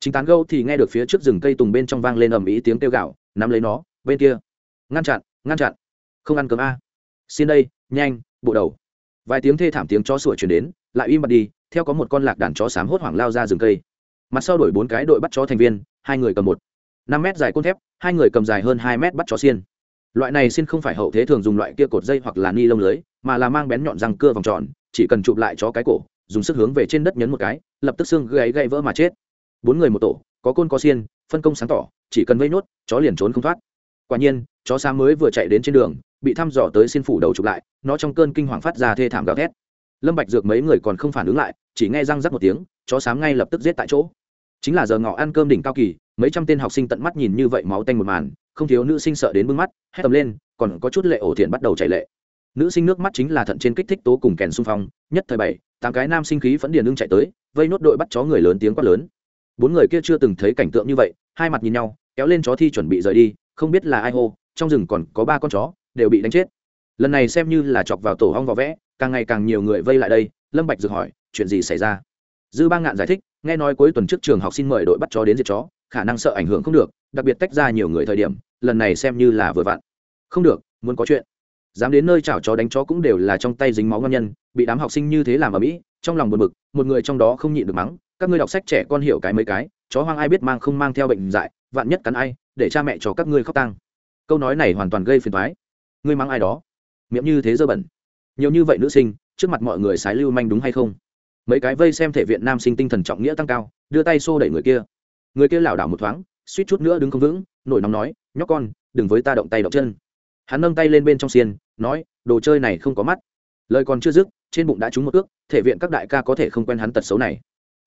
chính tán gâu thì nghe được phía trước rừng cây tùng bên trong vang lên ầm ĩ tiếng kêu gạo nắm lấy nó, bên kia. Ngăn chặn ngăn chặn. Không ăn cơm a. Xin đây, nhanh, bộ đầu. Vài tiếng thê thảm tiếng chó sủa chuyển đến, lại im bặt đi, theo có một con lạc đàn chó sám hốt hoảng lao ra rừng cây. Mặt sau đổi bốn cái đội bắt chó thành viên, hai người cầm một, năm mét dài côn thép, hai người cầm dài hơn hai mét bắt chó xiên. Loại này xin không phải hậu thế thường dùng loại kia cột dây hoặc là ni lông lưới, mà là mang bén nhọn răng cưa vòng tròn, chỉ cần chụp lại chó cái cổ, dùng sức hướng về trên đất nhấn một cái, lập tức xương gãy gãy vỡ mà chết bốn người một tổ, có côn có xiên, phân công sáng tỏ, chỉ cần vây nốt, chó liền trốn không thoát. Quả nhiên, chó sáng mới vừa chạy đến trên đường, bị thăm dò tới xin phủ đầu chụp lại, nó trong cơn kinh hoàng phát ra thê thảm gào thét. Lâm bạch dược mấy người còn không phản ứng lại, chỉ nghe răng rắc một tiếng, chó sáng ngay lập tức giết tại chỗ. Chính là giờ ngọ ăn cơm đỉnh cao kỳ, mấy trăm tên học sinh tận mắt nhìn như vậy máu tanh một màn, không thiếu nữ sinh sợ đến bưng mắt, hét tầm lên, còn có chút lệ ổ thiện bắt đầu chảy lệ. Nữ sinh nước mắt chính là thận trên kích thích tố cùng kèn xung phong, nhất thời bảy, tám cái nam sinh khí vẫn điền ưng chạy tới, vây nốt đội bắt chó người lớn tiếng quát lớn bốn người kia chưa từng thấy cảnh tượng như vậy, hai mặt nhìn nhau, kéo lên chó thi chuẩn bị rời đi, không biết là ai hô, trong rừng còn có ba con chó, đều bị đánh chết. Lần này xem như là chọc vào tổ hong vỏ vẽ, càng ngày càng nhiều người vây lại đây, lâm bạch dược hỏi, chuyện gì xảy ra? Dư ba ngạn giải thích, nghe nói cuối tuần trước trường học xin mời đội bắt chó đến diệt chó, khả năng sợ ảnh hưởng không được, đặc biệt tách ra nhiều người thời điểm, lần này xem như là vừa vặn. Không được, muốn có chuyện. Dám đến nơi chảo chó đánh chó cũng đều là trong tay dính máu ngon nhân, bị đám học sinh như thế làm ở mỹ, trong lòng buồn bực, một người trong đó không nhịn được mắng các ngươi đọc sách trẻ con hiểu cái mấy cái, chó hoang ai biết mang không mang theo bệnh dại, vạn nhất cắn ai, để cha mẹ cho các ngươi khóc tăng câu nói này hoàn toàn gây phiền thoái ngươi mang ai đó? Miệng như thế dơ bẩn. Nhiều như vậy nữ sinh, trước mặt mọi người sái lưu manh đúng hay không? Mấy cái vây xem thể viện nam sinh tinh thần trọng nghĩa tăng cao, đưa tay xô đẩy người kia. Người kia lảo đảo một thoáng, suýt chút nữa đứng không vững, nổi nóng nói, nhóc con, đừng với ta động tay động chân. Hắn nâng tay lên bên trong xiên, nói, đồ chơi này không có mắt. Lời còn chưa dứt, trên bụng đã trúng một ước, thể viện các đại ca có thể không quen hắn tật xấu này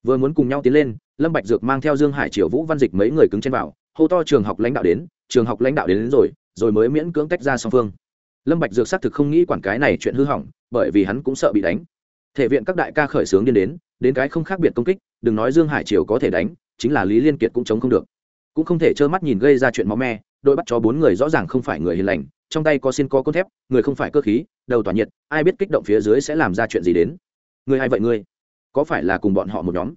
vừa muốn cùng nhau tiến lên lâm bạch dược mang theo dương hải triều vũ văn dịch mấy người cứng trên vào hô to trường học lãnh đạo đến trường học lãnh đạo đến, đến rồi rồi mới miễn cưỡng tách ra song phương. Lâm bạch dược xác thực không nghĩ quản cái này chuyện hư hỏng bởi vì hắn cũng sợ bị đánh. Thể viện các đại ca khởi sướng điên đến đến cái không khác biệt công kích đừng nói dương hải triều có thể đánh chính là lý liên kiệt cũng chống không được. Cũng không thể trơ mắt nhìn gây ra chuyện máu me đội bắt chó bốn người rõ ràng không phải người hiền lành trong tay có xin có cốt thép người không phải cơ khí đầu tỏa nhiệt ai biết kích động phía dưới sẽ làm ra chuyện gì đến. Người hay vậy ngươi? Có phải là cùng bọn họ một nhóm?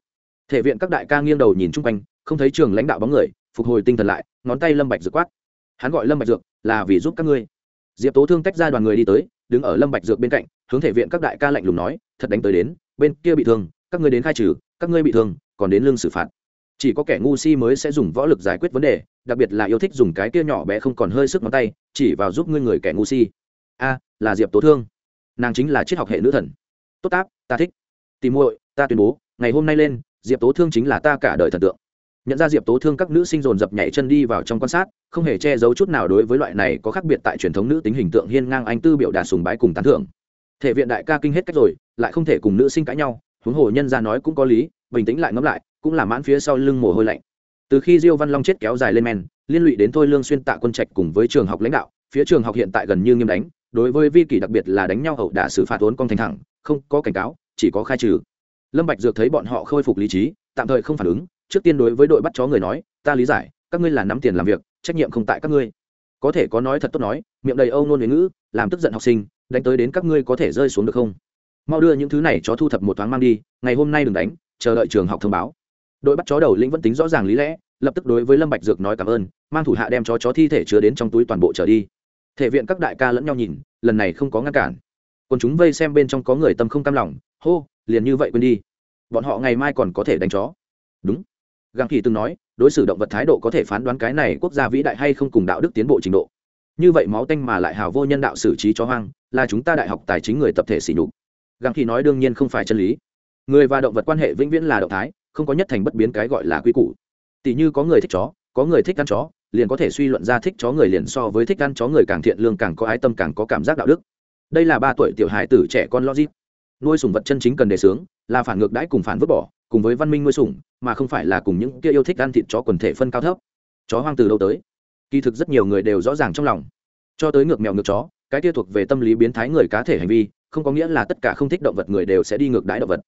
Thể viện các đại ca nghiêng đầu nhìn chung quanh, không thấy trường lãnh đạo bóng người, phục hồi tinh thần lại, ngón tay lâm bạch dược quát. Hắn gọi lâm bạch dược, là vì giúp các ngươi. Diệp tố thương tách ra đoàn người đi tới, đứng ở lâm bạch dược bên cạnh, hướng thể viện các đại ca lạnh lùng nói, thật đánh tới đến, bên kia bị thương, các ngươi đến khai trừ, các ngươi bị thương, còn đến lương xử phạt. Chỉ có kẻ ngu si mới sẽ dùng võ lực giải quyết vấn đề, đặc biệt là yêu thích dùng cái kia nhỏ bé không còn hơi sức ngón tay, chỉ vào giúp ngươi người kẻ ngu si. A, là diệp tố thương. Nàng chính là triết học hệ nữ thần. Tốt táp ta thích tìm muội, ta tuyên bố, ngày hôm nay lên, diệp tố thương chính là ta cả đời thần tượng. Nhận ra diệp tố thương các nữ sinh dồn dập nhảy chân đi vào trong quan sát, không hề che giấu chút nào đối với loại này có khác biệt tại truyền thống nữ tính hình tượng hiên ngang anh tư biểu đạt sùng bái cùng tán thưởng. Thể viện đại ca kinh hết cách rồi, lại không thể cùng nữ sinh cãi nhau, huống hồ nhân ra nói cũng có lý, bình tĩnh lại ngẫm lại, cũng là mãn phía sau lưng mồ hôi lạnh. Từ khi diêu văn long chết kéo dài lên men, liên lụy đến thôi lương xuyên tạ quân trạch cùng với trường học lãnh đạo, phía trường học hiện tại gần như nghiêm đánh, đối với vi kỷ đặc biệt là đánh nhau hậu đả xử phạt vốn con thành thẳng, không có cảnh cáo chỉ có khai trừ. Lâm bạch dược thấy bọn họ khôi phục lý trí, tạm thời không phản ứng, trước tiên đối với đội bắt chó người nói, ta lý giải, các ngươi là nắm tiền làm việc, trách nhiệm không tại các ngươi. Có thể có nói thật tốt nói, miệng đầy âu nôn huế ngữ, làm tức giận học sinh, đánh tới đến các ngươi có thể rơi xuống được không? Mau đưa những thứ này chó thu thập một thoáng mang đi, ngày hôm nay đừng đánh, chờ đợi trường học thông báo. Đội bắt chó đầu lĩnh vẫn tính rõ ràng lý lẽ, lập tức đối với lâm bạch dược nói cảm ơn, mang thủ hạ đem chó chó thi thể chứa đến trong túi toàn bộ trở đi. Thể viện các đại ca lẫn nhau nhìn, lần này không có ngăn cản còn chúng vây xem bên trong có người tâm không cam lòng, hô, liền như vậy quên đi. Bọn họ ngày mai còn có thể đánh chó. Đúng. Găng kỳ từng nói, đối xử động vật thái độ có thể phán đoán cái này quốc gia vĩ đại hay không cùng đạo đức tiến bộ trình độ. Như vậy máu tanh mà lại hào vô nhân đạo xử trí chó hoang, là chúng ta đại học tài chính người tập thể xỉ nhục. Găng kỳ nói đương nhiên không phải chân lý. Người và động vật quan hệ vĩnh viễn là động thái, không có nhất thành bất biến cái gọi là quy củ. Tỷ như có người thích chó, có người thích ăn chó, liền có thể suy luận ra thích chó người liền so với thích ăn chó người càng thiện lương càng có ái tâm càng có cảm giác đạo đức đây là ba tuổi tiểu hài tử trẻ con logic. Nuôi sùng vật chân chính cần đề sướng, là phản ngược đãi cùng phản vứt bỏ cùng với văn minh nuôi sủng mà không phải là cùng những kia yêu thích ăn thịt chó quần thể phân cao thấp. Chó hoang từ đâu tới? Kỳ thực rất nhiều người đều rõ ràng trong lòng. Cho tới ngược mèo ngược chó cái kia thuộc về tâm lý biến thái người cá thể hành vi không có nghĩa là tất cả không thích động vật người đều sẽ đi ngược đãi động vật.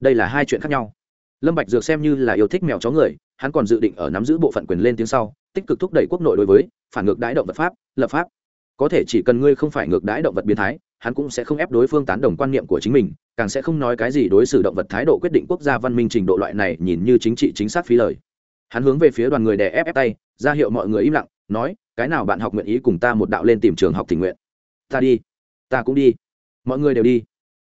Đây là hai chuyện khác nhau. Lâm bạch dược xem như là yêu thích mèo chó người hắn còn dự định ở nắm giữ bộ phận quyền lên tiếng sau tích cực thúc đẩy quốc nội đối với phản ngược đãi động vật pháp lập pháp. Có thể chỉ cần ngươi không phải ngược đãi động vật biến thái hắn cũng sẽ không ép đối phương tán đồng quan niệm của chính mình, càng sẽ không nói cái gì đối xử động vật thái độ quyết định quốc gia văn minh trình độ loại này nhìn như chính trị chính xác phí lời. Hắn hướng về phía đoàn người đè ép ép tay, ra hiệu mọi người im lặng, nói, cái nào bạn học nguyện ý cùng ta một đạo lên tìm trường học tình nguyện? Ta đi. Ta cũng đi. Mọi người đều đi.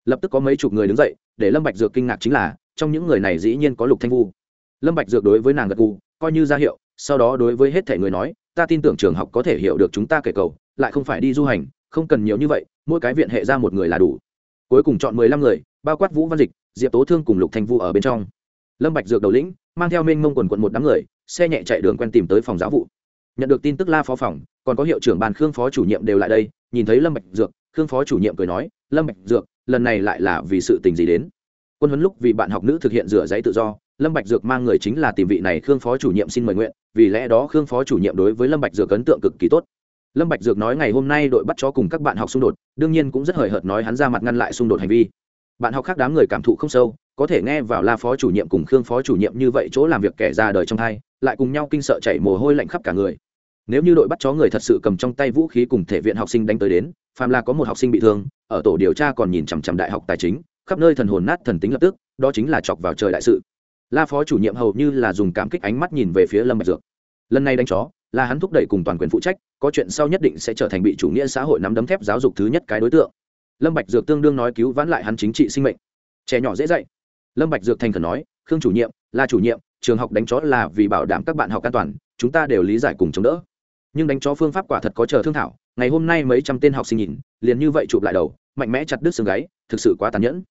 Lập tức có mấy chục người đứng dậy, để lâm bạch dược kinh ngạc chính là, trong những người này dĩ nhiên có lục thanh vu. Lâm bạch dược đối với nàng gật gù, coi như ra hiệu, sau đó đối với hết thể người nói, ta tin tưởng trường học có thể hiểu được chúng ta kể cầu, lại không phải đi du hành không cần nhiều như vậy, mỗi cái viện hệ ra một người là đủ. Cuối cùng chọn mười lăm người, bao quát vũ văn dịch, diệp tố thương cùng lục thanh vu ở bên trong. Lâm bạch dược đầu lĩnh, mang theo minh mông quần quận một đám người, xe nhẹ chạy đường quen tìm tới phòng giáo vụ. Nhận được tin tức la phó phòng, còn có hiệu trưởng ban khương phó chủ nhiệm đều lại đây, nhìn thấy lâm bạch dược, khương phó chủ nhiệm cười nói, lâm bạch dược, lần này lại là vì sự tình gì đến? Quân huấn lúc vì bạn học nữ thực hiện rửa giấy tự do, lâm bạch dược mang người chính là tìm vị này khương phó chủ nhiệm xin mời nguyện, vì lẽ đó khương phó chủ nhiệm đối với lâm bạch dược ấn tượng cực kỳ tốt lâm bạch dược nói ngày hôm nay đội bắt chó cùng các bạn học xung đột đương nhiên cũng rất hời hợt nói hắn ra mặt ngăn lại xung đột hành vi. Bạn học khác đám người cảm thụ không sâu có thể nghe vào la phó chủ nhiệm cùng khương phó chủ nhiệm như vậy chỗ làm việc kẻ ra đời trong thay, lại cùng nhau kinh sợ chảy mồ hôi lạnh khắp cả người. Nếu như đội bắt chó người thật sự cầm trong tay vũ khí cùng thể viện học sinh đánh tới đến phàm là có một học sinh bị thương ở tổ điều tra còn nhìn chằm chằm đại học tài chính khắp nơi thần hồn nát thần tính lập tức đó chính là chọc vào trời đại sự. La phó chủ nhiệm hầu như là dùng cảm kích ánh mắt nhìn về phía lâm bạch dược. Lần này đánh chó là hắn thúc đẩy cùng toàn quyền phụ trách có chuyện sau nhất định sẽ trở thành bị chủ nghĩa xã hội nắm đấm thép giáo dục thứ nhất cái đối tượng. Lâm bạch dược tương đương nói cứu vãn lại hắn chính trị sinh mệnh. Trẻ nhỏ dễ dạy. Lâm bạch dược thành khẩn nói, khương chủ nhiệm, là chủ nhiệm, trường học đánh chó là vì bảo đảm các bạn học an toàn, chúng ta đều lý giải cùng chống đỡ. Nhưng đánh chó phương pháp quả thật có chờ thương thảo, ngày hôm nay mấy trăm tên học sinh nhìn, liền như vậy chụp lại đầu, mạnh mẽ chặt đứt xương gáy, thực sự quá tàn nhẫn.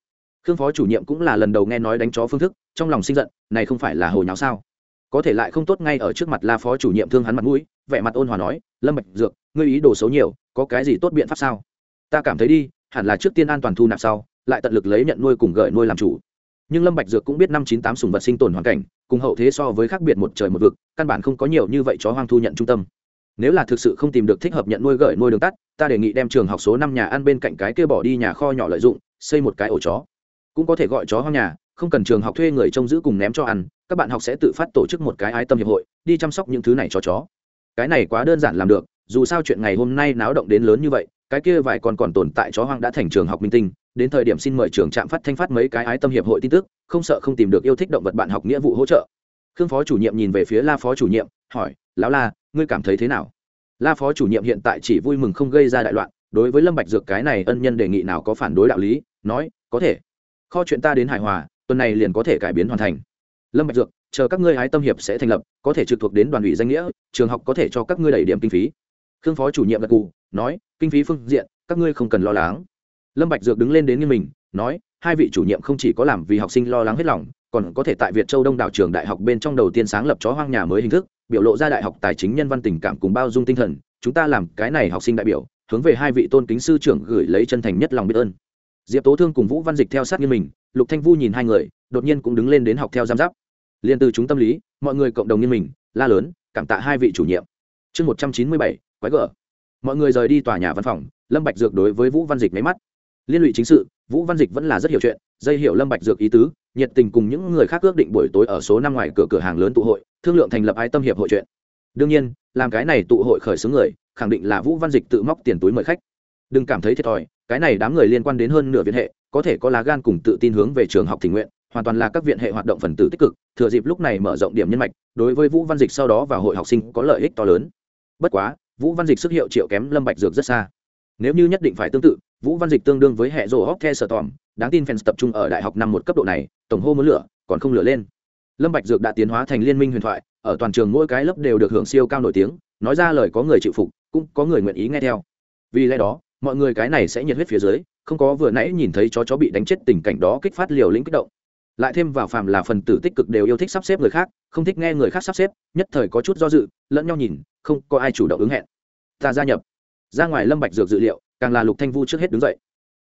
Khương phó chủ nhiệm cũng là lần đầu nghe nói đánh chó phương thức, trong lòng sinh giận, này không phải là hồi nháo sao? Có thể lại không tốt ngay ở trước mặt la phó chủ nhiệm thương hắn mặt mũi, vẻ mặt ôn hòa nói, lâm bạch dược, ngươi ý đồ xấu nhiều, có cái gì tốt biện pháp sao? Ta cảm thấy đi, hẳn là trước tiên an toàn thu nạp sau, lại tận lực lấy nhận nuôi cùng gợi nuôi làm chủ. Nhưng lâm bạch dược cũng biết năm chín tám sùng vật sinh tồn hoàn cảnh, cùng hậu thế so với khác biệt một trời một vực, căn bản không có nhiều như vậy chó hoang thu nhận trung tâm. Nếu là thực sự không tìm được thích hợp nhận nuôi gợi nuôi đường tắt, ta đề nghị đem trường học số năm nhà ăn bên cạnh cái kia bỏ đi nhà kho nhỏ lợi dụng, xây một cái ổ chó. Cũng có thể gọi chó hoang nhà không cần trường học thuê người trông giữ cùng ném cho ăn, các bạn học sẽ tự phát tổ chức một cái ái tâm hiệp hội, đi chăm sóc những thứ này cho chó. Cái này quá đơn giản làm được, dù sao chuyện ngày hôm nay náo động đến lớn như vậy, cái kia vài còn còn tồn tại chó hoang đã thành trường học minh tinh, đến thời điểm xin mời trường trạm phát thanh phát mấy cái ái tâm hiệp hội tin tức, không sợ không tìm được yêu thích động vật bạn học nghĩa vụ hỗ trợ. Khương phó chủ nhiệm nhìn về phía la phó chủ nhiệm, hỏi, lão la, ngươi cảm thấy thế nào? La phó chủ nhiệm hiện tại chỉ vui mừng không gây ra đại loạn, đối với lâm bạch dược cái này ân nhân đề nghị nào có phản đối đạo lý, nói, có thể. Kho chuyện ta đến hài hòa tuần này liền có thể cải biến hoàn thành. Lâm bạch dược, chờ các ngươi hái tâm hiệp sẽ thành lập, có thể trực thuộc đến đoàn ủy danh nghĩa, trường học có thể cho các ngươi đẩy điểm kinh phí. Khương phó chủ nhiệm gật cù nói, kinh phí phương diện, các ngươi không cần lo lắng. Lâm bạch dược đứng lên đến như mình, nói, hai vị chủ nhiệm không chỉ có làm vì học sinh lo lắng hết lòng, còn có thể tại việt châu đông đảo trường đại học bên trong đầu tiên sáng lập chó hoang nhà mới hình thức, biểu lộ ra đại học tài chính nhân văn tình cảm cùng bao dung tinh thần, chúng ta làm cái này học sinh đại biểu, hướng về hai vị tôn kính sư trưởng gửi lấy chân thành nhất lòng biết ơn diệp tố thương cùng vũ văn dịch theo sát như mình, lục thanh vu nhìn hai người, đột nhiên cũng đứng lên đến học theo giám giáp. Liên từ chúng tâm lý, mọi người cộng đồng như mình, la lớn, cảm tạ hai vị chủ nhiệm. Chương một trăm chín mươi bảy, quái gở. Mọi người rời đi tòa nhà văn phòng, lâm bạch dược đối với vũ văn dịch máy mắt. Liên lụy chính sự, vũ văn dịch vẫn là rất hiểu chuyện, dây hiểu lâm bạch dược ý tứ, nhiệt tình cùng những người khác ước định buổi tối ở số năm ngoài cửa cửa hàng lớn tụ hội, thương lượng thành lập ái tâm hiệp hội chuyện. Đương nhiên, làm cái này tụ hội khởi xướng người, khẳng định là vũ văn dịch tự móc tiền túi mời khách đừng cảm thấy thiệt thòi, cái này đám người liên quan đến hơn nửa viện hệ, có thể có lá gan cùng tự tin hướng về trường học tình nguyện, hoàn toàn là các viện hệ hoạt động phần tử tích cực, thừa dịp lúc này mở rộng điểm nhân mạch, đối với vũ văn dịch sau đó vào hội học sinh có lợi ích to lớn. Bất quá, vũ văn dịch sức hiệu triệu kém lâm bạch dược rất xa. Nếu như nhất định phải tương tự, vũ văn dịch tương đương với hệ rổ hóc the sở tòm, đáng tin fans tập trung ở đại học năm một cấp độ này, tổng hô muốn lửa, còn không lửa lên. Lâm bạch dược đã tiến hóa thành liên minh huyền thoại, ở toàn trường mỗi cái lớp đều được hưởng siêu cao nổi tiếng, nói ra lời có người chịu phục, cũng có người nguyện ý nghe theo. Vì lẽ đó mọi người cái này sẽ nhiệt huyết phía dưới, không có vừa nãy nhìn thấy chó chó bị đánh chết tình cảnh đó kích phát liều lĩnh kích động. Lại thêm vào phàm là phần tử tích cực đều yêu thích sắp xếp người khác, không thích nghe người khác sắp xếp, nhất thời có chút do dự, lẫn nhau nhìn, không có ai chủ động ứng hẹn. Ta gia nhập. Ra ngoài lâm bạch dược dự liệu, càng là lục thanh vu trước hết đứng dậy.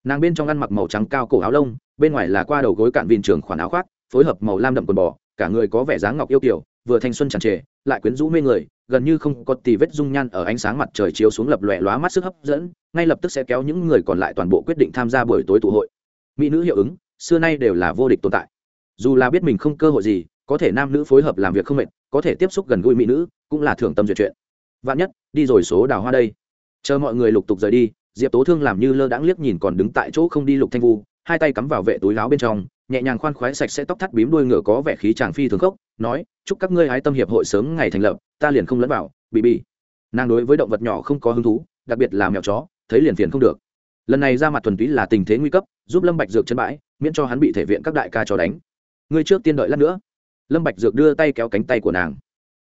Nàng bên trong ăn mặc màu trắng cao cổ áo lông, bên ngoài là qua đầu gối cạn vìn trường khoản áo khoác, phối hợp màu lam đậm quần bò, cả người có vẻ dáng ngọc yêu kiều vừa thanh xuân tràn trề, lại quyến rũ mê người, gần như không có tì vết dung nhan ở ánh sáng mặt trời chiếu xuống lập lòe lóa mắt sức hấp dẫn, ngay lập tức sẽ kéo những người còn lại toàn bộ quyết định tham gia buổi tối tụ hội. Mỹ nữ hiệu ứng, xưa nay đều là vô địch tồn tại. Dù là biết mình không cơ hội gì, có thể nam nữ phối hợp làm việc không mệt, có thể tiếp xúc gần gũi mỹ nữ, cũng là thưởng tâm duyệt chuyện. Vạn nhất, đi rồi số đào hoa đây. Chờ mọi người lục tục rời đi, diệp tố thương làm như lơ đãng liếc nhìn còn đứng tại chỗ không đi lục thanh vu, hai tay cắm vào vệ túi láo bên trong, nhẹ nhàng khoan khoái sạch sẽ tóc thắt bím đuôi ngựa có vẻ khí chàng phi thường khốc nói, chúc các ngươi hái tâm hiệp hội sớm ngày thành lập, ta liền không lẫn vào, bị bị. Nàng đối với động vật nhỏ không có hứng thú, đặc biệt là mèo chó, thấy liền phiền không được. Lần này ra mặt thuần túy là tình thế nguy cấp, giúp lâm bạch dược chân bãi, miễn cho hắn bị thể viện các đại ca cho đánh. Ngươi trước tiên đợi lát nữa. Lâm bạch dược đưa tay kéo cánh tay của nàng.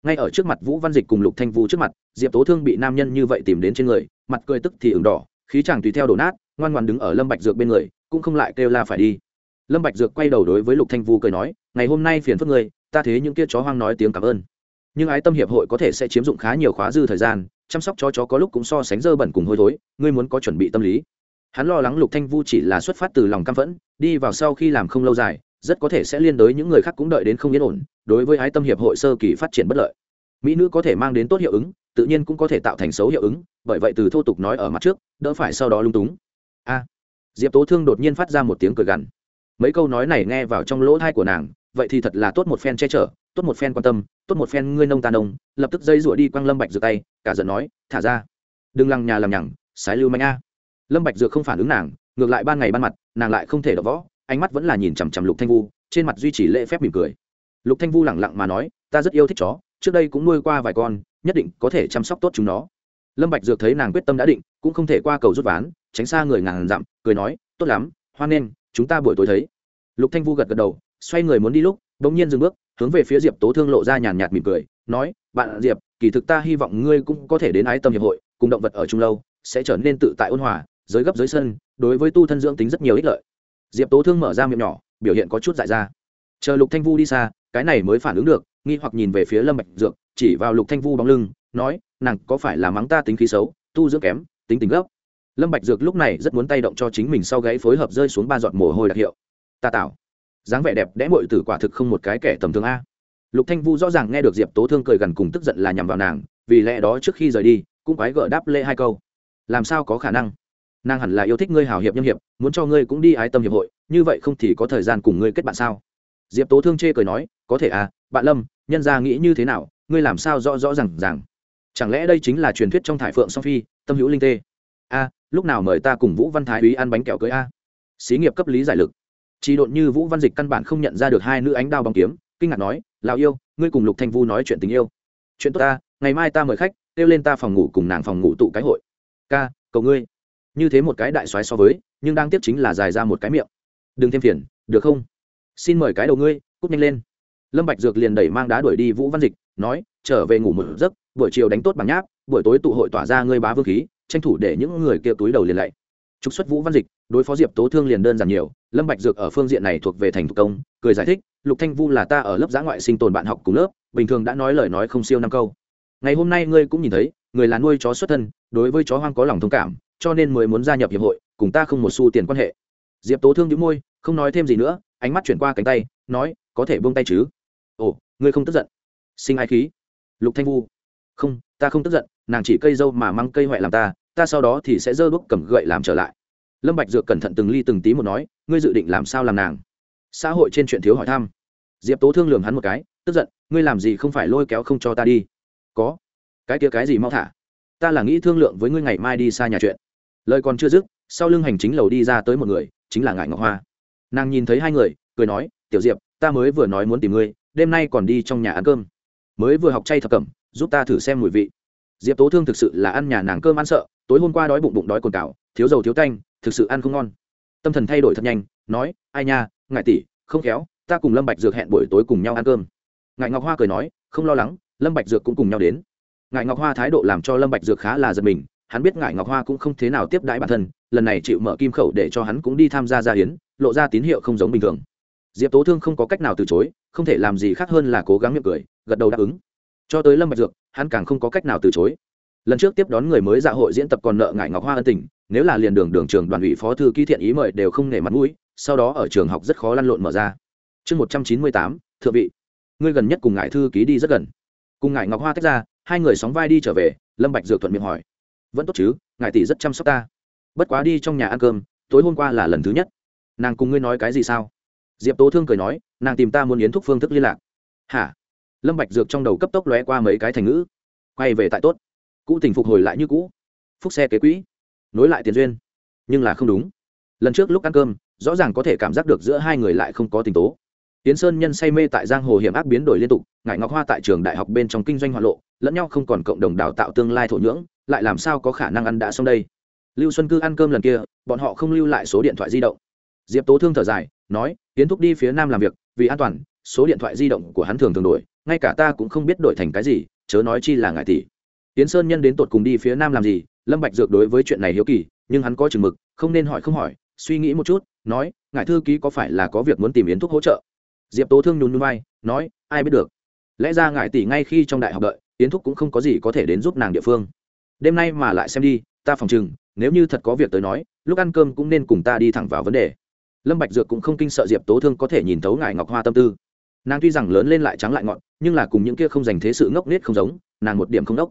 Ngay ở trước mặt vũ văn dịch cùng lục thanh vu trước mặt, diệp tố thương bị nam nhân như vậy tìm đến trên người, mặt cười tức thì ửng đỏ, khí chàng tùy theo đổ nát, ngoan ngoan đứng ở lâm bạch dược bên người, cũng không lại kêu la phải đi. Lâm bạch dược quay đầu đối với lục thanh vu cười nói, ngày hôm nay phiền phức ngươi ta thế những kia chó hoang nói tiếng cảm ơn. Nhưng ái tâm hiệp hội có thể sẽ chiếm dụng khá nhiều khóa dư thời gian, chăm sóc chó chó có lúc cũng so sánh dơ bẩn cùng hôi thối, ngươi muốn có chuẩn bị tâm lý. Hắn lo lắng lục thanh vu chỉ là xuất phát từ lòng căm phẫn, đi vào sau khi làm không lâu dài, rất có thể sẽ liên đối những người khác cũng đợi đến không yên ổn, đối với ái tâm hiệp hội sơ kỳ phát triển bất lợi. Mỹ nữ có thể mang đến tốt hiệu ứng, tự nhiên cũng có thể tạo thành xấu hiệu ứng, bởi vậy từ thô tục nói ở mặt trước, đỡ phải sau đó lung túng. A. Diệp tố thương đột nhiên phát ra một tiếng cười gằn. Mấy câu nói này nghe vào trong lỗ thai của nàng vậy thì thật là tốt một phen che chở, tốt một phen quan tâm, tốt một phen ngươi nông tàn nông, lập tức dây rủa đi quăng lâm bạch dược tay, cả giận nói, thả ra, đừng lằng nhà làm nhằng, sái lưu manh a. Lâm bạch dược không phản ứng nàng, ngược lại ban ngày ban mặt, nàng lại không thể đỡ võ, ánh mắt vẫn là nhìn chằm chằm lục thanh vu, trên mặt duy trì lễ phép mỉm cười. Lục thanh vu lẳng lặng mà nói, ta rất yêu thích chó, trước đây cũng nuôi qua vài con, nhất định có thể chăm sóc tốt chúng nó. Lâm bạch dược thấy nàng quyết tâm đã định, cũng không thể qua cầu rút ván, tránh xa người ngàn dặm, cười nói, tốt lắm, hoan nghênh, chúng ta buổi tối thấy. Lục thanh vu gật gật đầu xoay người muốn đi lúc, bỗng nhiên dừng bước, hướng về phía diệp tố thương lộ ra nhàn nhạt mỉm cười, nói, bạn diệp, kỳ thực ta hy vọng ngươi cũng có thể đến ái tâm hiệp hội, cùng động vật ở chung lâu, sẽ trở nên tự tại ôn hòa, giới gấp dưới sân, đối với tu thân dưỡng tính rất nhiều ích lợi. Diệp tố thương mở ra miệng nhỏ, biểu hiện có chút dại ra. Chờ lục thanh vu đi xa, cái này mới phản ứng được, nghi hoặc nhìn về phía lâm bạch dược, chỉ vào lục thanh vu bóng lưng, nói, nàng có phải là mắng ta tính khí xấu, tu dưỡng kém, tính tình gấp? Lâm bạch dược lúc này rất muốn tay động cho chính mình sau gáy phối hợp rơi xuống ba giọt mồ hôi đặc hiệu. Ta tạo dáng vẻ đẹp đẽ muội tử quả thực không một cái kẻ tầm thường a. Lục thanh vu rõ ràng nghe được diệp tố thương cười gần cùng tức giận là nhằm vào nàng, vì lẽ đó trước khi rời đi, cũng quái gỡ đáp lễ hai câu. Làm sao có khả năng? Nàng hẳn là yêu thích ngươi hào hiệp nhâm hiệp, muốn cho ngươi cũng đi ái tâm hiệp hội, như vậy không thì có thời gian cùng ngươi kết bạn sao? Diệp tố thương chê cười nói, có thể à bạn lâm, nhân gia nghĩ như thế nào, ngươi làm sao rõ rõ rằng rằng chẳng lẽ đây chính là truyền thuyết trong thải phượng song phi, tâm hữu linh tê? A, lúc nào mời ta cùng vũ văn thái úy ăn bánh kẹo cưới a? Xí nghiệp cấp lý giải lực chỉ độn như vũ văn dịch căn bản không nhận ra được hai nữ ánh đao bóng kiếm, kinh ngạc nói lào yêu, ngươi cùng lục thanh vu nói chuyện tình yêu. Chuyện tốt ta, ngày mai ta mời khách, kêu lên ta phòng ngủ cùng nàng phòng ngủ tụ cái hội. Ca, cầu ngươi. Như thế một cái đại soái so với, nhưng đang tiếp chính là dài ra một cái miệng. Đừng thêm phiền, được không? Xin mời cái đầu ngươi, cút nhanh lên. Lâm bạch dược liền đẩy mang đá đuổi đi vũ văn dịch, nói, trở về ngủ một giấc, buổi chiều đánh tốt bằng nháp, buổi tối tụ hội tỏa ra ngươi bá vương khí, tranh thủ để những người kia túi đầu liền lạy. Trục xuất vũ văn dịch đối phó diệp tố thương liền đơn giản nhiều lâm bạch dược ở phương diện này thuộc về thành thủ công cười giải thích lục thanh vu là ta ở lớp giã ngoại sinh tồn bạn học cùng lớp bình thường đã nói lời nói không siêu năm câu ngày hôm nay ngươi cũng nhìn thấy người là nuôi chó xuất thân đối với chó hoang có lòng thông cảm cho nên mới muốn gia nhập hiệp hội cùng ta không một xu tiền quan hệ diệp tố thương nhíu môi, không nói thêm gì nữa ánh mắt chuyển qua cánh tay nói có thể buông tay chứ ồ ngươi không tức giận sinh ai khí lục thanh vu không ta không tức giận nàng chỉ cây dâu mà mang cây hoại làm ta ta sau đó thì sẽ dơ bước cầm gậy làm trở lại lâm bạch dược cẩn thận từng ly từng tí một nói, ngươi dự định làm sao làm nàng? Xã hội trên chuyện thiếu hỏi thăm. Diệp tố thương lường hắn một cái, tức giận, ngươi làm gì không phải lôi kéo không cho ta đi? Có. Cái kia cái gì mau thả? Ta là nghĩ thương lượng với ngươi ngày mai đi xa nhà chuyện. Lời còn chưa dứt, sau lưng hành chính lầu đi ra tới một người, chính là ngải ngọc hoa. Nàng nhìn thấy hai người, cười nói, tiểu diệp, ta mới vừa nói muốn tìm ngươi, đêm nay còn đi trong nhà ăn cơm. Mới vừa học chay thập cẩm, giúp ta thử xem mùi vị. Diệp tố thương thực sự là ăn nhà nàng cơm ăn sợ, tối hôm qua đói bụng bụng đói cồn cào, thiếu dầu thiếu tanh thực sự ăn không ngon. Tâm thần thay đổi thật nhanh, nói, ai nha, ngại tỷ, không khéo, ta cùng lâm bạch dược hẹn buổi tối cùng nhau ăn cơm. Ngại ngọc hoa cười nói, không lo lắng, lâm bạch dược cũng cùng nhau đến. Ngại ngọc hoa thái độ làm cho lâm bạch dược khá là giật mình, hắn biết ngại ngọc hoa cũng không thế nào tiếp đãi bản thân, lần này chịu mở kim khẩu để cho hắn cũng đi tham gia gia hiến, lộ ra tín hiệu không giống bình thường. Diệp tố thương không có cách nào từ chối, không thể làm gì khác hơn là cố gắng miệng cười, gật đầu đáp ứng. Cho tới lâm bạch dược, hắn càng không có cách nào từ chối. Lần trước tiếp đón người mới dạ hội diễn tập còn nợ ngại ngọc hoa ân tình nếu là liền đường đường trường đoàn ủy phó thư ký thiện ý mời đều không nể mặt mũi, sau đó ở trường học rất khó lăn lộn mở ra. Chương một trăm chín mươi tám, thượng vị. Ngươi gần nhất cùng ngài thư ký đi rất gần. Cùng ngài ngọc hoa tách ra, hai người sóng vai đi trở về, lâm bạch dược thuận miệng hỏi. Vẫn tốt chứ, ngài tỷ rất chăm sóc ta. Bất quá đi trong nhà ăn cơm, tối hôm qua là lần thứ nhất. Nàng cùng ngươi nói cái gì sao? Diệp tố thương cười nói, nàng tìm ta muốn yến thúc phương thức liên lạc. Hả? Lâm bạch dược trong đầu cấp tốc lóe qua mấy cái thành ngữ. Quay về tại tốt. Cũ tình phục hồi lại như cũ. Phúc xe kế quỹ nối lại tiền duyên. Nhưng là không đúng. Lần trước lúc ăn cơm, rõ ràng có thể cảm giác được giữa hai người lại không có tình tố. Tiến sơn nhân say mê tại giang hồ hiểm ác biến đổi liên tục, ngải ngọc hoa tại trường đại học bên trong kinh doanh hoạn lộ, lẫn nhau không còn cộng đồng đào tạo tương lai thổ nhưỡng, lại làm sao có khả năng ăn đã xong đây? Lưu xuân cư ăn cơm lần kia, bọn họ không lưu lại số điện thoại di động. Diệp tố thương thở dài, nói, tiến thúc đi phía nam làm việc, vì an toàn, số điện thoại di động của hắn thường thường đổi, ngay cả ta cũng không biết đổi thành cái gì, chớ nói chi là ngại tỷ. Tiến sơn nhân đến tột cùng đi phía nam làm gì lâm bạch dược đối với chuyện này hiếu kỳ, nhưng hắn có chừng mực, không nên hỏi không hỏi, suy nghĩ một chút, nói, ngài thư ký có phải là có việc muốn tìm yến thuốc hỗ trợ? Diệp tố thương nhún nhún vai, nói, ai biết được. Lẽ ra ngài tỷ ngay khi trong đại học đợi, yến thúc cũng không có gì có thể đến giúp nàng địa phương. Đêm nay mà lại xem đi, ta phòng chừng nếu như thật có việc tới nói, lúc ăn cơm cũng nên cùng ta đi thẳng vào vấn đề. Lâm bạch dược cũng không kinh sợ diệp tố thương có thể nhìn thấu ngài ngọc hoa tâm tư. Nàng tuy rằng lớn lên lại trắng lại ngọn, nhưng là cùng những kia không dành thế sự ngốc nết không giống, nàng một điểm không đốc.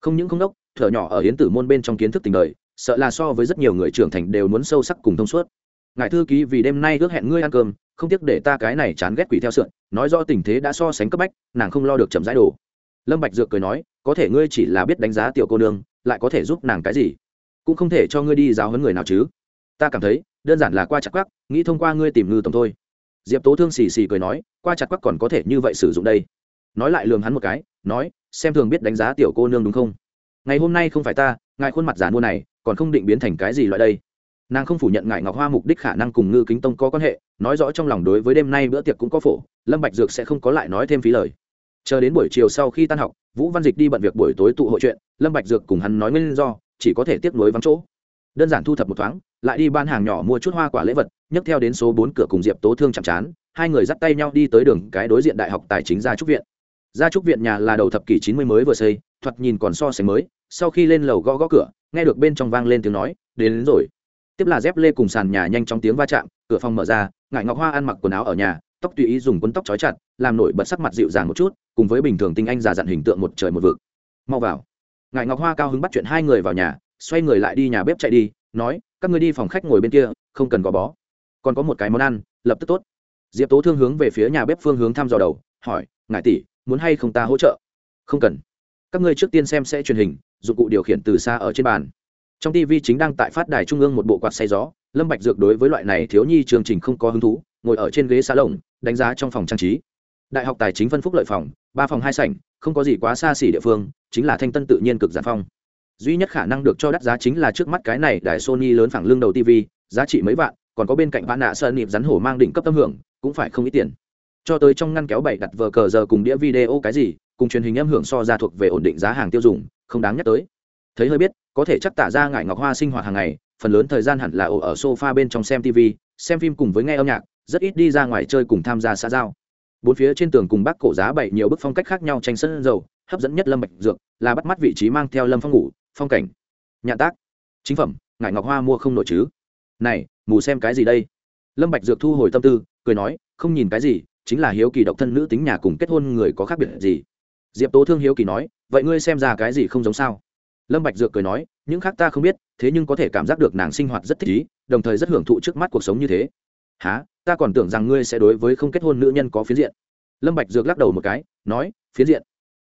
Không những không đốc thở nhỏ ở hiến tử môn bên trong kiến thức tình đời, sợ là so với rất nhiều người trưởng thành đều muốn sâu sắc cùng thông suốt. Ngài thư ký vì đêm nay ước hẹn ngươi ăn cơm, không tiếc để ta cái này chán ghét quỷ theo sượn, nói rõ tình thế đã so sánh cấp bách, nàng không lo được chậm rãi đồ lâm bạch dược cười nói, có thể ngươi chỉ là biết đánh giá tiểu cô nương, lại có thể giúp nàng cái gì? Cũng không thể cho ngươi đi giáo huấn người nào chứ? Ta cảm thấy, đơn giản là qua chặt quắc, nghĩ thông qua ngươi tìm ngư tổng thôi. Diệp tố thương xì xì cười nói, qua chặt quắc còn có thể như vậy sử dụng đây. Nói lại lường hắn một cái, nói, xem thường biết đánh giá tiểu cô nương đúng không? Ngày hôm nay không phải ta, ngài khuôn mặt giả mua này, còn không định biến thành cái gì loại đây. Nàng không phủ nhận ngài ngọc hoa mục đích khả năng cùng ngư kính tông có quan hệ, nói rõ trong lòng đối với đêm nay bữa tiệc cũng có phổ, lâm bạch dược sẽ không có lại nói thêm phí lời. Chờ đến buổi chiều sau khi tan học, vũ văn dịch đi bận việc buổi tối tụ hội chuyện, lâm bạch dược cùng hắn nói nguyên do, chỉ có thể tiếp nối vắng chỗ. Đơn giản thu thập một thoáng, lại đi ban hàng nhỏ mua chút hoa quả lễ vật, nhấc theo đến số bốn cửa cùng diệp tố thương chạm chán hai người dắt tay nhau đi tới đường cái đối diện đại học tài chính gia trúc viện. Gia trúc viện nhà là đầu thập kỷ chín mươi mới vừa xây thoạt nhìn còn so sánh mới sau khi lên lầu gõ gõ cửa nghe được bên trong vang lên tiếng nói đến, đến rồi. Tiếp là dép lê cùng sàn nhà nhanh trong tiếng va chạm cửa phòng mở ra ngại ngọc hoa ăn mặc quần áo ở nhà tóc tùy ý dùng cuốn tóc trói chặt làm nổi bật sắc mặt dịu dàng một chút cùng với bình thường tinh anh già dặn hình tượng một trời một vực. Mau vào. Ngại ngọc hoa cao hứng bắt chuyện hai người vào nhà xoay người lại đi nhà bếp chạy đi nói các người đi phòng khách ngồi bên kia không cần gò bó. Còn có một cái món ăn lập tức tốt. Diệp tố thương hướng về phía nhà bếp phương hướng thăm dò đầu hỏi ngại tỷ muốn hay không ta hỗ trợ? Không cần các ngươi trước tiên xem sẽ truyền hình, dụng cụ điều khiển từ xa ở trên bàn. Trong tv chính đang tại phát đài trung ương một bộ quạt xay gió, lâm bạch dược đối với loại này thiếu nhi chương trình không có hứng thú, ngồi ở trên ghế xa lồng, đánh giá trong phòng trang trí. Đại học tài chính phân phúc lợi phòng, ba phòng hai sảnh, không có gì quá xa xỉ địa phương, chính là thanh tân tự nhiên cực giản phong. Duy nhất khả năng được cho đắt giá chính là trước mắt cái này đại sony lớn phẳng lưng đầu tv giá trị mấy vạn, còn có bên cạnh vạn nạ sơn nịp rắn hổ mang đỉnh cấp tâm hưởng, cũng phải không ít tiền. Cho tới trong ngăn kéo bảy đặt vờ cờ giờ cùng đĩa video cái gì cùng truyền hình âm hưởng so ra thuộc về ổn định giá hàng tiêu dùng, không đáng nhắc tới. Thấy hơi biết, có thể chắc tả ra ngải ngọc hoa sinh hoạt hàng ngày, phần lớn thời gian hẳn là ổ ở sofa bên trong xem tv xem phim cùng với nghe âm nhạc, rất ít đi ra ngoài chơi cùng tham gia xã giao. Bốn phía trên tường cùng bác cổ giá bảy nhiều bức phong cách khác nhau tranh sân dầu, hấp dẫn nhất lâm bạch dược, là bắt mắt vị trí mang theo lâm phong ngủ, phong cảnh nhạn tác, chính phẩm, ngải ngọc hoa mua không nổi chứ. Này, mù xem cái gì đây? Lâm bạch dược thu hồi tâm tư, cười nói, không nhìn cái gì, chính là hiếu kỳ độc thân nữ tính nhà cùng kết hôn người có khác biệt gì diệp tố thương hiếu kỳ nói, vậy ngươi xem ra cái gì không giống sao? Lâm bạch dược cười nói, những khác ta không biết, thế nhưng có thể cảm giác được nàng sinh hoạt rất thích ý, đồng thời rất hưởng thụ trước mắt cuộc sống như thế. Há ta còn tưởng rằng ngươi sẽ đối với không kết hôn nữ nhân có phiến diện. Lâm bạch dược lắc đầu một cái, nói, phiến diện?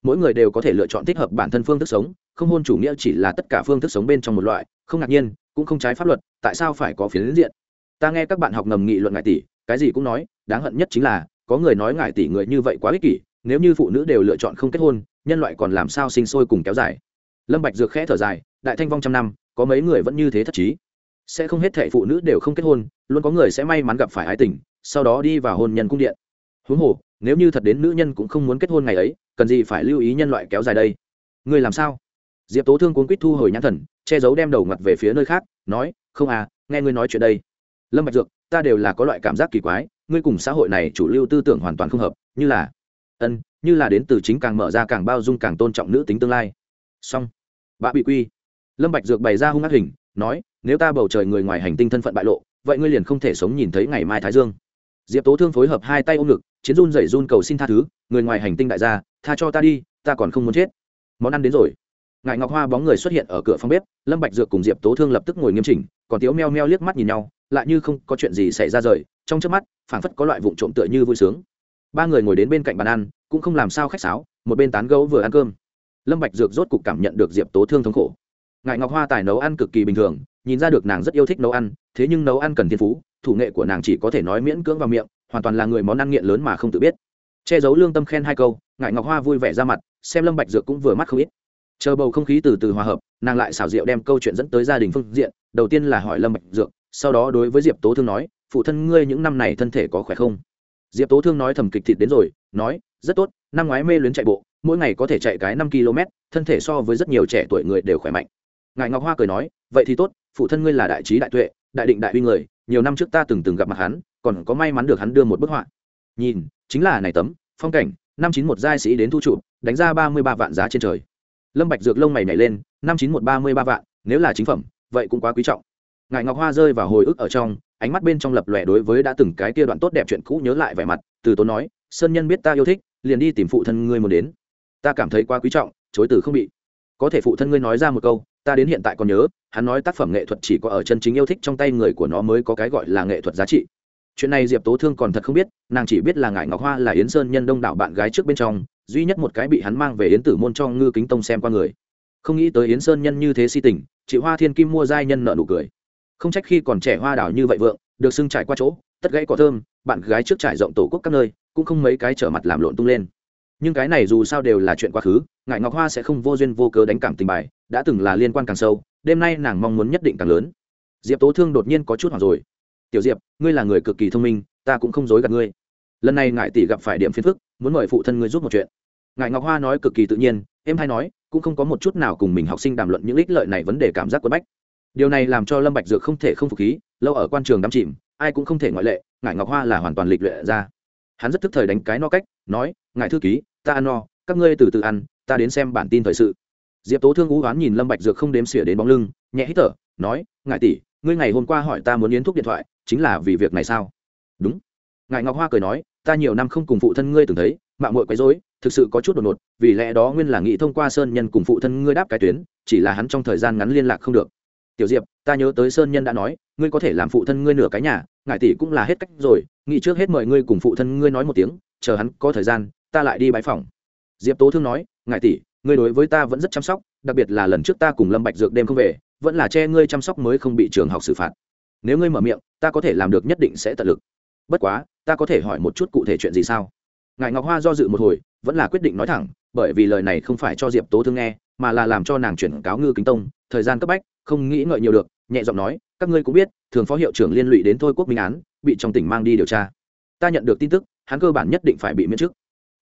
Mỗi người đều có thể lựa chọn thích hợp bản thân phương thức sống, không hôn chủ nghĩa chỉ là tất cả phương thức sống bên trong một loại, không ngạc nhiên, cũng không trái pháp luật, tại sao phải có phiến diện? Ta nghe các bạn học ngầm nghị luận ngại tỷ, cái gì cũng nói, đáng hận nhất chính là, có người nói ngại tỷ người như vậy quá ích kỷ nếu như phụ nữ đều lựa chọn không kết hôn, nhân loại còn làm sao sinh sôi cùng kéo dài? Lâm bạch dược khẽ thở dài, đại thanh vong trăm năm, có mấy người vẫn như thế thất trí? Sẽ không hết thệ phụ nữ đều không kết hôn, luôn có người sẽ may mắn gặp phải ái tình, sau đó đi vào hôn nhân cung điện. Huống hồ, nếu như thật đến nữ nhân cũng không muốn kết hôn ngày ấy, cần gì phải lưu ý nhân loại kéo dài đây? Người làm sao? Diệp tố thương cuốn quýt thu hồi nhãn thần, che giấu đem đầu ngặt về phía nơi khác, nói, không à nghe ngươi nói chuyện đây. Lâm bạch dược, ta đều là có loại cảm giác kỳ quái, ngươi cùng xã hội này chủ lưu tư tưởng hoàn toàn không hợp, như là ân, như là đến từ chính càng mở ra càng bao dung càng tôn trọng nữ tính tương lai. Song bạ bị quy. Lâm bạch dược bày ra hung ác hình, nói, nếu ta bầu trời người ngoài hành tinh thân phận bại lộ, vậy ngươi liền không thể sống nhìn thấy ngày mai thái dương. Diệp tố thương phối hợp hai tay ôm ngực, chiến run rẩy run cầu xin tha thứ, người ngoài hành tinh đại gia, tha cho ta đi, ta còn không muốn chết. Món ăn đến rồi. Ngài ngọc hoa bóng người xuất hiện ở cửa phòng bếp, lâm bạch dược cùng diệp tố thương lập tức ngồi nghiêm chỉnh, còn tiếu meo meo liếc mắt nhìn nhau, lại như không có chuyện gì xảy ra rời, trong chớp mắt, phảng phất có loại vụng trộm tựa như vui sướng ba người ngồi đến bên cạnh bàn ăn, cũng không làm sao khách sáo, một bên tán gẫu vừa ăn cơm. Lâm bạch dược rốt cục cảm nhận được diệp tố thương thống khổ. Ngài ngọc hoa tài nấu ăn cực kỳ bình thường, nhìn ra được nàng rất yêu thích nấu ăn, thế nhưng nấu ăn cần thiên phú, thủ nghệ của nàng chỉ có thể nói miễn cưỡng vào miệng, hoàn toàn là người món ăn nghiện lớn mà không tự biết. Che giấu lương tâm khen hai câu ngại ngọc hoa vui vẻ ra mặt, xem lâm bạch dược cũng vừa mắt không ít. Chờ bầu không khí từ từ hòa hợp, nàng lại xảo diệu đem câu chuyện dẫn tới gia đình phương diện, đầu tiên là hỏi lâm bạch dược, sau đó đối với diệp tố thương nói, phụ thân ngươi những năm này thân thể có khỏe không? Diệp tố thương nói thầm kịch thịt đến rồi, nói, rất tốt, năm ngoái mê luyến chạy bộ, mỗi ngày có thể chạy cái năm km, thân thể so với rất nhiều trẻ tuổi người đều khỏe mạnh. Ngài ngọc hoa cười nói, vậy thì tốt, phụ thân ngươi là đại trí đại tuệ, đại định đại uy người, nhiều năm trước ta từng từng gặp mặt hắn, còn có may mắn được hắn đưa một bức họa. Nhìn, chính là này tấm, phong cảnh, năm chín một giai sĩ đến thu trụ, đánh ra ba mươi ba vạn giá trên trời. Lâm bạch dược lông mày nhảy lên, năm chín một ba mươi ba vạn, nếu là chính phẩm, vậy cũng quá quý trọng. Ngài ngọc hoa rơi vào hồi ức ở trong ánh mắt bên trong lập lòe đối với đã từng cái kia đoạn tốt đẹp chuyện cũ nhớ lại vẻ mặt, từ tốn nói, sơn nhân biết ta yêu thích, liền đi tìm phụ thân ngươi muốn đến. Ta cảm thấy quá quý trọng, chối từ không bị. Có thể phụ thân ngươi nói ra một câu, ta đến hiện tại còn nhớ, hắn nói tác phẩm nghệ thuật chỉ có ở chân chính yêu thích trong tay người của nó mới có cái gọi là nghệ thuật giá trị. Chuyện này diệp tố thương còn thật không biết, nàng chỉ biết là ngải ngọc hoa là yến sơn nhân đông đảo bạn gái trước bên trong, duy nhất một cái bị hắn mang về yến tử môn cho ngư kính tông xem qua người. Không nghĩ tới yến sơn nhân như thế si tình, chị hoa thiên kim mua giai nhân nợ nụ cười không trách khi còn trẻ hoa đảo như vậy vượng, được xưng trải qua chỗ, tất gãy cỏ thơm, bạn gái trước trải rộng tổ quốc các nơi, cũng không mấy cái trở mặt làm lộn tung lên. Nhưng cái này dù sao đều là chuyện quá khứ ngại ngọc hoa sẽ không vô duyên vô cớ đánh cảm tình bài, đã từng là liên quan càng sâu, đêm nay nàng mong muốn nhất định càng lớn. Diệp tố thương đột nhiên có chút hoảng rồi. Tiểu diệp, ngươi là người cực kỳ thông minh, ta cũng không dối gạt ngươi. Lần này ngại tỷ gặp phải điểm phiền phức, muốn mời phụ thân ngươi giúp một chuyện. Ngại ngọc hoa nói cực kỳ tự nhiên em hay nói, cũng không có một chút nào cùng mình học sinh đàm luận những ích lợi này vấn đề cảm giác quất bách điều này làm cho lâm bạch dược không thể không phục khí, lâu ở quan trường đắm chìm, ai cũng không thể ngoại lệ, Ngải ngọc hoa là hoàn toàn lịch luyện ra. Hắn rất thức thời đánh cái no cách, nói, ngài thư ký, ta ăn no, các ngươi từ từ ăn, ta đến xem bản tin thời sự. Diệp tố thương ú oán nhìn lâm bạch dược không đếm xỉa đến bóng lưng, nhẹ hít thở, nói, ngài tỷ, ngươi ngày hôm qua hỏi ta muốn yến thuốc điện thoại, chính là vì việc này sao? Đúng. Ngài ngọc hoa cười nói, ta nhiều năm không cùng phụ thân ngươi từng thấy, mạng muội quấy rối, thực sự có chút đột ngột, vì lẽ đó nguyên là nghĩ thông qua sơn nhân cùng phụ thân ngươi đáp cái tuyến, chỉ là hắn trong thời gian ngắn liên lạc không được tiểu diệp, ta nhớ tới sơn nhân đã nói, ngươi có thể làm phụ thân ngươi nửa cái nhà ngại tỷ cũng là hết cách rồi, nghĩ trước hết mời ngươi cùng phụ thân ngươi nói một tiếng, chờ hắn có thời gian, ta lại đi bãi phòng diệp tố thương nói ngại tỷ, ngươi đối với ta vẫn rất chăm sóc, đặc biệt là lần trước ta cùng lâm bạch dược đêm không về, vẫn là che ngươi chăm sóc mới không bị trường học xử phạt. Nếu ngươi mở miệng, ta có thể làm được nhất định sẽ tận lực. Bất quá, ta có thể hỏi một chút cụ thể chuyện gì sao? Ngài ngọc hoa do dự một hồi, vẫn là quyết định nói thẳng, bởi vì lời này không phải cho diệp tố thương nghe, mà là làm cho nàng chuyển cáo ngư kính tông thời gian cấp bách, không nghĩ ngợi nhiều được, nhẹ giọng nói, các ngươi cũng biết, thường phó hiệu trưởng liên lụy đến thôi quốc minh án, bị trong tỉnh mang đi điều tra. Ta nhận được tin tức, hắn cơ bản nhất định phải bị miễn chức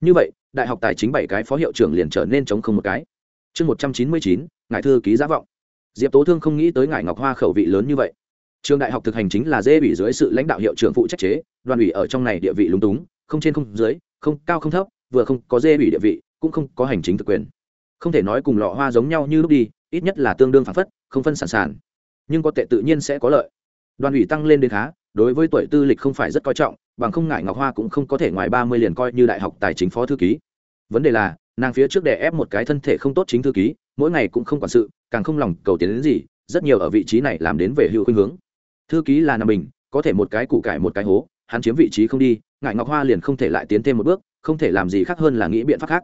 như vậy, đại học tài chính bảy cái phó hiệu trưởng liền trở nên chống không một cái. Chương một trăm chín mươi chín, ngài thư ký giả vọng. Diệp tố thương không nghĩ tới ngài ngọc hoa khẩu vị lớn như vậy. Trường đại học thực hành chính là dê bị dưới sự lãnh đạo hiệu trưởng phụ trách chế, đoàn ủy ở trong này địa vị lúng túng, không trên không dưới, không cao không thấp, vừa không có dê bị địa vị, cũng không có hành chính thực quyền. Không thể nói cùng lọ hoa giống nhau như lúc đi ít nhất là tương đương phản phất, không phân sản sản. Nhưng có tệ tự nhiên sẽ có lợi. Đoàn ủy tăng lên đến khá, đối với tuổi tư lịch không phải rất coi trọng, bằng không ngại ngọc hoa cũng không có thể ngoài ba mươi liền coi như đại học tài chính phó thư ký. Vấn đề là, nàng phía trước đè ép một cái thân thể không tốt chính thư ký, mỗi ngày cũng không quản sự, càng không lòng cầu tiến đến gì, rất nhiều ở vị trí này làm đến về hữu khuynh hướng. Thư ký là nằm mình có thể một cái củ cải một cái hố, hắn chiếm vị trí không đi, ngại ngọc hoa liền không thể lại tiến thêm một bước, không thể làm gì khác hơn là nghĩ biện pháp khác.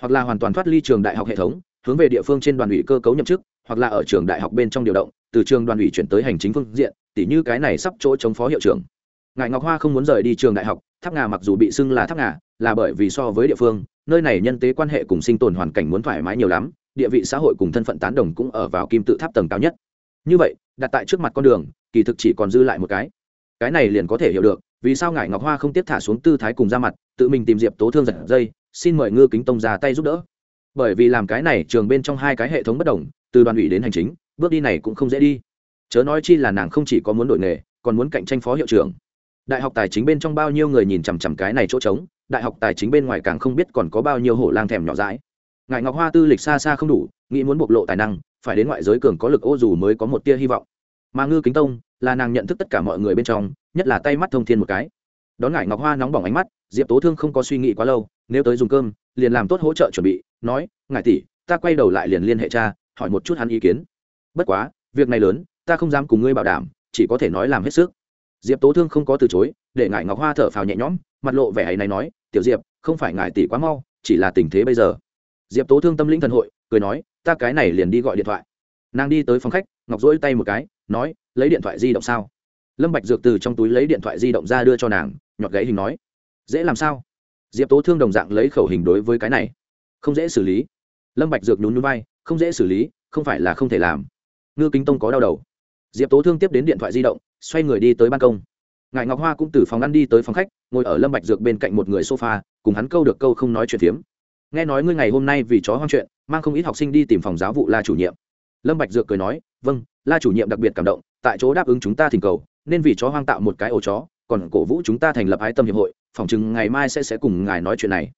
Hoặc là hoàn toàn thoát ly trường đại học hệ thống hướng về địa phương trên đoàn ủy cơ cấu nhậm chức, hoặc là ở trường đại học bên trong điều động, từ trường đoàn ủy chuyển tới hành chính phương diện, tỉ như cái này sắp chỗ chống phó hiệu trưởng. Ngài ngọc hoa không muốn rời đi trường đại học, tháp ngà mặc dù bị xưng là tháp ngà, là bởi vì so với địa phương, nơi này nhân tế quan hệ cùng sinh tồn hoàn cảnh muốn thoải mái nhiều lắm, địa vị xã hội cùng thân phận tán đồng cũng ở vào kim tự tháp tầng cao nhất. Như vậy, đặt tại trước mặt con đường, kỳ thực chỉ còn dư lại một cái. Cái này liền có thể hiểu được, vì sao ngài ngọc hoa không tiếp thả xuống tư thái cùng ra mặt, tự mình tìm diệp tố thương giật dây, xin mời ngư kính tông ra tay giúp đỡ bởi vì làm cái này trường bên trong hai cái hệ thống bất đồng, từ đoàn ủy đến hành chính, bước đi này cũng không dễ đi. Chớ nói chi là nàng không chỉ có muốn đổi nghề, còn muốn cạnh tranh phó hiệu trưởng. Đại học tài chính bên trong bao nhiêu người nhìn chằm chằm cái này chỗ trống, đại học tài chính bên ngoài càng không biết còn có bao nhiêu hổ lang thèm nhỏ dãi. Ngài ngọc hoa tư lịch xa xa không đủ, nghĩ muốn bộc lộ tài năng, phải đến ngoại giới cường có lực ô dù mới có một tia hy vọng. Mà ngư kính tông, là nàng nhận thức tất cả mọi người bên trong, nhất là tay mắt thông thiên một cái. Đón ngải ngọc hoa nóng bỏng ánh mắt, diệp tố thương không có suy nghĩ quá lâu, nếu tới dùng cơm, liền làm tốt hỗ trợ chuẩn bị nói, ngài tỷ, ta quay đầu lại liền liên hệ cha, hỏi một chút hắn ý kiến. Bất quá, việc này lớn, ta không dám cùng ngươi bảo đảm, chỉ có thể nói làm hết sức. Diệp tố thương không có từ chối, để ngài ngọc hoa thở phào nhẹ nhõm, mặt lộ vẻ ấy này nói, tiểu diệp, không phải ngài tỷ quá mau, chỉ là tình thế bây giờ. Diệp tố thương tâm lĩnh thần hội, cười nói, ta cái này liền đi gọi điện thoại. Nàng đi tới phòng khách, ngọc dỗi tay một cái, nói, lấy điện thoại di động sao? Lâm bạch dược từ trong túi lấy điện thoại di động ra đưa cho nàng, nhọt gãy hình nói, dễ làm sao? Diệp tố thương đồng dạng lấy khẩu hình đối với cái này không dễ xử lý. Lâm bạch dược nhún nhún vai, không dễ xử lý, không phải là không thể làm. Ngư kính tông có đau đầu. Diệp tố thương tiếp đến điện thoại di động, xoay người đi tới ban công. Ngài ngọc hoa cũng từ phòng ăn đi tới phòng khách, ngồi ở lâm bạch dược bên cạnh một người sofa, cùng hắn câu được câu không nói chuyện phiếm. Nghe nói ngươi ngày hôm nay vì chó hoang chuyện, mang không ít học sinh đi tìm phòng giáo vụ la chủ nhiệm. Lâm bạch dược cười nói vâng la chủ nhiệm đặc biệt cảm động, tại chỗ đáp ứng chúng ta thỉnh cầu, nên vì chó hoang tạo một cái ổ chó, còn cổ vũ chúng ta thành lập ái tâm hiệp hội phòng chừng ngày mai sẽ sẽ cùng ngài nói chuyện này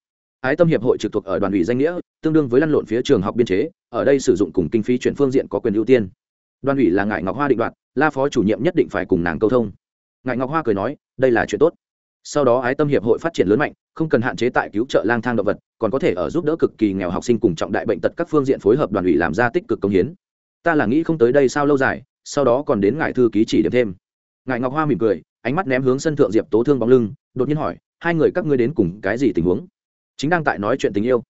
ái tâm hiệp hội trực thuộc ở đoàn ủy danh nghĩa, tương đương với lăn lộn phía trường học biên chế, ở đây sử dụng cùng kinh phí chuyển phương diện có quyền ưu tiên. Đoàn ủy là Ngải ngọc hoa định đoạt, la phó chủ nhiệm nhất định phải cùng nàng câu thông. Ngải ngọc hoa cười nói, đây là chuyện tốt. Sau đó ái tâm hiệp hội phát triển lớn mạnh, không cần hạn chế tại cứu trợ lang thang động vật, còn có thể ở giúp đỡ cực kỳ nghèo học sinh cùng trọng đại bệnh tật các phương diện phối hợp đoàn ủy làm ra tích cực công hiến. Ta là nghĩ không tới đây sao lâu dài, sau đó còn đến ngài thư ký chỉ điểm thêm. Ngài ngọc hoa mỉm cười, ánh mắt ném hướng sân thượng diệp tố thương bóng lưng, đột nhiên hỏi, hai người các ngươi đến cùng cái gì tình huống? Chính đang tại nói chuyện tình yêu.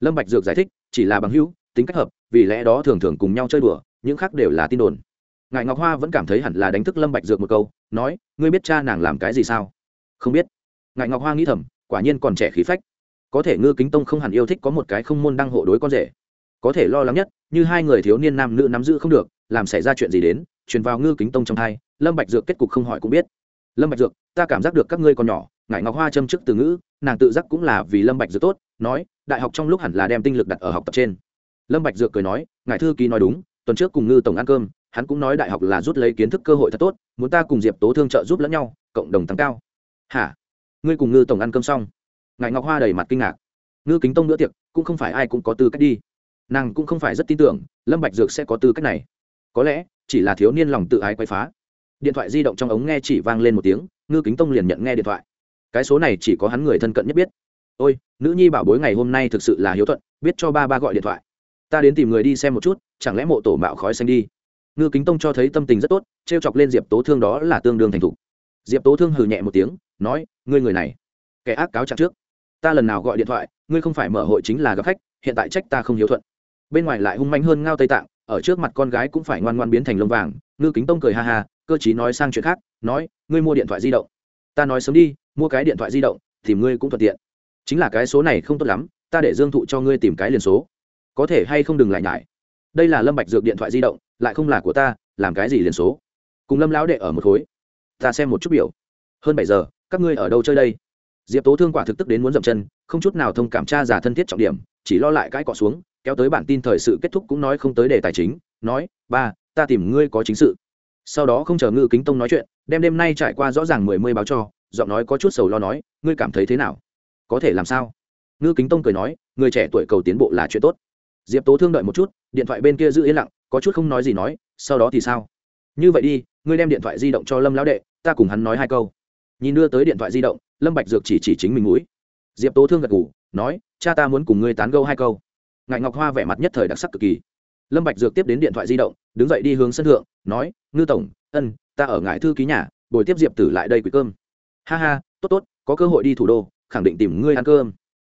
Lâm bạch dược giải thích, chỉ là bằng hữu, tính cách hợp, vì lẽ đó thường thường cùng nhau chơi đùa, những khác đều là tin đồn. Ngài ngọc hoa vẫn cảm thấy hẳn là đánh thức lâm bạch dược một câu, nói, ngươi biết cha nàng làm cái gì sao? Không biết. Ngài ngọc hoa nghĩ thầm, quả nhiên còn trẻ khí phách. Có thể ngư kính tông không hẳn yêu thích có một cái không môn đăng hộ đối con rể. Có thể lo lắng nhất, như hai người thiếu niên nam nữ nắm giữ không được, làm xảy ra chuyện gì đến, truyền vào ngư kính tông trong thai, lâm bạch dược kết cục không hỏi cũng biết. Lâm bạch dược, ta cảm giác được các ngươi còn nhỏ. Ngài ngọc hoa châm chức từ ngữ nàng tự giác cũng là vì lâm bạch dược tốt, nói, đại học trong lúc hẳn là đem tinh lực đặt ở học tập trên. Lâm bạch dược cười nói, ngài thư ký nói đúng, tuần trước cùng ngư tổng ăn cơm, hắn cũng nói đại học là rút lấy kiến thức cơ hội thật tốt, muốn ta cùng diệp tố thương trợ giúp lẫn nhau, cộng đồng tăng cao. Hả? Ngươi cùng ngư tổng ăn cơm xong? Ngài ngọc hoa đầy mặt kinh ngạc. Ngư kính tông nữa tiệc, cũng không phải ai cũng có tư cách đi. Nàng cũng không phải rất tin tưởng, lâm bạch dược sẽ có tư cách này. Có lẽ, chỉ là thiếu niên lòng tự ái quay phá. Điện thoại di động trong ống nghe chỉ vang lên một tiếng, ngư kính tông liền nhận nghe điện thoại cái số này chỉ có hắn người thân cận nhất biết. Ôi, nữ nhi bảo bối ngày hôm nay thực sự là hiếu thuận, biết cho ba ba gọi điện thoại. Ta đến tìm người đi xem một chút, chẳng lẽ mộ tổ mạo khói xanh đi? Ngư kính tông cho thấy tâm tình rất tốt t r e o chọc lên diệp tố thương đó là tương đương thành thục. Diệp tố thương hừ nhẹ một tiếng, nói, ngươi người này, kẻ ác cáo trạng trước. Ta lần nào gọi điện thoại, ngươi không phải mở hội chính là gặp khách, hiện tại trách ta không hiếu thuận. Bên ngoài lại hung manh hơn ngao tây tạng, ở trước mặt con gái cũng phải ngoan ngoan biến thành lông vàng. Ngư kính tông cười ha ha, cơ chí nói sang chuyện khác, nói, ngươi mua điện thoại di động. Ta nói sớm đi mua cái điện thoại di động thì ngươi cũng thuận tiện. Chính là cái số này không tốt lắm, ta để dương thụ cho ngươi tìm cái liền số. Có thể hay không đừng lại nhải. Đây là lâm bạch dược điện thoại di động, lại không là của ta, làm cái gì liền số? Cùng lâm lão đệ ở một khối. Ta xem một chút biểu. Hơn bảy giờ, các ngươi ở đâu chơi đây? Diệp tố thương quả thực tức đến muốn dậm chân, không chút nào thông cảm tra giả thân thiết trọng điểm, chỉ lo lại cái cọ xuống, kéo tới bản tin thời sự kết thúc cũng nói không tới đề tài chính, nói, ba, ta tìm ngươi có chính sự. Sau đó không chờ Ngự kính tông nói chuyện, đem đêm nay trải qua rõ ràng mười mươi báo cho giọng nói có chút sầu lo nói, ngươi cảm thấy thế nào? Có thể làm sao? Ngư kính tông cười nói, người trẻ tuổi cầu tiến bộ là chuyện tốt. Diệp tố thương đợi một chút, điện thoại bên kia giữ yên lặng, có chút không nói gì nói, sau đó thì sao? Như vậy đi, ngươi đem điện thoại di động cho lâm lão đệ, ta cùng hắn nói hai câu. Nhìn đưa tới điện thoại di động, lâm bạch dược chỉ chỉ chính mình mũi. Diệp tố thương gật gù, nói, cha ta muốn cùng ngươi tán gẫu hai câu. Ngại ngọc hoa vẻ mặt nhất thời đặc sắc cực kỳ. Lâm bạch dược tiếp đến điện thoại di động, đứng dậy đi hướng sân thượng, nói, ngư tổng, ân, ta ở ngại thư ký nhà bồi tiếp diệp tử lại đây quỷ cơm ha ha, tốt tốt, có cơ hội đi thủ đô, khẳng định tìm ngươi ăn cơm.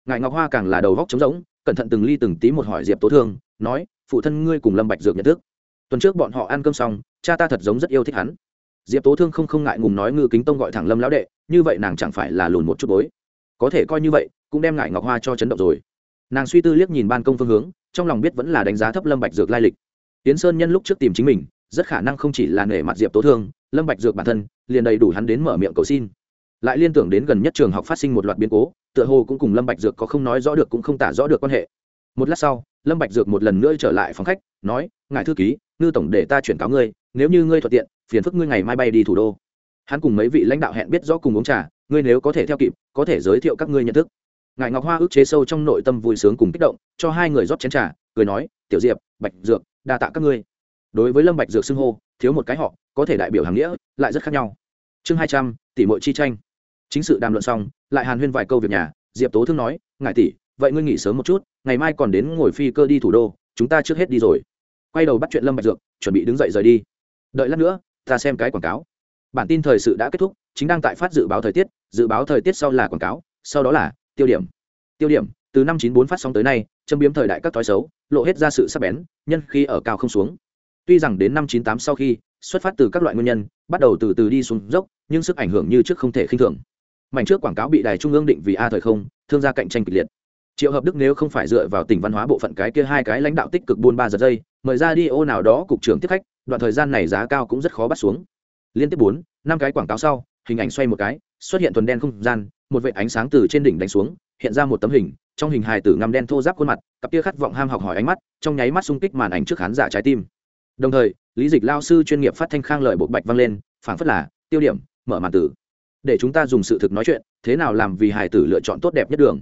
Ngài ngọc hoa càng là đầu góc trống rỗng, cẩn thận từng ly từng tí một hỏi diệp tố thương, nói, phụ thân ngươi cùng lâm bạch dược nhận thức. Tuần trước bọn họ ăn cơm xong, cha ta thật giống rất yêu thích hắn. Diệp tố thương không không ngại ngùng nói ngư kính tông gọi thẳng lâm lão đệ, như vậy nàng chẳng phải là lùn một chút bối. Có thể coi như vậy, cũng đem ngại ngọc hoa cho chấn động rồi. Nàng suy tư liếc nhìn ban công phương hướng, trong lòng biết vẫn là đánh giá thấp lâm bạch dược lai lịch. Tiến sơn nhân lúc trước tìm chính mình, rất khả năng không chỉ là nể mặt diệp tố thương, lâm bạch dược bản thân, liền đầy đủ hắn đến mở miệng cầu xin lại liên tưởng đến gần nhất trường học phát sinh một loạt biến cố, tựa hồ cũng cùng lâm bạch dược có không nói rõ được cũng không tả rõ được quan hệ. Một lát sau, lâm bạch dược một lần nữa trở lại phòng khách, nói, ngài thư ký, ngư tổng để ta chuyển cáo ngươi, nếu như ngươi thuận tiện, phiền phức ngươi ngày mai bay đi thủ đô. Hắn cùng mấy vị lãnh đạo hẹn biết rõ cùng uống trà, ngươi nếu có thể theo kịp, có thể giới thiệu các ngươi nhận thức. Ngài ngọc hoa ức chế sâu trong nội tâm vui sướng cùng kích động, cho hai người rót chén trà, cười nói, tiểu diệp, bạch dược, đa tạ các ngươi. Đối với lâm bạch dược xưng hô, thiếu một cái họ, có thể đại biểu hàng nghĩa, lại rất khác nhau. Chương hai trăm tỷ muội chi tranh chính sự đàm luận xong, lại hàn huyên vài câu việc nhà, diệp tố thương nói ngại tỷ, vậy ngươi nghỉ sớm một chút, ngày mai còn đến ngồi phi cơ đi thủ đô, chúng ta trước hết đi rồi. Quay đầu bắt chuyện lâm bạch dược, chuẩn bị đứng dậy rời đi. Đợi lát nữa, ta xem cái quảng cáo. Bản tin thời sự đã kết thúc, chính đang tại phát dự báo thời tiết, dự báo thời tiết sau là quảng cáo, sau đó là tiêu điểm. Tiêu điểm, từ năm chín bốn phát sóng tới nay, châm biếm thời đại các thói xấu, lộ hết ra sự sắc bén, nhân khi ở cao không xuống. Tuy rằng đến năm chín tám sau khi xuất phát từ các loại nguyên nhân, bắt đầu từ từ đi xuống dốc, nhưng sức ảnh hưởng như trước không thể khinh thường mảnh trước quảng cáo bị đài trung ương định vì a thời không, thương gia cạnh tranh kịch liệt. Triệu hợp đức nếu không phải dựa vào tỉnh văn hóa bộ phận cái kia hai cái lãnh đạo tích cực buôn ba giật dây, mời ra đi ô nào đó cục trưởng tiếp khách, đoạn thời gian này giá cao cũng rất khó bắt xuống. Liên tiếp bốn, năm cái quảng cáo sau, hình ảnh xoay một cái, xuất hiện thuần đen không gian, một vệ ánh sáng từ trên đỉnh đánh xuống, hiện ra một tấm hình, trong hình hài tử ngăm đen thô giáp khuôn mặt, cặp kia khát vọng ham học hỏi ánh mắt, trong nháy mắt xung kích màn ảnh trước khán giả trái tim. Đồng thời, lý dịch lao sư chuyên nghiệp phát thanh khang lời bộ bạch vang lên, phảng phất là tiêu điểm, mở màn tử để chúng ta dùng sự thực nói chuyện, thế nào làm vì hải tử lựa chọn tốt đẹp nhất đường?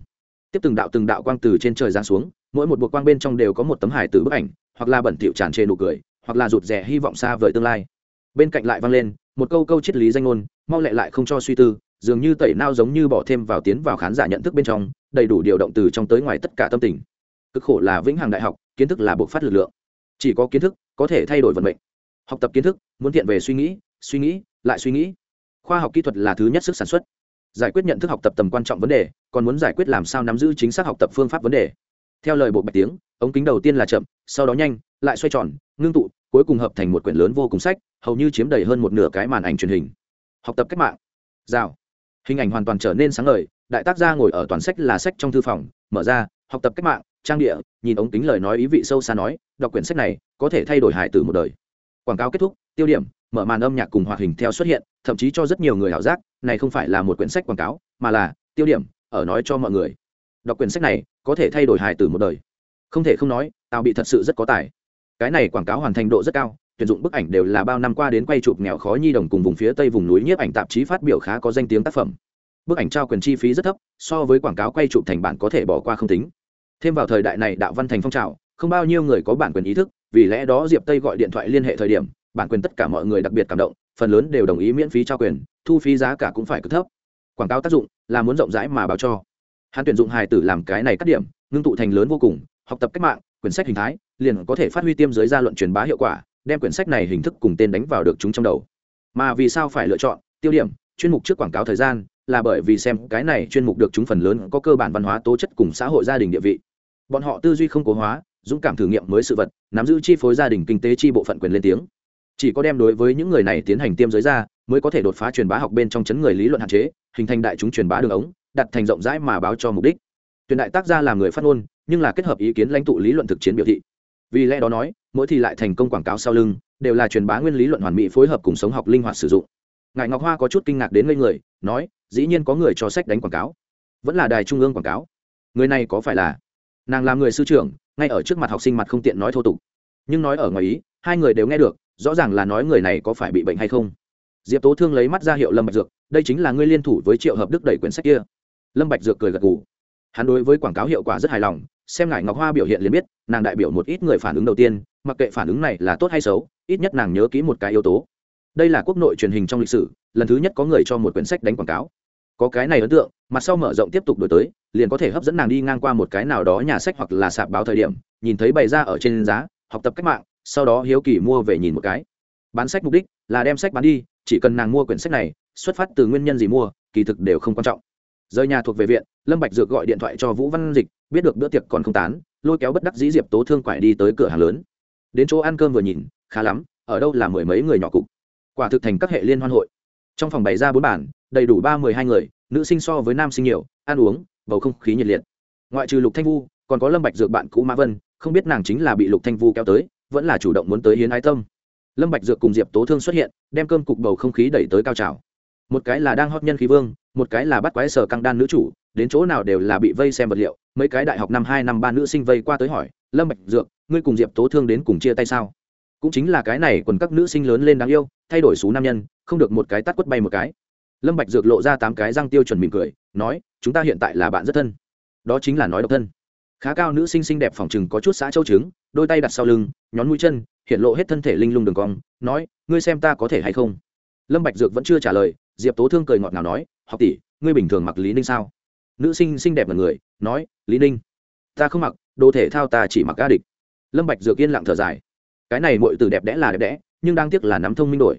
Tiếp từng đạo từng đạo quang từ trên trời giáng xuống, mỗi một buộc quang bên trong đều có một tấm hải tử bức ảnh, hoặc là bẩn thỉu tràn trề nụ cười, hoặc là rụt rè hy vọng xa vời tương lai. Bên cạnh lại vang lên, một câu câu triết lý danh ngôn, mau lẹ lại không cho suy tư, dường như tẩy nao giống như bỏ thêm vào tiến vào khán giả nhận thức bên trong, đầy đủ điều động từ trong tới ngoài tất cả tâm tình. Cực khổ là vĩnh hằng đại học, kiến thức là buộc phát lực lượng. Chỉ có kiến thức, có thể thay đổi vận mệnh. Học tập kiến thức, muốn thiện về suy nghĩ suy nghĩ, lại suy nghĩ khoa học kỹ thuật là thứ nhất sức sản xuất. Giải quyết nhận thức học tập tầm quan trọng vấn đề, còn muốn giải quyết làm sao nắm giữ chính xác học tập phương pháp vấn đề. Theo lời bộ bạch tiếng, ống kính đầu tiên là chậm, sau đó nhanh, lại xoay tròn, ngưng tụ, cuối cùng hợp thành một quyển lớn vô cùng sách, hầu như chiếm đầy hơn một nửa cái màn ảnh truyền hình. Học tập cách mạng. Rào. Hình ảnh hoàn toàn trở nên sáng lời đại tác gia ngồi ở toàn sách là sách trong thư phòng, mở ra, học tập cách mạng, trang địa, nhìn ống kính lời nói ý vị sâu xa nói, đọc quyển sách này, có thể thay đổi hải tử một đời. Quảng cáo kết thúc, tiêu điểm mở màn âm nhạc cùng hoạt hình theo xuất hiện, thậm chí cho rất nhiều người ảo giác, này không phải là một quyển sách quảng cáo, mà là tiêu điểm, ở nói cho mọi người. Đọc quyển sách này, có thể thay đổi hài tử một đời. Không thể không nói, tao bị thật sự rất có tài. Cái này quảng cáo hoàn thành độ rất cao, tuyển dụng bức ảnh đều là bao năm qua đến quay chụp nghèo khó nhi đồng cùng vùng phía tây vùng núi nhiếp ảnh tạp chí phát biểu khá có danh tiếng tác phẩm. Bức ảnh trao quyền chi phí rất thấp, so với quảng cáo quay chụp thành bản có thể bỏ qua không tính. Thêm vào thời đại này đạo văn thành phong trào, không bao nhiêu người có bản quyền ý thức, vì lẽ đó diệp tây gọi điện thoại liên hệ thời điểm bản quyền tất cả mọi người đặc biệt cảm động, phần lớn đều đồng ý miễn phí trao quyền, thu phí giá cả cũng phải cực thấp. Quảng cáo tác dụng là muốn rộng rãi mà báo cho. Hắn tuyển dụng hài tử làm cái này cắt điểm, ngưng tụ thành lớn vô cùng, học tập cách mạng, quyển sách hình thái, liền có thể phát huy tiêm giới gia luận truyền bá hiệu quả, đem quyển sách này hình thức cùng tên đánh vào được chúng trong đầu. Mà vì sao phải lựa chọn, tiêu điểm, chuyên mục trước quảng cáo thời gian, là bởi vì xem cái này chuyên mục được chúng phần lớn có cơ bản văn hóa tố chất cùng xã hội gia đình địa vị. Bọn họ tư duy không cố hóa, dũng cảm thử nghiệm mới sự vật, nắm giữ chi phối gia đình kinh tế chi bộ phận quyền lên tiếng chỉ có đem đối với những người này tiến hành tiêm giới ra, mới có thể đột phá truyền bá học bên trong chấn người lý luận hạn chế, hình thành đại chúng truyền bá đường ống, đặt thành rộng rãi mà báo cho mục đích. Tuyển đại tác gia làm người phát ngôn, nhưng là kết hợp ý kiến lãnh tụ lý luận thực chiến biểu thị. Vì lẽ đó nói, mỗi thì lại thành công quảng cáo sau lưng, đều là truyền bá nguyên lý luận hoàn mỹ phối hợp cùng sống học linh hoạt sử dụng. Ngài ngọc hoa có chút kinh ngạc đến ngây người, nói, dĩ nhiên có người cho sách đánh quảng cáo. Vẫn là đài trung ương quảng cáo. Người này có phải là? Nàng làm người sư trưởng, ngay ở trước mặt học sinh mặt không tiện nói thô tục. Nhưng nói ở ngoài ý, hai người đều nghe được rõ ràng là nói người này có phải bị bệnh hay không. Diệp tố thương lấy mắt ra hiệu lâm bạch dược, đây chính là ngươi liên thủ với triệu hợp đức đẩy quyển sách kia. Lâm bạch dược cười gật gù. Hắn đối với quảng cáo hiệu quả rất hài lòng, xem ngải ngọc hoa biểu hiện liền biết, nàng đại biểu một ít người phản ứng đầu tiên, mặc kệ phản ứng này là tốt hay xấu, ít nhất nàng nhớ kỹ một cái yếu tố. Đây là quốc nội truyền hình trong lịch sử, lần thứ nhất có người cho một quyển sách đánh quảng cáo. Có cái này ấn tượng, mặt sau mở rộng tiếp tục đổi tới, liền có thể hấp dẫn nàng đi ngang qua một cái nào đó nhà sách hoặc là sạp báo thời điểm, nhìn thấy bày ra ở trên giá, học tập cách mạng sau đó hiếu kỳ mua về nhìn một cái. Bán sách mục đích là đem sách bán đi, chỉ cần nàng mua quyển sách này, xuất phát từ nguyên nhân gì mua, kỳ thực đều không quan trọng. Rời nhà thuộc về viện, lâm bạch dược gọi điện thoại cho vũ văn dịch, biết được bữa tiệc còn không tán, lôi kéo bất đắc dĩ diệp tố thương quải đi tới cửa hàng lớn. Đến chỗ ăn cơm vừa nhìn, khá lắm, ở đâu là mười mấy người nhỏ cục. Quả thực thành các hệ liên hoan hội. Trong phòng bày ra bốn bàn, đầy đủ ba mười hai người, nữ sinh so với nam sinh nhiều, ăn uống, bầu không khí nhiệt liệt. Ngoại trừ lục thanh vu, còn có lâm bạch dược bạn cũ mã vân, không biết nàng chính là bị lục thanh vu kéo tới vẫn là chủ động muốn tới hiến ái tâm. Lâm bạch dược cùng diệp tố thương xuất hiện, đem cơm cục bầu không khí đẩy tới cao trào. Một cái là đang hót nhân khí vương, một cái là bắt quái sở căng đan nữ chủ, đến chỗ nào đều là bị vây xem vật liệu. Mấy cái đại học năm hai năm ba nữ sinh vây qua tới hỏi, lâm bạch dược, ngươi cùng diệp tố thương đến cùng chia tay sao? Cũng chính là cái này quần các nữ sinh lớn lên đáng yêu, thay đổi số nam nhân, không được một cái tắt quất bay một cái. Lâm bạch dược lộ ra tám cái răng tiêu chuẩn mỉm cười, nói, chúng ta hiện tại là bạn rất thân. Đó chính là nói độc thân khá cao nữ sinh xinh đẹp phòng trừng có chút xã châu trứng, đôi tay đặt sau lưng, nhón mũi chân, hiện lộ hết thân thể linh lung đường cong, nói, ngươi xem ta có thể hay không? Lâm bạch dược vẫn chưa trả lời, diệp tố thương cười ngọt ngào nói, học tỷ, ngươi bình thường mặc lý ninh sao? Nữ sinh xinh đẹp là người, nói, lý ninh, ta không mặc, đồ thể thao ta chỉ mặc ga địch. Lâm bạch dược yên lặng thở dài, cái này muội từ đẹp đẽ là đẹp đẽ, nhưng đang tiếc là nắm thông minh đổi.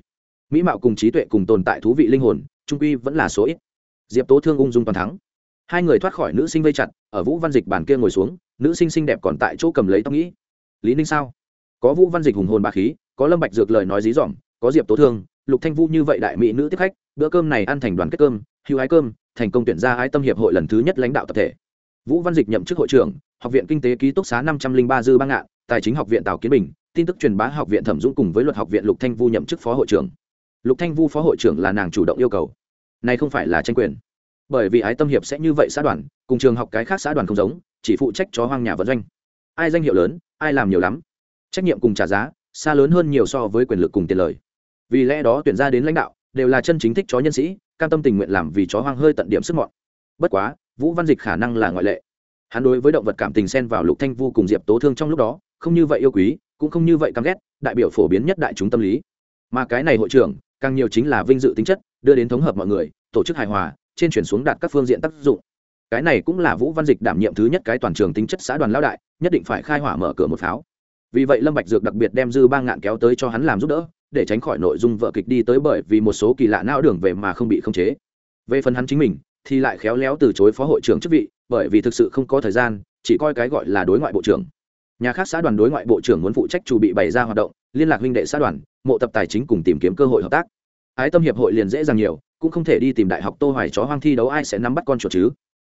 Mỹ mạo cùng trí tuệ cùng tồn tại thú vị linh hồn, trung quy vẫn là số ít. Diệp tố thương ung dung toàn thắng hai người thoát khỏi nữ sinh vây chặt, ở vũ văn dịch bàn kia ngồi xuống, nữ sinh xinh đẹp còn tại chỗ cầm lấy tóc nghĩ. Lý ninh sao? Có vũ văn dịch hùng hồn bà khí, có lâm bạch dược lời nói dí dỏm, có diệp tố thương, lục thanh vũ như vậy đại mỹ nữ tiếp khách, bữa cơm này ăn thành đoàn kết cơm, hưu ái cơm, thành công tuyển ra ái tâm hiệp hội lần thứ nhất lãnh đạo tập thể. Vũ văn dịch nhậm chức hội trưởng, học viện kinh tế ký túc xá năm trăm linh ba dư bang ngạn, tài chính học viện tào kiến bình, tin tức truyền bá học viện thẩm dũng cùng với luật học viện lục thanh vu nhậm chức phó hội trưởng. Lục thanh vu phó hội trưởng là nàng chủ động yêu cầu. Này không phải là tranh quyền bởi vì ái tâm hiệp sẽ như vậy xã đoàn, cùng trường học cái khác xã đoàn không giống, chỉ phụ trách chó hoang nhà vận doanh. Ai danh hiệu lớn, ai làm nhiều lắm. Trách nhiệm cùng trả giá, xa lớn hơn nhiều so với quyền lực cùng tiền lời. Vì lẽ đó tuyển ra đến lãnh đạo, đều là chân chính thích chó nhân sĩ, cam tâm tình nguyện làm vì chó hoang hơi tận điểm sức mọn. Bất quá, vũ văn dịch khả năng là ngoại lệ. Hắn đối với động vật cảm tình xen vào lục thanh vu cùng diệp tố thương trong lúc đó, không như vậy yêu quý, cũng không như vậy căm ghét, đại biểu phổ biến nhất đại chúng tâm lý. Mà cái này hội trưởng, càng nhiều chính là vinh dự tính chất, đưa đến thống hợp mọi người, tổ chức hài hòa trên chuyển xuống đạt các phương diện tác dụng. Cái này cũng là vũ văn dịch đảm nhiệm thứ nhất cái toàn trường tính chất xã đoàn lão đại, nhất định phải khai hỏa mở cửa một pháo. Vì vậy lâm bạch dược đặc biệt đem dư ba ngạn kéo tới cho hắn làm giúp đỡ, để tránh khỏi nội dung vợ kịch đi tới bởi vì một số kỳ lạ não đường về mà không bị khống chế. Về phần hắn chính mình, thì lại khéo léo từ chối phó hội trưởng chức vị, bởi vì thực sự không có thời gian, chỉ coi cái gọi là đối ngoại bộ trưởng. Nhà khác xã đoàn đối ngoại bộ trưởng muốn phụ trách chủ bị bày ra hoạt động, liên lạc huynh đệ xã đoàn, mộ tập tài chính cùng tìm kiếm cơ hội hợp tác. Ái tâm hiệp hội liền dễ dàng nhiều cũng không thể đi tìm đại học tô hoài chó hoang thi đấu ai sẽ nắm bắt con chuột chứ?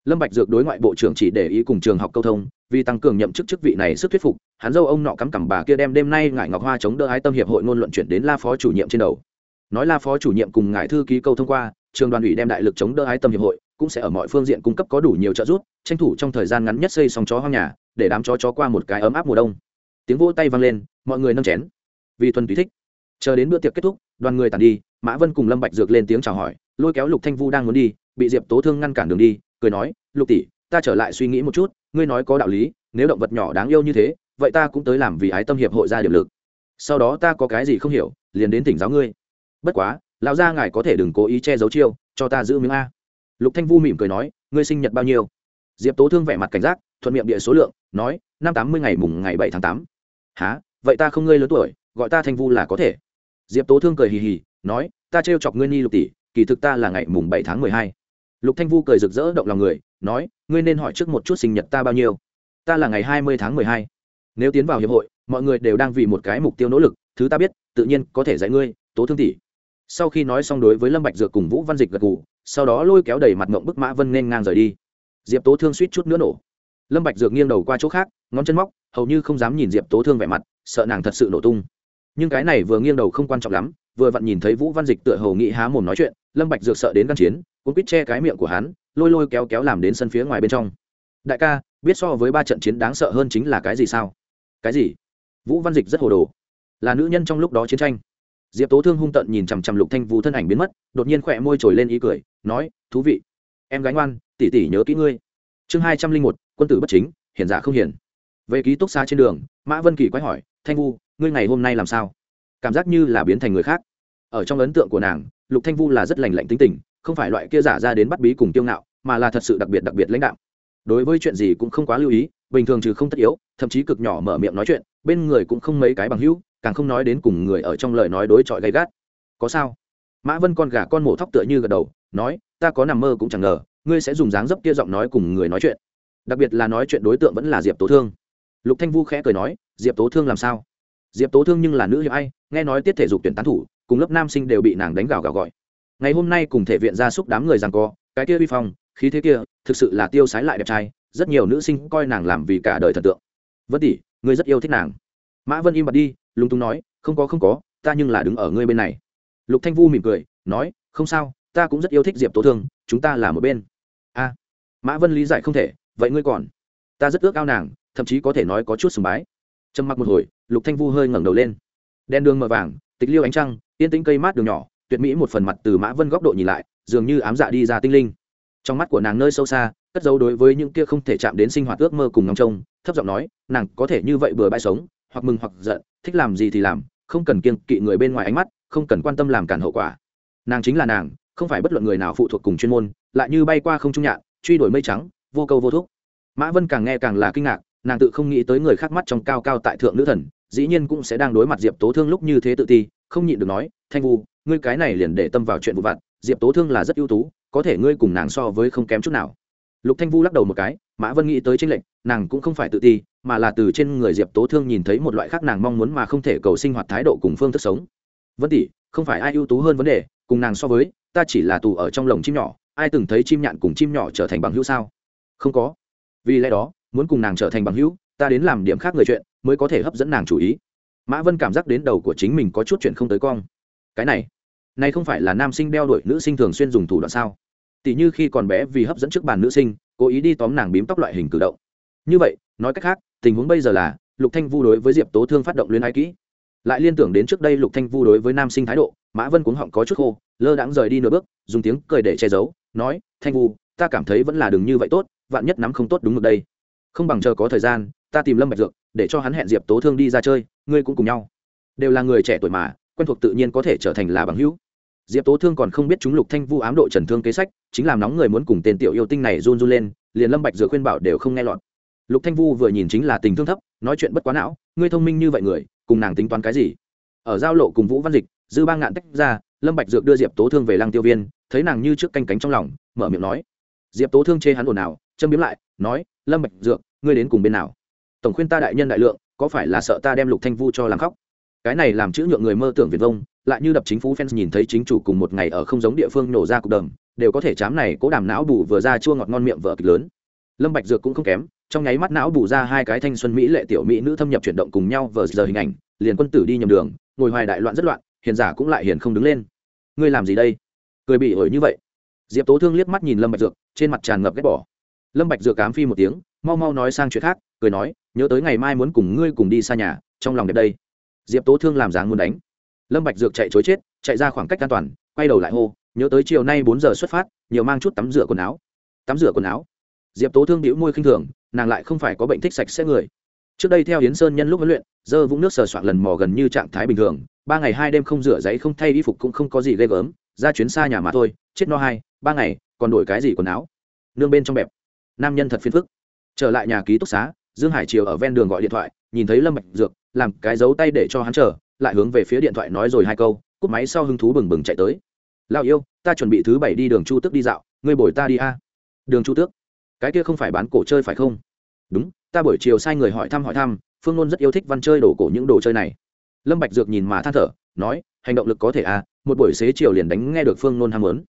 Lâm bạch dược đối ngoại bộ trưởng chỉ để ý cùng trường học câu thông, vì tăng cường nhậm chức chức vị này sức thuyết phục, hắn dâu ông nọ cắm cằm bà kia đem đêm nay ngải ngọc hoa chống đỡ ái tâm hiệp hội ngôn luận chuyển đến la phó chủ nhiệm trên đầu. Nói la phó chủ nhiệm cùng ngài thư ký câu thông qua, trường đoàn ủy đem đại lực chống đỡ ái tâm hiệp hội, cũng sẽ ở mọi phương diện cung cấp có đủ nhiều trợ giúp, tranh thủ trong thời gian ngắn nhất xây xong chó hoang nhà, để đám chó chó qua một cái ấm áp mùa đông. Tiếng vỗ tay vang lên, mọi người nâng chén. Vì thuần túy thích chờ đến bữa tiệc kết thúc, đoàn người tàn đi, mã vân cùng lâm bạch dược lên tiếng chào hỏi, lôi kéo lục thanh vu đang muốn đi, bị diệp tố thương ngăn cản đường đi, cười nói, lục tỷ, ta trở lại suy nghĩ một chút, ngươi nói có đạo lý, nếu động vật nhỏ đáng yêu như thế, vậy ta cũng tới làm vì ái tâm hiệp hội ra điểm lực. Sau đó ta có cái gì không hiểu, liền đến tỉnh giáo ngươi. Bất quá, lão gia ngài có thể đừng cố ý che giấu chiêu, cho ta giữ miếng a. Lục thanh vu mỉm cười nói, ngươi sinh nhật bao nhiêu? Diệp tố thương vẻ mặt cảnh giác, thuận miệng địa số lượng, nói, năm tám mươi ngày mùng ngày bảy tháng tám. Há vậy ta không ngươi lớn tuổi, gọi ta thanh vu là có thể diệp tố thương cười hì hì, nói, ta trêu chọc ngươi ni lục tỷ, kỳ thực ta là ngày mùng bảy tháng mười hai. Lục thanh vu cười rực rỡ động lòng người, nói, ngươi nên hỏi trước một chút sinh nhật ta bao nhiêu? Ta là ngày hai mươi tháng mười hai. Nếu tiến vào hiệp hội, mọi người đều đang vì một cái mục tiêu nỗ lực, thứ ta biết, tự nhiên có thể dạy ngươi, tố thương tỷ. Sau khi nói xong đối với lâm bạch dược cùng vũ văn dịch gật gù, sau đó lôi kéo đầy mặt ngậm bức mã vân nên ngang rời đi. Diệp tố thương suýt chút nữa nổ. Lâm bạch dược nghiêng đầu qua chỗ khác, ngón chân móc, hầu như không dám nhìn diệp tố thương vẻ mặt, sợ nàng thật sự nổ tung nhưng cái này vừa nghiêng đầu không quan trọng lắm, vừa vặn nhìn thấy vũ văn dịch tựa hầu nghị há mồm nói chuyện, lâm bạch dược sợ đến gan chiến cũng quýt che cái miệng của hắn, lôi lôi kéo kéo làm đến sân phía ngoài bên trong. Đại ca, biết so với ba trận chiến đáng sợ hơn chính là cái gì sao? Cái gì? Vũ văn dịch rất hồ đồ. Là nữ nhân trong lúc đó chiến tranh. Diệp tố thương hung tận nhìn chằm chằm lục thanh vũ thân ảnh biến mất, đột nhiên khỏe môi trồi lên ý cười, nói, thú vị. Em gái ngoan, tỷ tỷ nhớ kỹ ngươi. Chương hai trăm linh một, quân tử bất chính, hiển giả không hiển. Về ký túc xa trên đường, mã vân kỳ quay hỏi, thanh vu ngươi ngày hôm nay làm sao? Cảm giác như là biến thành người khác. Ở trong ấn tượng của nàng, lục thanh vu là rất lành lạnh tính tình, không phải loại kia giả ra đến bắt bí cùng tiêu ngạo, mà là thật sự đặc biệt đặc biệt lãnh đạo đối với chuyện gì cũng không quá lưu ý, bình thường trừ không tất yếu, thậm chí cực nhỏ mở miệng nói chuyện, bên người cũng không mấy cái bằng hữu, càng không nói đến cùng người ở trong lời nói đối chọi gay gắt. Có sao? Mã vân con gà con mổ thóc tựa như gật đầu, nói, ta có nằm mơ cũng chẳng ngờ, ngươi sẽ dùng dáng dấp kia giọng nói cùng người nói chuyện. Đặc biệt là nói chuyện đối tượng vẫn là diệp tố thương. Lục thanh vu khẽ cười nói, diệp tố thương làm sao? Diệp tố thương nhưng là nữ hiệp ai, nghe nói tiết thể dục tuyển tán thủ, cùng lớp nam sinh đều bị nàng đánh gào gào gọi. Ngày hôm nay cùng thể viện ra xúc đám người rằng co, cái kia vi phong, khí thế kia, thực sự là tiêu sái lại đẹp trai, rất nhiều nữ sinh coi nàng làm vì cả đời thần tượng. Vân tỷ, ngươi rất yêu thích nàng. Mã vân im bặt đi, lúng túng nói, không có không có, ta nhưng là đứng ở ngươi bên này. Lục thanh vu mỉm cười, nói, không sao, ta cũng rất yêu thích diệp tố thương, chúng ta là một bên. A. Mã vân lý giải không thể, vậy ngươi còn? Ta rất ước ao nàng, thậm chí có thể nói có chút sùng bái trầm mặc một hồi, lục thanh vu hơi ngẩng đầu lên. Đen đường mờ vàng, tịch liêu ánh trăng, yên tĩnh cây mát đường nhỏ, tuyệt mỹ một phần mặt từ mã vân góc độ nhìn lại, dường như ám dạ đi ra tinh linh. Trong mắt của nàng nơi sâu xa, cất dấu đối với những kia không thể chạm đến sinh hoạt ước mơ cùng ngóng trông, thấp giọng nói, nàng có thể như vậy bừa bãi sống, hoặc mừng hoặc giận, thích làm gì thì làm, không cần kiêng kỵ người bên ngoài ánh mắt, không cần quan tâm làm cản hậu quả. Nàng chính là nàng, không phải bất luận người nào phụ thuộc cùng chuyên môn, lại như bay qua không trung nhạn, truy đuổi mây trắng, vô câu vô thúc. Mã vân càng nghe càng là kinh ngạc nàng tự không nghĩ tới người khác mắt trong cao cao tại thượng nữ thần, dĩ nhiên cũng sẽ đang đối mặt diệp tố thương lúc như thế tự ti, không nhịn được nói, thanh vu, ngươi cái này liền để tâm vào chuyện vụ vặt, diệp tố thương là rất ưu tú, có thể ngươi cùng nàng so với không kém chút nào. Lục thanh vu lắc đầu một cái, mã vân nghĩ tới tranh lệnh nàng cũng không phải tự ti, mà là từ trên người diệp tố thương nhìn thấy một loại khác nàng mong muốn mà không thể cầu sinh hoạt thái độ cùng phương thức sống. Vân tỷ, không phải ai ưu tú hơn vấn đề, cùng nàng so với, ta chỉ là tù ở trong lồng chim nhỏ, ai từng thấy chim nhạn cùng chim nhỏ trở thành bằng hữu sao? Không có. Vì lẽ đó muốn cùng nàng trở thành bằng hữu, ta đến làm điểm khác người chuyện, mới có thể hấp dẫn nàng chủ ý. Mã vân cảm giác đến đầu của chính mình có chút chuyện không tới cong. Cái này này không phải là nam sinh đeo đuổi nữ sinh thường xuyên dùng thủ đoạn sao? Tỷ như khi còn bé vì hấp dẫn trước bàn nữ sinh, cố ý đi tóm nàng bím tóc loại hình cử động. Như vậy, nói cách khác, tình huống bây giờ là, lục thanh vu đối với diệp tố thương phát động luyến ái kỹ. Lại liên tưởng đến trước đây lục thanh vu đối với nam sinh thái độ, mã vân cuống họng có chút khô, lơ đãng rời đi nửa bước, dùng tiếng cười để che giấu, nói, thanh vu, ta cảm thấy vẫn là đừng như vậy tốt, vạn nhất nắm không tốt đúng được đây không bằng chờ có thời gian, ta tìm lâm bạch dược, để cho hắn hẹn diệp tố thương đi ra chơi, ngươi cũng cùng nhau. Đều là người trẻ tuổi mà, quen thuộc tự nhiên có thể trở thành là bằng hữu. Diệp tố thương còn không biết chúng lục thanh vu ám độ trần thương kế sách, chính làm nóng người muốn cùng tên tiểu yêu tinh này run run lên, liền lâm bạch dược khuyên bảo đều không nghe lọt. Lục thanh vu vừa nhìn chính là tình thương thấp, nói chuyện bất quá não, ngươi thông minh như vậy người, cùng nàng tính toán cái gì? Ở giao lộ cùng vũ văn dịch, dư ba ngạn tách ra, lâm bạch dược đưa diệp tố thương về lăng tiêu viên, thấy nàng như trước canh cánh trong lòng, mở miệng nói diệp tố thương chê hắn ồn ào, châm biếm lại, nói, lâm bạch dược, ngươi đến cùng bên nào? Tổng khuyên ta đại nhân đại lượng, có phải là sợ ta đem lục thanh vu cho làm khóc? Cái này làm chữ nhượng người mơ tưởng việt vông, lại như đập chính phủ fans nhìn thấy chính chủ cùng một ngày ở không giống địa phương nổ ra cục đầm, đều có thể chám này cố đàm não bù vừa ra chua ngọt ngon miệng vợ kịch lớn. Lâm bạch dược cũng không kém, trong nháy mắt não bù ra hai cái thanh xuân mỹ lệ tiểu mỹ nữ thâm nhập chuyển động cùng nhau vờ giờ hình ảnh, liền quân tử đi nhầm đường, ngồi hoài đại loạn rất loạn, hiền giả cũng lại hiền không đứng lên. Ngươi làm gì đây? Cười bị ổi như vậy diệp tố thương liếc mắt nhìn lâm bạch dược, trên mặt tràn ngập ghét bỏ. Lâm bạch dược cám phi một tiếng, mau mau nói sang chuyện khác, cười nói, nhớ tới ngày mai muốn cùng ngươi cùng đi xa nhà, trong lòng đẹp đây. Diệp tố thương làm dáng muốn đánh. Lâm bạch dược chạy chối chết, chạy ra khoảng cách an toàn, quay đầu lại hô, nhớ tới chiều nay bốn giờ xuất phát, nhiều mang chút tắm rửa quần áo. Tắm rửa quần áo? Diệp tố thương bĩu môi khinh thường, nàng lại không phải có bệnh thích sạch sẽ người. Trước đây theo yến sơn nhân lúc huấn luyện, dơ vũng nước sờ soạn lần mò gần như trạng thái bình thường, ba ngày hai đêm không rửa giấy không thay y phục cũng không có gì ghê gớm, ra chuyến xa nhà mà thôi, chết no hai ba ngày, còn đổi cái gì quần áo? Nương bên trong bẹp. Nam nhân thật phiền phức. Trở lại nhà ký túc xá, dương hải triều ở ven đường gọi điện thoại, nhìn thấy lâm bạch dược, làm cái dấu tay để cho hắn chờ, lại hướng về phía điện thoại nói rồi hai câu, cúp máy sau hứng thú bừng bừng chạy tới. Lao yêu, ta chuẩn bị thứ bảy đi đường chu tước đi dạo, ngươi bồi ta đi a. Đường chu tước? Cái kia không phải bán cổ chơi phải không? Đúng, ta buổi chiều sai người hỏi thăm hỏi thăm, phương nôn rất yêu thích văn chơi đồ cổ những đồ chơi này. Lâm bạch dược nhìn mà than thở, nói, hành động lực có thể à một buổi xế chiều liền đánh nghe được phương nôn ham muốn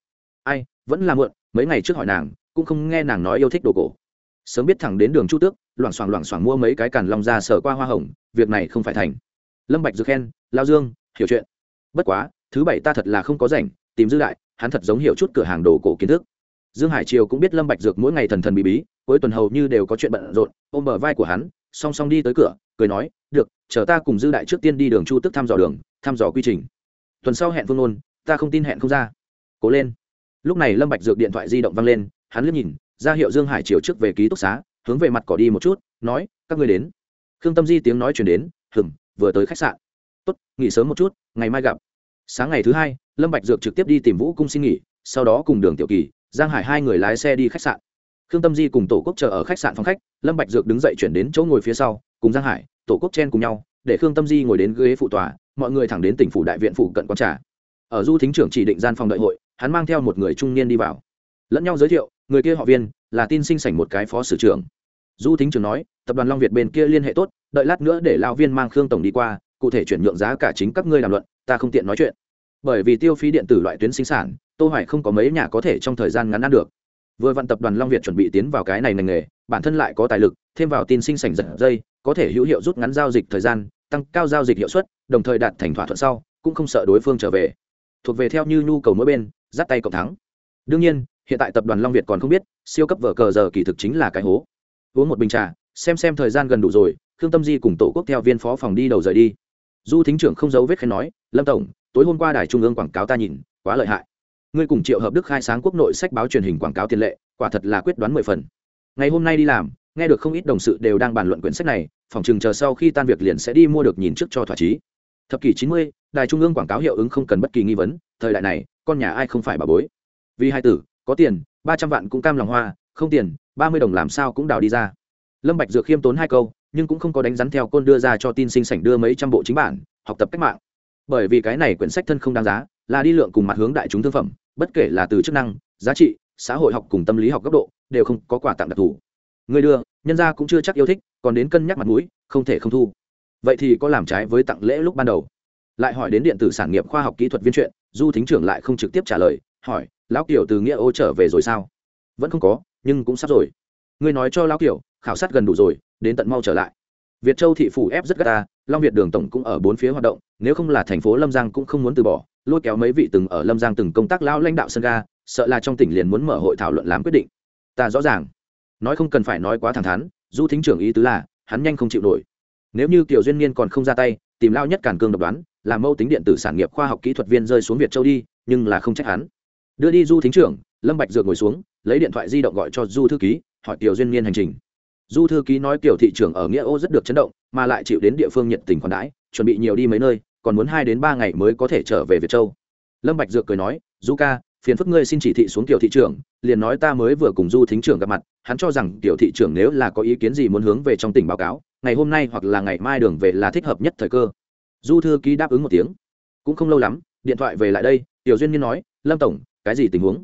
ai, vẫn là mượn mấy ngày trước hỏi nàng, cũng không nghe nàng nói yêu thích đồ cổ. Sớm biết thẳng đến đường chu tước, loảng xoảng loảng xoảng mua mấy cái càn long ra sở qua hoa hồng, việc này không phải thành. Lâm bạch dược khen, lao dương, hiểu chuyện. Bất quá, thứ bảy ta thật là không có rảnh, tìm dư đại hắn thật giống hiểu chút cửa hàng đồ cổ kiến thức. Dương hải triều cũng biết lâm bạch dược mỗi ngày thần thần bí bí, cuối tuần hầu như đều có chuyện bận rộn, ôm bờ vai của hắn, song song đi tới cửa, cười nói, được, chờ ta cùng dư đại trước tiên đi đường chu tức thăm dò đường, thăm dò quy trình. Tuần sau hẹn phương nôn, ta không tin hẹn không ra. Cố lên lúc này lâm bạch dược điện thoại di động vang lên, hắn liếc nhìn, ra hiệu dương hải triều trước về ký túc xá, hướng về mặt cỏ đi một chút, nói, các ngươi đến. Khương tâm di tiếng nói chuyển đến hừng vừa tới khách sạn. Tốt, nghỉ sớm một chút, ngày mai gặp. Sáng ngày thứ hai, lâm bạch dược trực tiếp đi tìm vũ cung xin nghỉ, sau đó cùng đường tiểu kỳ, giang hải hai người lái xe đi khách sạn. Khương tâm di cùng tổ quốc chờ ở khách sạn phòng khách, lâm bạch dược đứng dậy chuyển đến chỗ ngồi phía sau, cùng giang hải, tổ quốc chen cùng nhau, để khương tâm di ngồi đến ghế phụ tòa, mọi người thẳng đến tỉnh phủ đại viện phụ cận quán trà. Ở du thính trưởng chỉ định gian phòng đợi hội hắn mang theo một người trung niên đi vào. Lẫn nhau giới thiệu, người kia họ viên, là tin sinh sảnh một cái phó sử trưởng. Du thính trưởng nói, tập đoàn long việt bên kia liên hệ tốt, đợi lát nữa để lao viên mang khương tổng đi qua, cụ thể chuyển nhượng giá cả chính các ngươi làm luận, ta không tiện nói chuyện. Bởi vì tiêu phí điện tử loại tuyến sinh sản, tô hoài không có mấy nhà có thể trong thời gian ngắn ăn được. Vừa vận tập đoàn long việt chuẩn bị tiến vào cái này ngành nghề, bản thân lại có tài lực, thêm vào tin sinh sảnh giật dây, có thể hữu hiệu rút ngắn giao dịch thời gian, tăng cao giao dịch hiệu suất, đồng thời đạt thành thỏa thuận sau, cũng không sợ đối phương trở về. Thuộc về theo như nhu cầu mỗi bên dắt tay cộng thắng. Đương nhiên, hiện tại tập đoàn long việt còn không biết, siêu cấp vở cờ giờ kỳ thực chính là cái hố. Uống một bình trà, xem xem thời gian gần đủ rồi, khương tâm di cùng tổ quốc theo viên phó phòng đi đầu rời đi. Du thính trưởng không giấu vết khen nói, lâm tổng, tối hôm qua đài trung ương quảng cáo ta nhìn, quá lợi hại. Ngươi cùng triệu hợp đức khai sáng quốc nội sách báo truyền hình quảng cáo tiền lệ, quả thật là quyết đoán mười phần. Ngày hôm nay đi làm, nghe được không ít đồng sự đều đang bàn luận quyển sách này, phòng chừng chờ sau khi tan việc liền sẽ đi mua được nhìn trước cho thỏa chí. Thập kỷ chín mươi, đài trung ương quảng cáo hiệu ứng không cần bất kỳ nghi vấn, thời đại này con nhà ai không phải bà bối. Vì hai tử, có tiền, ba trăm vạn cũng cam lòng hoa, không tiền, ba mươi đồng làm sao cũng đào đi ra. Lâm bạch dược khiêm tốn hai câu, nhưng cũng không có đánh rắn theo côn đưa ra cho tin sinh sảnh đưa mấy trăm bộ chính bản, học tập cách mạng. Bởi vì cái này quyển sách thân không đáng giá, là đi lượng cùng mặt hướng đại chúng thương phẩm, bất kể là từ chức năng, giá trị, xã hội học cùng tâm lý học góc độ, đều không có quà tặng đặc thù. Người đưa, nhân gia cũng chưa chắc yêu thích, còn đến cân nhắc mặt mũi, không thể không thu. Vậy thì có làm trái với tặng lễ lúc ban đầu. Lại hỏi đến điện tử sản nghiệp khoa học kỹ thuật viên chuyện du thính trưởng lại không trực tiếp trả lời, hỏi, lão kiểu từ nghĩa ô trở về rồi sao? Vẫn không có, nhưng cũng sắp rồi. Ngươi nói cho lão kiểu khảo sát gần đủ rồi, đến tận mau trở lại. Việt châu thị phủ ép rất gắt ta long việt đường tổng cũng ở bốn phía hoạt động, nếu không là thành phố lâm giang cũng không muốn từ bỏ, lôi kéo mấy vị từng ở lâm giang từng công tác lão lãnh đạo sân ga, sợ là trong tỉnh liền muốn mở hội thảo luận làm quyết định. Ta rõ ràng. Nói không cần phải nói quá thẳng thắn, du thính trưởng ý tứ là, hắn nhanh không chịu nổi. Nếu như kiểu duyên niên còn không ra tay, tìm lao nhất cản cương độc đoán làm mâu tính điện tử sản nghiệp khoa học kỹ thuật viên rơi xuống việt châu đi, nhưng là không trách hắn. Đưa đi du thính trưởng, lâm bạch dược ngồi xuống, lấy điện thoại di động gọi cho du thư ký, hỏi tiểu duyên niên hành trình. Du thư ký nói tiểu thị trưởng ở nghĩa ô rất được chấn động, mà lại chịu đến địa phương nhiệt tình khoản đãi, chuẩn bị nhiều đi mấy nơi, còn muốn hai đến ba ngày mới có thể trở về việt châu. Lâm bạch dược cười nói, du ca, phiền phức ngươi xin chỉ thị xuống tiểu thị trưởng, liền nói ta mới vừa cùng du thính trưởng gặp mặt, hắn cho rằng tiểu thị trưởng nếu là có ý kiến gì muốn hướng về trong tỉnh báo cáo, ngày hôm nay hoặc là ngày mai đường về là thích hợp nhất thời cơ du thư ký đáp ứng một tiếng. Cũng không lâu lắm, điện thoại về lại đây, tiểu duyên nhiên nói, lâm tổng, cái gì tình huống?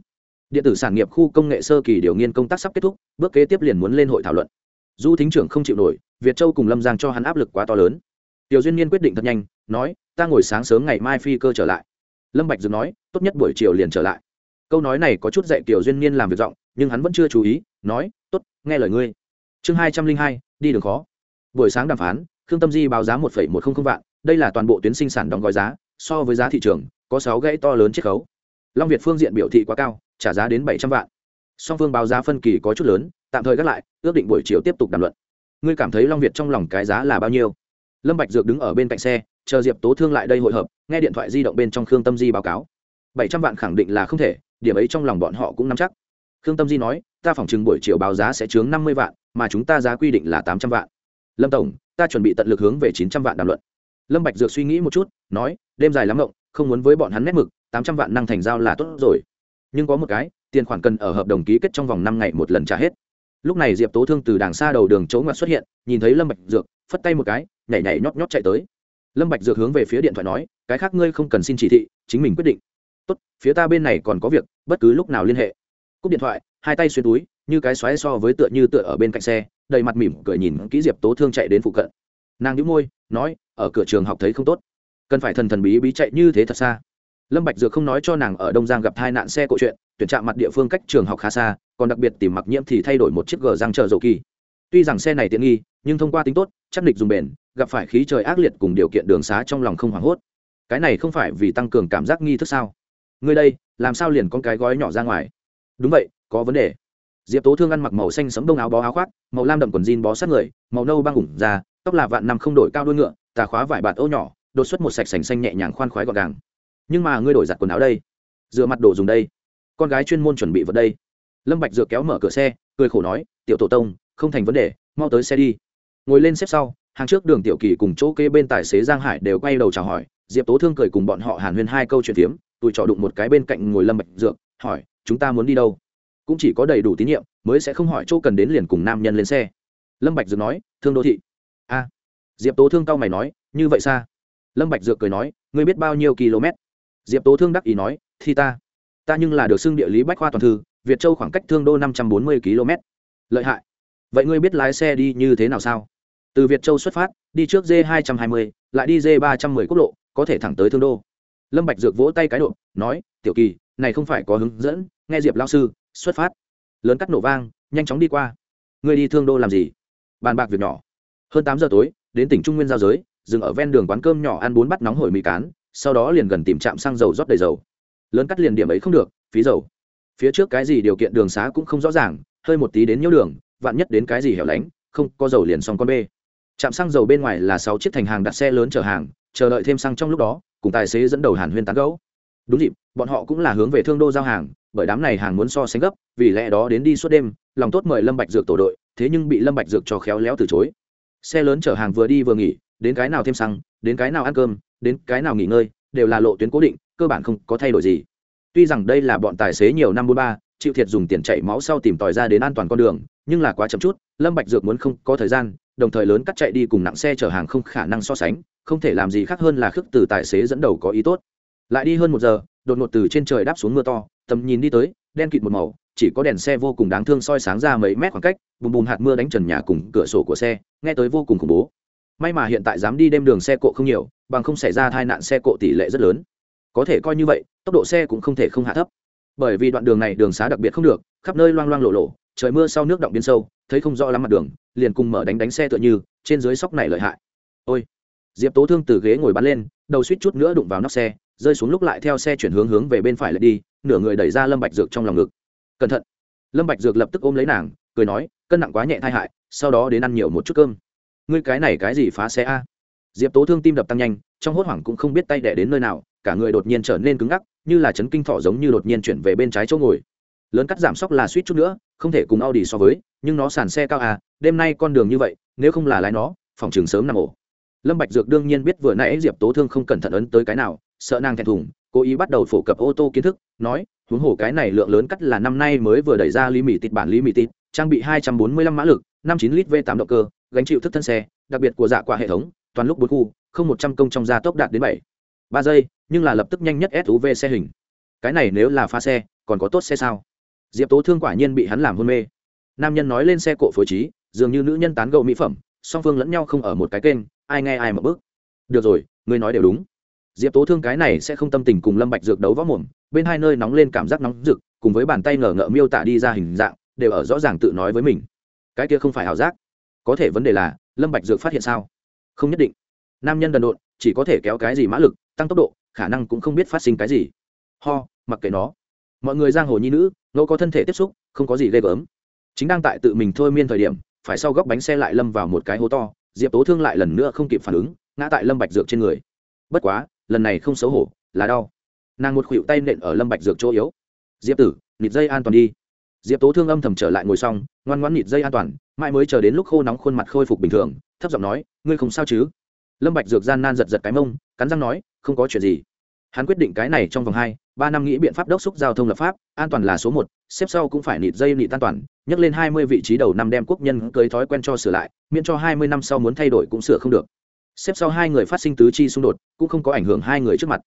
Điện tử sản nghiệp khu công nghệ sơ kỳ điều nghiên công tác sắp kết thúc, bước kế tiếp liền muốn lên hội thảo luận. Du thính trưởng không chịu nổi, việt châu cùng lâm giang cho hắn áp lực quá to lớn. Tiểu duyên nhiên quyết định thật nhanh, nói, ta ngồi sáng sớm ngày mai phi cơ trở lại. Lâm bạch dừng nói, tốt nhất buổi chiều liền trở lại. Câu nói này có chút dạy tiểu duyên nhiên làm việc rộng nhưng hắn vẫn chưa chú ý, nói, tốt, nghe lời ngươi. Chương hai trăm linh hai, đi đường khó. Buổi sáng đàm phán, khương tâm di báo giá một một trăm linh vạn đây là toàn bộ tuyến sinh sản đóng gói giá, so với giá thị trường, có sáu gãy to lớn chiết khấu. Long việt phương diện biểu thị quá cao, trả giá đến bảy trăm vạn. Song phương báo giá phân kỳ có chút lớn, tạm thời gác lại, ước định buổi chiều tiếp tục đàm luận. Ngươi cảm thấy long việt trong lòng cái giá là bao nhiêu? Lâm bạch dược đứng ở bên cạnh xe, chờ diệp tố thương lại đây hội hợp, nghe điện thoại di động bên trong khương tâm di báo cáo. Bảy trăm vạn khẳng định là không thể, điểm ấy trong lòng bọn họ cũng nắm chắc. Khương tâm di nói, ta phỏng chừng buổi chiều báo giá sẽ chướng năm mươi vạn, mà chúng ta giá quy định là tám trăm vạn. Lâm tổng, ta chuẩn bị tận lực hướng về chín trăm vạn đàm luận lâm bạch dược suy nghĩ một chút, nói, đêm dài lắm ngộng, không muốn với bọn hắn nét mực, tám trăm vạn năng thành giao là tốt rồi. Nhưng có một cái, tiền khoản cần ở hợp đồng ký kết trong vòng năm ngày một lần trả hết. Lúc này diệp tố thương từ đằng xa đầu đường chỗ ngoặt xuất hiện, nhìn thấy lâm bạch dược, phất tay một cái, nhảy nhảy nhót nhót chạy tới. Lâm bạch dược hướng về phía điện thoại nói, cái khác ngươi không cần xin chỉ thị, chính mình quyết định. Tốt, phía ta bên này còn có việc, bất cứ lúc nào liên hệ. Cúp điện thoại, hai tay xuyên túi, như cái xoáy so với tựa như tựa ở bên cạnh xe, đầy mặt mỉm cười nhìn kỹ diệp tố thương chạy đến phụ cận. Nàng nhíu môi, nói ở cửa trường học thấy không tốt. Cần phải thần thần bí bí chạy như thế thật xa. Lâm bạch dược không nói cho nàng ở đông giang gặp tai nạn xe cộ chuyện, tuyển trạm mặt địa phương cách trường học khá xa, còn đặc biệt tìm mặc nhiễm thì thay đổi một chiếc gờ răng chờ dầu kỳ. Tuy rằng xe này tiện nghi, nhưng thông qua tính tốt, chắc địch dùng bền, gặp phải khí trời ác liệt cùng điều kiện đường xá trong lòng không hoảng hốt. Cái này không phải vì tăng cường cảm giác nghi thức sao? Ngươi đây, làm sao liền con cái gói nhỏ ra ngoài? Đúng vậy, có vấn đề. Diệp tố thương ăn mặc màu xanh sẫm đông áo bó áo khoác, màu lam đậm quần jean bó sát người, màu nâu băng ủng da, tóc là vạn năm không đổi cao đuôi ngựa tà khóa vải bạt ô nhỏ, đột xuất một sạch sành xanh nhẹ nhàng khoan khoái gọn gàng. Nhưng mà ngươi đổi giặt quần áo đây. Dựa mặt đồ dùng đây. Con gái chuyên môn chuẩn bị vật đây. Lâm bạch dựa kéo mở cửa xe, cười khổ nói, tiểu tổ tông, không thành vấn đề, mau tới xe đi. Ngồi lên xếp sau, hàng trước đường tiểu kỳ cùng chỗ kê bên tài xế giang hải đều quay đầu chào hỏi, diệp tố thương cười cùng bọn họ hàn huyên hai câu chuyện tiếm tụi trò đụng một cái bên cạnh ngồi lâm bạch dược, hỏi, chúng ta muốn đi đâu? Cũng chỉ có đầy đủ tín nhiệm, mới sẽ không hỏi chỗ cần đến liền cùng nam nhân lên xe. Lâm bạch dược nói, thương đô thị. A diệp tố thương cao mày nói, như vậy xa? Lâm bạch dược cười nói, ngươi biết bao nhiêu km? Diệp tố thương đắc ý nói, thì ta ta nhưng là được xưng địa lý bách khoa toàn thư, việt châu khoảng cách thương đô năm trăm bốn mươi km. Lợi hại. Vậy ngươi biết lái xe đi như thế nào sao? Từ việt châu xuất phát, đi trước d hai trăm hai mươi, lại đi d ba trăm mười quốc lộ, có thể thẳng tới thương đô. Lâm bạch dược vỗ tay cái độ, nói, tiểu kỳ, này không phải có hướng dẫn, nghe diệp lao sư, xuất phát. Lớn cắt nổ vang, nhanh chóng đi qua. Ngươi đi thương đô làm gì? Bàn bạc việc nhỏ. Hơn tám giờ tối đến tỉnh trung nguyên giao giới, dừng ở ven đường quán cơm nhỏ ăn bốn bát nóng hổi mì cán, sau đó liền gần tìm trạm xăng dầu rót đầy dầu. Lớn cắt liền điểm ấy không được, phí dầu. Phía trước cái gì điều kiện đường xá cũng không rõ ràng, hơi một tí đến nhiễu đường, vạn nhất đến cái gì hẻo lánh, không, có dầu liền xong con bê. Trạm xăng dầu bên ngoài là sáu chiếc thành hàng đặt xe lớn chở hàng, chờ đợi thêm xăng trong lúc đó, cùng tài xế dẫn đầu hàn huyên tán gấu đúng dịp, bọn họ cũng là hướng về thương đô giao hàng, bởi đám này hàng muốn so sánh gấp, vì lẽ đó đến đi suốt đêm, lòng tốt mời lâm bạch dược tổ đội, thế nhưng bị lâm bạch dược cho khéo léo từ chối xe lớn chở hàng vừa đi vừa nghỉ, đến cái nào thêm xăng, đến cái nào ăn cơm, đến cái nào nghỉ ngơi, đều là lộ tuyến cố định, cơ bản không có thay đổi gì. Tuy rằng đây là bọn tài xế nhiều năm bốn ba, chịu thiệt dùng tiền chảy máu sau tìm tòi ra đến an toàn con đường, nhưng là quá chậm chút, lâm bạch dược muốn không có thời gian, đồng thời lớn cắt chạy đi cùng nặng xe chở hàng không khả năng so sánh, không thể làm gì khác hơn là khước từ tài xế dẫn đầu có ý tốt. Lại đi hơn một giờ, đột ngột từ trên trời đáp xuống mưa to, tầm nhìn đi tới, đen kịt một màu chỉ có đèn xe vô cùng đáng thương soi sáng ra mấy mét khoảng cách, bùm bùm hạt mưa đánh trần nhà cùng cửa sổ của xe, nghe tới vô cùng khủng bố. May mà hiện tại dám đi đêm đường xe cộ không nhiều, bằng không xảy ra tai nạn xe cộ tỷ lệ rất lớn. Có thể coi như vậy, tốc độ xe cũng không thể không hạ thấp. Bởi vì đoạn đường này đường xá đặc biệt không được, khắp nơi loang loang lộ lộ, trời mưa sau nước động biến sâu, thấy không rõ lắm mặt đường, liền cùng mở đánh đánh xe tựa như, trên dưới sóc này lợi hại. Ôi! Diệp tố thương từ ghế ngồi bắn lên, đầu suýt chút nữa đụng vào nóc xe, rơi xuống lúc lại theo xe chuyển hướng hướng về bên phải lại đi, nửa người đẩy ra lâm bạch dược trong lòng ngực cẩn thận. Lâm bạch dược lập tức ôm lấy nàng, cười nói, cân nặng quá nhẹ thai hại, sau đó đến ăn nhiều một chút cơm. Ngươi cái này cái gì phá xe a? Diệp tố thương tim đập tăng nhanh, trong hốt hoảng cũng không biết tay đẻ đến nơi nào, cả người đột nhiên trở nên cứng ngắc, như là chấn kinh thọ giống như đột nhiên chuyển về bên trái chỗ ngồi. Lớn cắt giảm sóc là suýt chút nữa, không thể cùng Audi so với, nhưng nó sàn xe cao à đêm nay con đường như vậy, nếu không là lái nó, phòng trường sớm nằm ổ. Lâm bạch dược đương nhiên biết vừa nãy diệp tố thương không cẩn thận ấn tới cái nào, sợ nàng thẹn thùng cố ý bắt đầu phổ cập ô tô kiến thức, nói, huống hồ cái này lượng lớn cắt là năm nay mới vừa đẩy ra lý mỹ tịt bản lý mỹ tịt trang bị 245 mã lực 59 lít v 8 động cơ, gánh chịu thức thân xe, đặc biệt của dạ quả hệ thống, toàn lúc bốn khu, không một trăm công trong gia tốc đạt đến bảy. Ba giây, nhưng là lập tức nhanh nhất suv xe hình. Cái này nếu là pha xe, còn có tốt xe sao? Diệp tố thương quả nhiên bị hắn làm hôn mê. Nam nhân nói lên xe cộ phối trí, dường như nữ nhân tán gẫu mỹ phẩm, song phương lẫn nhau không ở một cái kênh, ai nghe ai mà bước được rồi, ngươi nói đều đúng diệp tố thương cái này sẽ không tâm tình cùng lâm bạch dược đấu võ mồm, bên hai nơi nóng lên cảm giác nóng rực, cùng với bàn tay ngờ ngợ miêu tả đi ra hình dạng, đều ở rõ ràng tự nói với mình. Cái kia không phải ảo giác. Có thể vấn đề là, lâm bạch dược phát hiện sao? Không nhất định. Nam nhân đần độn, chỉ có thể kéo cái gì mã lực, tăng tốc độ, khả năng cũng không biết phát sinh cái gì. Ho, mặc kệ nó. Mọi người giang hồ nhi nữ ngẫu có thân thể tiếp xúc, không có gì ghê gớm. Chính đang tại tự mình thôi miên thời điểm, phải sau góc bánh xe lại lâm vào một cái hố to, diệp tố thương lại lần nữa không kịp phản ứng, ngã tại lâm bạch dược trên người. Bất quá lần này không xấu hổ, là đau. Nàng một khuỷu tay nện ở lâm bạch dược chỗ yếu. Diệp tử, nịt dây an toàn đi. Diệp tố thương âm thầm trở lại ngồi xong, ngoan ngoãn nịt dây an toàn, mãi mới chờ đến lúc khô nóng khuôn mặt khôi phục bình thường, thấp giọng nói, ngươi không sao chứ? Lâm bạch dược gian nan giật giật cái mông, cắn răng nói, không có chuyện gì. Hắn quyết định cái này trong vòng hai, ba năm nghĩ biện pháp đốc xúc giao thông lập pháp, an toàn là số một, xếp sau cũng phải nịt dây nịt an toàn nhắc lên hai mươi vị trí đầu năm đem quốc nhân cưới thói quen cho sửa lại, miễn cho hai mươi năm sau muốn thay đổi cũng sửa không được xếp sau hai người phát sinh tứ chi xung đột, cũng không có ảnh hưởng hai người trước mặt.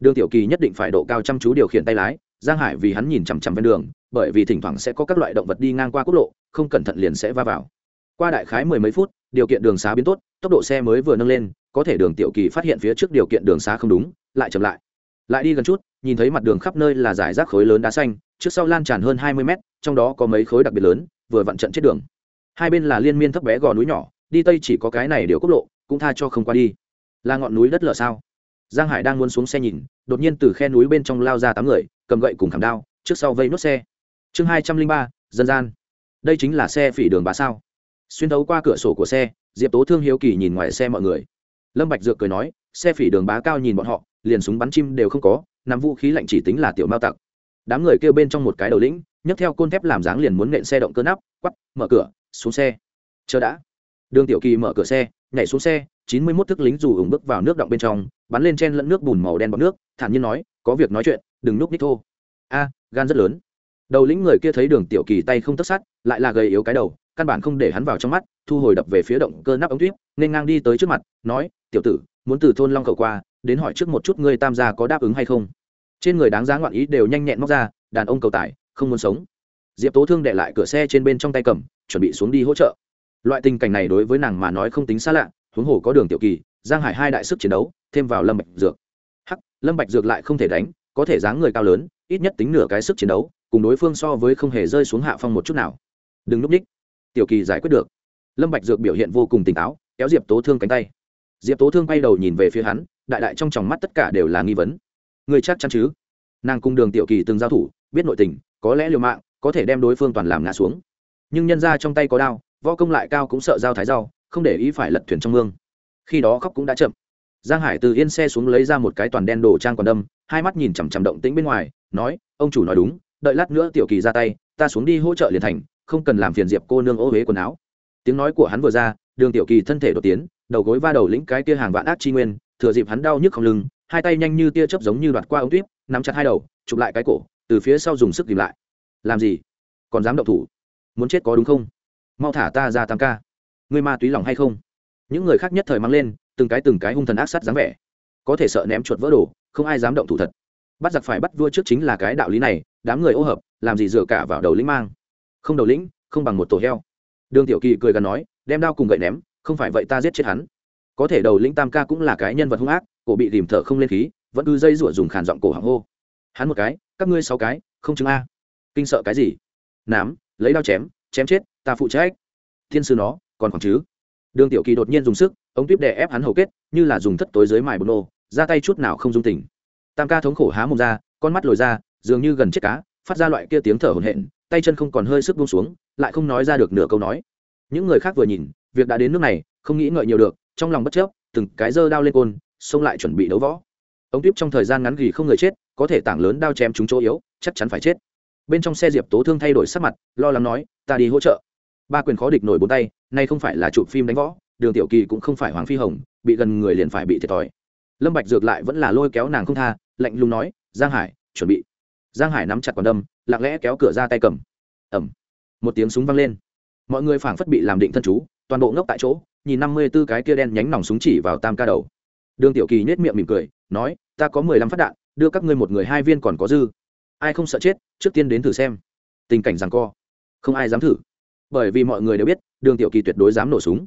Đường tiểu kỳ nhất định phải độ cao chăm chú điều khiển tay lái, giang hải vì hắn nhìn chằm chằm ven đường, bởi vì thỉnh thoảng sẽ có các loại động vật đi ngang qua quốc lộ, không cẩn thận liền sẽ va vào. Qua đại khái mười mấy phút, điều kiện đường xá biến tốt, tốc độ xe mới vừa nâng lên, có thể đường tiểu kỳ phát hiện phía trước điều kiện đường xá không đúng, lại chậm lại. Lại đi gần chút, nhìn thấy mặt đường khắp nơi là giải rác khối lớn đá xanh, trước sau lan tràn hơn hai mươi mét, trong đó có mấy khối đặc biệt lớn, vừa vặn trận chết đường. Hai bên là liên miên thấp bé gò núi nhỏ, đi tây chỉ có cái này điều quốc lộ cũng tha cho không qua đi. Là ngọn núi đất lở sao? Giang hải đang muốn xuống xe nhìn, đột nhiên từ khe núi bên trong lao ra tám người, cầm gậy cùng khảm đao, trước sau vây nốt xe. Chương hai trăm linh ba, dân gian. Đây chính là xe phỉ đường bá sao? Xuyên thấu qua cửa sổ của xe, diệp tố thương hiếu kỳ nhìn ngoài xe mọi người. Lâm bạch dược cười nói, xe phỉ đường bá cao nhìn bọn họ, liền súng bắn chim đều không có nắm vũ khí lạnh chỉ tính là tiểu mao tặc. Đám người kêu bên trong một cái đầu lĩnh, nhấc theo côn thép làm dáng liền muốn nện xe động cơ nắp, quắp, mở cửa, xuống xe. Chờ đã đường tiểu kỳ mở cửa xe, nhảy xuống xe, chín mươi mốt thức lính dù ủng bước vào nước động bên trong, bắn lên chen lẫn nước bùn màu đen bọt nước, thản nhiên nói, có việc nói chuyện, đừng núp ních thô. A, gan rất lớn. Đầu lĩnh người kia thấy đường tiểu kỳ tay không tất sát, lại là gầy yếu cái đầu, căn bản không để hắn vào trong mắt, thu hồi đập về phía động cơ nắp ống tuyết nên ngang đi tới trước mặt, nói, tiểu tử, muốn từ thôn long cầu qua, đến hỏi trước một chút ngươi tam gia có đáp ứng hay không? Trên người đáng giá ngoạn ý đều nhanh nhẹn móc ra, đàn ông cầu tài không muốn sống. Diệp tố thương để lại cửa xe trên bên trong tay cầm, chuẩn bị xuống đi hỗ trợ loại tình cảnh này đối với nàng mà nói không tính xa lạ, huống hồ có đường tiểu kỳ, giang hải hai đại sức chiến đấu, thêm vào lâm bạch dược. Hắc, lâm bạch dược lại không thể đánh, có thể dáng người cao lớn, ít nhất tính nửa cái sức chiến đấu, cùng đối phương so với không hề rơi xuống hạ phong một chút nào. Đừng núp ních. Tiểu kỳ giải quyết được. Lâm bạch dược biểu hiện vô cùng tỉnh táo, kéo diệp tố thương cánh tay. Diệp tố thương quay đầu nhìn về phía hắn, đại đại trong tròng mắt tất cả đều là nghi vấn. Người chắc chắn chứ? Nàng cung đường tiểu kỳ từng giao thủ, biết nội tình, có lẽ liều mạng, có thể đem đối phương toàn làm ngã xuống. Nhưng nhân ra trong tay có đao võ công lại cao cũng sợ giao thái rau, không để ý phải lật thuyền trong mương. Khi đó khóc cũng đã chậm. Giang hải từ yên xe xuống lấy ra một cái toàn đen đồ trang còn đâm, hai mắt nhìn chằm chằm động tĩnh bên ngoài, nói, ông chủ nói đúng, đợi lát nữa tiểu kỳ ra tay, ta xuống đi hỗ trợ liền thành, không cần làm phiền diệp cô nương ô huế quần áo. Tiếng nói của hắn vừa ra, đường tiểu kỳ thân thể đột tiến, đầu gối va đầu lĩnh cái kia hàng vạn ác chi nguyên, thừa dịp hắn đau nhức không lưng, hai tay nhanh như tia chớp giống như đoạt qua ống tuyếp, nắm chặt hai đầu, chụp lại cái cổ, từ phía sau dùng sức tìm lại. Làm gì? Còn dám động thủ? Muốn chết có đúng không? Mau thả ta ra tam ca. Ngươi ma túy lòng hay không? Những người khác nhất thời mang lên, từng cái từng cái hung thần ác sát dáng vẻ. Có thể sợ ném chuột vỡ đồ, không ai dám động thủ thật. Bắt giặc phải bắt vua trước chính là cái đạo lý này, đám người ô hợp, làm gì dựa cả vào đầu lĩnh mang. Không đầu lĩnh, không bằng một tổ heo. Đường tiểu kỳ cười gần nói, đem đao cùng gậy ném, không phải vậy ta giết chết hắn. Có thể đầu lĩnh tam ca cũng là cái nhân vật hung ác, cổ bị tìm thở không lên khí, vẫn cứ dây rủa dùng khàn giọng cổ họng hô. Hắn một cái, các ngươi sáu cái, không chứng a. Kinh sợ cái gì? Nám, lấy đao chém chém chết ta phụ trách. Thiên sư nó, còn khoảng chứ? Đường tiểu kỳ đột nhiên dùng sức, ống tuyếp đè ép hắn hầu kết, như là dùng thất tối dưới mài bột nô ra tay chút nào không dung tình. Tam ca thống khổ há mồm ra, con mắt lồi ra, dường như gần chết cá, phát ra loại kia tiếng thở hổn hển, tay chân không còn hơi sức buông xuống, lại không nói ra được nửa câu nói. Những người khác vừa nhìn, việc đã đến nước này, không nghĩ ngợi nhiều được, trong lòng bất chấp từng cái dơ đao lên côn, xông lại chuẩn bị đấu võ. Ống tuyếp trong thời gian ngắn gỉ không người chết, có thể tảng lớn đao chém chúng chỗ yếu, chắc chắn phải chết. Bên trong xe diệp tố thương thay đổi sắc mặt, lo lắng nói, ta đi hỗ trợ ba quyền khó địch nổi bốn tay nay không phải là chụp phim đánh võ đường tiểu kỳ cũng không phải hoàng phi hồng bị gần người liền phải bị thiệt thòi. Lâm bạch dược lại vẫn là lôi kéo nàng không tha lạnh lùng nói giang hải chuẩn bị. Giang hải nắm chặt quả đâm lặng lẽ kéo cửa ra tay cầm. Ầm, một tiếng súng vang lên. Mọi người phảng phất bị làm định thân chú toàn bộ ngốc tại chỗ nhìn năm mươi b ố cái kia đen nhánh nòng súng chỉ vào tam ca đầu. Đường tiểu kỳ nét miệng mỉm cười nói ta có mười lăm phát đạn đưa các ngươi một người hai viên còn có dư. Ai không sợ chết trước tiên đến thử xem. Tình cảnh giằng co. Không ai dám thử bởi vì mọi người đều biết, đường tiểu kỳ tuyệt đối dám nổ súng.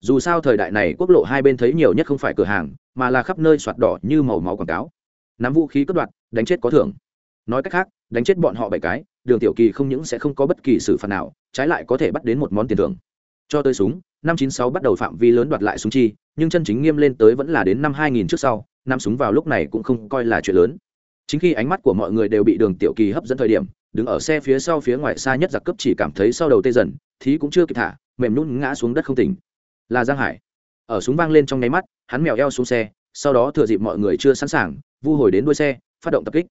Dù sao thời đại này quốc lộ hai bên thấy nhiều nhất không phải cửa hàng, mà là khắp nơi soạt đỏ như màu máu quảng cáo. Nắm vũ khí cất đoạt, đánh chết có thưởng. Nói cách khác, đánh chết bọn họ bảy cái, đường tiểu kỳ không những sẽ không có bất kỳ xử phạt nào, trái lại có thể bắt đến một món tiền thưởng. Cho tới súng, năm chín sáu bắt đầu phạm vi lớn đoạt lại súng chi, nhưng chân chính nghiêm lên tới vẫn là đến năm hai nghìn trước sau, năm súng vào lúc này cũng không coi là chuyện lớn chính khi ánh mắt của mọi người đều bị đường tiểu kỳ hấp dẫn thời điểm, đứng ở xe phía sau phía ngoài xa nhất giặc cấp chỉ cảm thấy sau đầu tê dần, thí cũng chưa kịp thả, mềm nhún ngã xuống đất không tỉnh. Là giang hải. Ở súng vang lên trong nháy mắt, hắn mèo eo xuống xe, sau đó thừa dịp mọi người chưa sẵn sàng, vu hồi đến đuôi xe, phát động tập kích.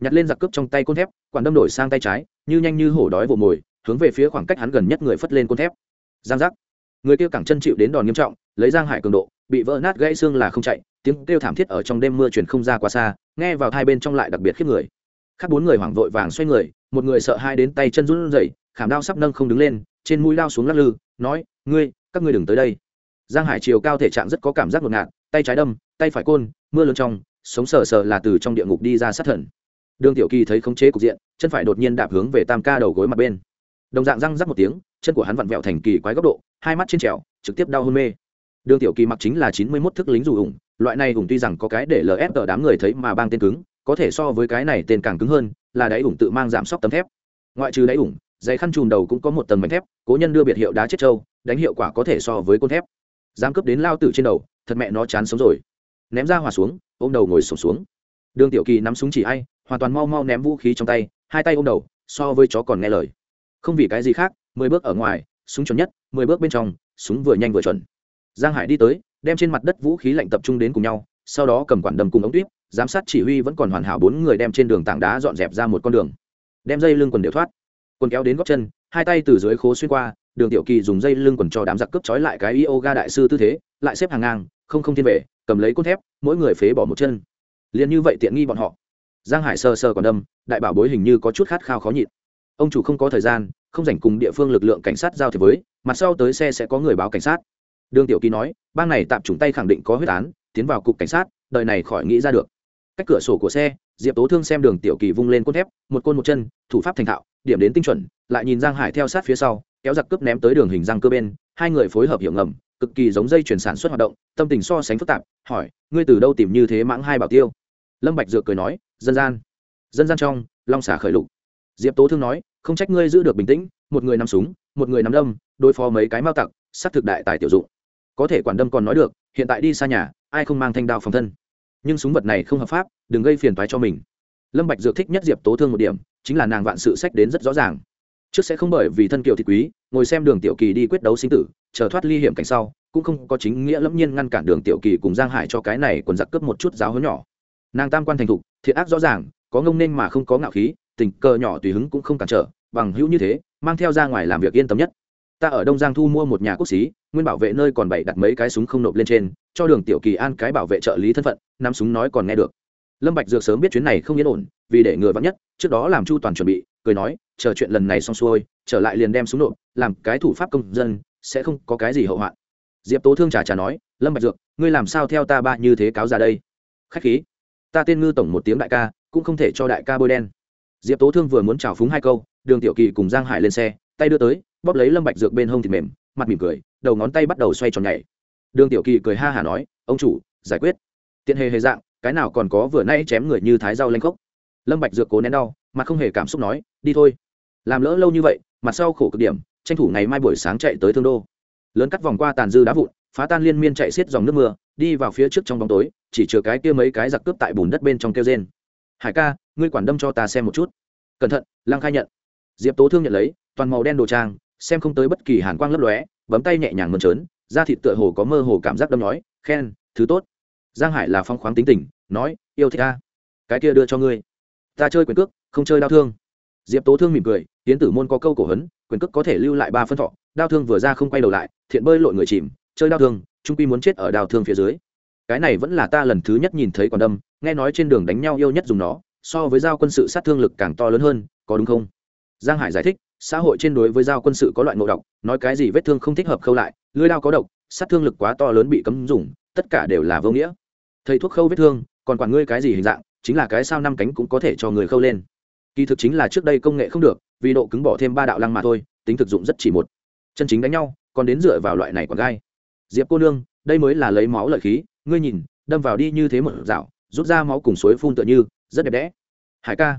Nhặt lên giặc cướp trong tay côn thép quản đâm đổi sang tay trái, như nhanh như hổ đói vồ mồi, hướng về phía khoảng cách hắn gần nhất người phất lên côn thép. Giang giác. Người kia cẳng chân chịu đến đòn nghiêm trọng, lấy giang hải cường độ, bị vỡ nát gãy xương là không chạy, tiếng kêu thảm thiết ở trong đêm mưa truyền không ra quá xa nghe vào hai bên trong lại đặc biệt khiếp người. Khác bốn người hoảng vội vàng xoay người, một người sợ hai đến tay chân run rẩy, khảm đao sắp nâng không đứng lên, trên mũi lao xuống lắc lư, nói, ngươi, các ngươi đừng tới đây. Giang hải chiều cao thể trạng rất có cảm giác ngột ngạt, tay trái đâm, tay phải côn, mưa lớn trong, sống sờ sờ là từ trong địa ngục đi ra sát thần. Đường tiểu kỳ thấy khống chế cục diện, chân phải đột nhiên đạp hướng về tam ca đầu gối mặt bên. Đồng dạng răng rắc một tiếng, chân của hắn vặn vẹo thành kỳ quái góc độ, hai mắt trên trèo trực tiếp đau hôn mê. Đường tiểu kỳ mặc chính là chín mươi mốt thức lính dù ủng loại này ủng tuy rằng có cái để lf ở đám người thấy mà bang tên cứng, có thể so với cái này tên càng cứng hơn, là đáy ủng tự mang giảm sốc tấm thép. Ngoại trừ đáy ủng dây khăn chùm đầu cũng có một tầng mảnh thép, cố nhân đưa biệt hiệu đá chết trâu, đánh hiệu quả có thể so với côn thép. Giam cướp đến lao tử trên đầu, thật mẹ nó chán sống rồi. Ném ra hòa xuống, ôm đầu ngồi sụp xuống. Đường tiểu kỳ nắm súng chỉ ai, hoàn toàn mau mau ném vũ khí trong tay, hai tay ôm đầu, so với chó còn nghe lời. Không vì cái gì khác, mười bước ở ngoài, súng chuẩn nhất, mười bước bên trong, súng vừa nhanh vừa chuẩn. Giang hải đi tới đem trên mặt đất vũ khí lạnh tập trung đến cùng nhau, sau đó cầm quản đầm cùng ống tuyếp, giám sát chỉ huy vẫn còn hoàn hảo bốn người đem trên đường tảng đá dọn dẹp ra một con đường. Đem dây lưng quần đều thoát. Quần kéo đến góc chân, hai tay từ dưới khố xuyên qua, đường tiểu kỳ dùng dây lưng quần cho đám giặc cướp trói lại cái yoga đại sư tư thế, lại xếp hàng ngang, không không thiên vệ, cầm lấy cốt thép, mỗi người phế bỏ một chân. Liền như vậy tiện nghi bọn họ. Giang hải sơ sơ còn đâm, đại bảo bối hình như có chút khát khao khó nhịn. Ông chủ không có thời gian, không dành cùng địa phương lực lượng cảnh sát giao thiệp với, mặt sau tới xe sẽ có người báo cảnh sát đường tiểu kỳ nói, bang này tạm chủng tay khẳng định có huyết án, tiến vào cục cảnh sát, đời này khỏi nghĩ ra được. Cách cửa sổ của xe, diệp tố thương xem đường tiểu kỳ vung lên cốt thép, một côn một chân, thủ pháp thành thạo, điểm đến tinh chuẩn, lại nhìn giang hải theo sát phía sau, kéo giặc cướp ném tới đường hình răng cơ bên, hai người phối hợp hiệu ngầm, cực kỳ giống dây chuyển sản xuất hoạt động, tâm tình so sánh phức tạp, hỏi, ngươi từ đâu tìm như thế mãng hai bảo tiêu? Lâm bạch dược cười nói, dân gian. Dân gian trong, long xả khởi lục. Diệp tố thương nói, không trách ngươi giữ được bình tĩnh, một người nắm súng, một người nắm đâm, đối phó mấy cái mao tặc sát thực đại tài tiểu dụng có thể quản đâm còn nói được, hiện tại đi xa nhà, ai không mang thanh đao phòng thân. Nhưng súng vật này không hợp pháp, đừng gây phiền toái cho mình. Lâm bạch dược thích nhất diệp tố thương một điểm, chính là nàng vạn sự sách đến rất rõ ràng. Trước sẽ không bởi vì thân kiều thị quý, ngồi xem đường tiểu kỳ đi quyết đấu sinh tử, chờ thoát ly hiểm cảnh sau, cũng không có chính nghĩa lẫm nhiên ngăn cản đường tiểu kỳ cùng giang hải cho cái này quần giặc cướp một chút giáo huấn nhỏ. Nàng tam quan thành thục, thiện ác rõ ràng, có ngông nên mà không có ngạo khí, tình cờ nhỏ tùy hứng cũng không cản trở, bằng hữu như thế, mang theo ra ngoài làm việc yên tâm nhất ta ở đông giang thu mua một nhà quốc xí, nguyên bảo vệ nơi còn bày đặt mấy cái súng không nộp lên trên, cho đường tiểu kỳ an cái bảo vệ trợ lý thân phận, nắm súng nói còn nghe được. Lâm bạch dược sớm biết chuyến này không yên ổn, vì để ngừa vắng nhất, trước đó làm chu toàn chuẩn bị, cười nói, chờ chuyện lần này xong xuôi, trở lại liền đem súng nộp, làm cái thủ pháp công dân, sẽ không có cái gì hậu hoạn. Diệp tố thương trà trà nói, lâm bạch dược, ngươi làm sao theo ta ba như thế cáo ra đây? Khách khí, ta tên ngư tổng một tiếng đại ca, cũng không thể cho đại ca bôi đen. Diệp tố thương vừa muốn chào phúng hai câu, đường tiểu kỳ cùng giang hải lên xe, tay đưa tới bóp lấy lâm bạch dược bên hông thịt mềm, mặt mỉm cười, đầu ngón tay bắt đầu xoay tròn nhảy. Đường tiểu kỳ cười ha hà nói, ông chủ, giải quyết. Tiện hề hề dạng, cái nào còn có vừa nay chém người như thái rau lanh khốc. Lâm bạch dược cố nén đau mặt không hề cảm xúc nói, đi thôi. Làm lỡ lâu như vậy, mặt sau khổ cực điểm, tranh thủ ngày mai buổi sáng chạy tới thương đô. Lớn cắt vòng qua tàn dư đá vụn, phá tan liên miên chạy xiết dòng nước mưa, đi vào phía trước trong bóng tối, chỉ chừa cái kia mấy cái giặc cướp tại bùn đất bên trong kêu rên. Hải ca, ngươi quản đâm cho ta xem một chút. Cẩn thận, lăng khai nhận. Diệp tố thương nhận lấy, toàn màu đen đồ trang xem không tới bất kỳ hàn quang lấp lóe, bấm tay nhẹ nhàng mơn trớn, da thịt tựa hồ có mơ hồ cảm giác đâm nói khen, thứ tốt. Giang hải là phong khoáng tính tình, nói, yêu thích ta. Cái kia đưa cho ngươi. Ta chơi quyền cước, không chơi đau thương. Diệp tố thương mỉm cười, tiến tử môn có câu cổ hấn, quyền cước có thể lưu lại ba phân thọ đau thương vừa ra không quay đầu lại, thiện bơi lội người chìm, chơi đau thương, trung quy muốn chết ở đau thương phía dưới. Cái này vẫn là ta lần thứ nhất nhìn thấy còn đâm, nghe nói trên đường đánh nhau yêu nhất dùng nó, so với giao quân sự sát thương lực càng to lớn hơn, có đúng không? Giang hải giải thích xã hội trên đối với giao quân sự có loại ngộ độc, nói cái gì vết thương không thích hợp khâu lại lưới đao có độc, sát thương lực quá to lớn bị cấm dùng, tất cả đều là vô nghĩa. Thầy thuốc khâu vết thương, còn quản ngươi cái gì hình dạng, chính là cái sao năm cánh cũng có thể cho người khâu lên. Kỳ thực chính là trước đây công nghệ không được, vì độ cứng bỏ thêm ba đạo lăng mà thôi, tính thực dụng rất chỉ một. Chân chính đánh nhau, còn đến dựa vào loại này còn gai. Diệp cô nương, đây mới là lấy máu lợi khí, ngươi nhìn, đâm vào đi như thế một dạo, rút ra máu cùng suối phun tựa như, rất đẹp đẽ. Hải ca.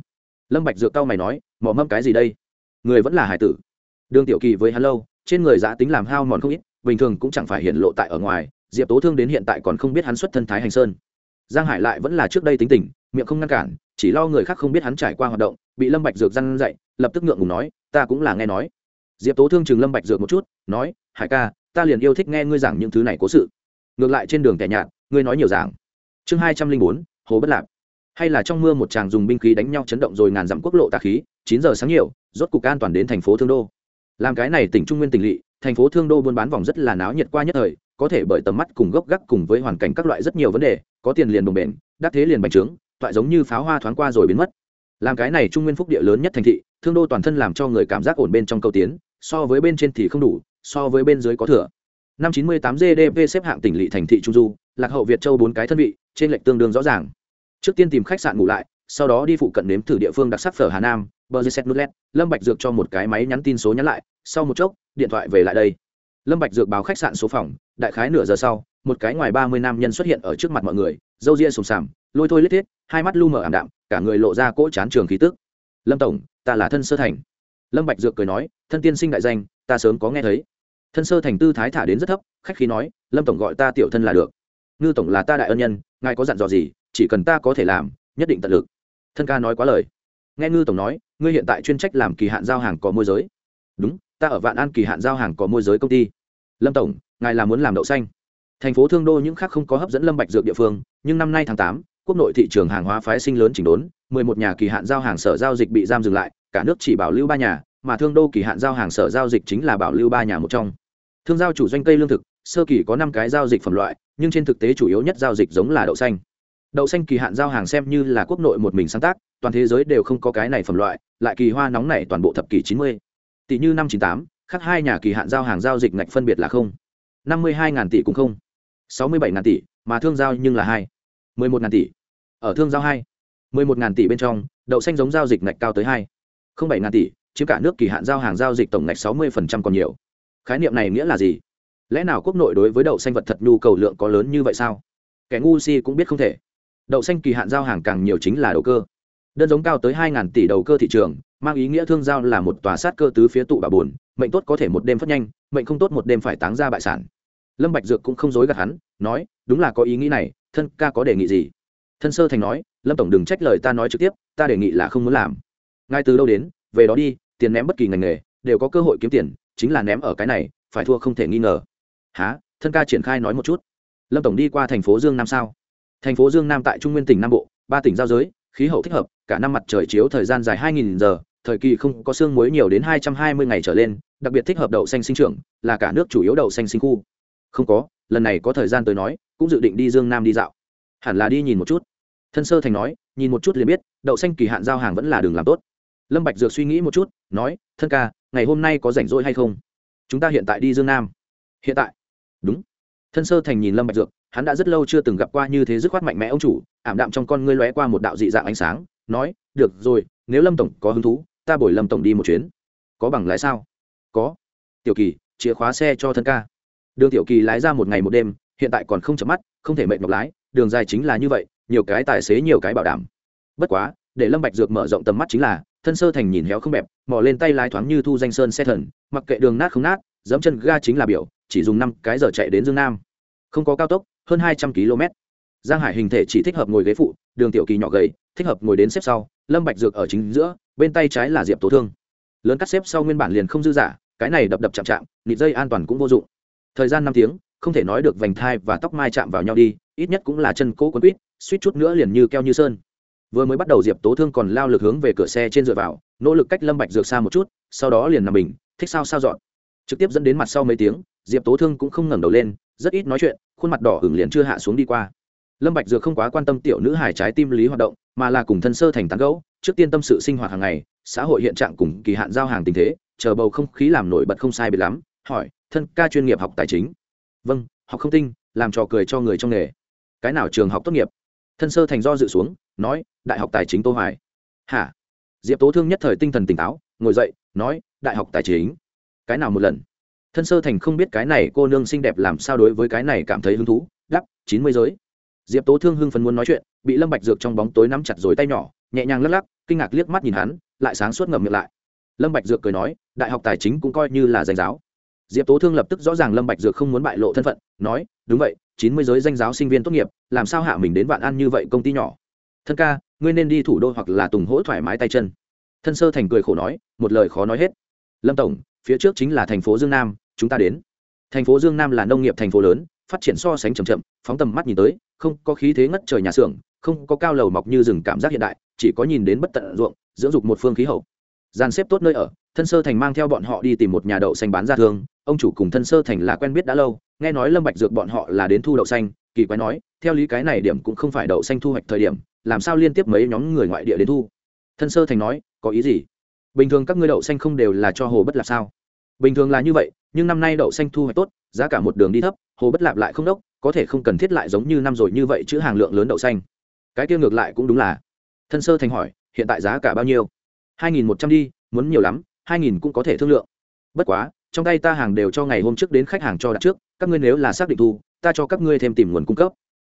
Lâm bạch dược cao mày nói mỏ mâm cái gì đây? Người vẫn là hải tử. Đường tiểu kỳ với hắn lâu, trên người giã tính làm hao mòn không ít, bình thường cũng chẳng phải hiện lộ tại ở ngoài, diệp tố thương đến hiện tại còn không biết hắn xuất thân thái hành sơn. Giang hải lại vẫn là trước đây tính tình, miệng không ngăn cản, chỉ lo người khác không biết hắn trải qua hoạt động, bị lâm bạch dược răn dậy lập tức ngượng ngùng nói, ta cũng là nghe nói. Diệp tố thương chừng lâm bạch dược một chút, nói, hải ca, ta liền yêu thích nghe ngươi giảng những thứ này cố sự. Ngược lại trên đường tẻ nhạt, ngươi nói nhiều giảng. Chương hai trăm linh bốn, hồ bất lạc hay là trong mưa một chàng dùng binh khí đánh nhau chấn động rồi ngàn dặm quốc lộ tà khí, chín giờ sáng nhiều rốt cục an toàn đến thành phố thương đô. Làm cái này tỉnh trung nguyên tỉnh lỵ, thành phố thương đô buôn bán vòng rất là náo nhiệt qua nhất thời, có thể bởi tầm mắt cùng gốc gác cùng với hoàn cảnh các loại rất nhiều vấn đề, có tiền liền đồng bền đắc thế liền bành trướng, toại giống như pháo hoa thoáng qua rồi biến mất. Làm cái này trung nguyên phúc địa lớn nhất thành thị, thương đô toàn thân làm cho người cảm giác ổn bên trong câu tiến, so với bên trên thì không đủ, so với bên dưới có thừa. Năm 98 gdp xếp hạng tỉnh lỵ thành thị trung du, lạc hậu việt châu bốn cái thân vị, trên lệch tương đương rõ ràng. Trước tiên tìm khách sạn ngủ lại, sau đó đi phụ cận nếm thử địa phương đặc sắc phở hà nam bờ dây xét nút lâm bạch dược cho một cái máy nhắn tin số nhắn lại, sau một chốc, điện thoại về lại đây. Lâm bạch dược báo khách sạn số phòng, đại khái nửa giờ sau, một cái ngoài ba mươi nam nhân xuất hiện ở trước mặt mọi người dâu ria sùng sàm, lôi thôi lết thiết, hai mắt lu mờ ảm đạm, cả người lộ ra cỗ chán trường khí tức. Lâm tổng, ta là thân sơ thành. Lâm bạch dược cười nói, thân tiên sinh đại danh, ta sớm có nghe thấy. Thân sơ thành tư thái thả đến rất thấp, khách khí nói, lâm tổng gọi ta tiểu thân là được. Ngư tổng là ta đại ân nhân, ngài có dặn dò gì, chỉ cần ta có thể làm, nhất định tận lực. Thân ca nói quá lời nghe ngư tổng nói, ngươi hiện tại chuyên trách làm kỳ hạn giao hàng có môi giới. Đúng, ta ở vạn an kỳ hạn giao hàng có môi giới công ty. Lâm tổng, ngài là muốn làm đậu xanh. Thành phố thương đô những khác không có hấp dẫn lâm bạch dược địa phương, nhưng năm nay tháng tám, quốc nội thị trường hàng hóa phái sinh lớn chỉnh đốn, mười một nhà kỳ hạn giao hàng sở giao dịch bị giam dừng lại, cả nước chỉ bảo lưu ba nhà, mà thương đô kỳ hạn giao hàng sở giao dịch chính là bảo lưu ba nhà một trong. Thương giao chủ doanh cây lương thực, sơ kỳ có năm cái giao dịch phẩm loại, nhưng trên thực tế chủ yếu nhất giao dịch giống là đậu xanh đậu xanh kỳ hạn giao hàng xem như là quốc nội một mình sáng tác, toàn thế giới đều không có cái này phẩm loại, lại kỳ hoa nóng này toàn bộ thập kỷ chín mươi. Tỷ như năm chín tám, khác hai nhà kỳ hạn giao hàng giao dịch ngạch phân biệt là không. Năm mươi hai ngàn tỷ cũng không. Sáu mươi bảy ngàn tỷ, mà thương giao nhưng là hai. Mười một ngàn tỷ. Ở thương giao hai. Mười một ngàn tỷ bên trong, đậu xanh giống giao dịch ngạch cao tới hai. Không bảy ngàn tỷ, chiếm cả nước kỳ hạn giao hàng giao dịch tổng ngạch sáu mươi phần trăm còn nhiều. Khái niệm này nghĩa là gì? Lẽ nào quốc nội đối với đậu xanh vật thật nhu cầu lượng có lớn như vậy sao? Kẻ ngu si cũng biết không thể đậu xanh kỳ hạn giao hàng càng nhiều chính là đầu cơ. Đơn giống cao tới hai ngàn tỷ đầu cơ thị trường, mang ý nghĩa thương giao là một tòa sát cơ tứ phía tụ bà buồn mệnh tốt có thể một đêm phát nhanh, mệnh không tốt một đêm phải táng ra bại sản. Lâm bạch dược cũng không dối gạt hắn, nói, đúng là có ý nghĩ này, thân ca có đề nghị gì? Thân sơ thành nói, lâm tổng đừng trách lời ta nói trực tiếp, ta đề nghị là không muốn làm. Ngay từ đâu đến, về đó đi, tiền ném bất kỳ ngành nghề, đều có cơ hội kiếm tiền, chính là ném ở cái này, phải thua không thể nghi ngờ. Há thân ca triển khai nói một chút. Lâm tổng đi qua thành phố dương nam sao? Thành phố dương nam tại trung nguyên tỉnh nam bộ, ba tỉnh giao giới, khí hậu thích hợp, cả năm mặt trời chiếu thời gian dài 2.000 giờ, thời kỳ không có sương muối nhiều đến 220 ngày trở lên, đặc biệt thích hợp đậu xanh sinh trưởng, là cả nước chủ yếu đậu xanh sinh khu. Không có, lần này có thời gian tới nói, cũng dự định đi dương nam đi dạo. Hẳn là đi nhìn một chút. Thân sơ thành nói, nhìn một chút liền biết, đậu xanh kỳ hạn giao hàng vẫn là đường làm tốt. Lâm bạch dược suy nghĩ một chút, nói, thân ca, ngày hôm nay có rảnh rỗi hay không? Chúng ta hiện tại đi dương nam. Hiện tại. Đúng thân sơ thành nhìn lâm bạch dược, hắn đã rất lâu chưa từng gặp qua như thế dứt khoát mạnh mẽ ông chủ, ảm đạm trong con ngươi lóe qua một đạo dị dạng ánh sáng, nói, được rồi, nếu lâm tổng có hứng thú, ta bồi lâm tổng đi một chuyến. Có bằng lái sao? Có. Tiểu kỳ, chìa khóa xe cho thân ca. Đường tiểu kỳ lái ra một ngày một đêm, hiện tại còn không chậm mắt, không thể mệt nhọc lái, đường dài chính là như vậy, nhiều cái tài xế nhiều cái bảo đảm. Bất quá, để lâm bạch dược mở rộng tầm mắt chính là, thân sơ thành nhìn héo không bẹp, mò lên tay lái thoáng như thu danh sơn xe thần, mặc kệ đường nát không nát, dẫm chân ga chính là biểu chỉ dùng năm cái giờ chạy đến dương nam. Không có cao tốc, hơn hai trăm km. Giang hải hình thể chỉ thích hợp ngồi ghế phụ, đường tiểu kỳ nhỏ gầy, thích hợp ngồi đến xếp sau, lâm bạch dược ở chính giữa, bên tay trái là diệp tố thương. Lớn cắt xếp sau nguyên bản liền không dư giả cái này đập đập chạm chạm, nịt dây an toàn cũng vô dụng. Thời gian năm tiếng, không thể nói được vành thai và tóc mai chạm vào nhau đi, ít nhất cũng là chân cố quấn quýt, suýt chút nữa liền như keo như sơn. Vừa mới bắt đầu diệp tố thương còn lao lực hướng về cửa xe trên dựa vào, nỗ lực cách lâm bạch dược xa một chút, sau đó liền nằm bình thích sao sao dọn. Trực tiếp dẫn đến mặt sau mấy tiếng diệp tố thương cũng không ngẩng đầu lên, rất ít nói chuyện, khuôn mặt đỏ hửng liền chưa hạ xuống đi qua. Lâm bạch dược không quá quan tâm tiểu nữ hài trái tim lý hoạt động, mà là cùng thân sơ thành tán gẫu, trước tiên tâm sự sinh hoạt hàng ngày, xã hội hiện trạng cùng kỳ hạn giao hàng tình thế, chờ bầu không khí làm nổi bật không sai biệt lắm, hỏi, thân ca chuyên nghiệp học tài chính? Vâng học không tinh, làm trò cười cho người trong nghề. Cái nào trường học tốt nghiệp? Thân sơ thành do dự xuống, nói, đại học tài chính tô hoài. Hả? Diệp tố thương nhất thời tinh thần tỉnh táo, ngồi dậy, nói, đại học tài chính. Cái nào một lần? Thân sơ thành không biết cái này cô nương xinh đẹp làm sao đối với cái này cảm thấy hứng thú. Đắp chín mươi giới. Diệp tố thương hưng phấn muốn nói chuyện, bị lâm bạch dược trong bóng tối nắm chặt rồi tay nhỏ, nhẹ nhàng lắc lắc, kinh ngạc liếc mắt nhìn hắn, lại sáng suốt ngậm miệng lại. Lâm bạch dược cười nói, đại học tài chính cũng coi như là danh giáo. Diệp tố thương lập tức rõ ràng lâm bạch dược không muốn bại lộ thân phận, nói, đúng vậy, chín mươi giới danh giáo sinh viên tốt nghiệp, làm sao hạ mình đến vạn an như vậy công ty nhỏ? Thân ca, ngươi nên đi thủ đô hoặc là tùng hỗ thoải mái tay chân. Thân sơ thành cười khổ nói, một lời khó nói hết. Lâm tổng, phía trước chính là thành phố dương nam chúng ta đến. Thành phố dương nam là nông nghiệp thành phố lớn, phát triển so sánh chậm chậm, phóng tầm mắt nhìn tới, không có khí thế ngất trời nhà xưởng, không có cao lầu mọc như rừng cảm giác hiện đại, chỉ có nhìn đến bất tận ruộng, dưỡng dục một phương khí hậu. Gian xếp tốt nơi ở, thân sơ thành mang theo bọn họ đi tìm một nhà đậu xanh bán ra thương, ông chủ cùng thân sơ thành là quen biết đã lâu, nghe nói lâm bạch dược bọn họ là đến thu đậu xanh, kỳ quái nói, theo lý cái này điểm cũng không phải đậu xanh thu hoạch thời điểm, làm sao liên tiếp mấy nhóm người ngoại địa đến thu? Thân sơ thành nói, có ý gì? Bình thường các ngươi đậu xanh không đều là cho hồ bất lạc sao? Bình thường là như vậy, nhưng năm nay đậu xanh thu hoạch tốt, giá cả một đường đi thấp, hồ bất lạp lại không đốc, có thể không cần thiết lại giống như năm rồi như vậy chữ hàng lượng lớn đậu xanh. Cái kia ngược lại cũng đúng là. Thân sơ thành hỏi, hiện tại giá cả bao nhiêu? Hai nghìn một trăm đi, muốn nhiều lắm, hai nghìn cũng có thể thương lượng. Bất quá, trong tay ta hàng đều cho ngày hôm trước đến khách hàng cho đặt trước, các ngươi nếu là xác định thu, ta cho các ngươi thêm tìm nguồn cung cấp.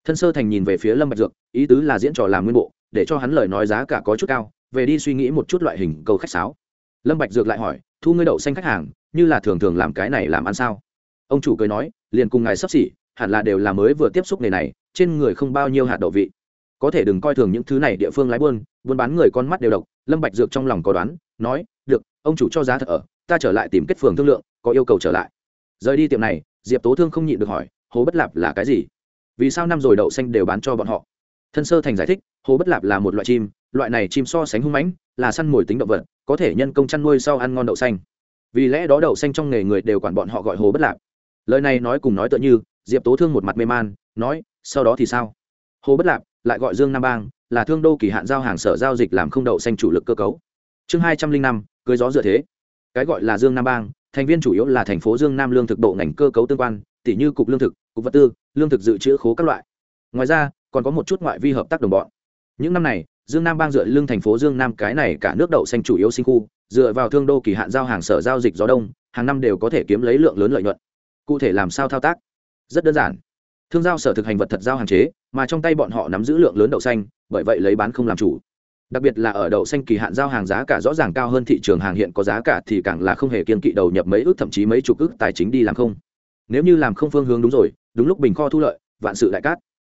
Thân sơ thành nhìn về phía lâm bạch dược, ý tứ là diễn trò làm nguyên bộ, để cho hắn lời nói giá cả có chút cao, về đi suy nghĩ một chút loại hình câu khách sáo. Lâm bạch dược lại hỏi, thu ngươi đậu xanh khách hàng như là thường thường làm cái này làm ăn sao? Ông chủ cười nói, liền cùng ngài sắp xỉ, hẳn là đều là mới vừa tiếp xúc nghề này, trên người không bao nhiêu hạt đậu vị. Có thể đừng coi thường những thứ này địa phương lái buôn buôn bán người con mắt đều độc, lâm bạch dược trong lòng có đoán, nói, được, ông chủ cho giá thật ở, ta trở lại tìm kết phường thương lượng, có yêu cầu trở lại. Rời đi tiệm này, diệp tố thương không nhịn được hỏi, hồ bất lạp là cái gì? Vì sao năm rồi đậu xanh đều bán cho bọn họ? Thân sơ thành giải thích, hồ bất lạp là một loại chim, loại này chim so sánh hung mãnh, là săn mồi tính động vật, có thể nhân công chăn nuôi sau ăn ngon đậu xanh vì lẽ đó đậu xanh trong nghề người đều quản bọn họ gọi hồ bất lạc. Lời này nói cùng nói tựa như, diệp tố thương một mặt mê man, nói, sau đó thì sao? Hồ bất lạc lại gọi dương nam bang, là thương đô kỳ hạn giao hàng sở giao dịch làm không đậu xanh chủ lực cơ cấu. Chương hai trăm linh năm, cưới gió dựa thế. Cái gọi là dương nam bang, thành viên chủ yếu là thành phố dương nam lương thực bộ ngành cơ cấu tương quan tỷ như cục lương thực, cục vật tư, lương thực dự trữ khố các loại. Ngoài ra, còn có một chút ngoại vi hợp tác đồng bọn. Những năm này dương nam bang dựa lương thành phố dương nam, cái này cả nước đậu xanh chủ yếu sinh khu, dựa vào thương đô kỳ hạn giao hàng sở giao dịch gió đông, hàng năm đều có thể kiếm lấy lượng lớn lợi nhuận. Cụ thể làm sao thao tác? Rất đơn giản. Thương giao sở thực hành vật thật giao hàng chế, mà trong tay bọn họ nắm giữ lượng lớn đậu xanh, bởi vậy lấy bán không làm chủ. Đặc biệt là ở đậu xanh kỳ hạn giao hàng giá cả rõ ràng cao hơn thị trường hàng hiện có giá cả thì càng là không hề kiên kỵ đầu nhập mấy ước, thậm chí mấy chục ước tài chính đi làm không. Nếu như làm không phương hướng đúng rồi, đúng lúc bình kho thu lợi, vạn sự đại cát.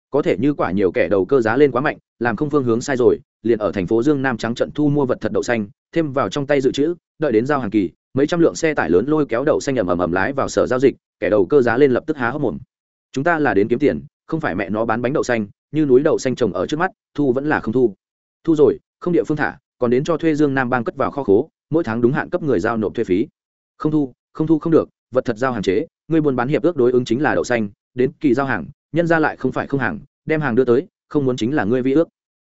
Có thể như quả nhiều kẻ đầu cơ giá lên quá mạnh làm không phương hướng sai rồi, liền ở thành phố dương nam trắng trận thu mua vật thật đậu xanh, thêm vào trong tay dự trữ, đợi đến giao hàng kỳ, mấy trăm lượng xe tải lớn lôi kéo đậu xanh ầm ầm ầm lái vào sở giao dịch, kẻ đầu cơ giá lên lập tức há hốc mồm. Chúng ta là đến kiếm tiền, không phải mẹ nó bán bánh đậu xanh, như núi đậu xanh trồng ở trước mắt, thu vẫn là không thu. Thu rồi, không địa phương thả, còn đến cho thuê dương nam bang cất vào kho khố, mỗi tháng đúng hạn cấp người giao nộp thuê phí. Không thu không thu không được, vật thật giao hàng chế, người buôn bán hiệp ước đối ứng chính là đậu xanh, đến kỳ giao hàng, nhân ra lại không phải không hàng, đem hàng đưa tới không muốn chính là ngươi vi ước.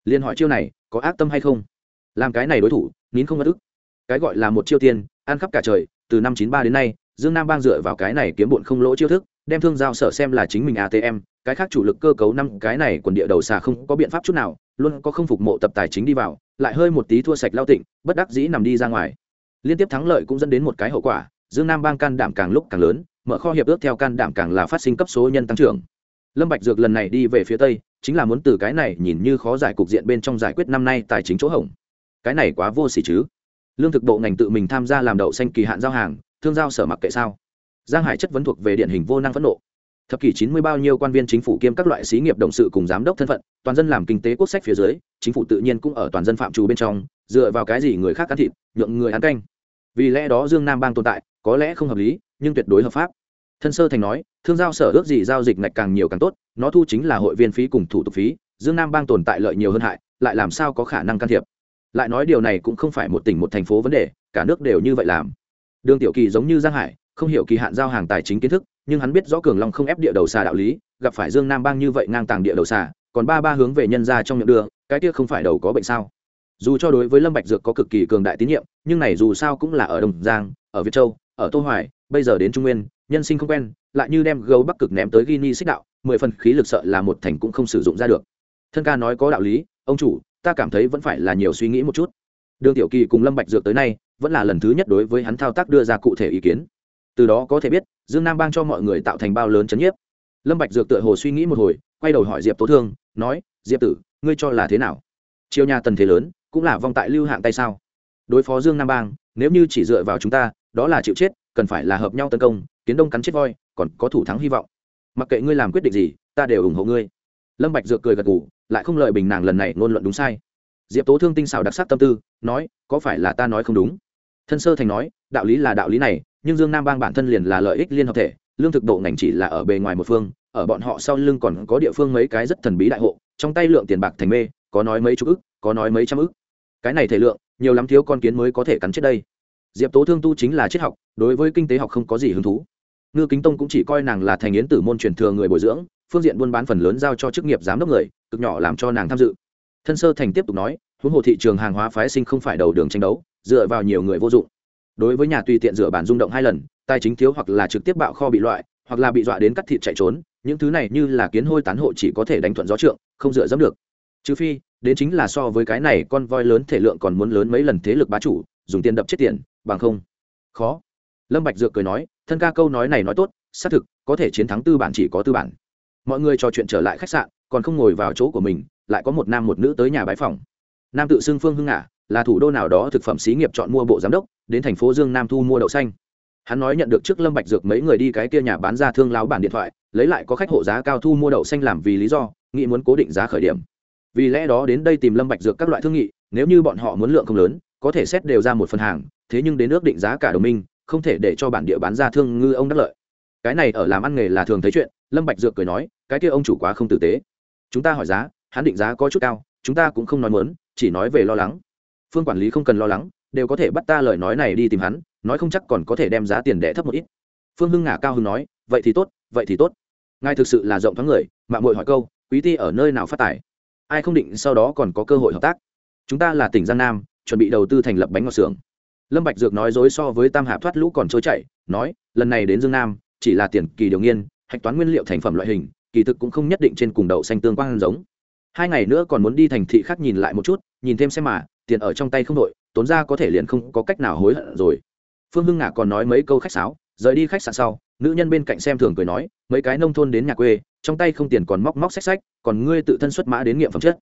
Liên hỏi chiêu này, có ác tâm hay không? Làm cái này đối thủ, nín không mất ức. Cái gọi là một chiêu tiền ăn khắp cả trời, từ năm chín ba đến nay, dương nam bang dựa vào cái này kiếm bụn không lỗ chiêu thức, đem thương giao sở xem là chính mình atm cái khác chủ lực cơ cấu năm, cái này quần địa đầu xà không có biện pháp chút nào, luôn có không phục mộ tập tài chính đi vào, lại hơi một tí thua sạch lao tịnh, bất đắc dĩ nằm đi ra ngoài. Liên tiếp thắng lợi cũng dẫn đến một cái hậu quả, dương nam bang can đảm càng lúc càng lớn, mở kho hiệp ước theo can đảm càng là phát sinh cấp số nhân tăng trưởng lâm bạch dược lần này đi về phía tây, chính là muốn từ cái này nhìn như khó giải cục diện bên trong giải quyết năm nay tài chính chỗ hỏng cái này quá vô sỉ chứ. Lương thực bộ ngành tự mình tham gia làm đậu xanh kỳ hạn giao hàng, thương giao sở mặc kệ sao? Giang hải chất vấn thuộc về điển hình vô năng phẫn nộ. Thập kỷ chín mươi bao nhiêu quan viên chính phủ kiêm các loại xí nghiệp động sự cùng giám đốc thân phận, toàn dân làm kinh tế quốc sách phía dưới, chính phủ tự nhiên cũng ở toàn dân phạm trù bên trong, dựa vào cái gì người khác ăn thịt, nhượng người ăn canh? Vì lẽ đó dương nam bang tồn tại, có lẽ không hợp lý, nhưng tuyệt đối hợp pháp thân sơ thành nói, thương giao sở ước gì giao dịch ngạch càng nhiều càng tốt, nó thu chính là hội viên phí cùng thủ tục phí, dương nam bang tồn tại lợi nhiều hơn hại, lại làm sao có khả năng can thiệp. Lại nói điều này cũng không phải một tỉnh một thành phố vấn đề, cả nước đều như vậy làm. Đường tiểu kỳ giống như giang hải, không hiểu kỳ hạn giao hàng tài chính kiến thức, nhưng hắn biết rõ cường long không ép địa đầu xà đạo lý, gặp phải dương nam bang như vậy ngang tàng địa đầu xà, còn ba ba hướng về nhân ra trong miệng đưa, cái kia không phải đầu có bệnh sao? Dù cho đối với lâm bạch dược có cực kỳ cường đại tín nhiệm, nhưng này dù sao cũng là ở đồng giang, ở việt châu, ở tô hoài, bây giờ đến trung nguyên nhân sinh không quen, lại như đem gấu bắc cực ném tới guinea xích đạo, mười phần khí lực sợ là một thành cũng không sử dụng ra được. Thân ca nói có đạo lý, ông chủ, ta cảm thấy vẫn phải là nhiều suy nghĩ một chút. Đường tiểu kỳ cùng lâm bạch dược tới nay, vẫn là lần thứ nhất đối với hắn thao tác đưa ra cụ thể ý kiến. Từ đó có thể biết, dương nam bang cho mọi người tạo thành bao lớn chấn nhiếp. Lâm bạch dược tựa hồ suy nghĩ một hồi, quay đầu hỏi diệp tố thương, nói, diệp tử, ngươi cho là thế nào? Chiêu nhà tần thế lớn, cũng là vong tại lưu hạng tay sao? Đối phó dương nam bang, nếu như chỉ dựa vào chúng ta, đó là chịu chết, cần phải là hợp nhau tấn công kiến đông cắn chết voi, còn có thủ thắng hy vọng. Mặc kệ ngươi làm quyết định gì, ta đều ủng hộ ngươi. Lâm bạch dược cười gật gù, lại không lợi bình nàng lần này ngôn luận đúng sai. Diệp tố thương tinh xảo đặc sắc tâm tư, nói, có phải là ta nói không đúng? Thân sơ thành nói, đạo lý là đạo lý này, nhưng dương nam bang bản thân liền là lợi ích liên hợp thể, lương thực độ ngành chỉ là ở bề ngoài một phương, ở bọn họ sau lưng còn có địa phương mấy cái rất thần bí đại hộ, trong tay lượng tiền bạc thành mê, có nói mấy chục ức, có nói mấy trăm ức. Cái này thể lượng, nhiều lắm thiếu con kiến mới có thể cắn chết đây. Diệp tố thương tu chính là triết học, đối với kinh tế học không có gì hứng thú ngư kính tông cũng chỉ coi nàng là thành yến tử môn truyền thừa người bồi dưỡng, phương diện buôn bán phần lớn giao cho chức nghiệp giám đốc người, cực nhỏ làm cho nàng tham dự. Thân sơ thành tiếp tục nói, huống hồ thị trường hàng hóa phái sinh không phải đầu đường tranh đấu, dựa vào nhiều người vô dụng. Đối với nhà tùy tiện dựa bản rung động hai lần, tài chính thiếu hoặc là trực tiếp bạo kho bị loại, hoặc là bị dọa đến cắt thịt chạy trốn, những thứ này như là kiến hôi tán hộ chỉ có thể đánh thuận gió trượng, không dựa dẫm được. Trừ phi, đến chính là so với cái này con voi lớn thể lượng còn muốn lớn mấy lần thế lực bá chủ, dùng tiền đập chết tiền, bằng không. Khó lâm bạch dược cười nói, thân ca câu nói này nói tốt, xác thực, có thể chiến thắng tư bản chỉ có tư bản. Mọi người trò chuyện trở lại khách sạn, còn không ngồi vào chỗ của mình, lại có một nam một nữ tới nhà bái phòng. Nam tự xưng phương hưng ngả là thủ đô nào đó thực phẩm xí nghiệp chọn mua bộ giám đốc, đến thành phố dương nam thu mua đậu xanh. Hắn nói nhận được trước lâm bạch dược mấy người đi cái kia nhà bán ra thương láo bản điện thoại, lấy lại có khách hộ giá cao thu mua đậu xanh làm vì lý do, nghĩ muốn cố định giá khởi điểm. Vì lẽ đó đến đây tìm lâm bạch dược các loại thương nghị, nếu như bọn họ muốn lượng không lớn, có thể xét đều ra một phần hàng, thế nhưng đến ước định giá cả đồng minh không thể để cho bản địa bán ra thương ngư ông đắc lợi. Cái này ở làm ăn nghề là thường thấy chuyện, lâm bạch dược cười nói, cái kia ông chủ quá không tử tế. Chúng ta hỏi giá, hắn định giá có chút cao, chúng ta cũng không nói muốn, chỉ nói về lo lắng. Phương quản lý không cần lo lắng, đều có thể bắt ta lời nói này đi tìm hắn, nói không chắc còn có thể đem giá tiền đẻ thấp một ít. Phương hưng ngả cao hưng nói, vậy thì tốt, vậy thì tốt. Ngài thực sự là rộng thoáng người, mạng mội hỏi câu, quý ti ở nơi nào phát tài? Ai không định sau đó còn có cơ hội hợp tác? Chúng ta là tỉnh giang nam, chuẩn bị đầu tư thành lập bánh ngọt xưởng lâm bạch dược nói dối so với tam hạp thoát lũ còn trôi chảy, nói, lần này đến dương nam, chỉ là tiền kỳ điều nghiên, hạch toán nguyên liệu thành phẩm loại hình, kỳ thực cũng không nhất định trên cùng đậu xanh tương quang giống. Hai ngày nữa còn muốn đi thành thị khác nhìn lại một chút, nhìn thêm xem mà, tiền ở trong tay không đội, tốn ra có thể liền không có cách nào hối hận rồi. Phương hưng ngả còn nói mấy câu khách sáo, rời đi khách sạn sau, nữ nhân bên cạnh xem thường cười nói, mấy cái nông thôn đến nhà quê, trong tay không tiền còn móc móc xách xách còn ngươi tự thân xuất mã đến nghiệm phẩm chất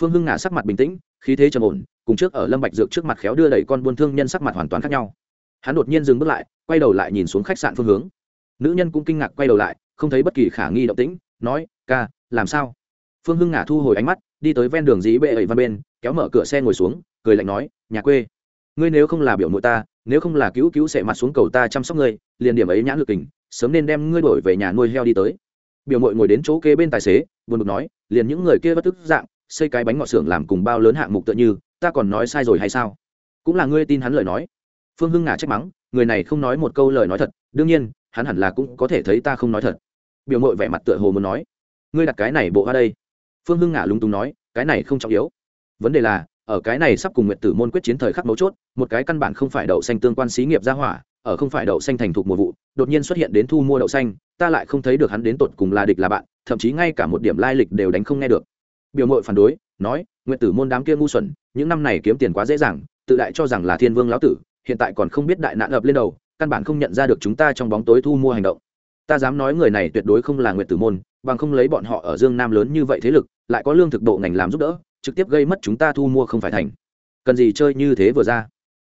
phương hưng ngả sắc mặt bình tĩnh, khí thế trầm ổn, cùng trước ở lâm bạch dược trước mặt khéo đưa đẩy con buôn thương nhân sắc mặt hoàn toàn khác nhau. Hắn đột nhiên dừng bước lại, quay đầu lại nhìn xuống khách sạn phương hướng. Nữ nhân cũng kinh ngạc quay đầu lại, không thấy bất kỳ khả nghi động tĩnh, nói, ca, làm sao? Phương hưng ngả thu hồi ánh mắt, đi tới ven đường dĩ bệ ẩy văn bên, kéo mở cửa xe ngồi xuống, cười lạnh nói, nhà quê, ngươi nếu không là biểu nội ta, nếu không là cứu cứu sẽ mặt xuống cầu ta chăm sóc ngươi, liền điểm ấy nhãn lực tình sớm nên đem ngươi đổi về nhà nuôi heo đi tới. Biểu mội ngồi đến chỗ kế bên tài xế, buồn bực nói, liền những người kia bất tức dạng xây cái bánh ngọt xưởng làm cùng bao lớn hạng mục tựa như, ta còn nói sai rồi hay sao? Cũng là ngươi tin hắn lời nói. Phương hưng ngả trách mắng, người này không nói một câu lời nói thật, đương nhiên, hắn hẳn là cũng có thể thấy ta không nói thật. Biểu mội vẻ mặt tựa hồ muốn nói, ngươi đặt cái này bộ hoa đây. Phương hưng ngả lúng túng nói, cái này không trọng yếu. Vấn đề là, ở cái này sắp cùng nguyệt tử môn quyết chiến thời khắc mấu chốt, một cái căn bản không phải đậu xanh tương quan xí nghiệp ra hỏa, ở không phải đậu xanh thành thục mùa vụ, đột nhiên xuất hiện đến thu mua đậu xanh, ta lại không thấy được hắn đến tột cùng là địch là bạn, thậm chí ngay cả một điểm lai lịch đều đánh không nghe được biểu mội phản đối, nói nguyện tử môn đám kia ngu xuẩn, những năm này kiếm tiền quá dễ dàng, tự đại cho rằng là thiên vương lão tử, hiện tại còn không biết đại nạn ập lên đầu, căn bản không nhận ra được chúng ta trong bóng tối thu mua hành động. Ta dám nói người này tuyệt đối không là nguyện tử môn, bằng không lấy bọn họ ở dương nam lớn như vậy thế lực, lại có lương thực bộ ngành làm giúp đỡ, trực tiếp gây mất chúng ta thu mua không phải thành. Cần gì chơi như thế vừa ra?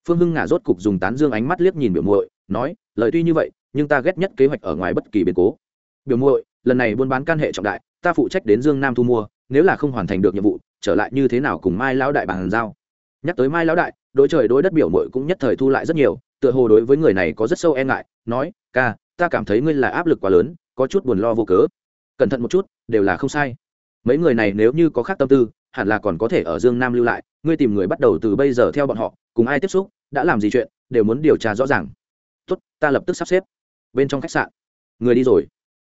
Phương hưng ngả rốt cục dùng tán dương ánh mắt liếc nhìn biểu muội, nói, lời tuy như vậy, nhưng ta ghét nhất kế hoạch ở ngoài bất kỳ biến cố. Biểu muội, lần này buôn bán can hệ trọng đại, ta phụ trách đến dương nam thu mua nếu là không hoàn thành được nhiệm vụ, trở lại như thế nào cùng mai lão đại bàn giao? Nhắc tới mai lão đại đối trời đối đất biểu muội cũng nhất thời thu lại rất nhiều, tựa hồ đối với người này có rất sâu e ngại, nói, ca, ta cảm thấy ngươi là áp lực quá lớn, có chút buồn lo vô cớ. Cẩn thận một chút, đều là không sai. Mấy người này nếu như có khác tâm tư, hẳn là còn có thể ở dương nam lưu lại, ngươi tìm người bắt đầu từ bây giờ theo bọn họ, cùng ai tiếp xúc, đã làm gì chuyện, đều muốn điều tra rõ ràng. Tốt, ta lập tức sắp xếp. Bên trong khách sạn. Người đi rồi.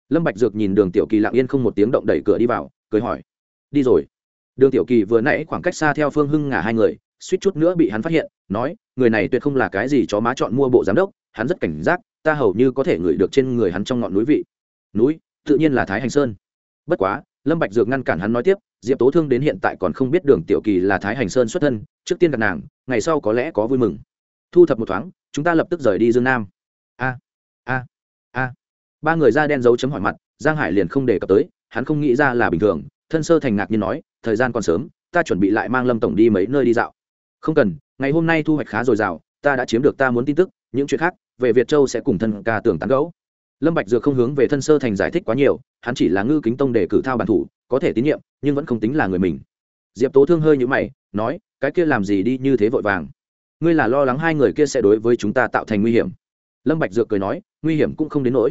Lâm bạch dược nhìn đường tiểu kỳ lặng yên không một tiếng động đẩy cửa đi vào, cười hỏi đi rồi. Đường tiểu kỳ vừa nãy khoảng cách xa theo phương hưng ngả hai người, suýt chút nữa bị hắn phát hiện, nói, người này tuyệt không là cái gì chó má chọn mua bộ giám đốc, hắn rất cảnh giác, ta hầu như có thể ngửi được trên người hắn trong ngọn núi vị. Núi, tự nhiên là thái hành sơn. Bất quá, lâm bạch dược ngăn cản hắn nói tiếp, diệp tố thương đến hiện tại còn không biết đường tiểu kỳ là thái hành sơn xuất thân, trước tiên gặp nàng, ngày sau có lẽ có vui mừng. Thu thập một thoáng, chúng ta lập tức rời đi dương nam. A a a. Ba người da đen dấu chấm hỏi mặt, giang hải liền không đề cập tới, hắn không nghĩ ra là bình thường thân sơ thành ngạc nhiên nói, thời gian còn sớm, ta chuẩn bị lại mang lâm tổng đi mấy nơi đi dạo. Không cần, ngày hôm nay thu hoạch khá dồi dào, ta đã chiếm được ta muốn tin tức, những chuyện khác, về việt châu sẽ cùng thân ca tưởng tán gấu lâm bạch dược không hướng về thân sơ thành giải thích quá nhiều, hắn chỉ là ngư kính tông để cử thao bản thủ, có thể tín nhiệm, nhưng vẫn không tính là người mình. Diệp tố thương hơi nhũ mày, nói, cái kia làm gì đi như thế vội vàng? Ngươi là lo lắng hai người kia sẽ đối với chúng ta tạo thành nguy hiểm. Lâm bạch dược cười nói, nguy hiểm cũng không đến nỗi.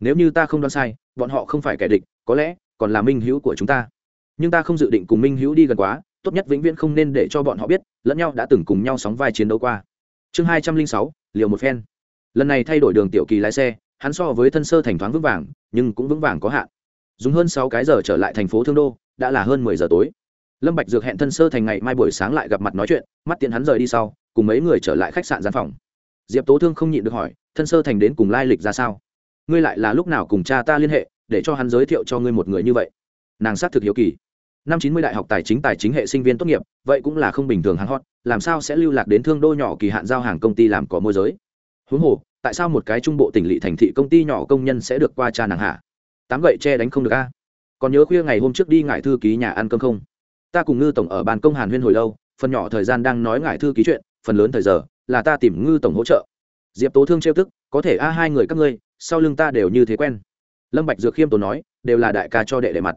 Nếu như ta không đoán sai, bọn họ không phải kẻ địch, có lẽ còn là minh hữu của chúng ta. Nhưng ta không dự định cùng minh hữu đi gần quá, tốt nhất vĩnh viễn không nên để cho bọn họ biết, lẫn nhau đã từng cùng nhau sóng vai chiến đấu qua. Chương hai trăm linh sáu, liều một phen. Lần này thay đổi đường tiểu kỳ lái xe, hắn so với thân sơ thành thoáng vững vàng, nhưng cũng vững vàng có hạn. Dùng hơn sáu cái giờ trở lại thành phố thương đô, đã là hơn mười giờ tối. Lâm bạch dược hẹn thân sơ thành ngày mai buổi sáng lại gặp mặt nói chuyện, mắt tiện hắn rời đi sau, cùng mấy người trở lại khách sạn gian phòng. Diệp tố thương không nhịn được hỏi, thân sơ thành đến cùng lai lịch ra sao? Ngươi lại là lúc nào cùng cha ta liên hệ để cho hắn giới thiệu cho ngươi một người như vậy. Nàng sát thực hiếu kỳ. Năm chín mươi đại học tài chính tài chính hệ sinh viên tốt nghiệp, vậy cũng là không bình thường hắn hot, làm sao sẽ lưu lạc đến thương đô nhỏ kỳ hạn giao hàng công ty làm có môi giới? Huống hồ, tại sao một cái trung bộ tỉnh lỵ thành thị công ty nhỏ công nhân sẽ được qua cha nàng hạ tám gậy che đánh không được a. Còn nhớ khuya ngày hôm trước đi ngại thư ký nhà ăn cơm không? Ta cùng ngư tổng ở bàn công hàn huyên hồi lâu, phần nhỏ thời gian đang nói ngại thư ký chuyện, phần lớn thời giờ là ta tìm ngư tổng hỗ trợ. Diệp tố thương trêu tức, có thể a, hai người các ngươi, sau lưng ta đều như thế quen lâm bạch dược khiêm tốn nói, đều là đại ca cho đệ đệ mặt.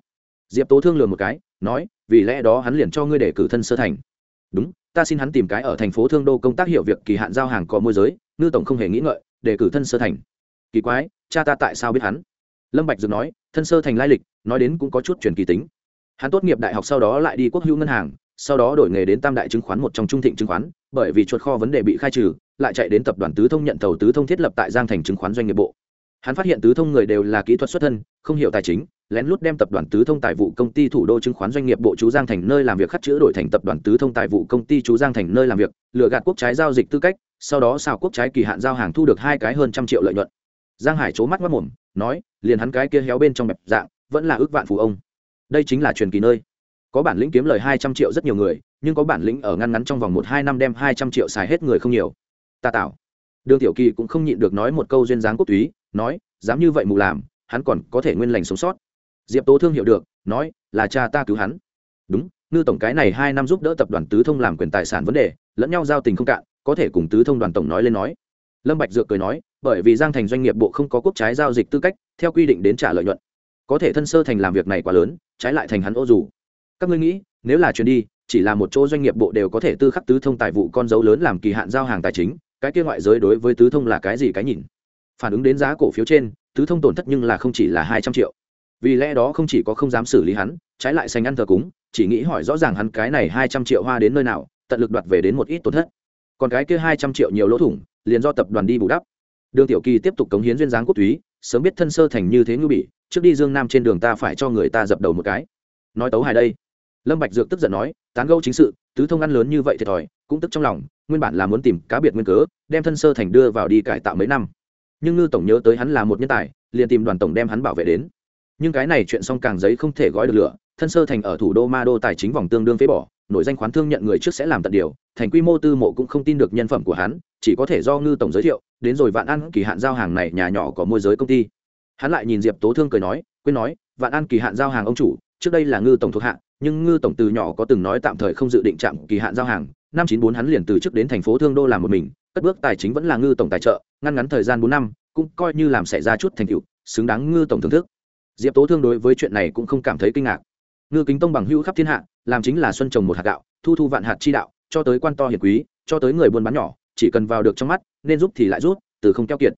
Diệp tố thương lừa một cái, nói, vì lẽ đó hắn liền cho ngươi để cử thân sơ thành. Đúng, ta xin hắn tìm cái ở thành phố thương đô công tác hiểu việc kỳ hạn giao hàng có môi giới, ngư tổng không hề nghĩ ngợi, để cử thân sơ thành. Kỳ quái, cha ta tại sao biết hắn? Lâm bạch dược nói, thân sơ thành lai lịch, nói đến cũng có chút truyền kỳ tính. Hắn tốt nghiệp đại học sau đó lại đi quốc hữu ngân hàng, sau đó đổi nghề đến tam đại chứng khoán một trong trung thịnh chứng khoán, bởi vì chuột kho vấn đề bị khai trừ, lại chạy đến tập đoàn tứ thông nhận thầu tứ thông thiết lập tại giang thành chứng khoán doanh nghiệp bộ hắn phát hiện tứ thông người đều là kỹ thuật xuất thân, không hiểu tài chính, lén lút đem tập đoàn tứ thông tài vụ công ty thủ đô chứng khoán doanh nghiệp bộ chú giang thành nơi làm việc khắc chữ đổi thành tập đoàn tứ thông tài vụ công ty chú giang thành nơi làm việc, lừa gạt quốc trái giao dịch tư cách, sau đó xào quốc trái kỳ hạn giao hàng thu được hai cái hơn trăm triệu lợi nhuận. Giang hải c mắt mất mồm, nói, liền hắn cái kia héo bên trong bẹp dạng, vẫn là ước vạn phù ông. Đây chính là truyền kỳ nơi. Có bản lĩnh kiếm lời hai trăm triệu rất nhiều người, nhưng có bản lĩnh ở ngăn ngắn trong vòng một hai năm đem hai trăm triệu xài hết người không nhiều. Ta tạo. Đường tiểu kỳ cũng không nhịn được nói một câu duyên dáng quốc túy nói, dám như vậy mù làm, hắn còn có thể nguyên lành sống sót. Diệp tố thương hiểu được, nói, là cha ta cứu hắn. Đúng, ngư tổng cái này hai năm giúp đỡ tập đoàn tứ thông làm quyền tài sản vấn đề, lẫn nhau giao tình không cạn, có thể cùng tứ thông đoàn tổng nói lên nói. Lâm bạch dược cười nói, bởi vì giang thành doanh nghiệp bộ không có quốc trái giao dịch tư cách, theo quy định đến trả lợi nhuận. Có thể thân sơ thành làm việc này quá lớn, trái lại thành hắn ô dù. Các ngươi nghĩ, nếu là chuyển đi, chỉ là một chỗ doanh nghiệp bộ đều có thể tư khắc tứ thông tài vụ con dấu lớn làm kỳ hạn giao hàng tài chính, cái kia ngoại giới đối với tứ thông là cái gì cái nhìn? Phản ứng đến giá cổ phiếu trên, tứ thông tổn thất nhưng là không chỉ là hai trăm triệu. Vì lẽ đó không chỉ có không dám xử lý hắn, trái lại xanh ăn thờ cúng, chỉ nghĩ hỏi rõ ràng hắn cái này hai trăm triệu hoa đến nơi nào, tận lực đoạt về đến một ít tổn thất. Còn cái kia hai trăm triệu nhiều lỗ thủng, liền do tập đoàn đi bù đắp. Đường tiểu kỳ tiếp tục cống hiến duyên dáng quốc túy, sớm biết thân sơ thành như thế ngư bị trước đi dương nam trên đường ta phải cho người ta dập đầu một cái. Nói tấu hài đây. Lâm bạch dược tức giận nói, tán gẫu chính sự, tứ thông ăn lớn như vậy thiệt thòi, cũng tức trong lòng, nguyên bản là muốn tìm cá biệt nguyên cớ, đem thân sơ thành đưa vào đi cải tạo mấy năm nhưng ngư tổng nhớ tới hắn là một nhân tài, liền tìm đoàn tổng đem hắn bảo vệ đến. Nhưng cái này chuyện xong càng giấy không thể gói được lửa, thân sơ thành ở thủ đô ma đô tài chính vòng tương đương phế bỏ, nổi danh khoán thương nhận người trước sẽ làm tận điều, thành quy mô tư mộ cũng không tin được nhân phẩm của hắn, chỉ có thể do ngư tổng giới thiệu, đến rồi vạn ăn kỳ hạn giao hàng này nhà nhỏ có môi giới công ty. Hắn lại nhìn diệp tố thương cười nói, quên nói, vạn ăn kỳ hạn giao hàng ông chủ, trước đây là ngư tổng thuộc hạ, nhưng ngư tổng từ nhỏ có từng nói tạm thời không dự định chạm kỳ hạn giao hàng, năm chín bốn hắn liền từ chức đến thành phố thương đô làm một mình, cất bước tài chính vẫn là ngư tổng tài trợ ngăn ngắn thời gian bốn năm, cũng coi như làm xảy ra chút thành tựu, xứng đáng ngư tổng thưởng thức. Diệp tố thương đối với chuyện này cũng không cảm thấy kinh ngạc. Ngư kính tông bằng hữu khắp thiên hạ, làm chính là xuân trồng một hạt gạo, thu thu vạn hạt chi đạo, cho tới quan to hiền quý, cho tới người buôn bán nhỏ, chỉ cần vào được trong mắt, nên giúp thì lại rút từ không keo kiệt.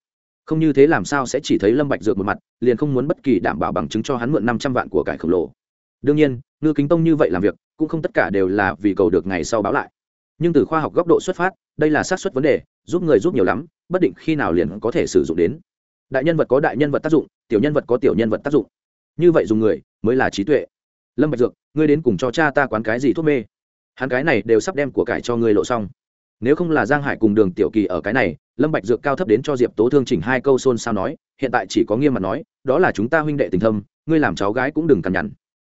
Không như thế làm sao sẽ chỉ thấy lâm bạch dược một mặt, liền không muốn bất kỳ đảm bảo bằng chứng cho hắn mượn năm trăm vạn của cải khổng lồ. Đương nhiên, ngư kính tông như vậy làm việc, cũng không tất cả đều là vì cầu được ngày sau báo lại. Nhưng từ khoa học góc độ xuất phát, đây là xác suất vấn đề giúp người giúp nhiều lắm, bất định khi nào liền có thể sử dụng đến. Đại nhân vật có đại nhân vật tác dụng, tiểu nhân vật có tiểu nhân vật tác dụng. Như vậy dùng người, mới là trí tuệ. Lâm bạch dược, ngươi đến cùng cho cha ta quán cái gì thuốc mê? Hắn cái này đều sắp đem của cải cho ngươi lộ xong. Nếu không là giang hải cùng đường tiểu kỳ ở cái này, lâm bạch dược cao thấp đến cho diệp tố thương chỉnh hai câu xôn xao nói, hiện tại chỉ có nghiêm mặt nói, đó là chúng ta huynh đệ tình thâm, ngươi làm cháu gái cũng đừng cằn nhằn.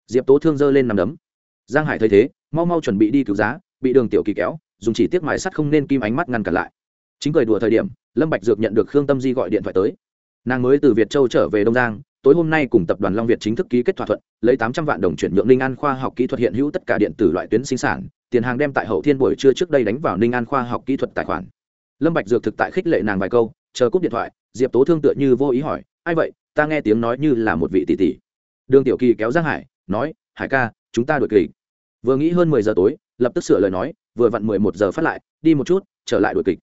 Diệp tố thương giơ lên nằm đấm. Giang hải thấy thế, mau mau chuẩn bị đi cứu giá, bị đường tiểu kỳ kéo, dùng chỉ tiếc mài sắt không nên kim ánh mắt ngăn cản lại chính cười đùa thời điểm, lâm bạch dược nhận được khương tâm di gọi điện thoại tới. Nàng mới từ việt châu trở về đông giang, tối hôm nay cùng tập đoàn long việt chính thức ký kết thỏa thuận, lấy tám trăm vạn đồng chuyển nhượng ninh an khoa học kỹ thuật hiện hữu tất cả điện tử loại tuyến sinh sản, tiền hàng đem tại hậu thiên buổi trưa trước đây đánh vào ninh an khoa học kỹ thuật tài khoản. Lâm bạch dược thực tại khích lệ nàng vài câu, chờ cúp điện thoại, diệp tố thương tựa như vô ý hỏi, ai vậy? Ta nghe tiếng nói như là một vị tỷ tỷ. Đường tiểu kỳ kéo giang hải, nói, hải ca, chúng ta đuổi kịch. Vừa nghĩ hơn mười giờ tối, lập tức sửa lời nói, vừa vặn mười một giờ phát lại, đi một chút, trở lại đuổi kịch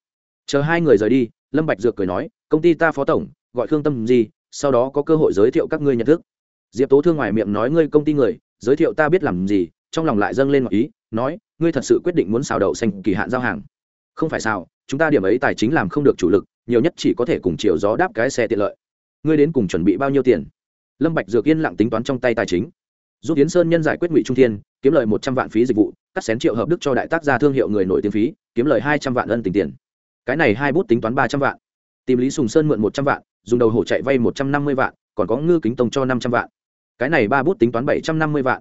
chờ hai người rời đi, lâm bạch dược cười nói, công ty ta phó tổng, gọi khương tâm gì sau đó có cơ hội giới thiệu các ngươi nhận thức. Diệp tố thương ngoài miệng nói, ngươi công ty người, giới thiệu ta biết làm gì? Trong lòng lại dâng lên ngọc ý, nói, ngươi thật sự quyết định muốn xào đậu xanh kỳ hạn giao hàng? Không phải sao chúng ta điểm ấy tài chính làm không được chủ lực, nhiều nhất chỉ có thể cùng chiều gió đáp cái xe tiện lợi. Ngươi đến cùng chuẩn bị bao nhiêu tiền? Lâm bạch dược yên lặng tính toán trong tay tài chính. Giúp yến sơn nhân giải quyết ngụy trung thiên, kiếm lời một trăm vạn phí dịch vụ, cắt xén triệu hợp đức cho đại tác gia thương hiệu người nổi tiếng phí, kiếm lời hai trăm vạn ân tình tiền cái này hai bút tính toán ba trăm vạn. Tìm lý sùng sơn mượn một trăm vạn, dùng đầu hổ chạy vay một trăm năm mươi vạn, còn có ngư kính tông cho năm trăm vạn. Cái này ba bút tính toán bảy trăm năm mươi vạn.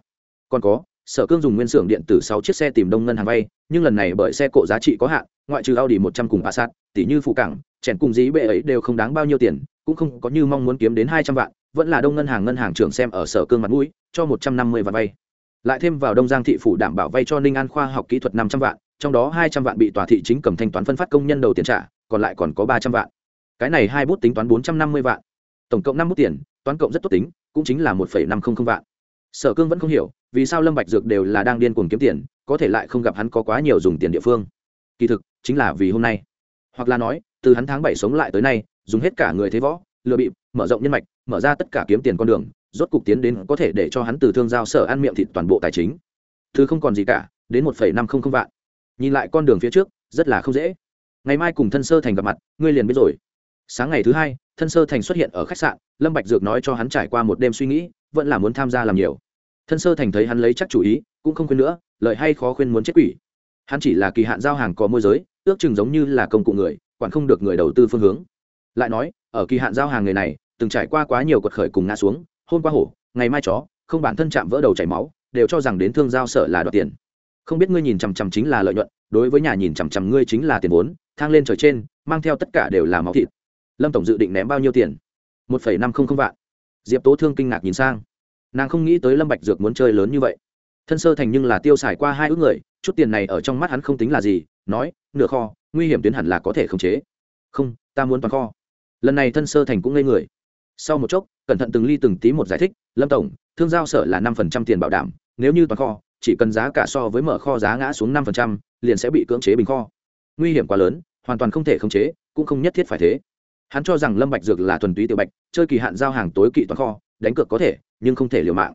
Còn có, sở cương dùng nguyên xưởng điện tử sáu chiếc xe tìm đông ngân hàng vay, nhưng lần này bởi xe cộ giá trị có hạn, ngoại trừ audi một trăm cùng passat, tỷ như phụ cảng, chèn cùng dí bệ ấy đều không đáng bao nhiêu tiền, cũng không có như mong muốn kiếm đến hai trăm vạn, vẫn là đông ngân hàng ngân hàng trưởng xem ở sở cương mặt mũi, cho một trăm năm mươi vạn vay. Lại thêm vào đông giang thị phủ đảm bảo vay cho ninh an khoa học kỹ thuật năm trăm vạn trong đó hai trăm vạn bị tòa thị chính cầm thanh toán phân phát công nhân đầu tiền trả, còn lại còn có ba trăm vạn. Cái này hai bút tính toán bốn trăm năm mươi vạn. Tổng cộng năm bút tiền, toán cộng rất tốt tính, cũng chính là một năm trăm linh vạn. Sở cương vẫn không hiểu, vì sao lâm bạch dược đều là đang điên cuồng kiếm tiền, có thể lại không gặp hắn có quá nhiều dùng tiền địa phương. Kỳ thực, chính là vì hôm nay. Hoặc là nói, từ hắn tháng bảy sống lại tới nay, dùng hết cả người thế võ, lừa bịp, mở rộng nhân mạch, mở ra tất cả kiếm tiền con đường, rốt cục tiến đến có thể để cho hắn từ thương giao sở ăn miệng thịt toàn bộ tài chính. Thứ không còn gì cả, đến một năm trăm linh vạn nhìn lại con đường phía trước, rất là không dễ. Ngày mai cùng thân sơ thành gặp mặt, ngươi liền biết rồi. Sáng ngày thứ hai, thân sơ thành xuất hiện ở khách sạn, lâm bạch dược nói cho hắn trải qua một đêm suy nghĩ, vẫn là muốn tham gia làm nhiều. Thân sơ thành thấy hắn lấy chắc chủ ý, cũng không khuyên nữa lợi hay khó khuyên muốn chết quỷ. Hắn chỉ là kỳ hạn giao hàng có môi giới, ước chừng giống như là công cụ người, quản không được người đầu tư phương hướng. Lại nói, ở kỳ hạn giao hàng người này, từng trải qua quá nhiều quật khởi cùng ngã xuống hôm qua hổ, ngày mai chó, không bản thân chạm vỡ đầu chảy máu, đều cho rằng đến thương giao sở là đoạt tiền không biết ngươi nhìn chằm chằm chính là lợi nhuận, đối với nhà nhìn chằm chằm ngươi chính là tiền vốn, thang lên trời trên, mang theo tất cả đều là máu thịt. Lâm tổng dự định ném bao nhiêu tiền? một phẩy năm không không vạn. Diệp tố thương kinh ngạc nhìn sang. Nàng không nghĩ tới lâm bạch dược muốn chơi lớn như vậy. Thân sơ thành nhưng là tiêu xài qua hai ước người, chút tiền này ở trong mắt hắn không tính là gì, nói, nửa kho, nguy hiểm tuyến hẳn là có thể khống chế. Không, ta muốn toàn kho. Lần này thân sơ thành cũng ngây người. Sau một chốc, cẩn thận từng ly từng tí một giải thích, lâm tổng, thương giao sở là năm phần trăm tiền bảo đảm, nếu như toàn kho chỉ cần giá cả so với mở kho giá ngã xuống năm phần trăm, liền sẽ bị cưỡng chế bình kho. Nguy hiểm quá lớn, hoàn toàn không thể khống chế, cũng không nhất thiết phải thế. Hắn cho rằng lâm bạch dược là thuần túy tiểu bạch, chơi kỳ hạn giao hàng tối kỵ toàn kho, đánh cược có thể, nhưng không thể liều mạng.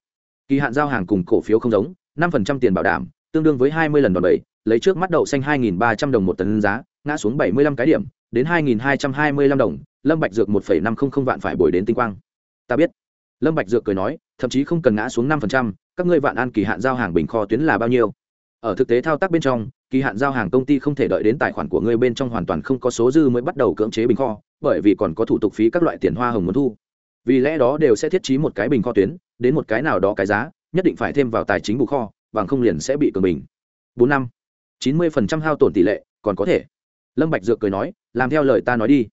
Kỳ hạn giao hàng cùng cổ phiếu không giống, năm phần trăm tiền bảo đảm, tương đương với hai mươi lần đòn bẩy, lấy trước mắt đậu xanh hai nghìn ba trăm đồng một tấn giá, ngã xuống bảy mươi lăm cái điểm, đến hai nghìn hai trăm hai mươi lăm đồng, lâm bạch dược một phẩy năm không không vạn phải bồi đến tinh quang. Ta biết. Lâm bạch dược cười nói, thậm chí không cần ngã xuống năm phần trăm các ngươi vạn an kỳ hạn giao hàng bình kho tuyến là bao nhiêu? Ở thực tế thao tác bên trong, kỳ hạn giao hàng công ty không thể đợi đến tài khoản của ngươi bên trong hoàn toàn không có số dư mới bắt đầu cưỡng chế bình kho, bởi vì còn có thủ tục phí các loại tiền hoa hồng muốn thu. Vì lẽ đó đều sẽ thiết trí một cái bình kho tuyến, đến một cái nào đó cái giá, nhất định phải thêm vào tài chính bù kho, bằng không liền sẽ bị cường bình. Bốn năm, chín mươi phần trăm hao tổn tỷ lệ, còn có thể. Lâm bạch dược cười nói, làm theo lời ta nói đi.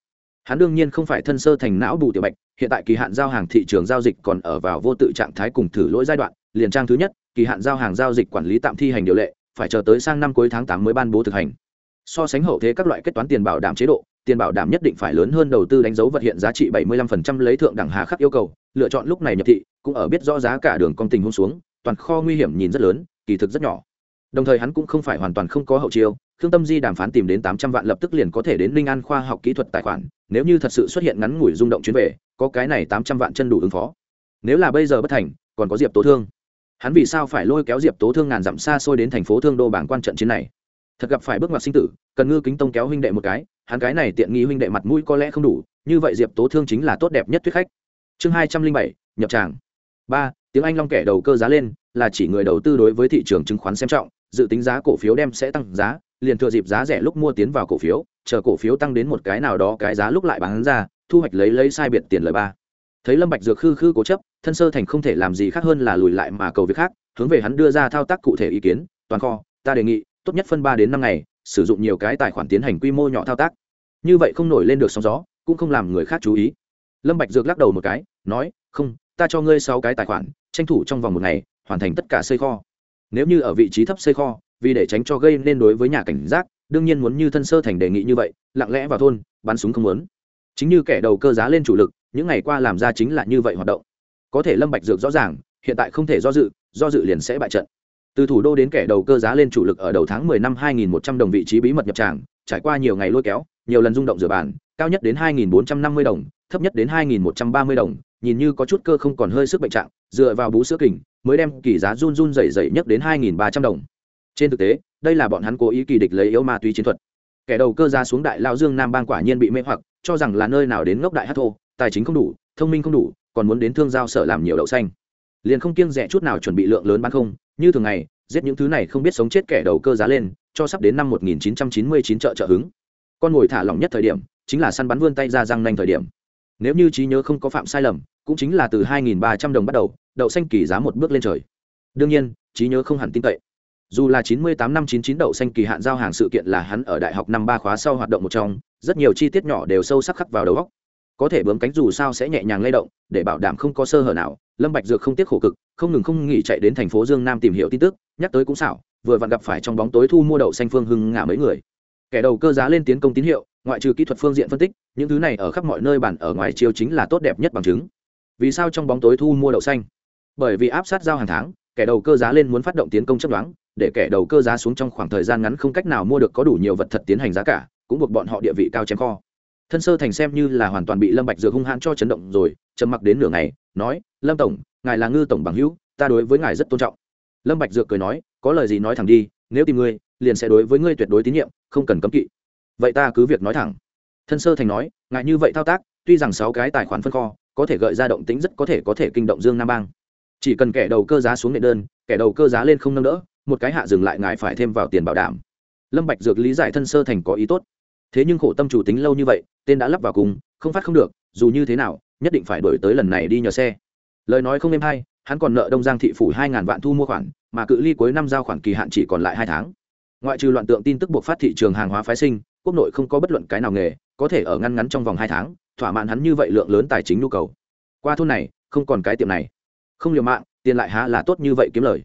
Hắn đương nhiên không phải thân sơ thành não bù tiểu bạch, hiện tại kỳ hạn giao hàng thị trường giao dịch còn ở vào vô tự trạng thái cùng thử lỗi giai đoạn liền trang thứ nhất, kỳ hạn giao hàng giao dịch quản lý tạm thi hành điều lệ, phải chờ tới sang năm cuối tháng tám mới ban bố thực hành. So sánh hậu thế các loại kết toán tiền bảo đảm chế độ, tiền bảo đảm nhất định phải lớn hơn đầu tư đánh dấu vật hiện giá trị 75% lấy thượng đẳng hà khắc yêu cầu, lựa chọn lúc này nhập thị, cũng ở biết rõ giá cả đường công tình hôn xuống, toàn kho nguy hiểm nhìn rất lớn, kỳ thực rất nhỏ. Đồng thời hắn cũng không phải hoàn toàn không có hậu chiêu thương tâm di đàm phán tìm đến tám trăm vạn lập tức liền có thể đến linh an khoa học kỹ thuật tài khoản, nếu như thật sự xuất hiện ngắn ngủi rung động chuyến về, có cái này tám trăm vạn chân đủ ứng phó. Nếu là bây giờ bất thành, còn có diệp tố thương hắn vì sao phải lôi kéo diệp tố thương ngàn dặm xa xôi đến thành phố thương đô bảng quan trận chiến này? Thật gặp phải bước ngoặt sinh tử, cần ngư kính tông kéo huynh đệ một cái, hắn cái này tiện nghi huynh đệ mặt mũi có lẽ không đủ, như vậy diệp tố thương chính là tốt đẹp nhất thuyết khách. Chương hai trăm linh bảy, nhập tràng. Ba, tiếng anh long kẻ đầu cơ giá lên, là chỉ người đầu tư đối với thị trường chứng khoán xem trọng, dự tính giá cổ phiếu đem sẽ tăng giá, liền thừa dịp giá rẻ lúc mua tiến vào cổ phiếu, chờ cổ phiếu tăng đến một cái nào đó cái giá lúc lại bán ra, thu hoạch lấy lấy sai biệt tiền lời ba thấy lâm bạch dược khư khư cố chấp, thân sơ thành không thể làm gì khác hơn là lùi lại mà cầu việc khác, hướng về hắn đưa ra thao tác cụ thể ý kiến, toàn kho, ta đề nghị, tốt nhất phân ba đến năm ngày, sử dụng nhiều cái tài khoản tiến hành quy mô nhỏ thao tác. Như vậy không nổi lên được sóng gió, cũng không làm người khác chú ý. Lâm bạch dược lắc đầu một cái, nói, không, ta cho ngươi sáu cái tài khoản, tranh thủ trong vòng một ngày, hoàn thành tất cả xây kho. Nếu như ở vị trí thấp xây kho, vì để tránh cho gây nên đối với nhà cảnh giác, đương nhiên muốn như thân sơ thành đề nghị như vậy, lặng lẽ vào thôn, bắn súng không muốn. Chính như kẻ đầu cơ giá lên chủ lực những ngày qua làm ra chính là như vậy hoạt động. Có thể lâm bạch dược rõ ràng, hiện tại không thể do dự do dự liền sẽ bại trận. Từ thủ đô đến kẻ đầu cơ giá lên chủ lực ở đầu tháng 10 năm 2100 đồng vị trí bí mật nhập tràng, trải qua nhiều ngày lôi kéo, nhiều lần rung động rửa bàn, cao nhất đến 2450 đồng, thấp nhất đến 2130 đồng, nhìn như có chút cơ không còn hơi sức bệnh trạng, dựa vào bú sữa kình, mới đem kỳ giá run run rẩy rẩy nhất đến 2300 đồng. Trên thực tế, đây là bọn hắn cố ý kỳ địch lấy yếu ma túy chiến thuật. Kẻ đầu cơ ra xuống đại lao dương nam bang quả nhiên bị mê hoặc, cho rằng là nơi nào đến ngốc đại hát thô tài chính không đủ, thông minh không đủ, còn muốn đến thương giao sở làm nhiều đậu xanh. Liền không kiêng rẻ chút nào chuẩn bị lượng lớn bán không, như thường ngày, giết những thứ này không biết sống chết kẻ đầu cơ giá lên, cho sắp đến năm 1999 chợ trợ hứng. Con ngồi thả lỏng nhất thời điểm, chính là săn bắn vươn tay ra răng nanh thời điểm. Nếu như trí nhớ không có phạm sai lầm, cũng chính là từ 2.300 đồng bắt đầu, đậu xanh kỳ giá một bước lên trời. Đương nhiên, trí nhớ không hẳn tin cậy. Dù là 98 năm 99 đậu xanh kỳ hạn giao hàng sự kiện là hắn ở đại học năm ba khóa sau hoạt động một trong, rất nhiều chi tiết nhỏ đều sâu sắc khắc vào đầu óc có thể bướm cánh dù sao sẽ nhẹ nhàng lay động, để bảo đảm không có sơ hở nào. Lâm bạch dược không tiếc khổ cực, không ngừng không nghỉ chạy đến thành phố dương nam tìm hiểu tin tức, nhắc tới cũng xảo, vừa vặn gặp phải trong bóng tối thu mua đậu xanh phương hưng ngả mấy người. Kẻ đầu cơ giá lên tiến công tín hiệu, ngoại trừ kỹ thuật phương diện phân tích, những thứ này ở khắp mọi nơi bản ở ngoài chiêu chính là tốt đẹp nhất bằng chứng. Vì sao trong bóng tối thu mua đậu xanh? Bởi vì áp sát giao hàng tháng, kẻ đầu cơ giá lên muốn phát động tiến công chấp đoán, để kẻ đầu cơ giá xuống trong khoảng thời gian ngắn không cách nào mua được có đủ nhiều vật thật tiến hành giá cả, cũng buộc bọn họ địa vị cao chém kho thân sơ thành xem như là hoàn toàn bị lâm bạch dược hung hãn cho chấn động rồi, trầm mặc đến nửa ngày, nói, lâm tổng, ngài là ngư tổng bằng hữu, ta đối với ngài rất tôn trọng. Lâm bạch dược cười nói, có lời gì nói thẳng đi, nếu tìm ngươi, liền sẽ đối với ngươi tuyệt đối tín nhiệm, không cần cấm kỵ. Vậy ta cứ việc nói thẳng. Thân sơ thành nói, ngài như vậy thao tác, tuy rằng sáu cái tài khoản phân kho, có thể gợi ra động tĩnh rất có thể có thể kinh động dương nam bang. Chỉ cần kẻ đầu cơ giá xuống nệ đơn, kẻ đầu cơ giá lên không nâng đỡ, một cái hạ dừng lại ngài phải thêm vào tiền bảo đảm. Lâm bạch dược lý giải thân sơ thành có ý tốt thế nhưng khổ tâm chủ tính lâu như vậy, tên đã lắp vào cùng, không phát không được, dù như thế nào, nhất định phải đổi tới lần này đi nhờ xe. Lời nói không êm hay, hắn còn nợ đông giang thị phủ hai ngàn vạn thu mua khoản, mà cự ly cuối năm giao khoản kỳ hạn chỉ còn lại hai tháng. Ngoại trừ loạn tượng tin tức buộc phát thị trường hàng hóa phái sinh, quốc nội không có bất luận cái nào nghề, có thể ở ngăn ngắn trong vòng hai tháng, thỏa mãn hắn như vậy lượng lớn tài chính nhu cầu. Qua thôn này, không còn cái tiệm này. Không liều mạng, tiền lại há là tốt như vậy kiếm lời.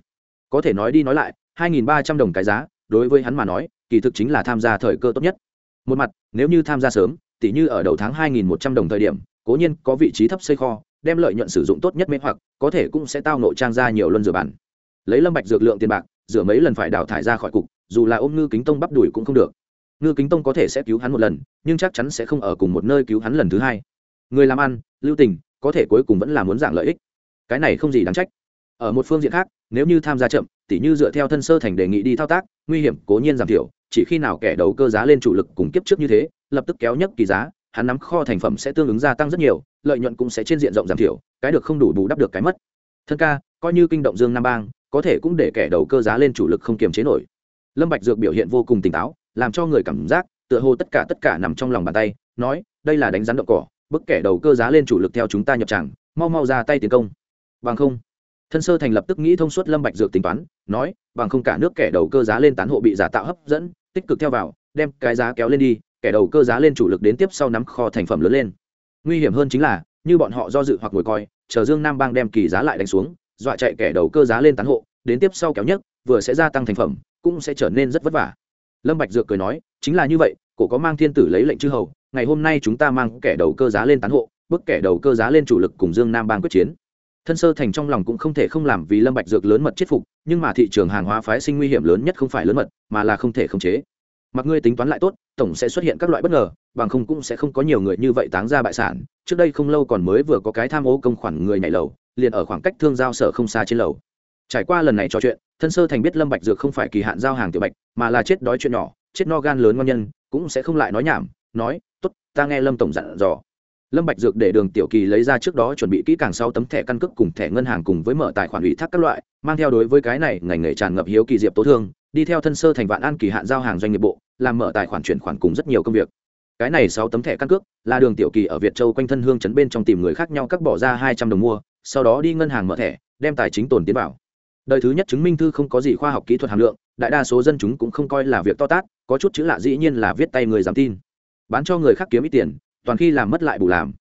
Có thể nói đi nói lại, hai nghìn ba trăm đồng cái giá, đối với hắn mà nói, kỳ thực chính là tham gia thời cơ tốt nhất một mặt, nếu như tham gia sớm tỷ như ở đầu tháng hai nghìn một trăm đồng thời điểm, cố nhiên có vị trí thấp xây kho, đem lợi nhuận sử dụng tốt nhất mê hoặc, có thể cũng sẽ tao nội trang ra nhiều luân rửa bản. Lấy lâm bạch dược lượng tiền bạc, rửa mấy lần phải đào thải ra khỏi cục, dù là ôm ngư kính tông bắp đuổi cũng không được. Ngư kính tông có thể sẽ cứu hắn một lần, nhưng chắc chắn sẽ không ở cùng một nơi cứu hắn lần thứ hai. Người làm ăn, lưu tình, có thể cuối cùng vẫn là muốn giảng lợi ích. Cái này không gì đáng trách. Ở một phương diện khác, nếu như tham gia chậm, tỉ như dựa theo thân sơ thành đề nghị đi thao tác, nguy hiểm cố nhiên giảm thiểu chỉ khi nào kẻ đầu cơ giá lên chủ lực cùng kiếp trước như thế, lập tức kéo nhấc kỳ giá, hắn nắm kho thành phẩm sẽ tương ứng gia tăng rất nhiều, lợi nhuận cũng sẽ trên diện rộng giảm thiểu, cái được không đủ bù đắp được cái mất. Thân ca, coi như kinh động dương nam bang, có thể cũng để kẻ đầu cơ giá lên chủ lực không kiềm chế nổi. Lâm bạch dược biểu hiện vô cùng tỉnh táo, làm cho người cảm giác, tựa hồ tất cả tất cả nằm trong lòng bàn tay, nói, đây là đánh rắn động cỏ, bức kẻ đầu cơ giá lên chủ lực theo chúng ta nhập tràng, mau mau ra tay tiến công. Bằng không, thân sơ thành lập tức nghĩ thông suốt lâm bạch dược tính toán, nói, bằng không cả nước kẻ đầu cơ giá lên tán hộ bị giả tạo hấp dẫn tích cực theo vào, đem cái giá kéo lên đi, kẻ đầu cơ giá lên chủ lực đến tiếp sau nắm kho thành phẩm lớn lên. Nguy hiểm hơn chính là, như bọn họ do dự hoặc ngồi coi, chờ dương nam bang đem kỳ giá lại đánh xuống, dọa chạy kẻ đầu cơ giá lên tán hộ, đến tiếp sau kéo nhất, vừa sẽ gia tăng thành phẩm, cũng sẽ trở nên rất vất vả. Lâm bạch dược cười nói, chính là như vậy, cổ có mang thiên tử lấy lệnh chư hầu, ngày hôm nay chúng ta mang kẻ đầu cơ giá lên tán hộ bức kẻ đầu cơ giá lên chủ lực cùng dương nam bang quyết chiến thân sơ thành trong lòng cũng không thể không làm vì lâm bạch dược lớn mật chết phục, nhưng mà thị trường hàng hóa phái sinh nguy hiểm lớn nhất không phải lớn mật, mà là không thể khống chế. Mặc ngươi tính toán lại tốt, tổng sẽ xuất hiện các loại bất ngờ, bằng không cũng sẽ không có nhiều người như vậy táng ra bại sản. Trước đây không lâu còn mới vừa có cái tham ô công khoản người nhảy lầu, liền ở khoảng cách thương giao sở không xa trên lầu. Trải qua lần này trò chuyện, thân sơ thành biết lâm bạch dược không phải kỳ hạn giao hàng tiểu bạch, mà là chết đói chuyện nhỏ, chết no gan lớn ngon nhân, cũng sẽ không lại nói nhảm, nói, tốt, ta nghe lâm tổng dặn dò lâm bạch dược để đường tiểu kỳ lấy ra trước đó chuẩn bị kỹ càng sau tấm thẻ căn cước cùng thẻ ngân hàng cùng với mở tài khoản ủy thác các loại, mang theo đối với cái này ngành nghề tràn ngập hiếu kỳ diệp tố thương, đi theo thân sơ thành vạn an kỳ hạn giao hàng doanh nghiệp bộ, làm mở tài khoản chuyển khoản cùng rất nhiều công việc. Cái này sáu tấm thẻ căn cước là đường tiểu kỳ ở việt châu quanh thân hương chấn bên trong tìm người khác nhau các bỏ ra hai trăm đồng mua, sau đó đi ngân hàng mở thẻ, đem tài chính tồn tiến vào. Đời thứ nhất chứng minh thư không có gì khoa học kỹ thuật hàm lượng, đại đa số dân chúng cũng không coi là việc to tát, có chút chữ lạ dĩ nhiên là viết tay người dám tin. Bán cho người khác kiếm ít tiền toàn khi làm mất lại bù làm.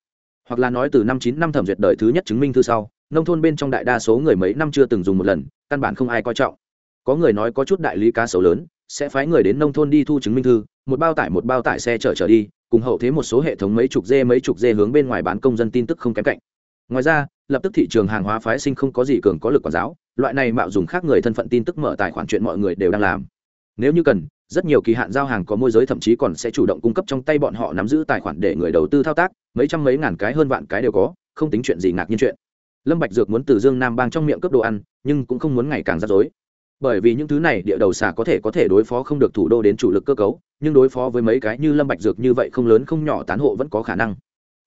Hoặc là nói từ năm chín năm thẩm duyệt đời thứ nhất chứng minh thư sau, nông thôn bên trong đại đa số người mấy năm chưa từng dùng một lần, căn bản không ai coi trọng. Có người nói có chút đại lý cá sấu lớn, sẽ phái người đến nông thôn đi thu chứng minh thư, một bao tải một bao tải xe chở trở đi, cùng hậu thế một số hệ thống mấy chục dê mấy chục dê hướng bên ngoài bán công dân tin tức không kém cạnh. Ngoài ra, lập tức thị trường hàng hóa phái sinh không có gì cường có lực quản giáo, loại này mạo dùng khác người thân phận tin tức mở tài khoản chuyện mọi người đều đang làm. Nếu như cần rất nhiều kỳ hạn giao hàng có môi giới thậm chí còn sẽ chủ động cung cấp trong tay bọn họ nắm giữ tài khoản để người đầu tư thao tác, mấy trăm mấy ngàn cái hơn vạn cái đều có, không tính chuyện gì ngạc nhiên chuyện. Lâm bạch dược muốn từ dương nam bang trong miệng cướp đồ ăn, nhưng cũng không muốn ngày càng rắc rối. Bởi vì những thứ này địa đầu xà có thể có thể đối phó không được thủ đô đến chủ lực cơ cấu, nhưng đối phó với mấy cái như lâm bạch dược như vậy không lớn không nhỏ tán hộ vẫn có khả năng.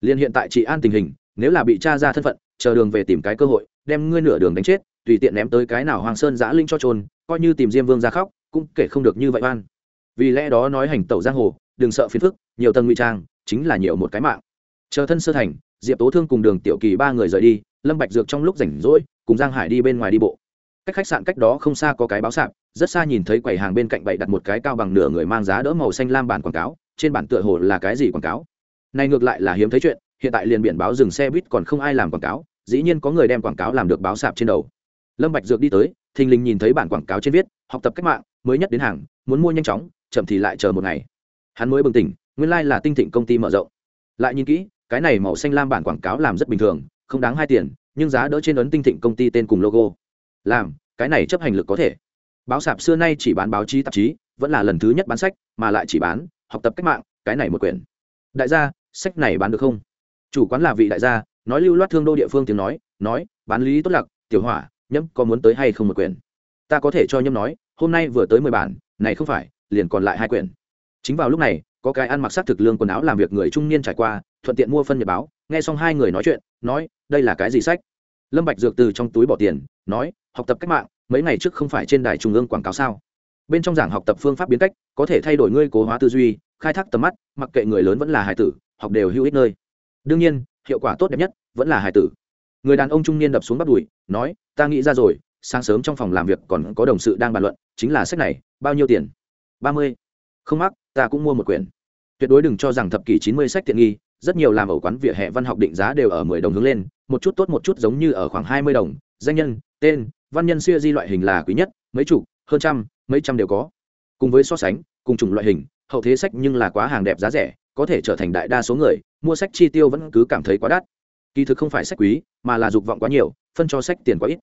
Liên hiện tại chị an tình hình, nếu là bị tra ra thân phận, chờ đường về tìm cái cơ hội, đem ngươi nửa đường đánh chết, tùy tiện ném tới cái nào hoàng sơn giã linh cho trôn coi như tìm diêm vương ra khóc, cũng kể không được như vậy oan vì lẽ đó nói hành tẩu giang hồ, đừng sợ phiền phức, nhiều tầng ngụy trang, chính là nhiều một cái mạng. Chờ thân sơ thành, diệp tố thương cùng đường tiểu kỳ ba người rời đi, lâm bạch dược trong lúc rảnh rỗi, cùng giang hải đi bên ngoài đi bộ. Cách khách sạn cách đó không xa có cái báo sạp, rất xa nhìn thấy quầy hàng bên cạnh bày đặt một cái cao bằng nửa người mang giá đỡ màu xanh lam bản quảng cáo, trên bản tựa hồ là cái gì quảng cáo? Này ngược lại là hiếm thấy chuyện, hiện tại liền biển báo dừng xe buýt còn không ai làm quảng cáo, dĩ nhiên có người đem quảng cáo làm được báo sạp trên đầu. Lâm bạch dược đi tới, thình lình nhìn thấy bản quảng cáo trên viết, học tập cách mạng, mới nhất đến hàng, muốn mua nhanh chóng chậm thì lại chờ một ngày. Hắn mới bừng tỉnh, nguyên lai là tinh thịnh công ty mở rộng. Lại nhìn kỹ, cái này màu xanh lam bản quảng cáo làm rất bình thường, không đáng hai tiền, nhưng giá đỡ trên ấn tinh thịnh công ty tên cùng logo. Làm, cái này chấp hành lực có thể. Báo sạp xưa nay chỉ bán báo chí tạp chí, vẫn là lần thứ nhất bán sách, mà lại chỉ bán, học tập cách mạng, cái này một quyển. Đại gia, sách này bán được không? Chủ quán là vị đại gia, nói lưu loát thương đô địa phương tiếng nói nói, bán lý tốt lạc tiểu hỏa nhâm có muốn tới hay không một quyển? Ta có thể cho nhâm nói, hôm nay vừa tới mười bản, này không phải liền còn lại hai quyển. Chính vào lúc này, có cái ăn mặc sắc thực lương quần áo làm việc người trung niên trải qua, thuận tiện mua phân nhật báo, nghe xong hai người nói chuyện, nói, đây là cái gì sách? Lâm bạch dược từ trong túi bỏ tiền, nói, học tập cách mạng, mấy ngày trước không phải trên đài trung ương quảng cáo sao? Bên trong giảng học tập phương pháp biến cách, có thể thay đổi ngươi cố hóa tư duy, khai thác tầm mắt, mặc kệ người lớn vẫn là hài tử, học đều hữu ích nơi. Đương nhiên, hiệu quả tốt đẹp nhất vẫn là hài tử. Người đàn ông trung niên đập xuống bắt đùi, nói, ta nghĩ ra rồi, sáng sớm trong phòng làm việc còn có đồng sự đang bàn luận, chính là sách này, bao nhiêu tiền? Ba mươi. Không mắc, ta cũng mua một quyển. Tuyệt đối đừng cho rằng thập kỷ chín mươi sách tiện nghi, rất nhiều làm ở quán vỉa hè văn học định giá đều ở mười đồng hướng lên, một chút tốt một chút giống như ở khoảng hai mươi đồng. Danh nhân, tên, văn nhân xưa di loại hình là quý nhất, mấy chục, hơn trăm, mấy trăm đều có. Cùng với so sánh, cùng chủng loại hình, hậu thế sách nhưng là quá hàng đẹp giá rẻ, có thể trở thành đại đa số người, mua sách chi tiêu vẫn cứ cảm thấy quá đắt. Kỳ thực không phải sách quý, mà là dục vọng quá nhiều, phân cho sách tiền quá ít.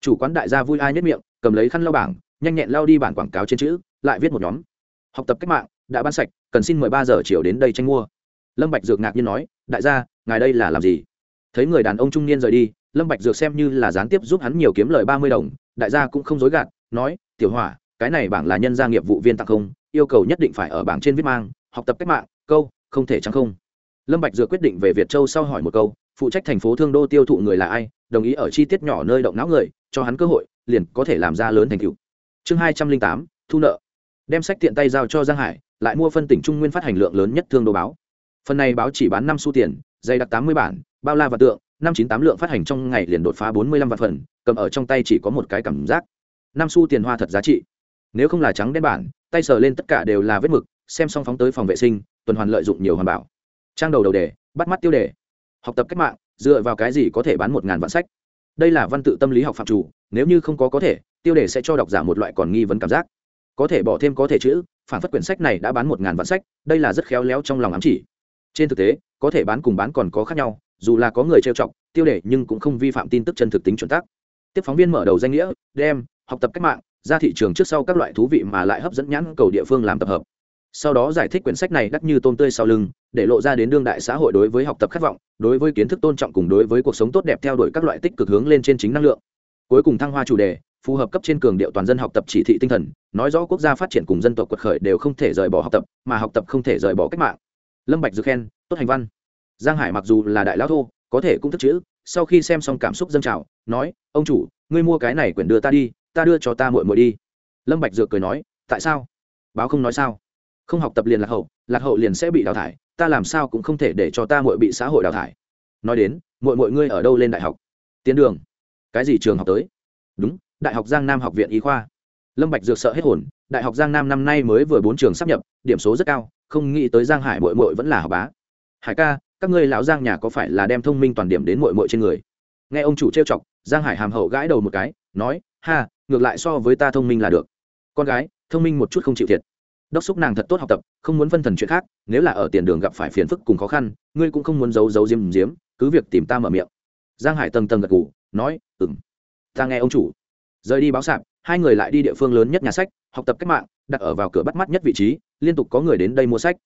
Chủ quán đại gia vui ai nhất miệng, cầm lấy khăn lau bảng nhanh nhẹn lao đi bản quảng cáo trên chữ, lại viết một nhóm. Học tập cách mạng, đã bán sạch, cần xin mười ba giờ chiều đến đây tranh mua. Lâm bạch dược ngạc nhiên nói, đại gia, ngài đây là làm gì? Thấy người đàn ông trung niên rời đi, lâm bạch dược xem như là gián tiếp giúp hắn nhiều kiếm lời ba mươi đồng, đại gia cũng không dối gạt, nói, tiểu hỏa, cái này bảng là nhân gia nghiệp vụ viên tặng không, yêu cầu nhất định phải ở bảng trên viết mang, học tập cách mạng, câu, không thể trắng không? Lâm bạch dược quyết định về việt châu sau hỏi một câu, phụ trách thành phố thương đô tiêu thụ người là ai, đồng ý ở chi tiết nhỏ nơi động não người, cho hắn cơ hội, liền có thể làm ra lớn thành tựu chương hai trăm linh tám, thu nợ. Đem sách tiện tay giao cho giang hải, lại mua phân tỉnh trung nguyên phát hành lượng lớn nhất thương đô báo. Phần này báo chỉ bán năm xu tiền, dày đặc tám mươi bản, bao la và tượng, năm chín tám lượng phát hành trong ngày liền đột phá bốn mươi lăm vạn phần, cầm ở trong tay chỉ có một cái cảm giác. Năm xu tiền hoa thật giá trị. Nếu không là trắng đen bản, tay sờ lên tất cả đều là vết mực, xem xong phóng tới phòng vệ sinh, tuần hoàn lợi dụng nhiều hoàn bảo. Trang đầu đầu đề, bắt mắt tiêu đề. Học tập cách mạng, dựa vào cái gì có thể bán một ngàn vạn sách? Đây là văn tự tâm lý học phạm chủ, nếu như không có có thể, tiêu đề sẽ cho độc giả một loại còn nghi vấn cảm giác. Có thể bỏ thêm có thể chữ, phản phất quyển sách này đã bán một ngàn vạn sách, đây là rất khéo léo trong lòng ám chỉ. Trên thực tế, có thể bán cùng bán còn có khác nhau, dù là có người trêu chọc, tiêu đề nhưng cũng không vi phạm tin tức chân thực tính chuẩn tắc tiếp phóng viên mở đầu danh nghĩa, đem, học tập cách mạng, ra thị trường trước sau các loại thú vị mà lại hấp dẫn nhãn cầu địa phương làm tập hợp sau đó giải thích quyển sách này đắt như tôm tươi sau lưng, để lộ ra đến đương đại xã hội đối với học tập khát vọng, đối với kiến thức tôn trọng cùng đối với cuộc sống tốt đẹp theo đuổi các loại tích cực hướng lên trên chính năng lượng. Cuối cùng thăng hoa chủ đề, phù hợp cấp trên cường điệu toàn dân học tập chỉ thị tinh thần, nói rõ quốc gia phát triển cùng dân tộc quật khởi đều không thể rời bỏ học tập, mà học tập không thể rời bỏ cách mạng. Lâm bạch dược khen, tốt hành văn. Giang hải mặc dù là đại lão thô, có thể cũng thức chữ, sau khi xem xong cảm xúc dâng trào, nói, ông chủ, ngươi mua cái này quyển đưa ta đi, ta đưa cho ta muội muội đi. Lâm bạch dược cười nói, tại sao? Báo không nói sao? Không học tập liền lạc hậu lạc hậu liền sẽ bị đào thải, ta làm sao cũng không thể để cho ta muội bị xã hội đào thải. Nói đến, muội muội ngươi ở đâu lên đại học? Tiến đường. Cái gì trường học tới? Đúng, đại học giang nam học viện y khoa. Lâm bạch dược sợ hết hồn, đại học giang nam năm nay mới vừa bốn trường sắp nhập, điểm số rất cao, không nghĩ tới giang hải muội muội vẫn là học bá. Hải ca, các ngươi lão giang nhà có phải là đem thông minh toàn điểm đến muội muội trên người? Nghe ông chủ trêu chọc, giang hải hàm hậu gãi đầu một cái, nói, ha, ngược lại so với ta thông minh là được. Con gái, thông minh một chút không chịu thiệt đốc xúc nàng thật tốt học tập, không muốn phân thần chuyện khác, nếu là ở tiền đường gặp phải phiền phức cùng khó khăn, ngươi cũng không muốn giấu giấu diếm diếm cứ việc tìm ta mở miệng. Giang hải tầng tầng gật gù, nói, ừm, ta nghe ông chủ. Rời đi báo sạp, hai người lại đi địa phương lớn nhất nhà sách, học tập cách mạng, đặt ở vào cửa bắt mắt nhất vị trí, liên tục có người đến đây mua sách.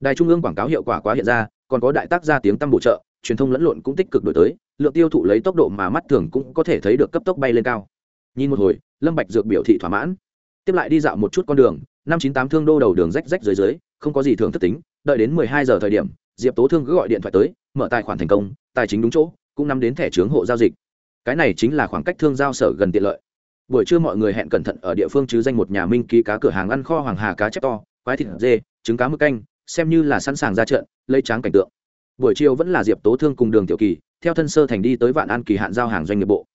Đài trung ương quảng cáo hiệu quả quá hiện ra, còn có đại tác gia tiếng tăm bổ trợ, truyền thông lẫn lộn cũng tích cực đổi tới, lượng tiêu thụ lấy tốc độ mà mắt thường cũng có thể thấy được cấp tốc bay lên cao. Nhìn một hồi, lâm bạch dược biểu thị thỏa mãn. Tiếp lại đi dạo một chút con đường năm chín tám thương đô đầu đường rách rách dưới dưới, không có gì thường thất tính, đợi đến mười hai giờ thời điểm, diệp tố thương cứ gọi điện thoại tới, mở tài khoản thành công, tài chính đúng chỗ, cũng nắm đến thẻ trướng hộ giao dịch. Cái này chính là khoảng cách thương giao sở gần tiện lợi. Buổi trưa mọi người hẹn cẩn thận ở địa phương chứ danh một nhà minh ký cá cửa hàng ăn kho hoàng hà cá chép to, quái thịt dê, trứng cá mực canh, xem như là sẵn sàng ra trận, lấy tráng cảnh tượng. Buổi chiều vẫn là diệp tố thương cùng đường tiểu kỳ, theo thân sơ thành đi tới vạn an kỳ hạn giao hàng doanh nghiệp bộ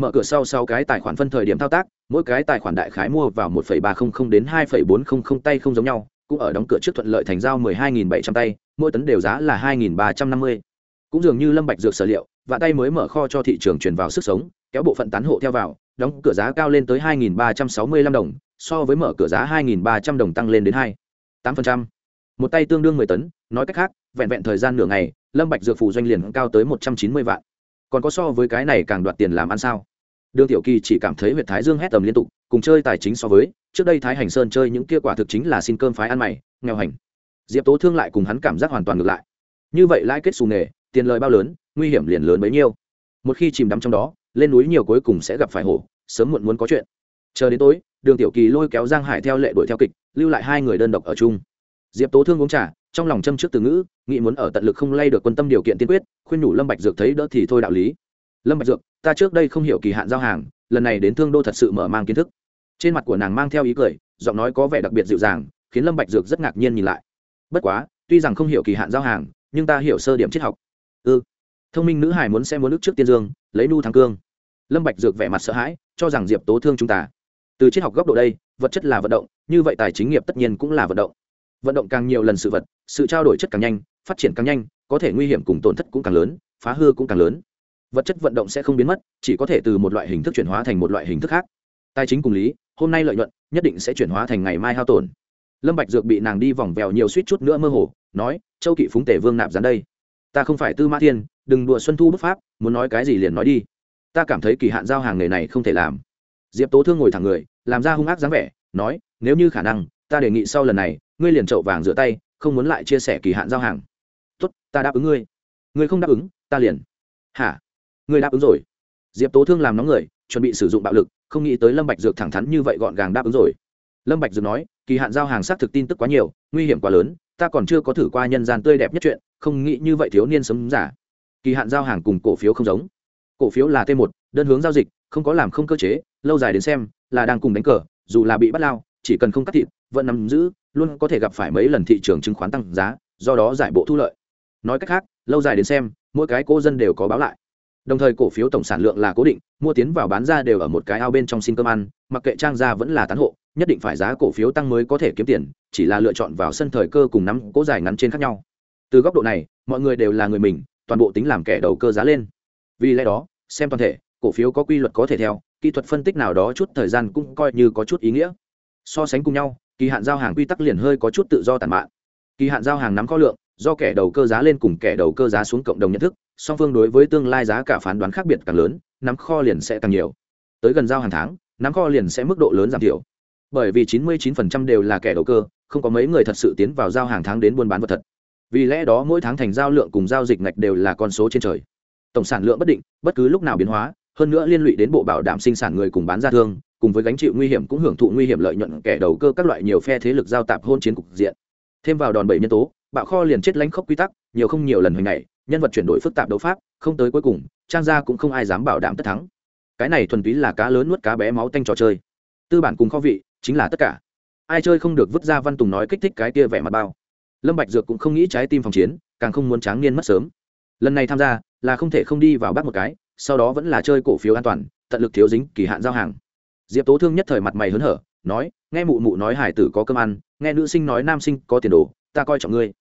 mở cửa sau sau cái tài khoản phân thời điểm thao tác, mỗi cái tài khoản đại khái mua vào một ba trăm linh đến hai bốn trăm linh tay không giống nhau, cũng ở đóng cửa trước thuận lợi thành giao mười hai bảy trăm tay, mỗi tấn đều giá là hai ba trăm năm mươi. Cũng dường như lâm bạch dược sở liệu và tay mới mở kho cho thị trường truyền vào sức sống, kéo bộ phận tán hộ theo vào, đóng cửa giá cao lên tới hai ba trăm sáu mươi lăm đồng, so với mở cửa giá hai ba trăm đồng tăng lên đến hai tám phần trăm. Một tay tương đương mười tấn, nói cách khác, vẹn vẹn thời gian nửa ngày, lâm bạch dược phủ doanh liền cao tới một trăm chín mươi vạn. Còn có so với cái này càng đoạt tiền làm ăn sao? Đường tiểu kỳ chỉ cảm thấy huyện thái dương hét tầm liên tục, cùng chơi tài chính so với, trước đây thái hành sơn chơi những kia quả thực chính là xin cơm phái ăn mày, nghèo hành. Diệp tố thương lại cùng hắn cảm giác hoàn toàn ngược lại. Như vậy lãi kết xù nghề, tiền lời bao lớn, nguy hiểm liền lớn bấy nhiêu. Một khi chìm đắm trong đó, lên núi nhiều cuối cùng sẽ gặp phải hổ, sớm muộn muốn có chuyện. Chờ đến tối, đường tiểu kỳ lôi kéo giang hải theo lệ đuổi theo kịch, lưu lại hai người đơn độc ở chung. Diệp tố thương uống trà, trong lòng châm trước từ ngữ, nghĩ muốn ở tận lực không lay được quân tâm điều kiện tiên quyết, khuyên nhủ lâm bạch dược thấy đỡ thì thôi đạo lý lâm bạch dược, ta trước đây không hiểu kỳ hạn giao hàng, lần này đến thương đô thật sự mở mang kiến thức. Trên mặt của nàng mang theo ý cười, giọng nói có vẻ đặc biệt dịu dàng, khiến lâm bạch dược rất ngạc nhiên nhìn lại. Bất quá, tuy rằng không hiểu kỳ hạn giao hàng, nhưng ta hiểu sơ điểm triết học. Ư ừ. thông minh nữ hải muốn xem muốn nước trước tiên dương, lấy nu thắng cương. Lâm bạch dược vẻ mặt sợ hãi, cho rằng diệp tố thương chúng ta. Từ triết học góc độ đây, vật chất là vận động, như vậy tài chính nghiệp tất nhiên cũng là vận động. Vận động càng nhiều lần sự vật, sự trao đổi chất càng nhanh, phát triển càng nhanh, có thể nguy hiểm cùng tổn thất cũng càng lớn, phá hư cũng càng lớn vật chất vận động sẽ không biến mất, chỉ có thể từ một loại hình thức chuyển hóa thành một loại hình thức khác. Tài chính cùng lý, hôm nay lợi nhuận nhất định sẽ chuyển hóa thành ngày mai hao tổn. Lâm bạch dược bị nàng đi vòng vèo nhiều suýt chút nữa mơ hồ, nói, châu kỵ phúng tể vương nạp gián đây. Ta không phải tư mã thiên, đừng đùa xuân thu bức pháp, muốn nói cái gì liền nói đi. Ta cảm thấy kỳ hạn giao hàng nghề này không thể làm. Diệp tố thương ngồi thẳng người, làm ra hung ác dáng vẻ, nói, nếu như khả năng, ta đề nghị sau lần này, ngươi liền trậu vàng rửa tay, không muốn lại chia sẻ kỳ hạn giao hàng. Tốt, ta đáp ứng ngươi. Ngươi không đáp ứng, ta liền. Hả? Ngươi đáp ứng rồi. Diệp tố thương làm nóng người, chuẩn bị sử dụng bạo lực, không nghĩ tới lâm bạch dược thẳng thắn như vậy gọn gàng đáp ứng rồi. Lâm bạch dược nói, kỳ hạn giao hàng xác thực tin tức quá nhiều, nguy hiểm quá lớn, ta còn chưa có thử qua nhân gian tươi đẹp nhất chuyện, không nghĩ như vậy thiếu niên sấm giả kỳ hạn giao hàng cùng cổ phiếu không giống. Cổ phiếu là t một, đơn hướng giao dịch, không có làm không cơ chế, lâu dài đến xem, là đang cùng đánh cờ, dù là bị bắt lao, chỉ cần không cắt thịt, vẫn nắm giữ, luôn có thể gặp phải mấy lần thị trường chứng khoán tăng giá, do đó giải bộ thu lợi. Nói cách khác, lâu dài đến xem, mỗi cái cô dân đều có báo lại đồng thời cổ phiếu tổng sản lượng là cố định, mua tiến vào bán ra đều ở một cái ao bên trong xin cơm ăn, mặc kệ trang ra vẫn là tán hộ, nhất định phải giá cổ phiếu tăng mới có thể kiếm tiền, chỉ là lựa chọn vào sân thời cơ cùng nắm cố dài ngắn trên khác nhau. Từ góc độ này, mọi người đều là người mình, toàn bộ tính làm kẻ đầu cơ giá lên. Vì lẽ đó, xem toàn thể, cổ phiếu có quy luật có thể theo, kỹ thuật phân tích nào đó chút thời gian cũng coi như có chút ý nghĩa. So sánh cùng nhau, kỳ hạn giao hàng quy tắc liền hơi có chút tự do tàn mạn. Kỳ hạn giao hàng nắm kho lượng do kẻ đầu cơ giá lên cùng kẻ đầu cơ giá xuống cộng đồng nhận thức, song phương đối với tương lai giá cả phán đoán khác biệt càng lớn, nắm kho liền sẽ càng nhiều. Tới gần giao hàng tháng, nắm kho liền sẽ mức độ lớn giảm thiểu. Bởi vì 99% đều là kẻ đầu cơ, không có mấy người thật sự tiến vào giao hàng tháng đến buôn bán vật thật. Vì lẽ đó mỗi tháng thành giao lượng cùng giao dịch ngạch đều là con số trên trời. Tổng sản lượng bất định, bất cứ lúc nào biến hóa, hơn nữa liên lụy đến bộ bảo đảm sinh sản người cùng bán ra thương, cùng với gánh chịu nguy hiểm cũng hưởng thụ nguy hiểm lợi nhuận kẻ đầu cơ các loại nhiều phe thế lực giao tạp hôn chiến cục diện. Thêm vào đòn bẩy nhân tố bạo kho liền chết lánh khốc quy tắc, nhiều không nhiều lần hồi ngày, nhân vật chuyển đổi phức tạp đấu pháp, không tới cuối cùng, trang gia cũng không ai dám bảo đảm tất thắng. Cái này thuần túy là cá lớn nuốt cá bé máu tanh trò chơi. Tư bản cùng kho vị, chính là tất cả. Ai chơi không được vứt ra văn tùng nói kích thích cái kia vẻ mặt bao. Lâm bạch dược cũng không nghĩ trái tim phòng chiến, càng không muốn tráng niên mất sớm. Lần này tham gia, là không thể không đi vào bắt một cái, sau đó vẫn là chơi cổ phiếu an toàn, tận lực thiếu dính kỳ hạn giao hàng. Diệp tố thương nhất thời mặt mày hớn hở, nói, nghe mụ mụ nói hải tử có cơm ăn, nghe nữ sinh nói nam sinh có tiền đồ, ta coi trọng ngươi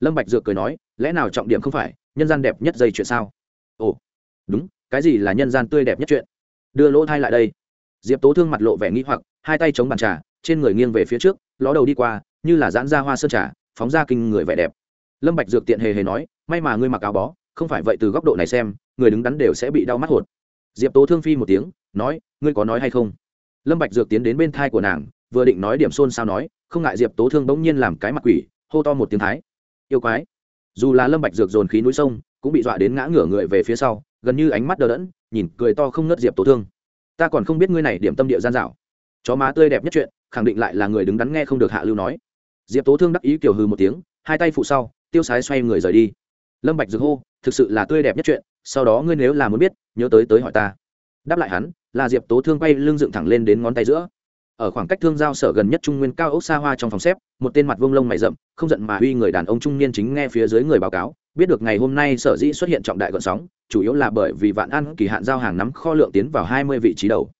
lâm bạch dược cười nói, lẽ nào trọng điểm không phải nhân gian đẹp nhất dây chuyện sao? Ồ, đúng, cái gì là nhân gian tươi đẹp nhất chuyện? Đưa lỗ thai lại đây. Diệp tố thương mặt lộ vẻ nghi hoặc, hai tay chống bàn trà, trên người nghiêng về phía trước, ló đầu đi qua, như là giãn ra hoa sơn trà, phóng ra kinh người vẻ đẹp. Lâm bạch dược tiện hề hề nói, may mà ngươi mặc áo bó, không phải vậy từ góc độ này xem, người đứng đắn đều sẽ bị đau mắt hột. Diệp tố thương phi một tiếng, nói, ngươi có nói hay không? Lâm bạch dược tiến đến bên thai của nàng, vừa định nói điểm xôn sao nói, không ngại diệp tố thương bỗng nhiên làm cái mặt quỷ, hô to một tiếng thái yêu quái. Dù là lâm bạch dược dồn khí núi sông cũng bị dọa đến ngã ngửa người về phía sau gần như ánh mắt đờ đẫn nhìn cười to không ngớt diệp tố thương. Ta còn không biết ngươi này điểm tâm địa gian dảo, chó má tươi đẹp nhất chuyện khẳng định lại là người đứng đắn nghe không được hạ lưu nói. Diệp tố thương đắc ý kiểu hư một tiếng hai tay phụ sau tiêu sái xoay người rời đi. Lâm bạch dược hô thực sự là tươi đẹp nhất chuyện sau đó ngươi nếu là muốn biết nhớ tới tới hỏi ta. Đáp lại hắn là diệp tố thương quay lưng dựng thẳng lên đến ngón tay giữa ở khoảng cách thương giao sở gần nhất trung nguyên cao ốc xa hoa trong phòng xếp, một tên mặt vông lông mày rậm, không giận mà uy người đàn ông trung niên chính nghe phía dưới người báo cáo, biết được ngày hôm nay sở dĩ xuất hiện trọng đại gọn sóng, chủ yếu là bởi vì vạn ăn kỳ hạn giao hàng nắm kho lượng tiến vào hai mươi vị trí đầu.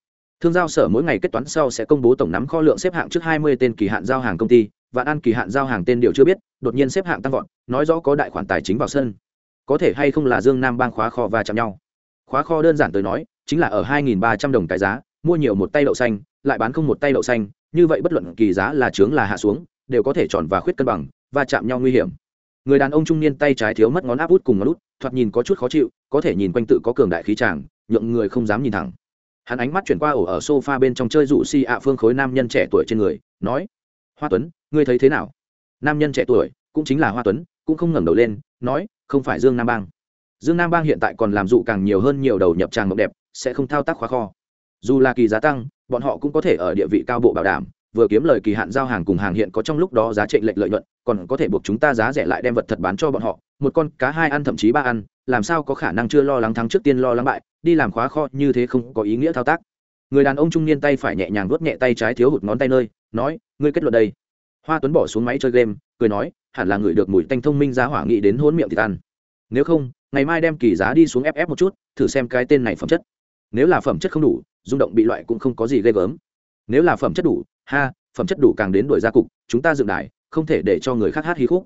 Thương giao sở mỗi ngày kết toán sau sẽ công bố tổng nắm kho lượng xếp hạng trước hai mươi tên kỳ hạn giao hàng công ty, vạn ăn kỳ hạn giao hàng tên điều chưa biết, đột nhiên xếp hạng tăng vọt, nói rõ có đại khoản tài chính vào sân. Có thể hay không là dương nam bang khóa kho và chạm nhau. Khóa kho đơn giản tới nói, chính là ở hai nghìn ba trăm đồng cái giá mua nhiều một tay đậu xanh, lại bán không một tay đậu xanh, như vậy bất luận kỳ giá là trướng là hạ xuống, đều có thể tròn và khuyết cân bằng và chạm nhau nguy hiểm. Người đàn ông trung niên tay trái thiếu mất ngón áp út cùng ngón út, thoạt nhìn có chút khó chịu, có thể nhìn quanh tự có cường đại khí tràng, nhượng người không dám nhìn thẳng. Hắn ánh mắt chuyển qua ổ ở sofa bên trong chơi rủ si ạ phương khối nam nhân trẻ tuổi trên người, nói, hoa tuấn, ngươi thấy thế nào? Nam nhân trẻ tuổi, cũng chính là hoa tuấn, cũng không ngẩng đầu lên, nói, không phải dương nam bang. Dương nam bang hiện tại còn làm dụ càng nhiều hơn nhiều đầu nhập tràng mộng đẹp, sẽ không thao tác khóa kho dù là kỳ giá tăng, bọn họ cũng có thể ở địa vị cao bộ bảo đảm, vừa kiếm lời kỳ hạn giao hàng cùng hàng hiện có trong lúc đó giá trị lệch lợi nhuận, còn có thể buộc chúng ta giá rẻ lại đem vật thật bán cho bọn họ, một con cá hai ăn thậm chí ba ăn, làm sao có khả năng chưa lo lắng thắng trước tiên lo lắng bại, đi làm khóa kho như thế không có ý nghĩa thao tác. Người đàn ông trung niên tay phải nhẹ nhàng vuốt nhẹ tay trái thiếu hụt ngón tay nơi, nói, ngươi kết luận đây. Hoa tuấn bỏ xuống máy chơi game, cười nói, hẳn là người được mùi tanh thông minh giá hỏa nghị đến hôn miệng thì ăn. Nếu không, ngày mai đem kỳ giá đi xuống FF một chút, thử xem cái tên này phẩm chất. Nếu là phẩm chất không đủ rung động bị loại cũng không có gì ghê gớm. Nếu là phẩm chất đủ, ha, phẩm chất đủ càng đến đuổi ra cục, chúng ta dựng đài, không thể để cho người khác hát hí khúc.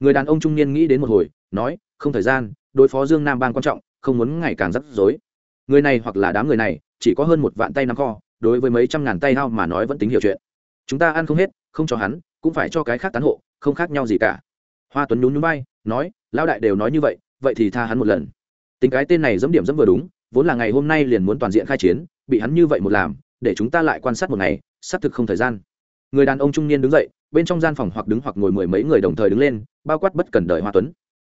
Người đàn ông trung niên nghĩ đến một hồi, nói, không thời gian, đối phó dương nam bang quan trọng, không muốn ngày càng rắc rối. Người này hoặc là đám người này, chỉ có hơn một vạn tay nắm kho, đối với mấy trăm ngàn tay hao mà nói vẫn tính hiểu chuyện. Chúng ta ăn không hết, không cho hắn, cũng phải cho cái khác tán hộ, không khác nhau gì cả. Hoa tuấn nhún nhún bay nói, lão đại đều nói như vậy vậy thì tha hắn một lần. Tính cái tên này dẫm điểm dẫm vừa đúng, vốn là ngày hôm nay liền muốn toàn diện khai chiến bị hắn như vậy một làm, để chúng ta lại quan sát một ngày, xác thực không thời gian. Người đàn ông trung niên đứng dậy, bên trong gian phòng hoặc đứng hoặc ngồi mười mấy người đồng thời đứng lên, bao quát bất cần đời hoa tuấn.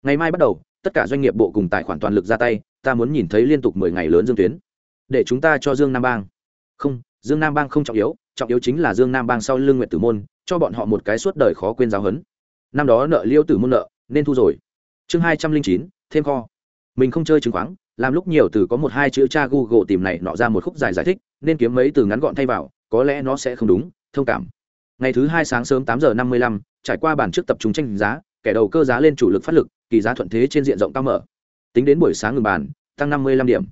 Ngày mai bắt đầu, tất cả doanh nghiệp bộ cùng tài khoản toàn lực ra tay, ta muốn nhìn thấy liên tục mười ngày lớn dương tuyến. Để chúng ta cho dương nam bang. Không, dương nam bang không trọng yếu trọng yếu chính là dương nam bang sau lương nguyện tử môn, cho bọn họ một cái suốt đời khó quên giáo hấn năm đó nợ liêu tử môn nợ, nên thu rồi. Chương hai trăm linh chín, thêm kho. Mình không chơi chứng khoán làm lúc nhiều từ có một hai chữ cha google tìm này nọ ra một khúc dài giải thích, nên kiếm mấy từ ngắn gọn thay vào, có lẽ nó sẽ không đúng, thông cảm. Ngày thứ hai sáng sớm tám giờ năm mươi lăm, trải qua bản trước tập trung tranh giá, kẻ đầu cơ giá lên chủ lực phát lực, kỳ giá thuận thế trên diện rộng cao mở. Tính đến buổi sáng ngừng bàn, tăng năm mươi lăm điểm.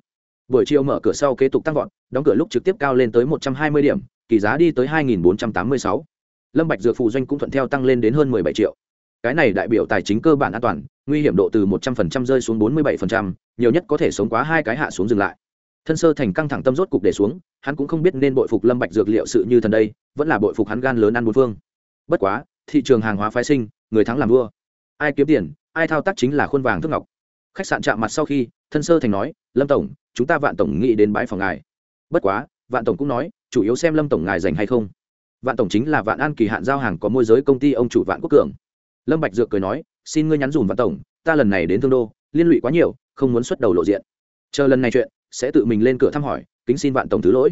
Buổi chiều mở cửa sau kế tục tăng vọt, đóng cửa lúc trực tiếp cao lên tới một trăm hai mươi điểm, kỳ giá đi tới hai nghìn bốn trăm tám mươi sáu. Lâm bạch dược phụ doanh cũng thuận theo tăng lên đến hơn mười bảy triệu. Cái này đại biểu tài chính cơ bản an toàn nguy hiểm độ từ một trăm phần trăm rơi xuống bốn mươi bảy phần trăm, nhiều nhất có thể sống quá hai cái hạ xuống dừng lại. Thân sơ thành căng thẳng tâm rốt cục để xuống, hắn cũng không biết nên bội phục lâm bạch dược liệu sự như thần đây, vẫn là bội phục hắn gan lớn ăn bốn phương. Bất quá, thị trường hàng hóa phái sinh, người thắng làm vua. Ai kiếm tiền, ai thao tác chính là khuôn vàng thước ngọc. Khách sạn chạm mặt sau khi, thân sơ thành nói, lâm tổng, chúng ta vạn tổng nghĩ đến bãi phòng ngài. Bất quá, vạn tổng cũng nói, chủ yếu xem lâm tổng ngài dành hay không. Vạn tổng chính là vạn an kỳ hạn giao hàng có môi giới công ty ông chủ vạn quốc cường. Lâm bạch dược cười nói xin ngươi nhắn dùm vạn tổng, ta lần này đến thương đô, liên lụy quá nhiều, không muốn xuất đầu lộ diện. Chờ lần này chuyện, sẽ tự mình lên cửa thăm hỏi, kính xin vạn tổng thứ lỗi.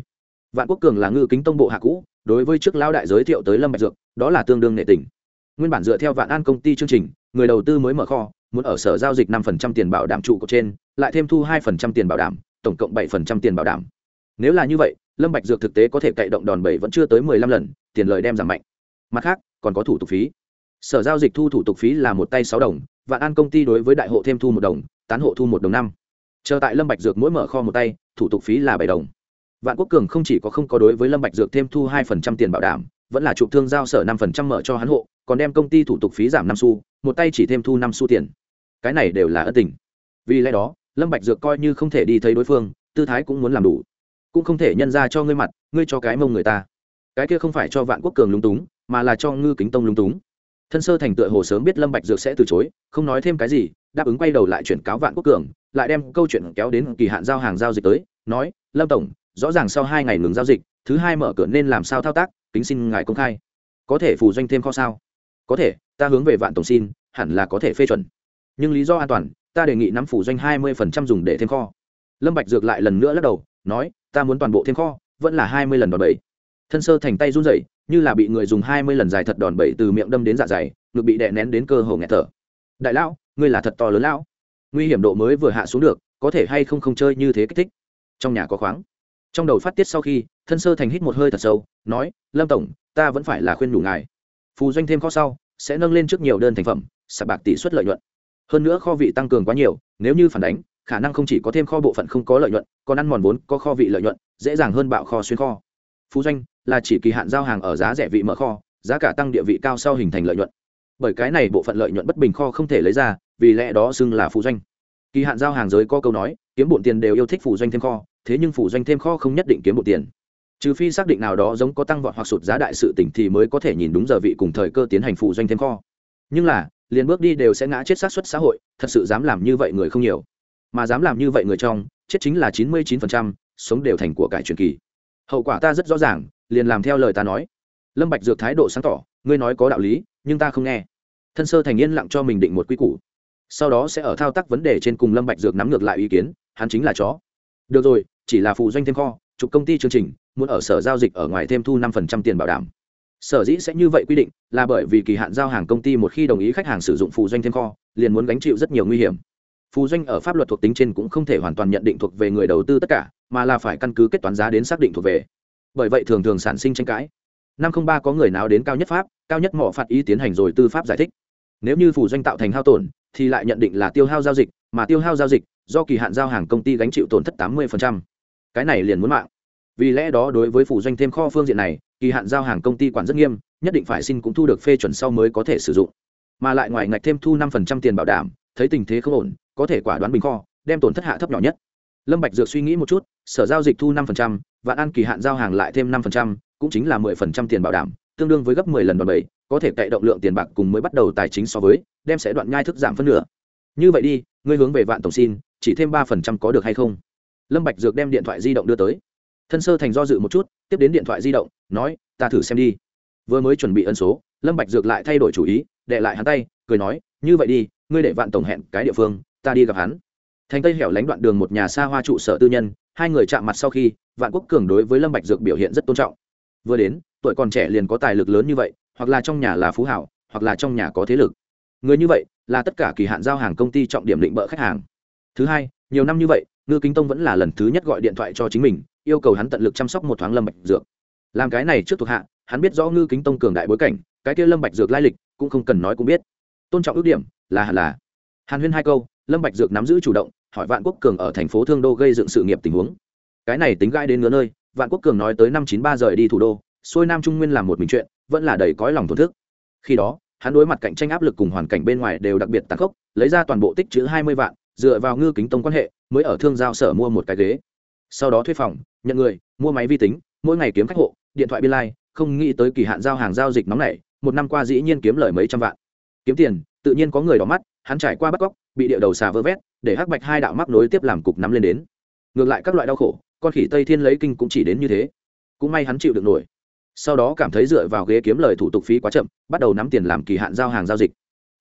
Vạn quốc cường là ngư kính tông bộ hạ cũ, đối với trước lao đại giới thiệu tới lâm bạch dược, đó là tương đương nệ tình. Nguyên bản dựa theo vạn an công ty chương trình, người đầu tư mới mở kho, muốn ở sở giao dịch năm phần trăm tiền bảo đảm trụ cột trên, lại thêm thu hai phần trăm tiền bảo đảm, tổng cộng bảy phần trăm tiền bảo đảm. Nếu là như vậy, lâm bạch dược thực tế có thể cậy động đòn bẩy vẫn chưa tới mười lăm lần, tiền lời đem giảm mạnh. Mặt khác, còn có thủ tục phí sở giao dịch thu thủ tục phí là một tay sáu đồng, vạn an công ty đối với đại hộ thêm thu một đồng, tán hộ thu một đồng năm. Chờ tại lâm bạch dược mỗi mở kho một tay, thủ tục phí là bảy đồng. Vạn quốc cường không chỉ có không có đối với lâm bạch dược thêm thu hai phần trăm tiền bảo đảm, vẫn là chụp thương giao sở năm phần trăm mở cho hắn hộ, còn đem công ty thủ tục phí giảm năm xu, một tay chỉ thêm thu năm xu tiền. Cái này đều là ân tình. Vì lẽ đó, lâm bạch dược coi như không thể đi thấy đối phương, tư thái cũng muốn làm đủ. Cũng không thể nhân ra cho ngươi mặt, ngươi cho cái mông người ta. Cái kia không phải cho vạn quốc cường lúng túng, mà là cho ngư kính tông lúng túng thân sơ thành tựa hồ sớm biết lâm bạch dược sẽ từ chối, không nói thêm cái gì, đáp ứng quay đầu lại chuyển cáo vạn quốc cường, lại đem câu chuyện kéo đến kỳ hạn giao hàng giao dịch tới, nói, lâm tổng, rõ ràng sau hai ngày ngừng giao dịch, thứ hai mở cửa nên làm sao thao tác, kính xin ngài công khai. Có thể phù doanh thêm kho sao? Có thể, ta hướng về vạn tổng xin, hẳn là có thể phê chuẩn. Nhưng lý do an toàn, ta đề nghị nắm phủ doanh hai mươi dùng để thêm kho. Lâm bạch dược lại lần nữa lắc đầu, nói, ta muốn toàn bộ thêm kho, vẫn là hai mươi lần đòn bẩy. Thân sơ thành tay run rẩy như là bị người dùng hai mươi lần dài thật đòn bẩy từ miệng đâm đến dạ dày, ngực bị đè nén đến cơ hồ nghẹt thở. Đại lão, ngươi là thật to lớn lão. Nguy hiểm độ mới vừa hạ xuống được, có thể hay không không chơi như thế kích thích? Trong nhà có khoáng. Trong đầu phát tiết sau khi, thân sơ thành hít một hơi thật sâu, nói, lâm tổng, ta vẫn phải là khuyên đủ ngài. Phù doanh thêm kho sau, sẽ nâng lên trước nhiều đơn thành phẩm, sạp bạc tỷ suất lợi nhuận. Hơn nữa kho vị tăng cường quá nhiều, nếu như phản đánh, khả năng không chỉ có thêm kho bộ phận không có lợi nhuận, còn ăn mòn vốn có kho vị lợi nhuận, dễ dàng hơn bạo kho xuyên kho. Phú doanh là chỉ kỳ hạn giao hàng ở giá rẻ vị mở kho, giá cả tăng địa vị cao sau hình thành lợi nhuận. Bởi cái này bộ phận lợi nhuận bất bình kho không thể lấy ra, vì lẽ đó xưng là phụ doanh. Kỳ hạn giao hàng giới có câu nói, kiếm bộn tiền đều yêu thích phụ doanh thêm kho, thế nhưng phụ doanh thêm kho không nhất định kiếm bộn tiền. Trừ phi xác định nào đó giống có tăng vọt hoặc sụt giá đại sự tỉnh thì mới có thể nhìn đúng giờ vị cùng thời cơ tiến hành phụ doanh thêm kho. Nhưng là, liền bước đi đều sẽ ngã chết sát xuất xã hội, thật sự dám làm như vậy người không nhiều. Mà dám làm như vậy người trong, chết chính là chín mươi chín phần trăm, sống đều thành của cải truyền kỳ. Hậu quả ta rất rõ ràng liền làm theo lời ta nói. Lâm bạch dược thái độ sáng tỏ, ngươi nói có đạo lý, nhưng ta không nghe. Thân sơ thành yên lặng cho mình định một quy củ. Sau đó sẽ ở thao tác vấn đề trên cùng lâm bạch dược nắm ngược lại ý kiến, hắn chính là chó. Được rồi, chỉ là phụ doanh thêm kho, chụp công ty chương trình, muốn ở sở giao dịch ở ngoài thêm thu năm phần trăm tiền bảo đảm. Sở dĩ sẽ như vậy quy định, là bởi vì kỳ hạn giao hàng công ty một khi đồng ý khách hàng sử dụng phụ doanh thêm kho, liền muốn gánh chịu rất nhiều nguy hiểm. Phù doanh ở pháp luật thuộc tính trên cũng không thể hoàn toàn nhận định thuộc về người đầu tư tất cả, mà là phải căn cứ kết toán giá đến xác định thuộc về bởi vậy thường thường sản sinh tranh cãi. Năm không ba có người nào đến cao nhất pháp, cao nhất mỏ phạt ý tiến hành rồi tư pháp giải thích. Nếu như phủ doanh tạo thành hao tổn, thì lại nhận định là tiêu hao giao dịch, mà tiêu hao giao dịch, do kỳ hạn giao hàng công ty gánh chịu tổn thất tám mươi cái này liền muốn mạng. Vì lẽ đó đối với phủ doanh thêm kho phương diện này, kỳ hạn giao hàng công ty quản rất nghiêm, nhất định phải xin cũng thu được phê chuẩn sau mới có thể sử dụng. Mà lại ngoài ngạch thêm thu năm tiền bảo đảm, thấy tình thế không ổn, có thể quả đoán bình kho, đem tổn thất hạ thấp nhỏ nhất lâm bạch dược suy nghĩ một chút, sở giao dịch thu năm vạn an kỳ hạn giao hàng lại thêm năm cũng chính là mười tiền bảo đảm, tương đương với gấp mười lần đòn bẩy, có thể cậy động lượng tiền bạc cùng mới bắt đầu tài chính so với, đem sẽ đoạn nhai thức giảm phân nửa. Như vậy đi, ngươi hướng về vạn tổng xin, chỉ thêm ba có được hay không? Lâm bạch dược đem điện thoại di động đưa tới. Thân sơ thành do dự một chút, tiếp đến điện thoại di động, nói, ta thử xem đi. Vừa mới chuẩn bị ân số, lâm bạch dược lại thay đổi chủ ý để lại hắn tay, cười nói, như vậy đi, ngươi để vạn tổng hẹn cái địa phương, ta đi gặp hắn thành tây hẻo lánh đoạn đường một nhà xa hoa trụ sở tư nhân, hai người chạm mặt sau khi, vạn quốc cường đối với lâm bạch dược biểu hiện rất tôn trọng. Vừa đến, tuổi còn trẻ liền có tài lực lớn như vậy, hoặc là trong nhà là phú hảo, hoặc là trong nhà có thế lực. Người như vậy là tất cả kỳ hạn giao hàng công ty trọng điểm định bợ khách hàng. Thứ hai, nhiều năm như vậy, ngư kính tông vẫn là lần thứ nhất gọi điện thoại cho chính mình, yêu cầu hắn tận lực chăm sóc một thoáng lâm bạch dược. Làm cái này trước thuộc hạ, hắn biết rõ ngư kính tông cường đại bối cảnh, cái kia lâm bạch dược lai lịch, cũng không cần nói cũng biết. Tôn trọng ước điểm là hẳn là. Hàn huyên hai câu lâm bạch dược nắm giữ chủ động hỏi vạn quốc cường ở thành phố thương đô gây dựng sự nghiệp tình huống. Cái này tính gai đến ngứa nơi vạn quốc cường nói tới năm chín ba rời đi thủ đô xuôi nam trung nguyên làm một mình chuyện vẫn là đầy cõi lòng thổn thức. Khi đó hắn đối mặt cạnh tranh áp lực cùng hoàn cảnh bên ngoài đều đặc biệt tăng khốc lấy ra toàn bộ tích chữ hai mươi vạn dựa vào ngư kính tông quan hệ mới ở thương giao sở mua một cái ghế. Sau đó thuê phòng nhận người mua máy vi tính mỗi ngày kiếm khách hộ điện thoại biên lai、like, không nghĩ tới kỳ hạn giao hàng giao dịch nóng này một năm qua dĩ nhiên kiếm lời mấy trăm vạn. Kiếm tiền tự nhiên có người đỏ mắt hắn trải qua bắt cóc bị địa đầu xà vơ vét, để hắc bạch hai đạo mắc nối tiếp làm cục nắm lên đến. Ngược lại các loại đau khổ, con khỉ tây thiên lấy kinh cũng chỉ đến như thế. Cũng may hắn chịu được nổi. Sau đó cảm thấy dựa vào ghế kiếm lời thủ tục phí quá chậm, bắt đầu nắm tiền làm kỳ hạn giao hàng giao dịch.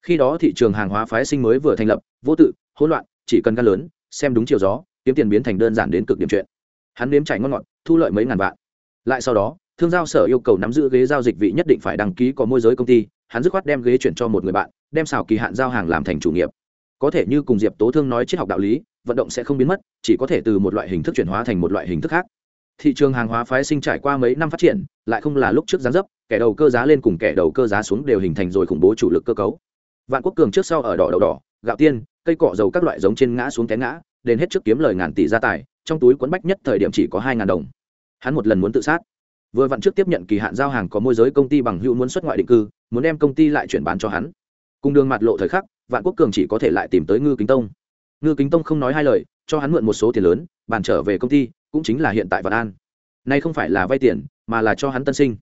Khi đó thị trường hàng hóa phái sinh mới vừa thành lập, vô tự, hỗn loạn, chỉ cần căn lớn, xem đúng chiều gió, kiếm tiền biến thành đơn giản đến cực điểm chuyện. Hắn nếm chảy ngon ngọt, thu lợi mấy ngàn vạn. Lại sau đó, thương giao sở yêu cầu nắm giữ ghế giao dịch vị nhất định phải đăng ký có môi giới công ty, hắn dứt khoát đem ghế chuyển cho một người bạn, đem xào kỳ hạn giao hàng làm thành chủ nghiệp có thể như cùng diệp tố thương nói triết học đạo lý, vận động sẽ không biến mất, chỉ có thể từ một loại hình thức chuyển hóa thành một loại hình thức khác. Thị trường hàng hóa phái sinh trải qua mấy năm phát triển, lại không là lúc trước giá dấp, kẻ đầu cơ giá lên cùng kẻ đầu cơ giá xuống đều hình thành rồi khủng bố chủ lực cơ cấu. Vạn quốc cường trước sau ở đỏ đậu đỏ, gạo tiên, cây cọ dầu các loại giống trên ngã xuống té ngã đến hết trước kiếm lời ngàn tỷ gia tài, trong túi quấn bách nhất thời điểm chỉ có hai ngàn đồng. Hắn một lần muốn tự sát. Vừa vặn trước tiếp nhận kỳ hạn giao hàng có môi giới công ty bằng hữu muốn xuất ngoại định cư, muốn đem công ty lại chuyển bán cho hắn. Cùng đường mặt lộ thời khắc vạn quốc cường chỉ có thể lại tìm tới ngư kính tông. Ngư kính tông không nói hai lời, cho hắn mượn một số tiền lớn, bàn trở về công ty, cũng chính là hiện tại vạn an. Nay không phải là vay tiền, mà là cho hắn tân sinh.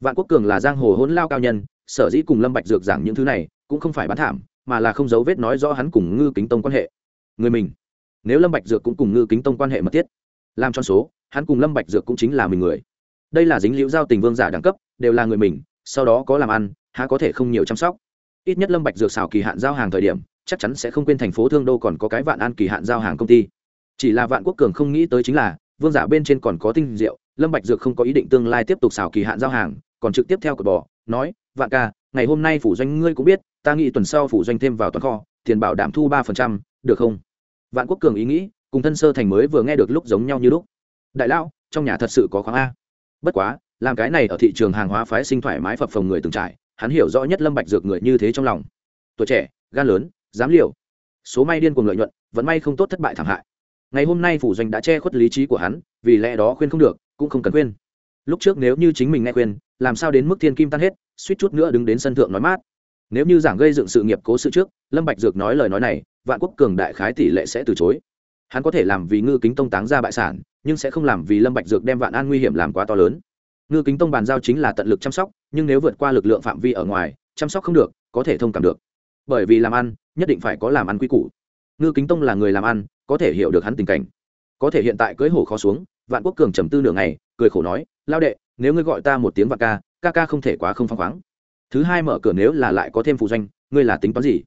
Vạn quốc cường là giang hồ hỗn lao cao nhân, sở dĩ cùng lâm bạch dược giảng những thứ này, cũng không phải bán thảm, mà là không giấu vết nói rõ hắn cùng ngư kính tông quan hệ. Người mình, nếu lâm bạch dược cũng cùng ngư kính tông quan hệ mật thiết, làm cho số, hắn cùng lâm bạch dược cũng chính là mình người. Đây là dính liễu giao tình vương giả đẳng cấp, đều là người mình, sau đó có làm ăn, há có thể không nhiều chăm sóc ít nhất lâm bạch dược xào kỳ hạn giao hàng thời điểm, chắc chắn sẽ không quên thành phố thương đô còn có cái vạn an kỳ hạn giao hàng công ty. Chỉ là vạn quốc cường không nghĩ tới chính là, vương giả bên trên còn có tinh diệu, lâm bạch dược không có ý định tương lai tiếp tục xào kỳ hạn giao hàng, còn trực tiếp theo cột bò, nói, vạn ca, ngày hôm nay phủ doanh ngươi cũng biết, ta nghĩ tuần sau phủ doanh thêm vào toàn kho, tiền bảo đảm thu ba phần trăm, được không? Vạn quốc cường ý nghĩ, cùng thân sơ thành mới vừa nghe được lúc giống nhau như lúc. Đại lão, trong nhà thật sự có khoáng a. Bất quá, làm cái này ở thị trường hàng hóa phái sinh thoải mái phập phồng người từng trải hắn hiểu rõ nhất lâm bạch dược người như thế trong lòng. Tuổi trẻ, gan lớn, dám liều. Số may điên cuồng lợi nhuận vẫn may không tốt thất bại thảm hại. Ngày hôm nay phủ doanh đã che khuất lý trí của hắn, vì lẽ đó khuyên không được, cũng không cần khuyên. Lúc trước nếu như chính mình nghe khuyên, làm sao đến mức thiên kim tan hết, suýt chút nữa đứng đến sân thượng nói mát. Nếu như giảng gây dựng sự nghiệp cố sự trước, lâm bạch dược nói lời nói này, vạn quốc cường đại khái tỷ lệ sẽ từ chối. Hắn có thể làm vì ngư kính tông táng ra bại sản, nhưng sẽ không làm vì lâm bạch dược đem vạn an nguy hiểm làm quá to lớn ngư kính tông bàn giao chính là tận lực chăm sóc, nhưng nếu vượt qua lực lượng phạm vi ở ngoài, chăm sóc không được, có thể thông cảm được. Bởi vì làm ăn, nhất định phải có làm ăn quy củ. Ngư kính tông là người làm ăn, có thể hiểu được hắn tình cảnh. Có thể hiện tại cưới hổ khó xuống, vạn quốc cường trầm tư nửa ngày, cười khổ nói, lao đệ, nếu ngươi gọi ta một tiếng vạn ca ca ca không thể quá không phăng khoáng. Thứ hai mở cửa nếu là lại có thêm phụ doanh, ngươi là tính toán gì?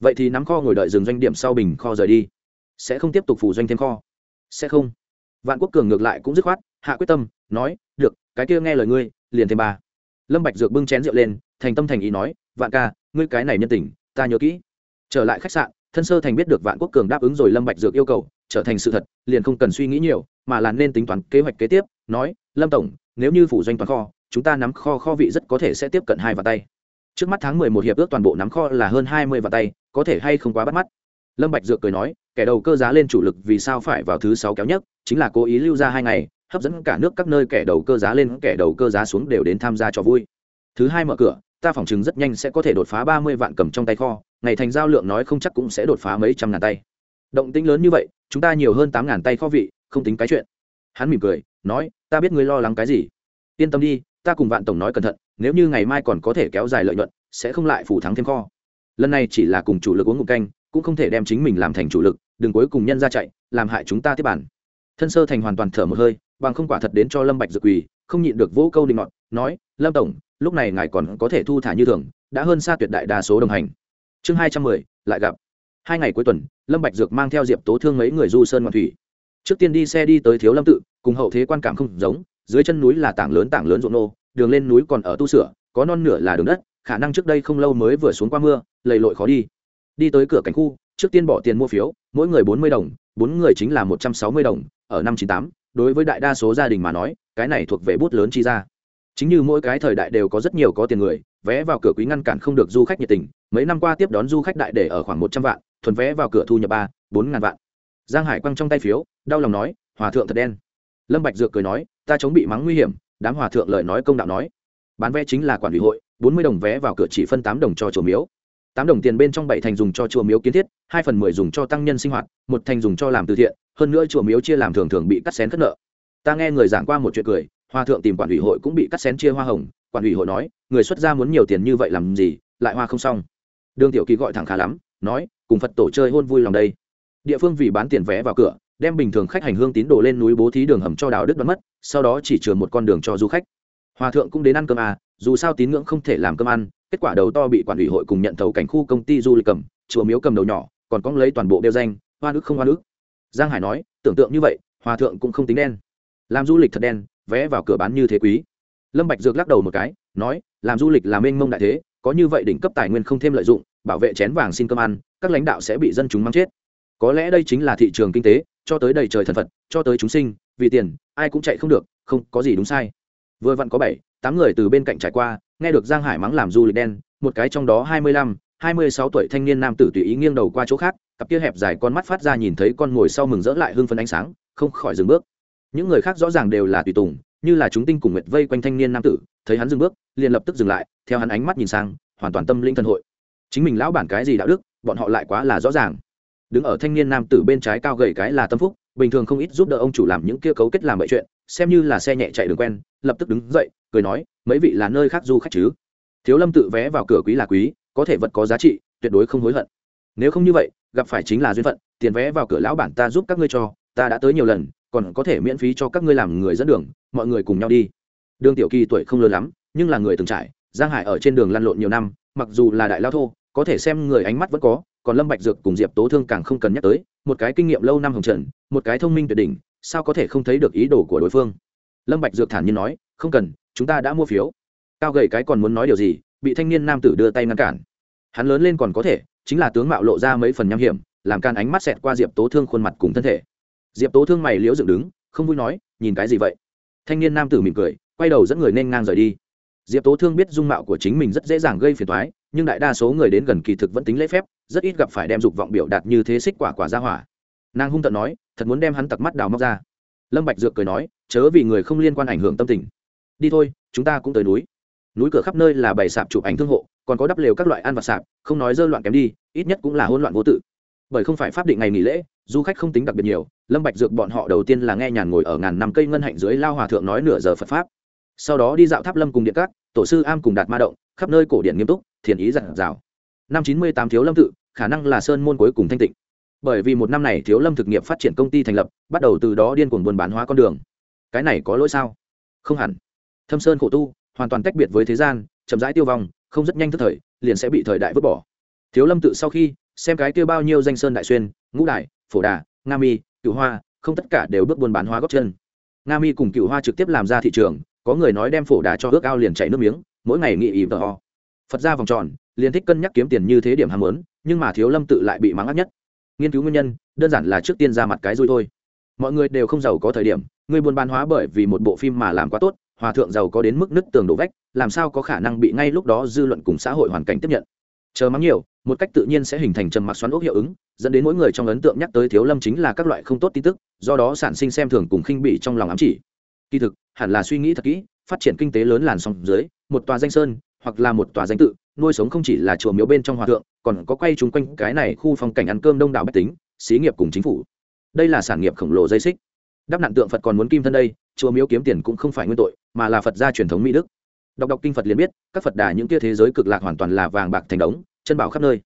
Vậy thì nắm kho ngồi đợi dừng doanh điểm sau bình kho rời đi. Sẽ không tiếp tục phụ doanh thêm kho. Sẽ không. Vạn quốc cường ngược lại cũng dứt khoát, hạ quyết tâm, nói được, cái kia nghe lời ngươi, liền thêm ba. Lâm bạch dược bưng chén rượu lên, thành tâm thành ý nói, vạn ca, ngươi cái này nhân tình, ta nhớ kỹ. Trở lại khách sạn, thân sơ thành biết được vạn quốc cường đáp ứng rồi lâm bạch dược yêu cầu, trở thành sự thật, liền không cần suy nghĩ nhiều, mà là nên tính toán kế hoạch kế tiếp, nói, lâm tổng, nếu như phủ doanh toàn kho, chúng ta nắm kho kho vị rất có thể sẽ tiếp cận hai vạn tay. Trước mắt tháng mười một hiệp ước toàn bộ nắm kho là hơn hai mươi vạn tay, có thể hay không quá bắt mắt? Lâm bạch dược cười nói, kẻ đầu cơ giá lên chủ lực vì sao phải vào thứ sáu kéo nhất, chính là cố ý lưu ra hai ngày hấp dẫn cả nước các nơi kẻ đầu cơ giá lên, kẻ đầu cơ giá xuống đều đến tham gia cho vui. Thứ hai mở cửa, ta phỏng chừng rất nhanh sẽ có thể đột phá ba mươi vạn cầm trong tay kho, ngày thành giao lượng nói không chắc cũng sẽ đột phá mấy trăm ngàn tay. Động tĩnh lớn như vậy, chúng ta nhiều hơn tám ngàn tay kho vị, không tính cái chuyện. Hắn mỉm cười, nói, ta biết ngươi lo lắng cái gì. Yên tâm đi, ta cùng vạn tổng nói cẩn thận, nếu như ngày mai còn có thể kéo dài lợi nhuận, sẽ không lại phủ thắng thêm kho. Lần này chỉ là cùng chủ lực uống một canh, cũng không thể đem chính mình làm thành chủ lực, đừng cuối cùng nhân ra chạy, làm hại chúng ta tiếp bản. Thân sơ thành hoàn toàn thở một hơi bằng không quả thật đến cho lâm bạch dược quỳ, không nhịn được vỗ câu định ngọn nói, lâm tổng, lúc này ngài còn có thể thu thả như thường, đã hơn xa tuyệt đại đa số đồng hành. Chương hai trăm mười, lại gặp. Hai ngày cuối tuần, lâm bạch dược mang theo diệp tố thương mấy người du sơn ngoạn thủy. Trước tiên đi xe đi tới thiếu lâm tự, cùng hậu thế quan cảm không giống, dưới chân núi là tảng lớn tảng lớn ruộng nô, đường lên núi còn ở tu sửa, có non nửa là đường đất, khả năng trước đây không lâu mới vừa xuống qua mưa, lầy lội khó đi. Đi tới cửa cảnh khu, trước tiên bỏ tiền mua phiếu, mỗi người bốn mươi đồng, bốn người chính là một trăm sáu mươi đồng, ở năm chín tám đối với đại đa số gia đình mà nói, cái này thuộc về bút lớn chi ra. Chính như mỗi cái thời đại đều có rất nhiều có tiền người, vé vào cửa quý ngăn cản không được du khách nhiệt tình, mấy năm qua tiếp đón du khách đại để ở khoảng một trăm vạn, thuần vé vào cửa thu nhập ba, bốn ngàn vạn. Giang hải quăng trong tay phiếu, đau lòng nói, hòa thượng thật đen. Lâm bạch dược cười nói, ta chống bị mắng nguy hiểm, đám hòa thượng lời nói công đạo nói. Bán vé chính là quản ủy hội, bốn mươi đồng vé vào cửa chỉ phân tám đồng cho chùa miếu tám đồng tiền bên trong bảy thành dùng cho chùa miếu kiến thiết, hai phần mười dùng cho tăng nhân sinh hoạt, một thành dùng cho làm từ thiện, hơn nữa chùa miếu chia làm thường thường bị cắt xén cất nợ. Ta nghe người giảng qua một chuyện cười hòa thượng tìm quản ủy hội cũng bị cắt xén chia hoa hồng, quản ủy hội nói, người xuất gia muốn nhiều tiền như vậy làm gì, lại hoa không xong. Đường tiểu kỳ gọi thẳng khá lắm, nói, cùng phật tổ chơi hôn vui lòng đây. Địa phương vì bán tiền vé vào cửa, đem bình thường khách hành hương tín đồ lên núi bố thí đường hầm cho đào đức đoán mất, sau đó chỉ chừa một con đường cho du khách hòa thượng cũng đến ăn cơm à dù sao tín ngưỡng không thể làm cơm ăn, kết quả đầu to bị quản ủy hội cùng nhận thầu cảnh khu công ty du lịch cầm, chùa miếu cầm đầu nhỏ, còn có lấy toàn bộ đeo danh, hoa nước không hoa nước giang hải nói, tưởng tượng như vậy, hòa thượng cũng không tính đen. Làm du lịch thật đen, vé vào cửa bán như thế quý. Lâm bạch dược lắc đầu một cái, nói, làm du lịch là mênh mông đại thế, có như vậy đỉnh cấp tài nguyên không thêm lợi dụng, bảo vệ chén vàng xin cơm ăn, các lãnh đạo sẽ bị dân chúng mang chết. Có lẽ đây chính là thị trường kinh tế, cho tới đầy trời thần phật, cho tới chúng sinh, vì tiền, ai cũng chạy không được, không có gì đúng sai vừa vặn có bảy, tám người từ bên cạnh trải qua, nghe được giang hải mắng làm du lịch đen, một cái trong đó hai mươi lăm, hai mươi sáu tuổi thanh niên nam tử tùy ý nghiêng đầu qua chỗ khác, cặp kia hẹp dài con mắt phát ra nhìn thấy con ngồi sau mừng rỡ lại hưng phấn ánh sáng, không khỏi dừng bước. Những người khác rõ ràng đều là tùy tùng, như là chúng tinh cùng nguyệt vây quanh thanh niên nam tử, thấy hắn dừng bước, liền lập tức dừng lại, theo hắn ánh mắt nhìn sang, hoàn toàn tâm linh thần hội. Chính mình lão bản cái gì đạo đức, bọn họ lại quá là rõ ràng. Đứng ở thanh niên nam tử bên trái cao gầy cái là tâm phúc bình thường không ít giúp đỡ ông chủ làm những kia cấu kết làm bậy chuyện, xem như là xe nhẹ chạy đường quen, lập tức đứng dậy, cười nói, mấy vị là nơi khác du khách chứ? Thiếu lâm tự vé vào cửa quý là quý, có thể vật có giá trị, tuyệt đối không hối hận. Nếu không như vậy, gặp phải chính là duyên phận, tiền vé vào cửa lão bản ta giúp các ngươi cho, ta đã tới nhiều lần, còn có thể miễn phí cho các ngươi làm người dẫn đường, mọi người cùng nhau đi. Đường tiểu kỳ tuổi không lớn lắm, nhưng là người từng trải, giang hải ở trên đường lăn lộn nhiều năm, mặc dù là đại lao thô, có thể xem người ánh mắt vẫn có, còn lâm bạch dược cùng diệp tố thương càng không cần nhắc tới một cái kinh nghiệm lâu năm hồng trần, một cái thông minh tuyệt đỉnh, sao có thể không thấy được ý đồ của đối phương? Lâm bạch dược thản nhiên nói, không cần, chúng ta đã mua phiếu. Cao gầy cái còn muốn nói điều gì, bị thanh niên nam tử đưa tay ngăn cản. Hắn lớn lên còn có thể, chính là tướng mạo lộ ra mấy phần nham hiểm, làm can ánh mắt xẹt qua diệp tố thương khuôn mặt cùng thân thể. Diệp tố thương mày liễu dựng đứng, không vui nói, nhìn cái gì vậy? Thanh niên nam tử mỉm cười, quay đầu dẫn người nên ngang rời đi. Diệp tố thương biết dung mạo của chính mình rất dễ dàng gây phiền toái nhưng đại đa số người đến gần kỳ thực vẫn tính lễ phép, rất ít gặp phải đem dục vọng biểu đạt như thế xích quả quả ra hỏa. Nàng hung tận nói, thật muốn đem hắn tặc mắt đào móc ra. Lâm bạch dược cười nói, chớ vì người không liên quan ảnh hưởng tâm tình. Đi thôi, chúng ta cũng tới núi. Núi cửa khắp nơi là bày sạp chụp ảnh thương hộ, còn có đắp lều các loại ăn vặt sạp, không nói dơ loạn kém đi, ít nhất cũng là hỗn loạn vô tự. Bởi không phải pháp định ngày nghỉ lễ, du khách không tính đặc biệt nhiều, lâm bạch dược bọn họ đầu tiên là nghe nhàn ngồi ở ngàn năm cây ngân hạnh dưới lao hòa thượng nói nửa giờ phật pháp. Sau đó đi dạo tháp lâm cùng điện cát tổ sư am cùng đạt ma động, khắp nơi cổ điển nghiêm túc thiền ý dặn dào năm chín mươi tám thiếu lâm tự, khả năng là sơn môn cuối cùng thanh tịnh. Bởi vì một năm này thiếu lâm thực nghiệp phát triển công ty thành lập, bắt đầu từ đó điên cuồng buôn bán hóa con đường. Cái này có lỗi sao? Không hẳn. Thâm sơn khổ tu, hoàn toàn tách biệt với thế gian, chậm rãi tiêu vong, không rất nhanh tức thời, liền sẽ bị thời đại vứt bỏ. Thiếu lâm tự sau khi, xem cái kia bao nhiêu danh sơn đại xuyên, ngũ đại, phổ đà, nga mi cựu hoa, không tất cả đều bước buôn bán hóa góc chân. Nga mi cùng cựu hoa trực tiếp làm ra thị trường, có người nói đem phổ đà cho ước ao liền chảy nước miếng, mỗi ngày nghị ý vợ ho phật ra vòng tròn, liền thích cân nhắc kiếm tiền như thế điểm ham muốn, nhưng mà thiếu lâm tự lại bị mắng ác nhất. Nghiên cứu nguyên nhân, đơn giản là trước tiên ra mặt cái dui thôi. Mọi người đều không giàu có thời điểm, người buôn bán hóa bởi vì một bộ phim mà làm quá tốt, hòa thượng giàu có đến mức nứt tường đổ vách, làm sao có khả năng bị ngay lúc đó dư luận cùng xã hội hoàn cảnh tiếp nhận. Chờ mắng nhiều, một cách tự nhiên sẽ hình thành trầm mặc xoắn ốc hiệu ứng, dẫn đến mỗi người trong ấn tượng nhắc tới thiếu lâm chính là các loại không tốt tin tức, do đó sản sinh xem thường cùng khinh bị trong lòng ám chỉ. Kỳ thực, hẳn là suy nghĩ thật kỹ, phát triển kinh tế lớn làn sóng dưới, một tòa danh sơn hoặc là một tòa danh tự, nuôi sống không chỉ là chùa miếu bên trong hòa thượng, còn có quay chung quanh cái này khu phong cảnh ăn cơm đông đảo bách tính, xí nghiệp cùng chính phủ. Đây là sản nghiệp khổng lồ dây xích. Đắp nạn tượng phật còn muốn kim thân đây, chùa miếu kiếm tiền cũng không phải nguyên tội, mà là phật gia truyền thống mỹ đức. Đọc đọc kinh phật liền biết, các phật đà những kia thế giới cực lạc hoàn toàn là vàng bạc thành đống, chân bảo khắp nơi.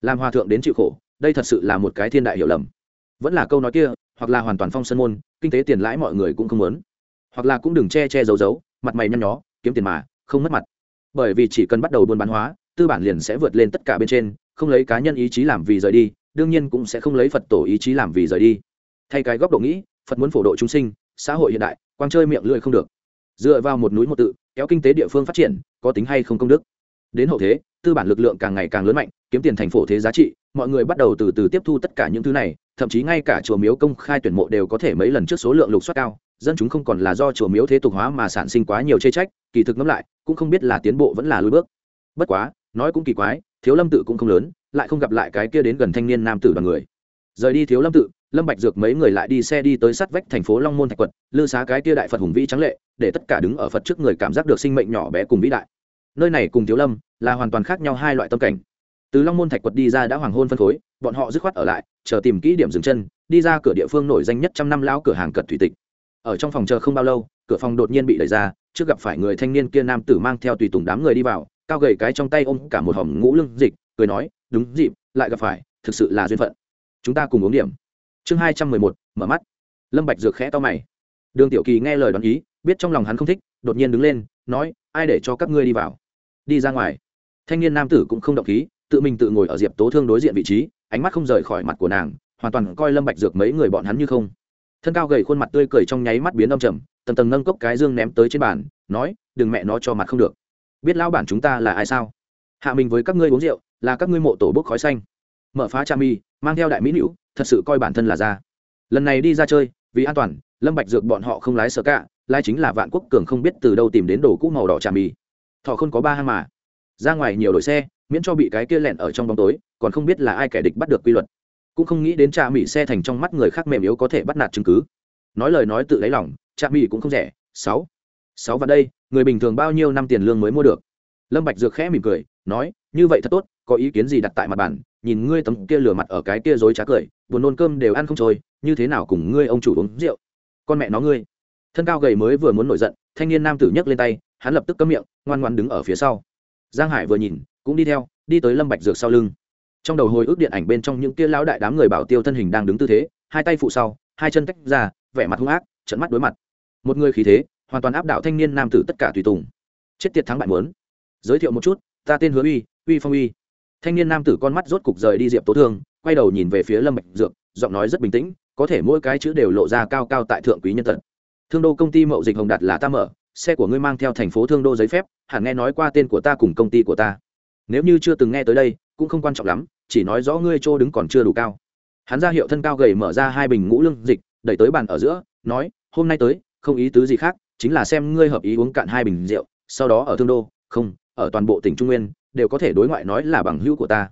Làm hòa thượng đến chịu khổ, đây thật sự là một cái thiên đại hiểu lầm. Vẫn là câu nói kia, hoặc là hoàn toàn phong sân môn, kinh tế tiền lãi mọi người cũng không muốn. Hoặc là cũng đừng che che giấu giấu, mặt mày nhăn nhó, kiếm tiền mà, không mất mặt bởi vì chỉ cần bắt đầu buôn bán hóa, tư bản liền sẽ vượt lên tất cả bên trên, không lấy cá nhân ý chí làm vì rời đi, đương nhiên cũng sẽ không lấy phật tổ ý chí làm vì rời đi. Thay cái góc độ nghĩ, phật muốn phổ độ chúng sinh, xã hội hiện đại, quang chơi miệng lưỡi không được. Dựa vào một núi một tự, kéo kinh tế địa phương phát triển, có tính hay không công đức. Đến hậu thế, tư bản lực lượng càng ngày càng lớn mạnh, kiếm tiền thành phổ thế giá trị, mọi người bắt đầu từ từ tiếp thu tất cả những thứ này, thậm chí ngay cả chùa miếu công khai tuyển mộ đều có thể mấy lần trước số lượng lục soát cao, dân chúng không còn là do chùa miếu thế tục hóa mà sản sinh quá nhiều chê trách, kỳ thực ngẫm lại cũng không biết là tiến bộ vẫn là lùi bước. Bất quá, nói cũng kỳ quái, thiếu lâm tự cũng không lớn, lại không gặp lại cái kia đến gần thanh niên nam tử đoàn người. Rời đi thiếu lâm tự, lâm bạch dược mấy người lại đi xe đi tới sát vách thành phố long môn thạch quật, lư xá cái kia đại phật hùng vĩ trắng lệ, để tất cả đứng ở phật trước người cảm giác được sinh mệnh nhỏ bé cùng vĩ đại. Nơi này cùng thiếu lâm là hoàn toàn khác nhau hai loại tâm cảnh. Từ long môn thạch quật đi ra đã hoàng hôn phân khối bọn họ dứt khoát ở lại, chờ tìm kỹ điểm dừng chân, đi ra cửa địa phương nổi danh nhất trăm năm lão cửa hàng cật thủy tịch. Ở trong phòng chờ không bao lâu, cửa phòng đột nhiên bị đẩy ra trước gặp phải người thanh niên kia nam tử mang theo tùy tùng đám người đi vào, cao gầy cái trong tay ôm cả một hòm ngũ lưng dịch, cười nói, đúng dịp, lại gặp phải, thực sự là duyên phận. Chúng ta cùng uống điểm. Chương hai trăm mười một, mở mắt. Lâm bạch dược khẽ to mày. Đường tiểu kỳ nghe lời đoán ý, biết trong lòng hắn không thích, đột nhiên đứng lên, nói, ai để cho các ngươi đi vào? Đi ra ngoài. Thanh niên nam tử cũng không động khí, tự mình tự ngồi ở diệp tố thương đối diện vị trí, ánh mắt không rời khỏi mặt của nàng, hoàn toàn coi lâm bạch dược mấy người bọn hắn như không. Thân cao gầy khuôn mặt tươi cười trong nháy mắt biến âm trầm tầng tầng nâng cốc cái dương ném tới trên bàn, nói, đừng mẹ nó cho mặt không được. Biết lão bản chúng ta là ai sao? Hạ mình với các ngươi uống rượu, là các ngươi mộ tổ bốc khói xanh. Mở phá cha mi mang theo đại mỹ nữ, thật sự coi bản thân là ra lần này đi ra chơi, vì an toàn, lâm bạch dược bọn họ không lái sợ cả lái chính là vạn quốc cường không biết từ đâu tìm đến đồ cũ màu đỏ trà mì thọ không có ba hang mà. Ra ngoài nhiều đổi xe, miễn cho bị cái kia lẹn ở trong bóng tối, còn không biết là ai kẻ địch bắt được quy luật. Cũng không nghĩ đến trà mì xe thành trong mắt người khác mềm yếu có thể bắt nạt chứng cứ. Nói lời nói tự lấy lòng trạm mì cũng không rẻ, sáu sáu vào đây, người bình thường bao nhiêu năm tiền lương mới mua được? Lâm bạch dược khẽ mỉm cười, nói, như vậy thật tốt, có ý kiến gì đặt tại mặt bàn nhìn ngươi tấm kia lừa mặt ở cái kia rối trá cười, buồn nôn cơm đều ăn không trôi, như thế nào cùng ngươi ông chủ uống rượu? Con mẹ nó ngươi. Thân cao gầy mới vừa muốn nổi giận, thanh niên nam tử nhấc lên tay, hắn lập tức cấm miệng, ngoan ngoan đứng ở phía sau. Giang hải vừa nhìn, cũng đi theo, đi tới lâm bạch dược sau lưng. Trong đầu hồi ức điện ảnh bên trong những kia lão đại đám người bảo tiêu thân hình đang đứng tư thế, hai tay phụ sau, hai chân tách ra, vẻ mặt hung ác trận mắt đối mặt một người khí thế, hoàn toàn áp đảo thanh niên nam tử tất cả tùy tùng. Chết tiệt thắng bại muốn. Giới thiệu một chút, ta tên hứa uy uy phong uy. Thanh niên nam tử con mắt rốt cục rời đi diệp tố thương, quay đầu nhìn về phía lâm bạch dược, giọng nói rất bình tĩnh, có thể mỗi cái chữ đều lộ ra cao cao tại thượng quý nhân tận thương đô công ty mậu dịch hồng đạt là ta mở, xe của ngươi mang theo thành phố thương đô giấy phép, hẳn nghe nói qua tên của ta cùng công ty của ta. Nếu như chưa từng nghe tới đây, cũng không quan trọng lắm, chỉ nói rõ ngươi trô đứng còn chưa đủ cao. Hắn ra hiệu thân cao gầy mở ra hai bình ngũ lương dịch, đẩy tới bàn ở giữa, nói, hôm nay tới không ý tứ gì khác, chính là xem ngươi hợp ý uống cạn hai bình rượu, sau đó ở thương đô, không, ở toàn bộ tỉnh trung nguyên, đều có thể đối ngoại nói là bằng hữu của ta.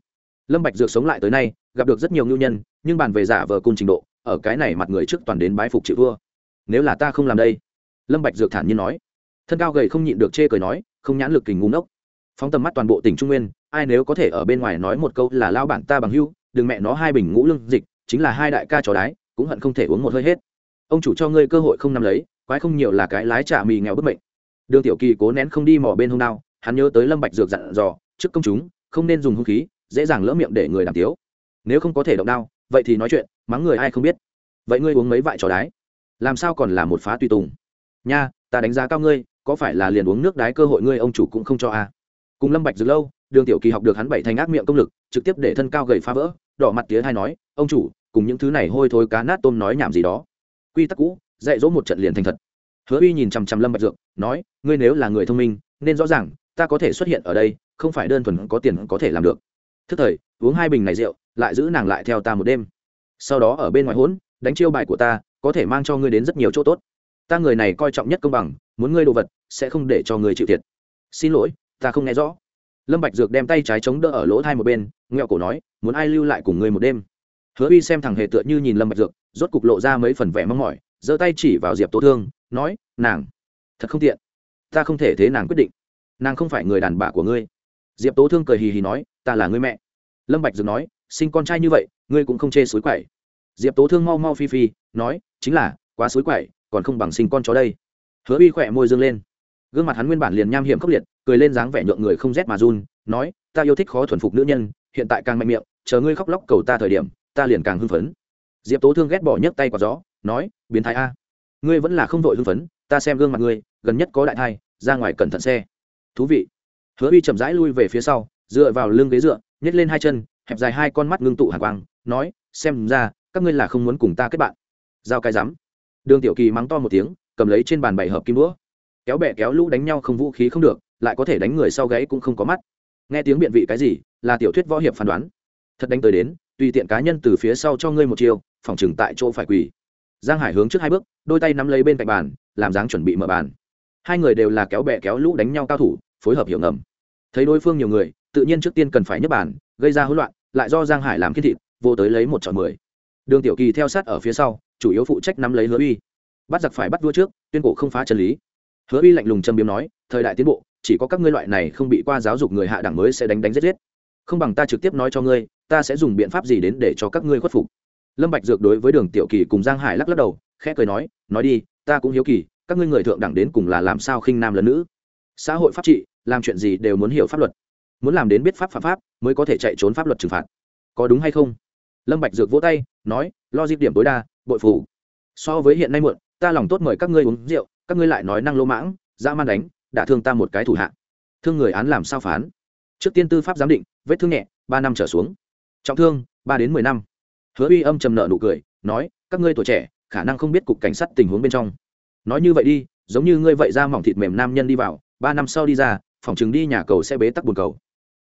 Lâm bạch dược sống lại tới nay, gặp được rất nhiều ngưu nhân, nhưng bàn về giả vờ cung trình độ, ở cái này mặt người trước toàn đến bái phục chịu vua nếu là ta không làm đây, lâm bạch dược thản nhiên nói. Thân cao gầy không nhịn được chê cười nói, không nhãn lực kình ngu ngốc. Phóng tầm mắt toàn bộ tỉnh trung nguyên, ai nếu có thể ở bên ngoài nói một câu là lao bản ta bằng hữu, đừng mẹ nó hai bình ngũ lương dịch, chính là hai đại ca chó đái, cũng hận không thể uống một hơi hết. Ông chủ cho ngươi cơ hội không nắm lấy quái không nhiều là cái lái trả mì nghèo bất mệnh. Đường tiểu kỳ cố nén không đi mò bên hông nào hắn nhớ tới lâm bạch dược dặn dò, trước công chúng, không nên dùng hung khí, dễ dàng lỡ miệng để người làm tiếu nếu không có thể động đao, vậy thì nói chuyện, mắng người ai không biết. Vậy ngươi uống mấy vại trò đái? Làm sao còn là một phá tùy tùng? Nha, ta đánh giá cao ngươi, có phải là liền uống nước đái cơ hội ngươi ông chủ cũng không cho a à? cùng lâm bạch dược lâu, đường tiểu kỳ học được hắn bảy thành ác miệng công lực, trực tiếp để thân cao gầy phá vỡ, đỏ mặt tía hai nói, ông chủ, cùng những thứ này hôi thối cá nát tôm nói nhảm gì đó. Quy tắc cũ dạy dỗ một trận liền thành thật. Hứa uy nhìn chằm chằm lâm bạch dược, nói, ngươi nếu là người thông minh, nên rõ ràng, ta có thể xuất hiện ở đây, không phải đơn thuần có tiền có thể làm được. Thức thời, uống hai bình này rượu, lại giữ nàng lại theo ta một đêm. Sau đó ở bên ngoài hỗn, đánh chiêu bài của ta, có thể mang cho ngươi đến rất nhiều chỗ tốt. Ta người này coi trọng nhất công bằng, muốn ngươi đồ vật, sẽ không để cho ngươi chịu thiệt. Xin lỗi, ta không nghe rõ. Lâm bạch dược đem tay trái chống đỡ ở lỗ thai một bên ngẹo cổ nói, muốn ai lưu lại cùng ngươi một đêm? Hứa uy xem thằng hề tựa như nhìn lâm bạch dược, rốt cục lộ ra mấy phần vẻ mong mỏi giơ tay chỉ vào diệp tố thương, nói, nàng, thật không tiện. Ta không thể thế nàng quyết định. Nàng không phải người đàn bà của ngươi. Diệp tố thương cười hì hì nói, ta là người mẹ. Lâm bạch dược nói, sinh con trai như vậy, ngươi cũng không chê suối quậy. Diệp tố thương mau mau phi phi, nói, chính là, quá suối quậy, còn không bằng sinh con chó đây. Hứa uy khỏe môi dương lên. Gương mặt hắn nguyên bản liền nham hiểm khốc liệt, cười lên dáng vẻ nhượng người không rét mà run, nói, ta yêu thích khó thuần phục nữ nhân, hiện tại càng mạnh miệng, chờ ngươi khóc lóc cầu ta thời điểm, ta liền càng hưng phấn. Diệp tố thương ghét bỏ nhấc tay quả gió nói, biến thái a. Ngươi vẫn là không vội hưng phấn, ta xem gương mặt ngươi, gần nhất có đại thai, ra ngoài cẩn thận xe. Thú vị. Hứa uy chậm rãi lui về phía sau, dựa vào lưng ghế dựa nhét lên hai chân, hẹp dài hai con mắt ngưng tụ hàng quang, nói, xem ra, các ngươi là không muốn cùng ta kết bạn. Giao cái rắm. Đường tiểu kỳ mắng to một tiếng, cầm lấy trên bàn bảy hợp kim đũa. Kéo bẹ kéo lũ đánh nhau không vũ khí không được, lại có thể đánh người sau gáy cũng không có mắt. Nghe tiếng biện vị cái gì, là tiểu thuyết võ hiệp phán đoán. Thật đánh tới đến, tùy tiện cá nhân từ phía sau cho ngươi một chiều phòng chừng tại chỗ phải quỳ giang hải hướng trước hai bước, đôi tay nắm lấy bên cạnh bàn, làm dáng chuẩn bị mở bàn. Hai người đều là kéo bẹ kéo lũ đánh nhau cao thủ, phối hợp hiểu ngầm. Thấy đối phương nhiều người, tự nhiên trước tiên cần phải nhấp bàn, gây ra hỗn loạn, lại do giang hải làm kiên thịt, vô tới lấy một chọn mười. Đường tiểu kỳ theo sát ở phía sau, chủ yếu phụ trách nắm lấy hứa uy. Bắt giặc phải bắt vua trước, tuyên cổ không phá chân lý. Hứa uy lạnh lùng châm biếm nói, thời đại tiến bộ, chỉ có các ngươi loại này không bị qua giáo dục người hạ đẳng mới sẽ đánh đánh giết giết. Không bằng ta trực tiếp nói cho ngươi, ta sẽ dùng biện pháp gì đến để cho các ngươi khuất phục? Lâm bạch dược đối với đường tiểu kỳ cùng giang hải lắc lắc đầu, khẽ cười nói nói đi, ta cũng hiếu kỳ, các ngươi người thượng đẳng đến cùng là làm sao khinh nam lẫn nữ? Xã hội pháp trị, làm chuyện gì đều muốn hiểu pháp luật. Muốn làm đến biết pháp phạm pháp, mới có thể chạy trốn pháp luật trừng phạt. Có đúng hay không? Lâm bạch dược vỗ tay, nói, lo dịp điểm tối đa, bội phủ so với hiện nay muộn, ta lòng tốt mời các ngươi uống rượu, các ngươi lại nói năng lô mãng, dã man đánh đã thương ta một cái thủ hạ. Thương người án làm sao phán? Trước tiên tư pháp giám định, vết thương nhẹ, ba năm trở xuống. Trọng thương, ba đến mười năm hứa uy âm trầm nợ nụ cười, nói, các ngươi tuổi trẻ, khả năng không biết cục cảnh sát tình huống bên trong. Nói như vậy đi, giống như ngươi vậy ra mỏng thịt mềm nam nhân đi vào, ba năm sau đi ra, phòng chừng đi nhà cầu sẽ bế tắc buồn cầu.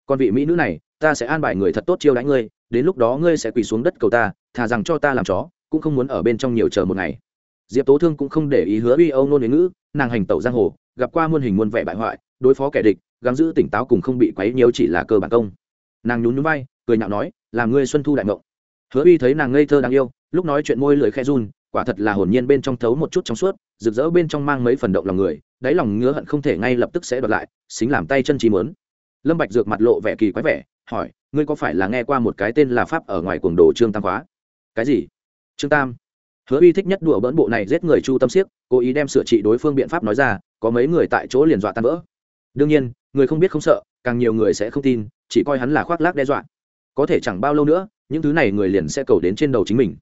Còn vị mỹ nữ này, ta sẽ an bài người thật tốt chiêu đãi ngươi, đến lúc đó ngươi sẽ quỳ xuống đất cầu ta, thà rằng cho ta làm chó, cũng không muốn ở bên trong nhiều chờ một ngày. Diệp tố thương cũng không để ý hứa uy âu nôn đến ngữ, nàng hành tẩu giang hồ, gặp qua muôn hình muôn vẻ bại hoại, đối phó kẻ địch, gắng giữ tỉnh táo cùng không bị quấy nhiều chỉ là cơ bản công. Nàng nhún nhún vai, cười nhạo nói, làm ngươi xuân thu đại ngộng hứa uy thấy nàng ngây thơ đáng yêu, lúc nói chuyện môi lưỡi khe run, quả thật là hồn nhiên bên trong thấu một chút trong suốt, rực rỡ bên trong mang mấy phần động lòng người, đáy lòng ngứa hận không thể ngay lập tức sẽ đoạt lại, xính làm tay chân trí mớn lâm bạch dược mặt lộ vẻ kỳ quái vẻ, hỏi, ngươi có phải là nghe qua một cái tên là pháp ở ngoài cuồng đồ trương tam khóa? Cái gì? Trương tam. Hứa uy thích nhất đùa bỡn bộ này giết người chu tâm siếc, cố ý đem sửa trị đối phương biện pháp nói ra, có mấy người tại chỗ liền dọa tan vỡ. Đương nhiên, người không biết không sợ, càng nhiều người sẽ không tin, chỉ coi hắn là khoác lác đe dọa. Có thể chẳng bao lâu nữa những thứ này người liền sẽ cầu đến trên đầu chính mình.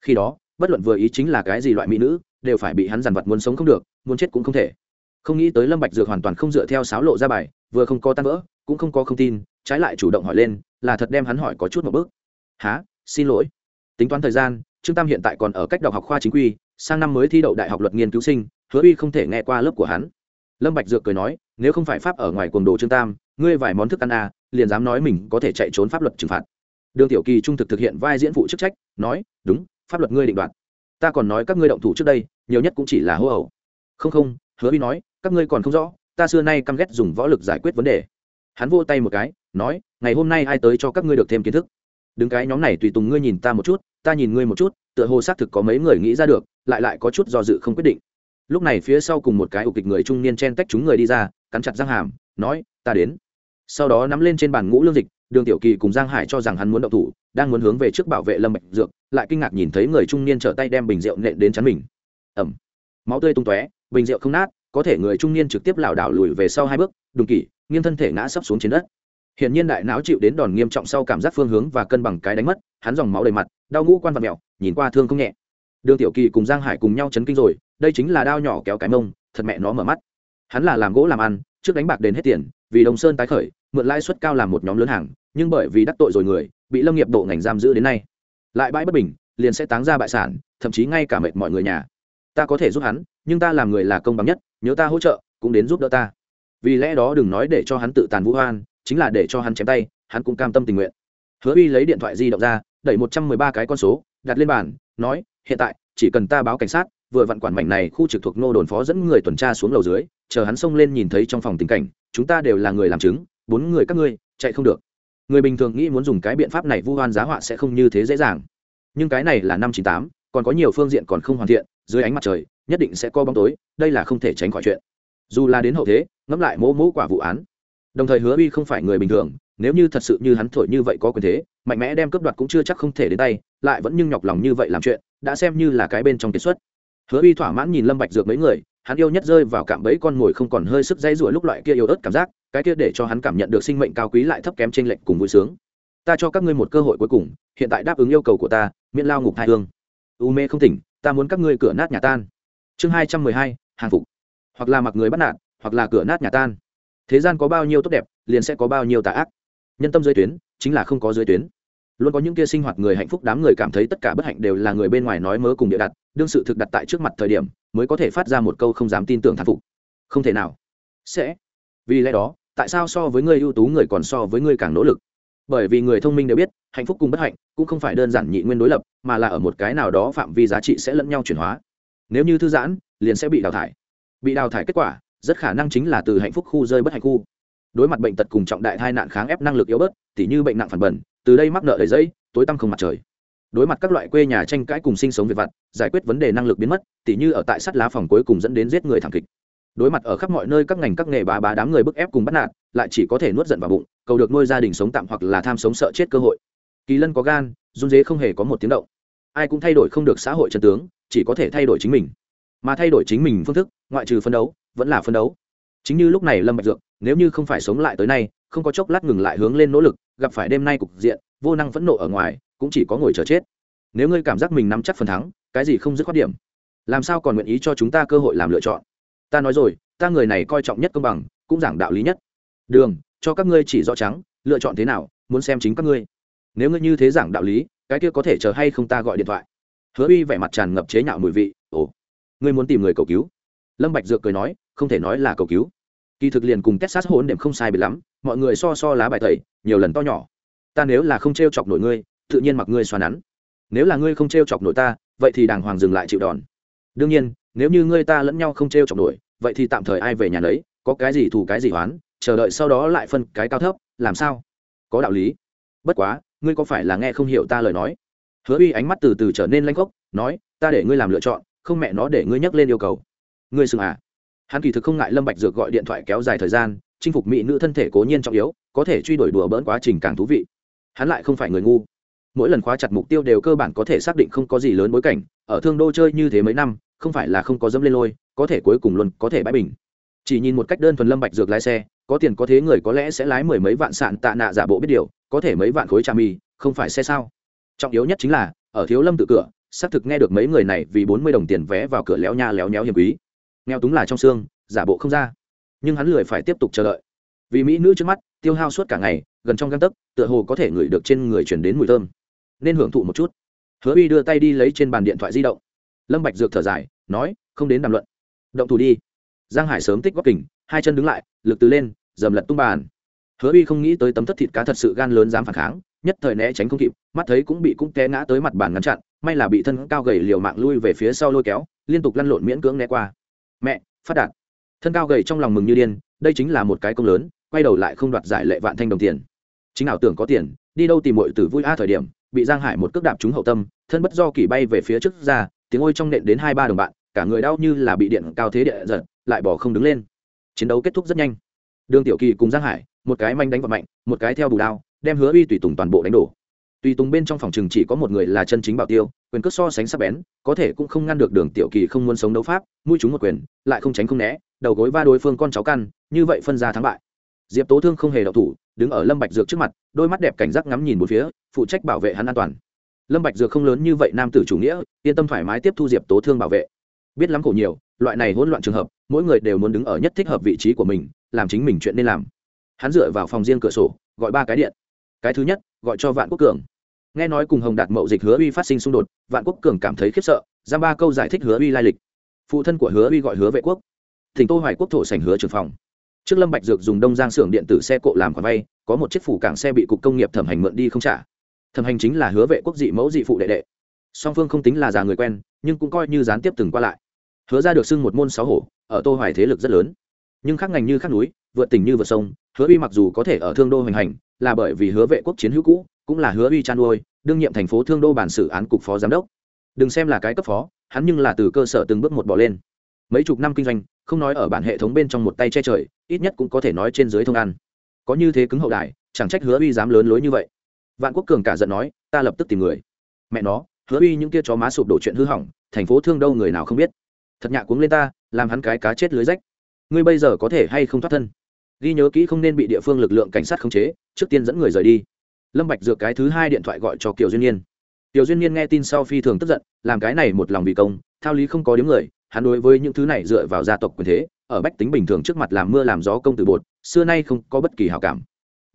Khi đó, bất luận vừa ý chính là cái gì loại mỹ nữ, đều phải bị hắn dằn vặt muốn sống không được, muốn chết cũng không thể. Không nghĩ tới lâm bạch dược hoàn toàn không dựa theo sáo lộ ra bài, vừa không có tan vỡ, cũng không có không tin, trái lại chủ động hỏi lên, là thật đem hắn hỏi có chút một bước. Há xin lỗi. Tính toán thời gian, trương tam hiện tại còn ở cách đọc học khoa chính quy, sang năm mới thi đậu đại học luật nghiên cứu sinh, hứa uy không thể nghe qua lớp của hắn. Lâm bạch dược cười nói, nếu không phải pháp ở ngoài cuồng đồ trương tam, ngươi vài món thức ăn à liền dám nói mình có thể chạy trốn pháp luật trừng phạt đường tiểu kỳ trung thực thực hiện vai diễn phụ chức trách, nói, đúng, pháp luật ngươi định đoạt. Ta còn nói các ngươi động thủ trước đây, nhiều nhất cũng chỉ là hô ẩu không không, hứa uy nói, các ngươi còn không rõ, ta xưa nay căm ghét dùng võ lực giải quyết vấn đề. Hắn vô tay một cái, nói, ngày hôm nay ai tới cho các ngươi được thêm kiến thức? Đứng cái nhóm này tùy tùng ngươi nhìn ta một chút, ta nhìn ngươi một chút, tựa hồ xác thực có mấy người nghĩ ra được, lại lại có chút do dự không quyết định. Lúc này phía sau cùng một cái ục kịch người trung niên chen tách chúng người đi ra, cắn chặt răng hàm, nói, ta đến. Sau đó nắm lên trên bàn ngũ lương dịch đường tiểu kỳ cùng giang hải cho rằng hắn muốn động thủ, đang muốn hướng về trước bảo vệ lâm bạch dược, lại kinh ngạc nhìn thấy người trung niên trở tay đem bình rượu nện đến chắn mình. Ẩm máu tươi tung tóe, bình rượu không nát, có thể người trung niên trực tiếp lảo đảo lùi về sau hai bước, đùng kỳ, nghiêng thân thể ngã sấp xuống trên đất. Hiện nhiên đại não chịu đến đòn nghiêm trọng sau cảm giác phương hướng và cân bằng cái đánh mất, hắn dòng máu đầy mặt, đau ngũ quan vật mèo, nhìn qua thương không nhẹ. Đường tiểu kỳ cùng giang hải cùng nhau chấn kinh rồi, đây chính là đao nhỏ kéo cái mông, thật mẹ nó mở mắt. Hắn là làm gỗ làm ăn, trước đánh bạc đến hết tiền, vì đồng sơn tái khởi mượn lãi suất cao làm một nhóm lớn hàng, nhưng bởi vì đắc tội rồi người, bị lâm nghiệp bộ ngành giam giữ đến nay. Lại bãi bất bình, liền sẽ táng ra bại sản, thậm chí ngay cả mệt mọi người nhà. Ta có thể giúp hắn, nhưng ta làm người là công bằng nhất, nhớ ta hỗ trợ, cũng đến giúp đỡ ta. Vì lẽ đó đừng nói để cho hắn tự tàn vũ hoan, chính là để cho hắn chém tay, hắn cũng cam tâm tình nguyện. Hứa uy lấy điện thoại di động ra, đẩy một trăm mười ba cái con số, đặt lên bàn, nói, hiện tại, chỉ cần ta báo cảnh sát, vừa vặn quản mảnh này khu trực thuộc nô đồn phó dẫn người tuần tra xuống lầu dưới, chờ hắn xông lên nhìn thấy trong phòng tình cảnh, chúng ta đều là người làm chứng bốn người các ngươi, chạy không được. Người bình thường nghĩ muốn dùng cái biện pháp này vu hoan giá họa sẽ không như thế dễ dàng. Nhưng cái này là năm chín tám, còn có nhiều phương diện còn không hoàn thiện, dưới ánh mặt trời, nhất định sẽ có bóng tối, đây là không thể tránh khỏi chuyện. Dù là đến hậu thế, ngẫm lại mỗ mỗ quả vụ án. Đồng thời hứa uy không phải người bình thường, nếu như thật sự như hắn thổi như vậy có quyền thế, mạnh mẽ đem cướp đoạt cũng chưa chắc không thể đến tay, lại vẫn nhưng nhọc lòng như vậy làm chuyện, đã xem như là cái bên trong kiệt xuất. Hứa uy thỏa mãn nhìn lâm bạch dược mấy người hắn yêu nhất rơi vào cạm bẫy con mồi không còn hơi sức dây rủa lúc loại kia yêu ớt cảm giác, cái kia để cho hắn cảm nhận được sinh mệnh cao quý lại thấp kém trên lệch cùng vui sướng. Ta cho các ngươi một cơ hội cuối cùng, hiện tại đáp ứng yêu cầu của ta, miễn lao ngục hai hương. U mê không tỉnh, ta muốn các ngươi cửa nát nhà tan. Chương hai trăm mười hai, hàng phục. Hoặc là mặc người bắt nạt, hoặc là cửa nát nhà tan. Thế gian có bao nhiêu tốt đẹp, liền sẽ có bao nhiêu tà ác. Nhân tâm dưới tuyến, chính là không có dưới tuyến. Luôn có những kia sinh hoạt người hạnh phúc đám người cảm thấy tất cả bất hạnh đều là người bên ngoài nói mớ cùng địa đặt, đương sự thực đặt tại trước mặt thời điểm mới có thể phát ra một câu không dám tin tưởng thán phục. Không thể nào. Sẽ. Vì lẽ đó, tại sao so với người ưu tú người còn so với người càng nỗ lực? Bởi vì người thông minh đều biết, hạnh phúc cùng bất hạnh cũng không phải đơn giản nhị nguyên đối lập, mà là ở một cái nào đó phạm vi giá trị sẽ lẫn nhau chuyển hóa. Nếu như thư giãn, liền sẽ bị đào thải. Bị đào thải kết quả, rất khả năng chính là từ hạnh phúc khu rơi bất hạnh khu. Đối mặt bệnh tật cùng trọng đại tai nạn kháng ép năng lực yếu bớt, tỉ như bệnh nặng phản bẩn, từ đây mắc nợ đầy dây tối tăm không mặt trời đối mặt các loại quê nhà tranh cãi cùng sinh sống về vặt, giải quyết vấn đề năng lực biến mất, tỉ như ở tại sắt lá phòng cuối cùng dẫn đến giết người thảm kịch. Đối mặt ở khắp mọi nơi các ngành các nghề bá bá đám người bức ép cùng bắt nạt, lại chỉ có thể nuốt giận vào bụng, cầu được nuôi gia đình sống tạm hoặc là tham sống sợ chết cơ hội. Kỳ lân có gan, run dế không hề có một tiếng động. Ai cũng thay đổi không được xã hội trần tướng, chỉ có thể thay đổi chính mình. Mà thay đổi chính mình phương thức, ngoại trừ phân đấu, vẫn là phân đấu. Chính như lúc này lâm bạch dược, nếu như không phải sống lại tới nay, không có chốc lát ngừng lại hướng lên nỗ lực, gặp phải đêm nay cục diện, vô năng phẫn nộ ở ngoài cũng chỉ có ngồi chờ chết. Nếu ngươi cảm giác mình nắm chắc phần thắng, cái gì không dứt khoát điểm? Làm sao còn nguyện ý cho chúng ta cơ hội làm lựa chọn? Ta nói rồi, ta người này coi trọng nhất công bằng, cũng giảng đạo lý nhất. Đường, cho các ngươi chỉ rõ trắng, lựa chọn thế nào, muốn xem chính các ngươi. Nếu ngươi như thế giảng đạo lý, cái kia có thể chờ hay không ta gọi điện thoại. Hứa uy vẻ mặt tràn ngập chế nhạo mùi vị, ồ, ngươi muốn tìm người cầu cứu? Lâm bạch dược cười nói, không thể nói là cầu cứu. Kỳ thực liền cùng texas hỗn đệm không sai biệt lắm, mọi người so so lá bài tẩy, nhiều lần to nhỏ. Ta nếu là không treo chọc nổi ngươi tự nhiên mặc ngươi xoa nắn. Nếu là ngươi không treo chọc nổi ta, vậy thì đàng hoàng dừng lại chịu đòn. Đương nhiên, nếu như ngươi ta lẫn nhau không treo chọc nổi, vậy thì tạm thời ai về nhà đấy có cái gì thù cái gì hoán chờ đợi sau đó lại phân cái cao thấp, làm sao? Có đạo lý. Bất quá, ngươi có phải là nghe không hiểu ta lời nói? Hứa uy ánh mắt từ từ trở nên lanh khốc, nói, ta để ngươi làm lựa chọn, không mẹ nó để ngươi nhắc lên yêu cầu. Ngươi sừng à? Hắn kỳ thực không ngại lâm bạch dược gọi điện thoại kéo dài thời gian, chinh phục mỹ nữ thân thể cố nhiên trọng yếu, có thể truy đuổi đùa bỡn quá trình càng thú vị. Hắn lại không phải người ngu mỗi lần khóa chặt mục tiêu đều cơ bản có thể xác định không có gì lớn bối cảnh, ở thương đô chơi như thế mấy năm, không phải là không có dâm lên lôi, có thể cuối cùng luôn có thể bãi bình. Chỉ nhìn một cách đơn thuần lâm bạch dược lái xe, có tiền có thế người có lẽ sẽ lái mười mấy vạn sạn tạ nạ giả bộ biết điều, có thể mấy vạn khối trà mì, không phải xe sao? Trọng yếu nhất chính là, ở thiếu lâm tự cửa, xác thực nghe được mấy người này vì bốn mươi đồng tiền vé vào cửa léo nha léo nhéo hiểm quý. Nghèo túng là trong xương, giả bộ không ra. Nhưng hắn lười phải tiếp tục chờ đợi. Vì mỹ nữ trước mắt, tiêu hao suốt cả ngày, gần trong găng tấc, tựa hồ có thể ngửi được trên người chuyển đến mùi thơm nên hưởng thụ một chút. Hứa uy đưa tay đi lấy trên bàn điện thoại di động. Lâm bạch dược thở dài, nói, không đến đàm luận. Động thủ đi. Giang hải sớm tích góp kình, hai chân đứng lại, lực từ lên, dầm lật tung bàn. Hứa uy không nghĩ tới tấm thất thịt cá thật sự gan lớn dám phản kháng, nhất thời né tránh không kịp, mắt thấy cũng bị cũng té ngã tới mặt bàn ngăn chặn, may là bị thân cao gầy liều mạng lui về phía sau lôi kéo, liên tục lăn lộn miễn cưỡng né qua. Mẹ, phát đạt. Thân cao gầy trong lòng mừng như điên, đây chính là một cái công lớn, quay đầu lại không đoạt giải lệ vạn thanh đồng tiền. Chính ảo tưởng có tiền, đi đâu tìm mọi tử vui a thời điểm bị giang hải một cước đạp trúng hậu tâm, thân bất do kỳ bay về phía trước ra, tiếng ôi trong nện đến hai ba đồng bạn, cả người đau như là bị điện cao thế địa giật, lại bỏ không đứng lên. Chiến đấu kết thúc rất nhanh. Đường tiểu kỳ cùng giang hải, một cái manh đánh vào mạnh, một cái theo bù đao, đem hứa uy tùy tùng toàn bộ đánh đổ. Tùy tùng bên trong phòng trường chỉ có một người là chân chính bảo tiêu, quyền cước so sánh sắc bén, có thể cũng không ngăn được đường tiểu kỳ không muốn sống đấu pháp, mũi chúng một quyền, lại không tránh không né, đầu gối va đối phương con cháu căn, như vậy phân ra thắng bại diệp tố thương không hề đậu thủ, đứng ở lâm bạch dược trước mặt, đôi mắt đẹp cảnh giác ngắm nhìn một phía, phụ trách bảo vệ hắn an toàn. Lâm bạch dược không lớn như vậy, nam tử chủ nghĩa, yên tâm thoải mái tiếp thu diệp tố thương bảo vệ. Biết lắm khổ nhiều, loại này hỗn loạn trường hợp, mỗi người đều muốn đứng ở nhất thích hợp vị trí của mình, làm chính mình chuyện nên làm. Hắn dựa vào phòng riêng cửa sổ, gọi ba cái điện. Cái thứ nhất, gọi cho vạn quốc cường. Nghe nói cùng hồng đạt mậu dịch hứa uy phát sinh xung đột, vạn quốc cường cảm thấy khiếp sợ ra ba câu giải thích hứa uy lai lịch. Phụ thân của hứa uy gọi hứa vệ quốc. Thỉnh tô hoài quốc thổ sảnh hứa trường phòng trước lâm bạch dược dùng đông giang xưởng điện tử xe cộ làm khoản vay, có một chiếc phủ cảng xe bị cục công nghiệp thẩm hành mượn đi không trả. Thẩm hành chính là hứa vệ quốc dị mẫu dị phụ đệ đệ. Song phương không tính là già người quen, nhưng cũng coi như gián tiếp từng qua lại. Hứa ra được xưng một môn sáu hổ, ở tô hoài thế lực rất lớn. Nhưng khác ngành như khác núi, vượt tỉnh như vượt sông, hứa uy mặc dù có thể ở thương đô hoành hành, là bởi vì hứa vệ quốc chiến hữu cũ, cũng là hứa uy chăn nuôi, đương nhiệm thành phố thương đô bản xử án cục phó giám đốc. Đừng xem là cái cấp phó, hắn nhưng là từ cơ sở từng bước một bỏ lên. Mấy chục năm kinh doanh không nói ở bản hệ thống bên trong một tay che trời, ít nhất cũng có thể nói trên dưới thông ăn. Có như thế cứng hậu đại chẳng trách hứa uy dám lớn lối như vậy. Vạn quốc cường cả giận nói, ta lập tức tìm người. Mẹ nó, hứa uy những kia chó má sụp đổ chuyện hư hỏng, thành phố thương đâu người nào không biết. Thật nhạ cuống lên ta, làm hắn cái cá chết lưới rách. Ngươi bây giờ có thể hay không thoát thân? Ghi nhớ kỹ không nên bị địa phương lực lượng cảnh sát khống chế, trước tiên dẫn người rời đi. Lâm bạch dược cái thứ hai điện thoại gọi cho kiều duyên nhiên kiều duyên nhiên nghe tin sau phi thường tức giận, làm cái này một lòng vì công, thao lý không có điểm người hắn đối với những thứ này dựa vào gia tộc quyền thế, ở bách tính bình thường trước mặt làm mưa làm gió công tử bột, xưa nay không có bất kỳ hảo cảm.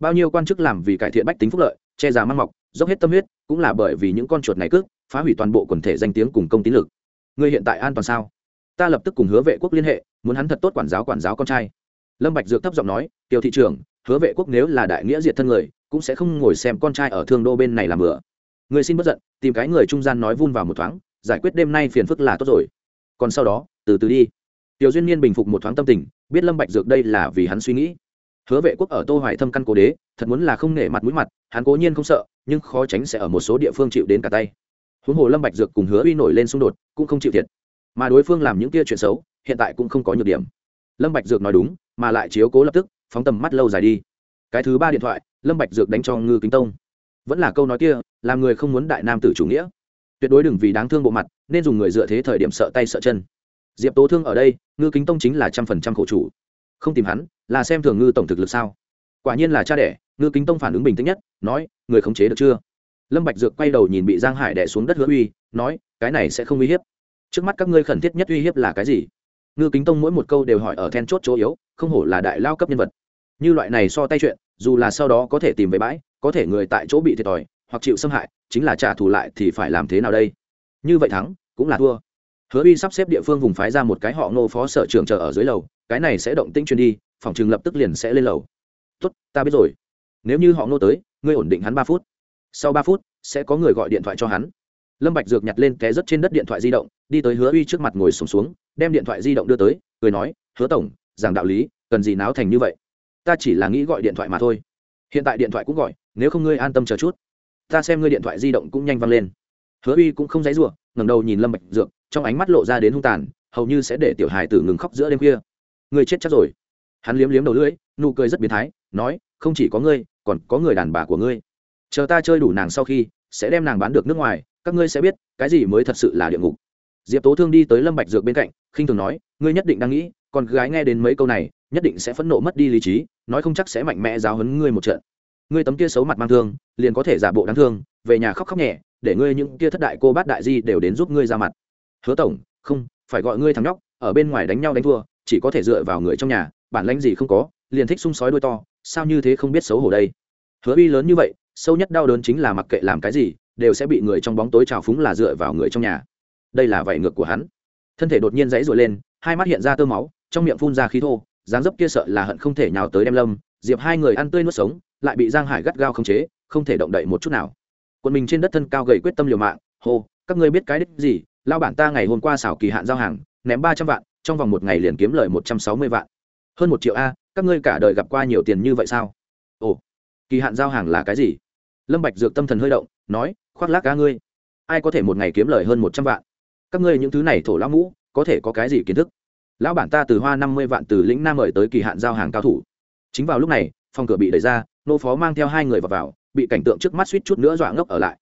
Bao nhiêu quan chức làm vì cải thiện bách tính phúc lợi, che già mang mọc, dốc hết tâm huyết, cũng là bởi vì những con chuột này cướp phá hủy toàn bộ quần thể danh tiếng cùng công tín lực. Người hiện tại an toàn sao? Ta lập tức cùng hứa vệ quốc liên hệ, muốn hắn thật tốt quản giáo quản giáo con trai. Lâm bạch dược thấp giọng nói, tiểu thị trưởng, hứa vệ quốc nếu là đại nghĩa diệt thân người, cũng sẽ không ngồi xem con trai ở thương đô bên này làm bữa người xin bất giận, tìm cái người trung gian nói vun vào một thoáng, giải quyết đêm nay phiền phức là tốt rồi còn sau đó, từ từ đi. Tiểu duyên niên bình phục một thoáng tâm tình, biết lâm bạch dược đây là vì hắn suy nghĩ. Hứa vệ quốc ở tô hoài thâm căn cố đế, thật muốn là không nể mặt mũi mặt, hắn cố nhiên không sợ, nhưng khó tránh sẽ ở một số địa phương chịu đến cả tay. Huống hồ lâm bạch dược cùng hứa uy nổi lên xung đột, cũng không chịu thiệt. Mà đối phương làm những kia chuyện xấu, hiện tại cũng không có nhược điểm. Lâm bạch dược nói đúng, mà lại chiếu cố lập tức, phóng tầm mắt lâu dài đi. Cái thứ ba điện thoại, lâm bạch dược đánh cho ngư kính tông. Vẫn là câu nói kia làm người không muốn đại nam tử chủ nghĩa. Tuyệt đối đừng vì đáng thương bộ mặt nên dùng người dựa thế thời điểm sợ tay sợ chân. Diệp tố thương ở đây, ngư kính tông chính là trăm phần trăm khổ chủ. Không tìm hắn, là xem thường ngư tổng thực lực sao? Quả nhiên là cha đẻ, ngư kính tông phản ứng bình tĩnh nhất, nói, người khống chế được chưa? Lâm bạch dược quay đầu nhìn bị giang hải đè xuống đất hứa uy, nói, cái này sẽ không uy hiếp. Trước mắt các ngươi khẩn thiết nhất uy hiếp là cái gì? Ngư kính tông mỗi một câu đều hỏi ở then chốt chỗ yếu, không hổ là đại lao cấp nhân vật. Như loại này so tay chuyện, dù là sau đó có thể tìm về bãi, có thể người tại chỗ bị thiệt thòi, hoặc chịu xâm hại, chính là trả thù lại thì phải làm thế nào đây? Như vậy thắng cũng là thua. Hứa uy sắp xếp địa phương vùng phái ra một cái họ ngô phó sở trưởng chờ ở dưới lầu cái này sẽ động tĩnh truyền đi phòng trường lập tức liền sẽ lên lầu. Tốt ta biết rồi. Nếu như họ ngô tới ngươi ổn định hắn ba phút. Sau ba phút sẽ có người gọi điện thoại cho hắn. Lâm bạch dược nhặt lên té rất trên đất điện thoại di động đi tới hứa uy trước mặt ngồi sùng xuống, xuống đem điện thoại di động đưa tới cười nói hứa tổng giảng đạo lý cần gì náo thành như vậy? Ta chỉ là nghĩ gọi điện thoại mà thôi. Hiện tại điện thoại cũng gọi nếu không ngươi an tâm chờ chút. Ta xem ngươi điện thoại di động cũng nhanh văng lên hứa uy cũng không dãy rủa, ngẩng đầu nhìn lâm bạch dược, trong ánh mắt lộ ra đến hung tàn, hầu như sẽ để tiểu hài tử ngừng khóc giữa đêm khuya. Người chết chắc rồi. Hắn liếm liếm đầu lưỡi, nụ cười rất biến thái, nói, không chỉ có ngươi, còn có người đàn bà của ngươi. Chờ ta chơi đủ nàng sau khi, sẽ đem nàng bán được nước ngoài, các ngươi sẽ biết, cái gì mới thật sự là địa ngục. Diệp tố thương đi tới lâm bạch dược bên cạnh, khinh thường nói, ngươi nhất định đang nghĩ còn gái nghe đến mấy câu này, nhất định sẽ phẫn nộ mất đi lý trí, nói không chắc sẽ mạnh mẽ giáo huấn ngươi một trận. Ngươi tấm kia xấu mặt mang thương, liền có thể giả bộ đáng thương, về nhà khóc khóc nhẹ để ngươi những kia thất đại cô bát đại di đều đến giúp ngươi ra mặt. Hứa tổng, không, phải gọi ngươi thằng nhóc, ở bên ngoài đánh nhau đánh thua, chỉ có thể dựa vào người trong nhà, bản lãnh gì không có, liền thích sung sói đuôi to, sao như thế không biết xấu hổ đây? Hứa uy lớn như vậy, sâu nhất đau đớn chính là mặc kệ làm cái gì, đều sẽ bị người trong bóng tối trào phúng là dựa vào người trong nhà. Đây là vảy ngược của hắn. Thân thể đột nhiên dãy rồi lên, hai mắt hiện ra tơ máu, trong miệng phun ra khí thô, dáng dấp kia sợ là hận không thể nhào tới đem lâm, diệp hai người ăn tươi nuốt sống, lại bị giang hải gắt gao khống chế, không thể động đậy một chút nào quần mình trên đất thân cao gầy quyết tâm liều mạng hô các ngươi biết cái đích gì? Lao bản ta ngày hôm qua xảo kỳ hạn giao hàng ném ba trăm vạn trong vòng một ngày liền kiếm lời một trăm sáu mươi vạn. Hơn một triệu a các ngươi cả đời gặp qua nhiều tiền như vậy sao? Ồ kỳ hạn giao hàng là cái gì? Lâm bạch dược tâm thần hơi động nói khoác lác cá ngươi. Ai có thể một ngày kiếm lời hơn một trăm vạn? Các ngươi những thứ này thổ lão mũ có thể có cái gì kiến thức? Lão bản ta từ hoa năm mươi vạn từ lĩnh nam mời tới kỳ hạn giao hàng cao thủ. Chính vào lúc này phòng cửa bị đẩy ra nô phó mang theo hai người vào, vào bị cảnh tượng trước mắt suýt chút nữa dọa ngốc ở lại.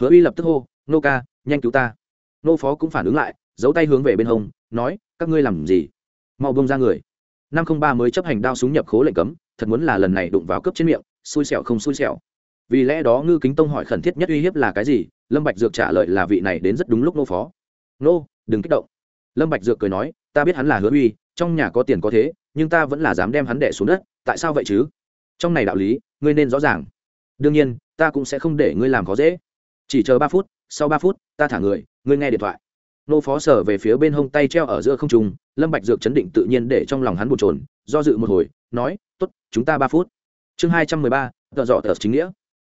Hứa uy lập tức hô, nô ca, nhanh cứu ta. Nô phó cũng phản ứng lại, giấu tay hướng về bên hông, nói, các ngươi làm gì? Mau bông ra người. Năm không ba mới chấp hành đao súng nhập khố lệnh cấm, thật muốn là lần này đụng vào cướp trên miệng, xui xẻo không xui xẻo. Vì lẽ đó ngư kính tông hỏi khẩn thiết nhất uy hiếp là cái gì, lâm bạch dược trả lời là vị này đến rất đúng lúc nô phó. Nô, đừng kích động. Lâm bạch dược cười nói, ta biết hắn là hứa uy, trong nhà có tiền có thế, nhưng ta vẫn là dám đem hắn đè xuống đất, tại sao vậy chứ? Trong này đạo lý, ngươi nên rõ ràng đương nhiên, ta cũng sẽ không để ngươi làm khó dễ. Chỉ chờ ba phút, sau ba phút, ta thả người, ngươi nghe điện thoại. Nô phó sở về phía bên hông tay treo ở giữa không trung, lâm bạch dược chấn định tự nhiên để trong lòng hắn bồn chồn, do dự một hồi, nói, tốt, chúng ta ba phút. Chương hai trăm mười ba tờ dọ tờ chính nghĩa.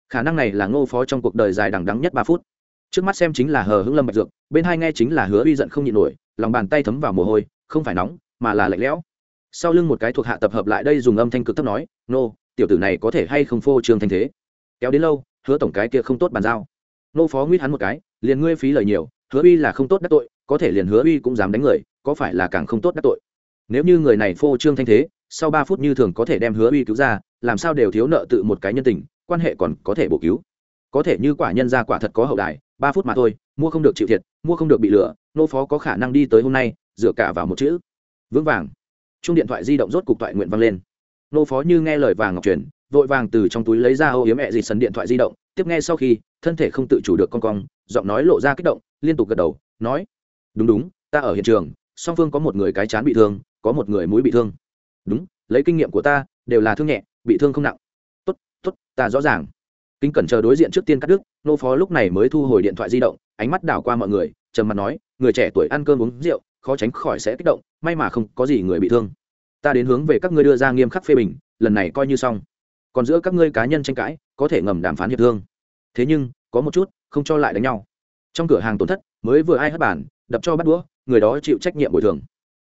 Khả năng này là ngô phó trong cuộc đời dài đằng đắng nhất ba phút. Trước mắt xem chính là hờ hững lâm bạch dược, bên hai nghe chính là hứa uy giận không nhịn nổi, lòng bàn tay thấm vào mồ hôi, không phải nóng, mà là lạnh lẽo. Sau lưng một cái thuộc hạ tập hợp lại đây dùng âm thanh cực thấp nói, nô, tiểu tử này có thể hay không phô trương thanh thế? Kéo đến lâu, hứa tổng cái kia không tốt bàn giao. Nô phó nguyết hắn một cái, liền ngươi phí lời nhiều, hứa uy là không tốt đắc tội, có thể liền hứa uy cũng dám đánh người, có phải là càng không tốt đắc tội? Nếu như người này phô trương thanh thế, sau ba phút như thường có thể đem hứa uy cứu ra, làm sao đều thiếu nợ tự một cái nhân tình, quan hệ còn có thể bổ cứu? Có thể như quả nhân ra quả thật có hậu đài, ba phút mà thôi, mua không được chịu thiệt, mua không được bị lừa, nô phó có khả năng đi tới hôm nay, dựa cả vào một chữ. Vững vàng. Chung điện thoại di động rốt cục thoại nguyện vang lên. Nô phó như nghe lời vàng ngọc truyền vội vàng từ trong túi lấy ra ô yếm mẹ dịt sần điện thoại di động, tiếp nghe sau khi, thân thể không tự chủ được con cong, giọng nói lộ ra kích động, liên tục gật đầu, nói, đúng đúng, ta ở hiện trường, song phương có một người cái chán bị thương, có một người mũi bị thương. Đúng, lấy kinh nghiệm của ta, đều là thương nhẹ, bị thương không nặng. Tốt tốt, ta rõ ràng. Kính cẩn chờ đối diện trước tiên cắt đứt, nô phó lúc này mới thu hồi điện thoại di động, ánh mắt đảo qua mọi người, trầm mặt nói, người trẻ tuổi ăn cơm uống rượu, khó tránh khỏi sẽ kích động, may mà không có gì người bị thương. Ta đến hướng về các ngươi đưa ra nghiêm khắc phê bình, lần này coi như xong còn giữa các ngươi cá nhân tranh cãi, có thể ngầm đàm phán hiệp thương. Thế nhưng, có một chút, không cho lại đánh nhau. Trong cửa hàng tổn thất, mới vừa ai hất bản đập cho bắt đũa, người đó chịu trách nhiệm bồi thường.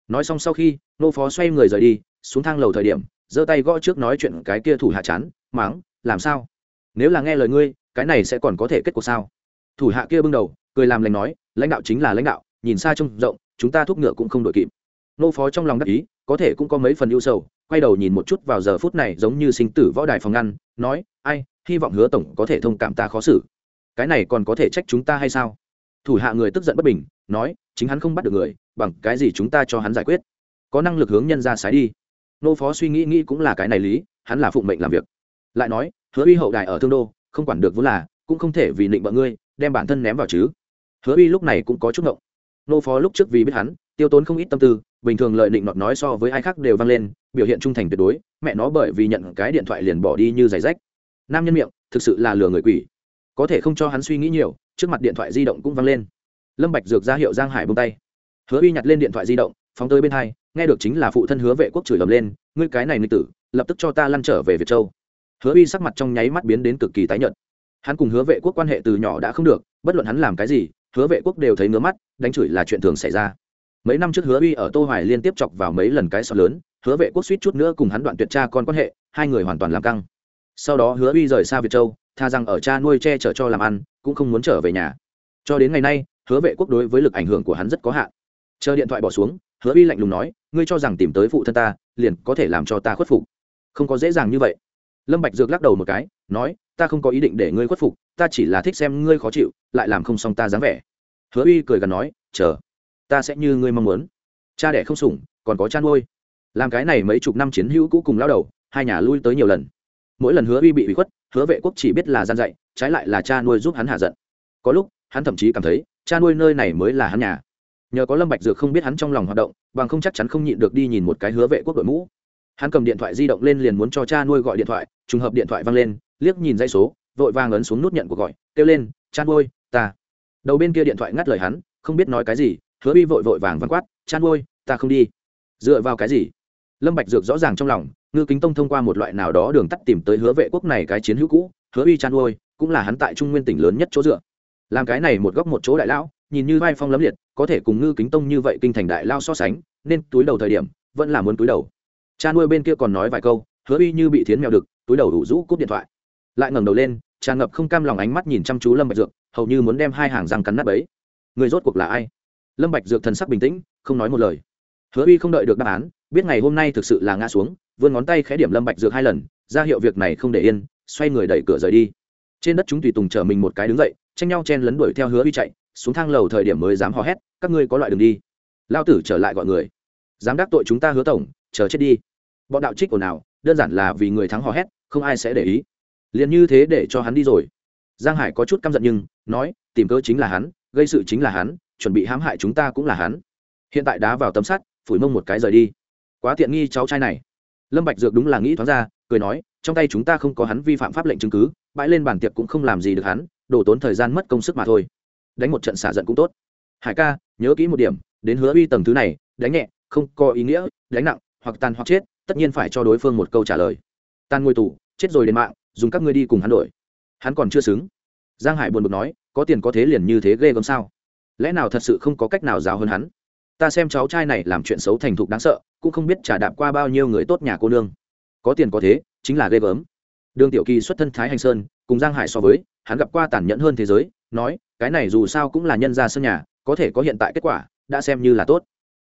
Nói xong sau khi, nô phó xoay người rời đi, xuống thang lầu thời điểm, giơ tay gõ trước nói chuyện cái kia thủ hạ chán, máng, làm sao? Nếu là nghe lời ngươi, cái này sẽ còn có thể kết cuộc sao? Thủ hạ kia bưng đầu, cười làm lành nói, lãnh đạo chính là lãnh đạo, nhìn xa trông rộng, chúng ta thúc ngựa cũng không đội kịp nô phó trong lòng đắc ý, có thể cũng có mấy phần ưu sầu, quay đầu nhìn một chút vào giờ phút này giống như sinh tử võ đài phòng ngăn, nói, ai, hy vọng hứa tổng có thể thông cảm ta khó xử. Cái này còn có thể trách chúng ta hay sao? Thủ hạ người tức giận bất bình, nói, chính hắn không bắt được người, bằng cái gì chúng ta cho hắn giải quyết? Có năng lực hướng nhân ra sái đi. Nô phó suy nghĩ nghĩ cũng là cái này lý, hắn là phụng mệnh làm việc. Lại nói, hứa uy hậu đài ở thương đô, không quản được vốn là, cũng không thể vì định bợ ngươi, đem bản thân ném vào chứ. Hứa uy lúc này cũng có chút ngộng. Nô phó lúc trước vì biết hắn tiêu tốn không ít tâm tư, bình thường lợi định nọt nói so với ai khác đều vang lên, biểu hiện trung thành tuyệt đối, mẹ nó bởi vì nhận cái điện thoại liền bỏ đi như giày rách. Nam nhân miệng, thực sự là lừa người quỷ. Có thể không cho hắn suy nghĩ nhiều, trước mặt điện thoại di động cũng vang lên. Lâm bạch dược ra hiệu giang hải buông tay. Hứa uy nhặt lên điện thoại di động, phóng tới bên hai, nghe được chính là phụ thân hứa vệ quốc chửi ầm lên, ngươi cái này nghịch tử, lập tức cho ta lăn trở về việt châu. Hứa uy sắc mặt trong nháy mắt biến đến cực kỳ tái nhợt. Hắn cùng hứa vệ quốc quan hệ từ nhỏ đã không được, bất luận hắn làm cái gì, hứa vệ quốc đều thấy ngứa mắt, đánh chửi là chuyện thường xảy ra mấy năm trước hứa uy ở tô hoài liên tiếp chọc vào mấy lần cái sọt lớn, hứa vệ quốc suýt chút nữa cùng hắn đoạn tuyệt cha con quan hệ, hai người hoàn toàn làm căng. Sau đó hứa uy rời xa việt châu, tha rằng ở cha nuôi che chở cho làm ăn, cũng không muốn trở về nhà. Cho đến ngày nay, hứa vệ quốc đối với lực ảnh hưởng của hắn rất có hạn. Chờ điện thoại bỏ xuống, hứa uy lạnh lùng nói, ngươi cho rằng tìm tới phụ thân ta, liền có thể làm cho ta khuất phục? Không có dễ dàng như vậy. Lâm bạch dược lắc đầu một cái, nói, ta không có ý định để ngươi khuất phục, ta chỉ là thích xem ngươi khó chịu, lại làm không xong ta dáng vẻ. Hứa uy cười gần nói, chờ ta sẽ như ngươi mong muốn. Cha đẻ không sủng, còn có cha nuôi. Làm cái này mấy chục năm chiến hữu cũ cùng lao đầu, hai nhà lui tới nhiều lần. Mỗi lần hứa uy bị bị khuất, hứa vệ quốc chỉ biết là gian dạy, trái lại là cha nuôi giúp hắn hạ giận. Có lúc, hắn thậm chí cảm thấy, cha nuôi nơi này mới là hắn nhà. Nhờ có lâm bạch dược không biết hắn trong lòng hoạt động, bằng không chắc chắn không nhịn được đi nhìn một cái hứa vệ quốc đội mũ. Hắn cầm điện thoại di động lên liền muốn cho cha nuôi gọi điện thoại, trùng hợp điện thoại vang lên, liếc nhìn dây số, vội vàng ấn xuống nút nhận cuộc gọi, kêu lên, cha nuôi, ta. Đầu bên kia điện thoại ngắt lời hắn, không biết nói cái gì hứa uy vội vội vàng văng quát, Chan nuôi ta không đi. Dựa vào cái gì? Lâm bạch dược rõ ràng trong lòng, ngư kính tông thông qua một loại nào đó đường tắt tìm tới hứa vệ quốc này cái chiến hữu cũ, hứa uy, Chan nuôi cũng là hắn tại trung nguyên tỉnh lớn nhất chỗ dựa. Làm cái này một góc một chỗ đại lão, nhìn như vai phong lấm liệt, có thể cùng ngư kính tông như vậy kinh thành đại lao so sánh, nên túi đầu thời điểm, vẫn là muốn túi đầu. Cha nuôi bên kia còn nói vài câu, hứa uy như bị thiến mèo đực, túi đầu đủ rũ cúp điện thoại. Lại ngẩng đầu lên, tràn ngập không cam lòng ánh mắt nhìn chăm chú lâm bạch dược, hầu như muốn đem hai hàng răng cắn nát bấy. Người rốt cuộc là ai? Lâm bạch dược thần sắc bình tĩnh, không nói một lời. Hứa uy không đợi được đáp án, biết ngày hôm nay thực sự là ngã xuống, vươn ngón tay khẽ điểm lâm bạch dược hai lần, ra hiệu việc này không để yên, xoay người đẩy cửa rời đi. Trên đất chúng tùy tùng chở mình một cái đứng dậy, tranh nhau chen lấn đuổi theo hứa uy chạy, xuống thang lầu thời điểm mới dám hò hét, các ngươi có loại đường đi. Lao tử trở lại gọi người. Dám đắc tội chúng ta hứa tổng, chờ chết đi. Bọn đạo trích ồn ào, đơn giản là vì người thắng hò hét, không ai sẽ để ý. Liền như thế để cho hắn đi rồi. Giang hải có chút căm giận nhưng, nói, tìm cơ chính là hắn, gây sự chính là hắn chuẩn bị hãm hại chúng ta cũng là hắn. Hiện tại đá vào tấm sắt, phủi mông một cái rời đi. Quá tiện nghi cháu trai này. Lâm bạch dược đúng là nghĩ thoáng ra, cười nói, trong tay chúng ta không có hắn vi phạm pháp lệnh chứng cứ, bãi lên bàn tiệc cũng không làm gì được hắn đổ tốn thời gian mất công sức mà thôi. Đánh một trận xả giận cũng tốt. Hải ca, nhớ kỹ một điểm, đến hứa uy tầng thứ này, đánh nhẹ, không có ý nghĩa, đánh nặng, hoặc tàn hoặc chết, tất nhiên phải cho đối phương một câu trả lời. Tan ngôi tù, chết rồi đến mạng, dùng các ngươi đi cùng hắn đổi. Hắn còn chưa xứng. Giang hải buồn bực nói, có tiền có thế liền như thế ghê gớm sao? Lẽ nào thật sự không có cách nào giáo hơn hắn? Ta xem cháu trai này làm chuyện xấu thành thục đáng sợ, cũng không biết trả đạp qua bao nhiêu người tốt nhà cô nương. Có tiền có thế, chính là ghê gớm. Đường tiểu kỳ xuất thân thái hành sơn, cùng giang hải so với, hắn gặp qua tàn nhẫn hơn thế giới, nói, cái này dù sao cũng là nhân gia sân nhà, có thể có hiện tại kết quả, đã xem như là tốt.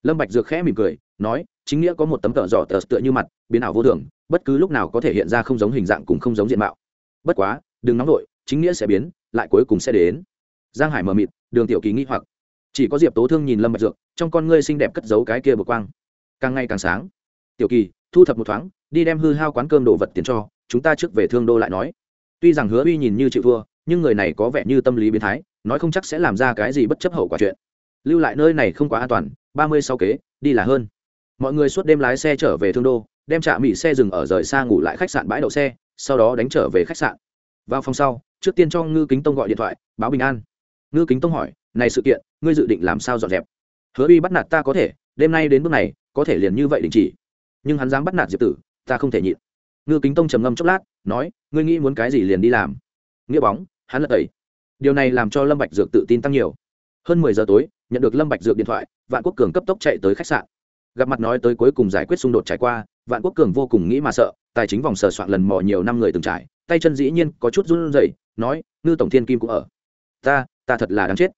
Lâm bạch dược khẽ mỉm cười, nói, chính nghĩa có một tấm tờ giỏ tờ tựa như mặt, biến ảo vô thường, bất cứ lúc nào có thể hiện ra không giống hình dạng cùng không giống diện mạo. Bất quá, đừng nóng nổi chính nghĩa sẽ biến, lại cuối cùng sẽ đến. Giang hải mờ mịt đường tiểu kỳ nghĩ hoặc. Chỉ có diệp tố thương nhìn lâm bạch dược, trong con ngươi xinh đẹp cất giấu cái kia bực quang. Càng ngày càng sáng. Tiểu kỳ, thu thập một thoáng, đi đem hư hao quán cơm đồ vật tiền cho, chúng ta trước về thương đô lại nói. Tuy rằng hứa uy nhìn như chịu thua, nhưng người này có vẻ như tâm lý biến thái, nói không chắc sẽ làm ra cái gì bất chấp hậu quả chuyện. Lưu lại nơi này không quá an toàn, ba mươi sau kế, đi là hơn. Mọi người suốt đêm lái xe trở về thương đô, đem trạm mỹ xe dừng ở rời xa ngủ lại khách sạn bãi đậu xe, sau đó đánh trở về khách sạn. Vào phòng sau, trước tiên cho ngư kính tông gọi điện thoại, báo bình an ngư kính tông hỏi, này sự kiện, ngươi dự định làm sao dọn dẹp? Hứa uy bắt nạt ta có thể, đêm nay đến bước này, có thể liền như vậy đình chỉ. Nhưng hắn dám bắt nạt diệp tử, ta không thể nhịn. Ngư kính tông trầm ngâm chốc lát, nói, ngươi nghĩ muốn cái gì liền đi làm. Nghĩa bóng, hắn lật tẩy. Điều này làm cho lâm bạch dược tự tin tăng nhiều. Hơn mười giờ tối, nhận được lâm bạch dược điện thoại, vạn quốc cường cấp tốc chạy tới khách sạn. Gặp mặt nói tới cuối cùng giải quyết xung đột trải qua, vạn quốc cường vô cùng nghĩ mà sợ, tài chính vòng sờ soạn lần mò nhiều năm người từng trải, tay chân dĩ nhiên có chút run rẩy, nói, ngư tổng thiên kim cũng ở. Ta ta thật là đáng chết.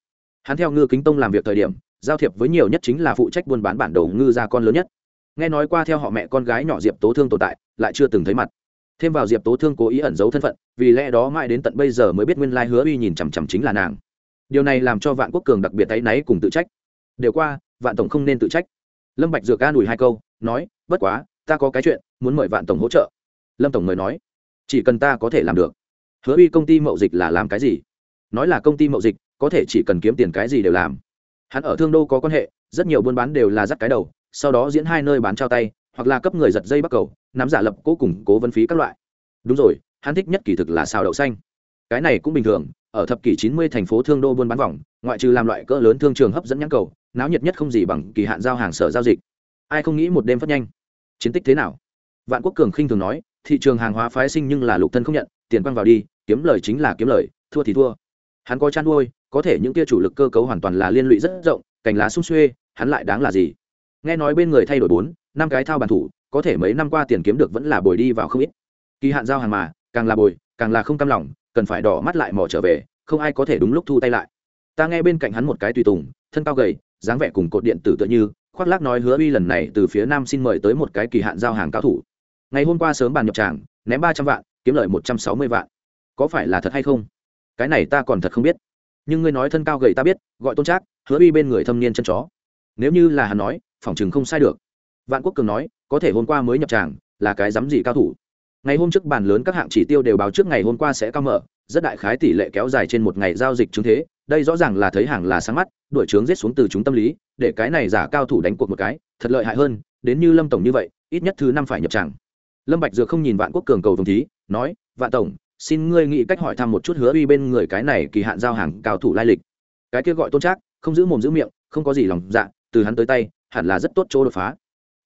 Hắn theo ngư kính tông làm việc thời điểm, giao thiệp với nhiều nhất chính là phụ trách buôn bán bản đồ ngư gia con lớn nhất. Nghe nói qua theo họ mẹ con gái nhỏ diệp tố thương tồn tại, lại chưa từng thấy mặt. Thêm vào diệp tố thương cố ý ẩn giấu thân phận, vì lẽ đó mãi đến tận bây giờ mới biết nguyên lai hứa uy nhìn chằm chằm chính là nàng. Điều này làm cho vạn quốc cường đặc biệt tay náy cùng tự trách. Đều qua, vạn tổng không nên tự trách. Lâm bạch dược ca đùi hai câu, nói, bất quá, ta có cái chuyện muốn mời vạn tổng hỗ trợ. Lâm tổng người nói, chỉ cần ta có thể làm được. Hứa uy công ty mậu dịch là làm cái gì? Nói là công ty mậu dịch, có thể chỉ cần kiếm tiền cái gì đều làm. Hắn ở thương đô có quan hệ, rất nhiều buôn bán đều là dắt cái đầu, sau đó diễn hai nơi bán trao tay, hoặc là cấp người giật dây bắt cầu, nắm giả lập cố củng cố vân phí các loại. Đúng rồi, hắn thích nhất kỳ thực là xào đậu xanh. Cái này cũng bình thường, ở thập kỷ chín mươi thành phố thương đô buôn bán vòng, ngoại trừ làm loại cỡ lớn thương trường hấp dẫn nhãn cầu, náo nhiệt nhất không gì bằng kỳ hạn giao hàng sở giao dịch. Ai không nghĩ một đêm phát nhanh? Chiến tích thế nào? Vạn quốc cường khinh thường nói, thị trường hàng hóa phái sinh nhưng là lục thân không nhận, tiền quăng vào đi, kiếm lời chính là kiếm lời, thua thì thua hắn có chăn nuôi, có thể những kia chủ lực cơ cấu hoàn toàn là liên lụy rất rộng, cành lá sung xuê, hắn lại đáng là gì? Nghe nói bên người thay đổi bốn, năm cái thao bàn thủ, có thể mấy năm qua tiền kiếm được vẫn là bồi đi vào không ít. Kỳ hạn giao hàng mà, càng là bồi, càng là không cam lòng, cần phải đỏ mắt lại mò trở về, không ai có thể đúng lúc thu tay lại. Ta nghe bên cạnh hắn một cái tùy tùng, thân cao gầy, dáng vẻ cùng cột điện tử tựa như, khoác lác nói hứa uy lần này từ phía nam xin mời tới một cái kỳ hạn giao hàng cao thủ. Ngày hôm qua sớm bàn nhập tràng, ném ba trăm vạn, kiếm lời một trăm sáu mươi vạn. Có phải là thật hay không? Cái này ta còn thật không biết. Nhưng ngươi nói thân cao gầy ta biết, gọi tôn trác, hứa uy bên người thâm niên chân chó. Nếu như là hắn nói, phỏng chừng không sai được. Vạn quốc cường nói, có thể hôm qua mới nhập tràng, là cái dám gì cao thủ. Ngày hôm trước bàn lớn các hạng chỉ tiêu đều báo trước ngày hôm qua sẽ cao mở, rất đại khái tỷ lệ kéo dài trên một ngày giao dịch chứng thế, đây rõ ràng là thấy hàng là sáng mắt, đuổi trướng giết xuống từ chúng tâm lý, để cái này giả cao thủ đánh cuộc một cái, thật lợi hại hơn, đến như lâm tổng như vậy, ít nhất thứ năm phải nhập tràng. Lâm bạch dược không nhìn vạn quốc cường cầu đồng thí, nói, vạn tổng xin ngươi nghĩ cách hỏi thăm một chút hứa uy bên người cái này kỳ hạn giao hàng cao thủ lai lịch. Cái kia gọi tôn trác, không giữ mồm giữ miệng, không có gì lòng dạ từ hắn tới tay, hẳn là rất tốt chỗ đột phá.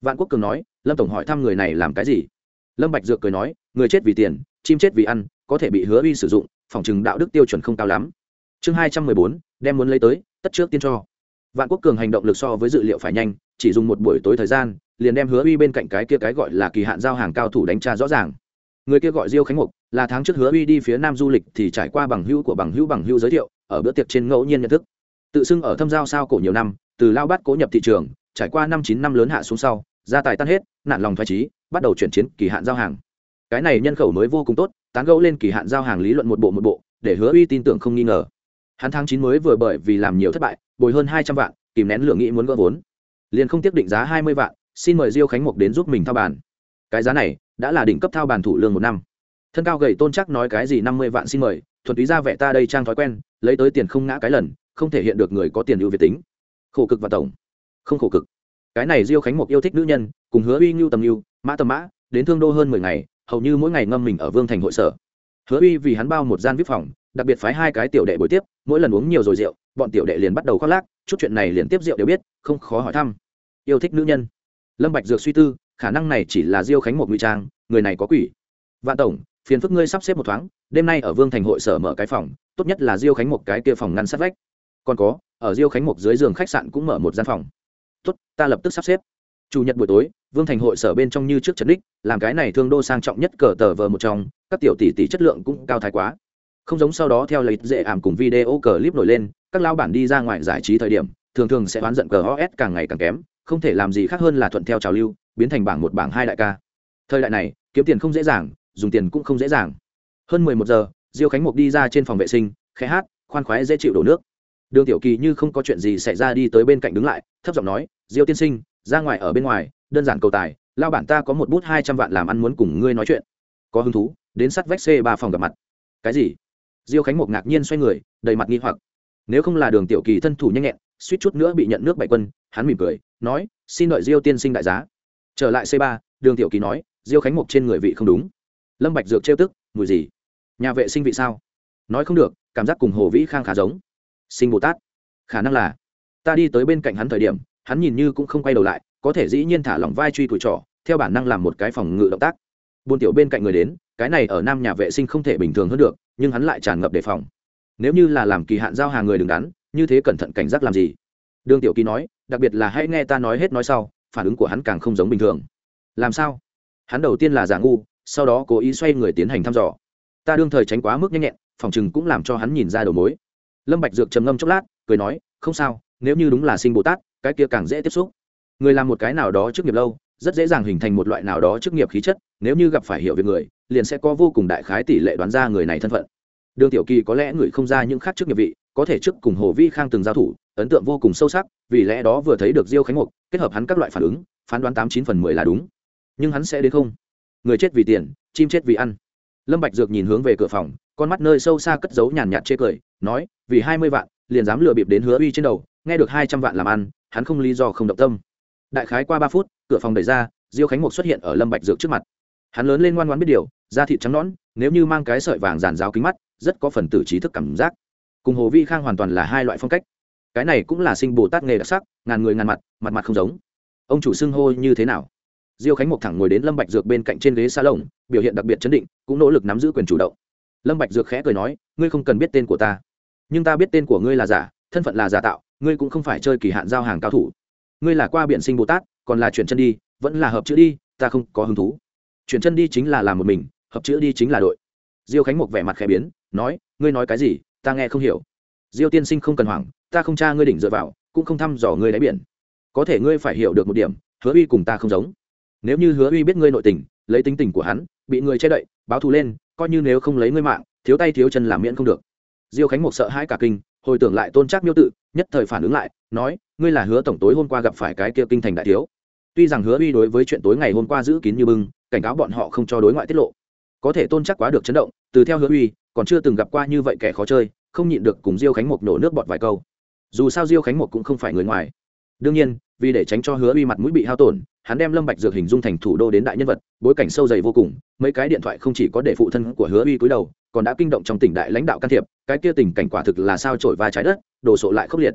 Vạn quốc cường nói, lâm tổng hỏi thăm người này làm cái gì? Lâm bạch dược cười nói, người chết vì tiền, chim chết vì ăn, có thể bị hứa uy sử dụng, phòng chừng đạo đức tiêu chuẩn không cao lắm. Chương hai trăm mười bốn, đem muốn lấy tới, tất trước tiên cho. Vạn quốc cường hành động lực so với dự liệu phải nhanh, chỉ dùng một buổi tối thời gian, liền đem hứa uy bên cạnh cái kia cái gọi là kỳ hạn giao hàng cao thủ đánh tra rõ ràng người kia gọi diêu khánh mục, là tháng trước hứa uy đi phía nam du lịch thì trải qua bằng hữu của bằng hữu bằng hữu giới thiệu, ở bữa tiệc trên ngẫu nhiên nhận thức. Tự xưng ở thâm giao sao cổ nhiều năm, từ lao bát cố nhập thị trường, trải qua năm chín năm lớn hạ xuống sau, gia tài tan hết, nạn lòng thoái trí bắt đầu chuyển chiến kỳ hạn giao hàng. Cái này nhân khẩu mới vô cùng tốt, tán gẫu lên kỳ hạn giao hàng lý luận một bộ một bộ, để hứa uy tin tưởng không nghi ngờ. Hắn tháng chín mới vừa bởi vì làm nhiều thất bại, bồi hơn hai trăm vạn, kìm nén lượng nghĩ muốn gỡ vốn. Liền không tiếp định giá hai mươi vạn, xin mời diêu khánh mục đến giúp mình thao bàn. Cái giá này đã là đỉnh cấp thao bàn thủ lương một năm. Thân cao gầy tôn chắc nói cái gì năm mươi vạn xin mời, thuần túy ra vẻ ta đây trang thói quen, lấy tới tiền không ngã cái lần, không thể hiện được người có tiền ưu việt tính. Khổ cực và tổng. Không khổ cực. Cái này diêu khánh mục yêu thích nữ nhân, cùng hứa uy ngưu tầm ngưu mã tầm mã, đến thương đô hơn mười ngày, hầu như mỗi ngày ngâm mình ở vương thành hội sở. Hứa uy vì hắn bao một gian vip phòng, đặc biệt phái hai cái tiểu đệ buổi tiếp, mỗi lần uống nhiều rồi rượu, bọn tiểu đệ liền bắt đầu khoác lác, chút chuyện này liền tiếp rượu đều biết, không khó hỏi thăm. Yêu thích nữ nhân. Lâm bạch dược suy tư khả năng này chỉ là diêu khánh một ngụy trang, người này có quỷ. Vạn tổng, phiền phức ngươi sắp xếp một thoáng, đêm nay ở vương thành hội sở mở cái phòng, tốt nhất là diêu khánh một cái kia phòng ngăn sát vách. Còn có, ở diêu khánh một dưới giường khách sạn cũng mở một gian phòng. Tốt, ta lập tức sắp xếp. Chủ nhật buổi tối, vương thành hội sở bên trong như trước trần đích, làm cái này thương đô sang trọng nhất cờ tờ vờ một trong, các tiểu tỷ tỷ chất lượng cũng cao thái quá. Không giống sau đó theo lấy dễ ảm cùng video clip nổi lên, các lao bản đi ra ngoài giải trí thời điểm, thường thường sẽ oán giận cờ os càng ngày càng kém, không thể làm gì khác hơn là thuận theo trào lưu biến thành bảng một, bảng hai đại ca. Thời đại này, kiếm tiền không dễ dàng, dùng tiền cũng không dễ dàng. Hơn mười một giờ, diêu khánh mục đi ra trên phòng vệ sinh, khẽ hát, khoan khoái dễ chịu đổ nước. Đường tiểu kỳ như không có chuyện gì xảy ra đi tới bên cạnh đứng lại, thấp giọng nói, diêu tiên sinh, ra ngoài ở bên ngoài, đơn giản cầu tài, lao bản ta có một bút hai trăm vạn làm ăn muốn cùng ngươi nói chuyện. Có hứng thú, đến sắt vách c ba phòng gặp mặt. Cái gì? Diêu khánh mục ngạc nhiên xoay người, đầy mặt nghi hoặc. Nếu không là đường tiểu kỳ thân thủ nhanh nhẹn, suýt chút nữa bị nhận nước bậy quân, hắn mỉm cười, nói, xin đợi diêu tiên sinh đại giá trở lại c ba, đường tiểu kỳ nói, diêu khánh mục trên người vị không đúng. Lâm bạch dược trêu tức, mùi gì? Nhà vệ sinh vị sao? Nói không được, cảm giác cùng hồ vĩ khang khá giống. Sinh bồ tát. Khả năng là. Ta đi tới bên cạnh hắn thời điểm, hắn nhìn như cũng không quay đầu lại, có thể dĩ nhiên thả lỏng vai truy tuổi trỏ theo bản năng làm một cái phòng ngự động tác. Buôn tiểu bên cạnh người đến, cái này ở nam nhà vệ sinh không thể bình thường hơn được, nhưng hắn lại tràn ngập đề phòng. Nếu như là làm kỳ hạn giao hàng người đứng đắn, như thế cẩn thận cảnh giác làm gì? Đường tiểu kỳ nói, đặc biệt là hãy nghe ta nói hết nói sau phản ứng của hắn càng không giống bình thường. Làm sao? Hắn đầu tiên là giả ngu, sau đó cố ý xoay người tiến hành thăm dò. Ta đương thời tránh quá mức nhanh nhẹn, phòng chừng cũng làm cho hắn nhìn ra đầu mối. Lâm bạch dược trầm ngâm chốc lát, cười nói, không sao, nếu như đúng là sinh bồ tát, cái kia càng dễ tiếp xúc. Người làm một cái nào đó trước nghiệp lâu, rất dễ dàng hình thành một loại nào đó chức nghiệp khí chất, nếu như gặp phải hiểu về người, liền sẽ có vô cùng đại khái tỷ lệ đoán ra người này thân phận. Đường tiểu kỳ có lẽ người không ra những khác chức nghiệp vị, có thể trước cùng hồ vi khang từng giao thủ ấn tượng vô cùng sâu sắc, vì lẽ đó vừa thấy được diêu khánh mục, kết hợp hắn các loại phản ứng, phán đoán tám chín phần mười là đúng. Nhưng hắn sẽ đến không? Người chết vì tiền, chim chết vì ăn. Lâm bạch dược nhìn hướng về cửa phòng, con mắt nơi sâu xa cất giấu nhàn nhạt chê cười, nói, vì hai mươi vạn, liền dám lừa bịp đến hứa uy trên đầu, nghe được hai trăm vạn làm ăn, hắn không lý do không động tâm. Đại khái qua ba phút, cửa phòng đẩy ra, diêu khánh mục xuất hiện ở lâm bạch dược trước mặt. Hắn lớn lên ngoan ngoãn biết điều, da thịt trắng nõn, nếu như mang cái sợi vàng giàn giáo kính mắt, rất có phần tử trí thức cảm giác. Cùng hồ vi khang hoàn toàn là hai loại phong cách cái này cũng là sinh bồ tát nghề đặc sắc, ngàn người ngàn mặt mặt mặt không giống. Ông chủ xưng hô như thế nào? Diêu khánh mộc thẳng ngồi đến lâm bạch dược bên cạnh trên ghế xa lồng biểu hiện đặc biệt chấn định, cũng nỗ lực nắm giữ quyền chủ động. Lâm bạch dược khẽ cười nói, ngươi không cần biết tên của ta, nhưng ta biết tên của ngươi là giả, thân phận là giả tạo, ngươi cũng không phải chơi kỳ hạn giao hàng cao thủ. Ngươi là qua biển sinh bồ tát, còn là chuyển chân đi, vẫn là hợp chữ đi, ta không có hứng thú. Chuyển chân đi chính là làm một mình, hợp chữ đi chính là đội. Diêu khánh mục vẻ mặt khẽ biến, nói, ngươi nói cái gì, ta nghe không hiểu. Diêu tiên sinh không cần hoảng ta không tra ngươi đỉnh dựa vào, cũng không thăm dò ngươi đáy biển. Có thể ngươi phải hiểu được một điểm, hứa uy cùng ta không giống. Nếu như hứa uy biết ngươi nội tình, lấy tính tình của hắn, bị người che đậy, báo thù lên, coi như nếu không lấy ngươi mạng, thiếu tay thiếu chân làm miễn không được. Diêu khánh mục sợ hãi cả kinh, hồi tưởng lại tôn trác miêu tự, nhất thời phản ứng lại, nói, ngươi là hứa tổng tối hôm qua gặp phải cái kia kinh thành đại thiếu. Tuy rằng hứa uy đối với chuyện tối ngày hôm qua giữ kín như bưng, cảnh cáo bọn họ không cho đối ngoại tiết lộ. Có thể tôn chắc quá được chấn động, từ theo hứa uy, còn chưa từng gặp qua như vậy kẻ khó chơi, không nhịn được cùng diêu khánh mục nổ nước bọt vài câu dù sao diêu khánh một cũng không phải người ngoài đương nhiên vì để tránh cho hứa uy mặt mũi bị hao tổn hắn đem lâm bạch dược hình dung thành thủ đô đến đại nhân vật bối cảnh sâu dày vô cùng mấy cái điện thoại không chỉ có để phụ thân của hứa uy cúi đầu còn đã kinh động trong tỉnh đại lãnh đạo can thiệp cái kia tình cảnh quả thực là sao trổi va trái đất đổ sộ lại khốc liệt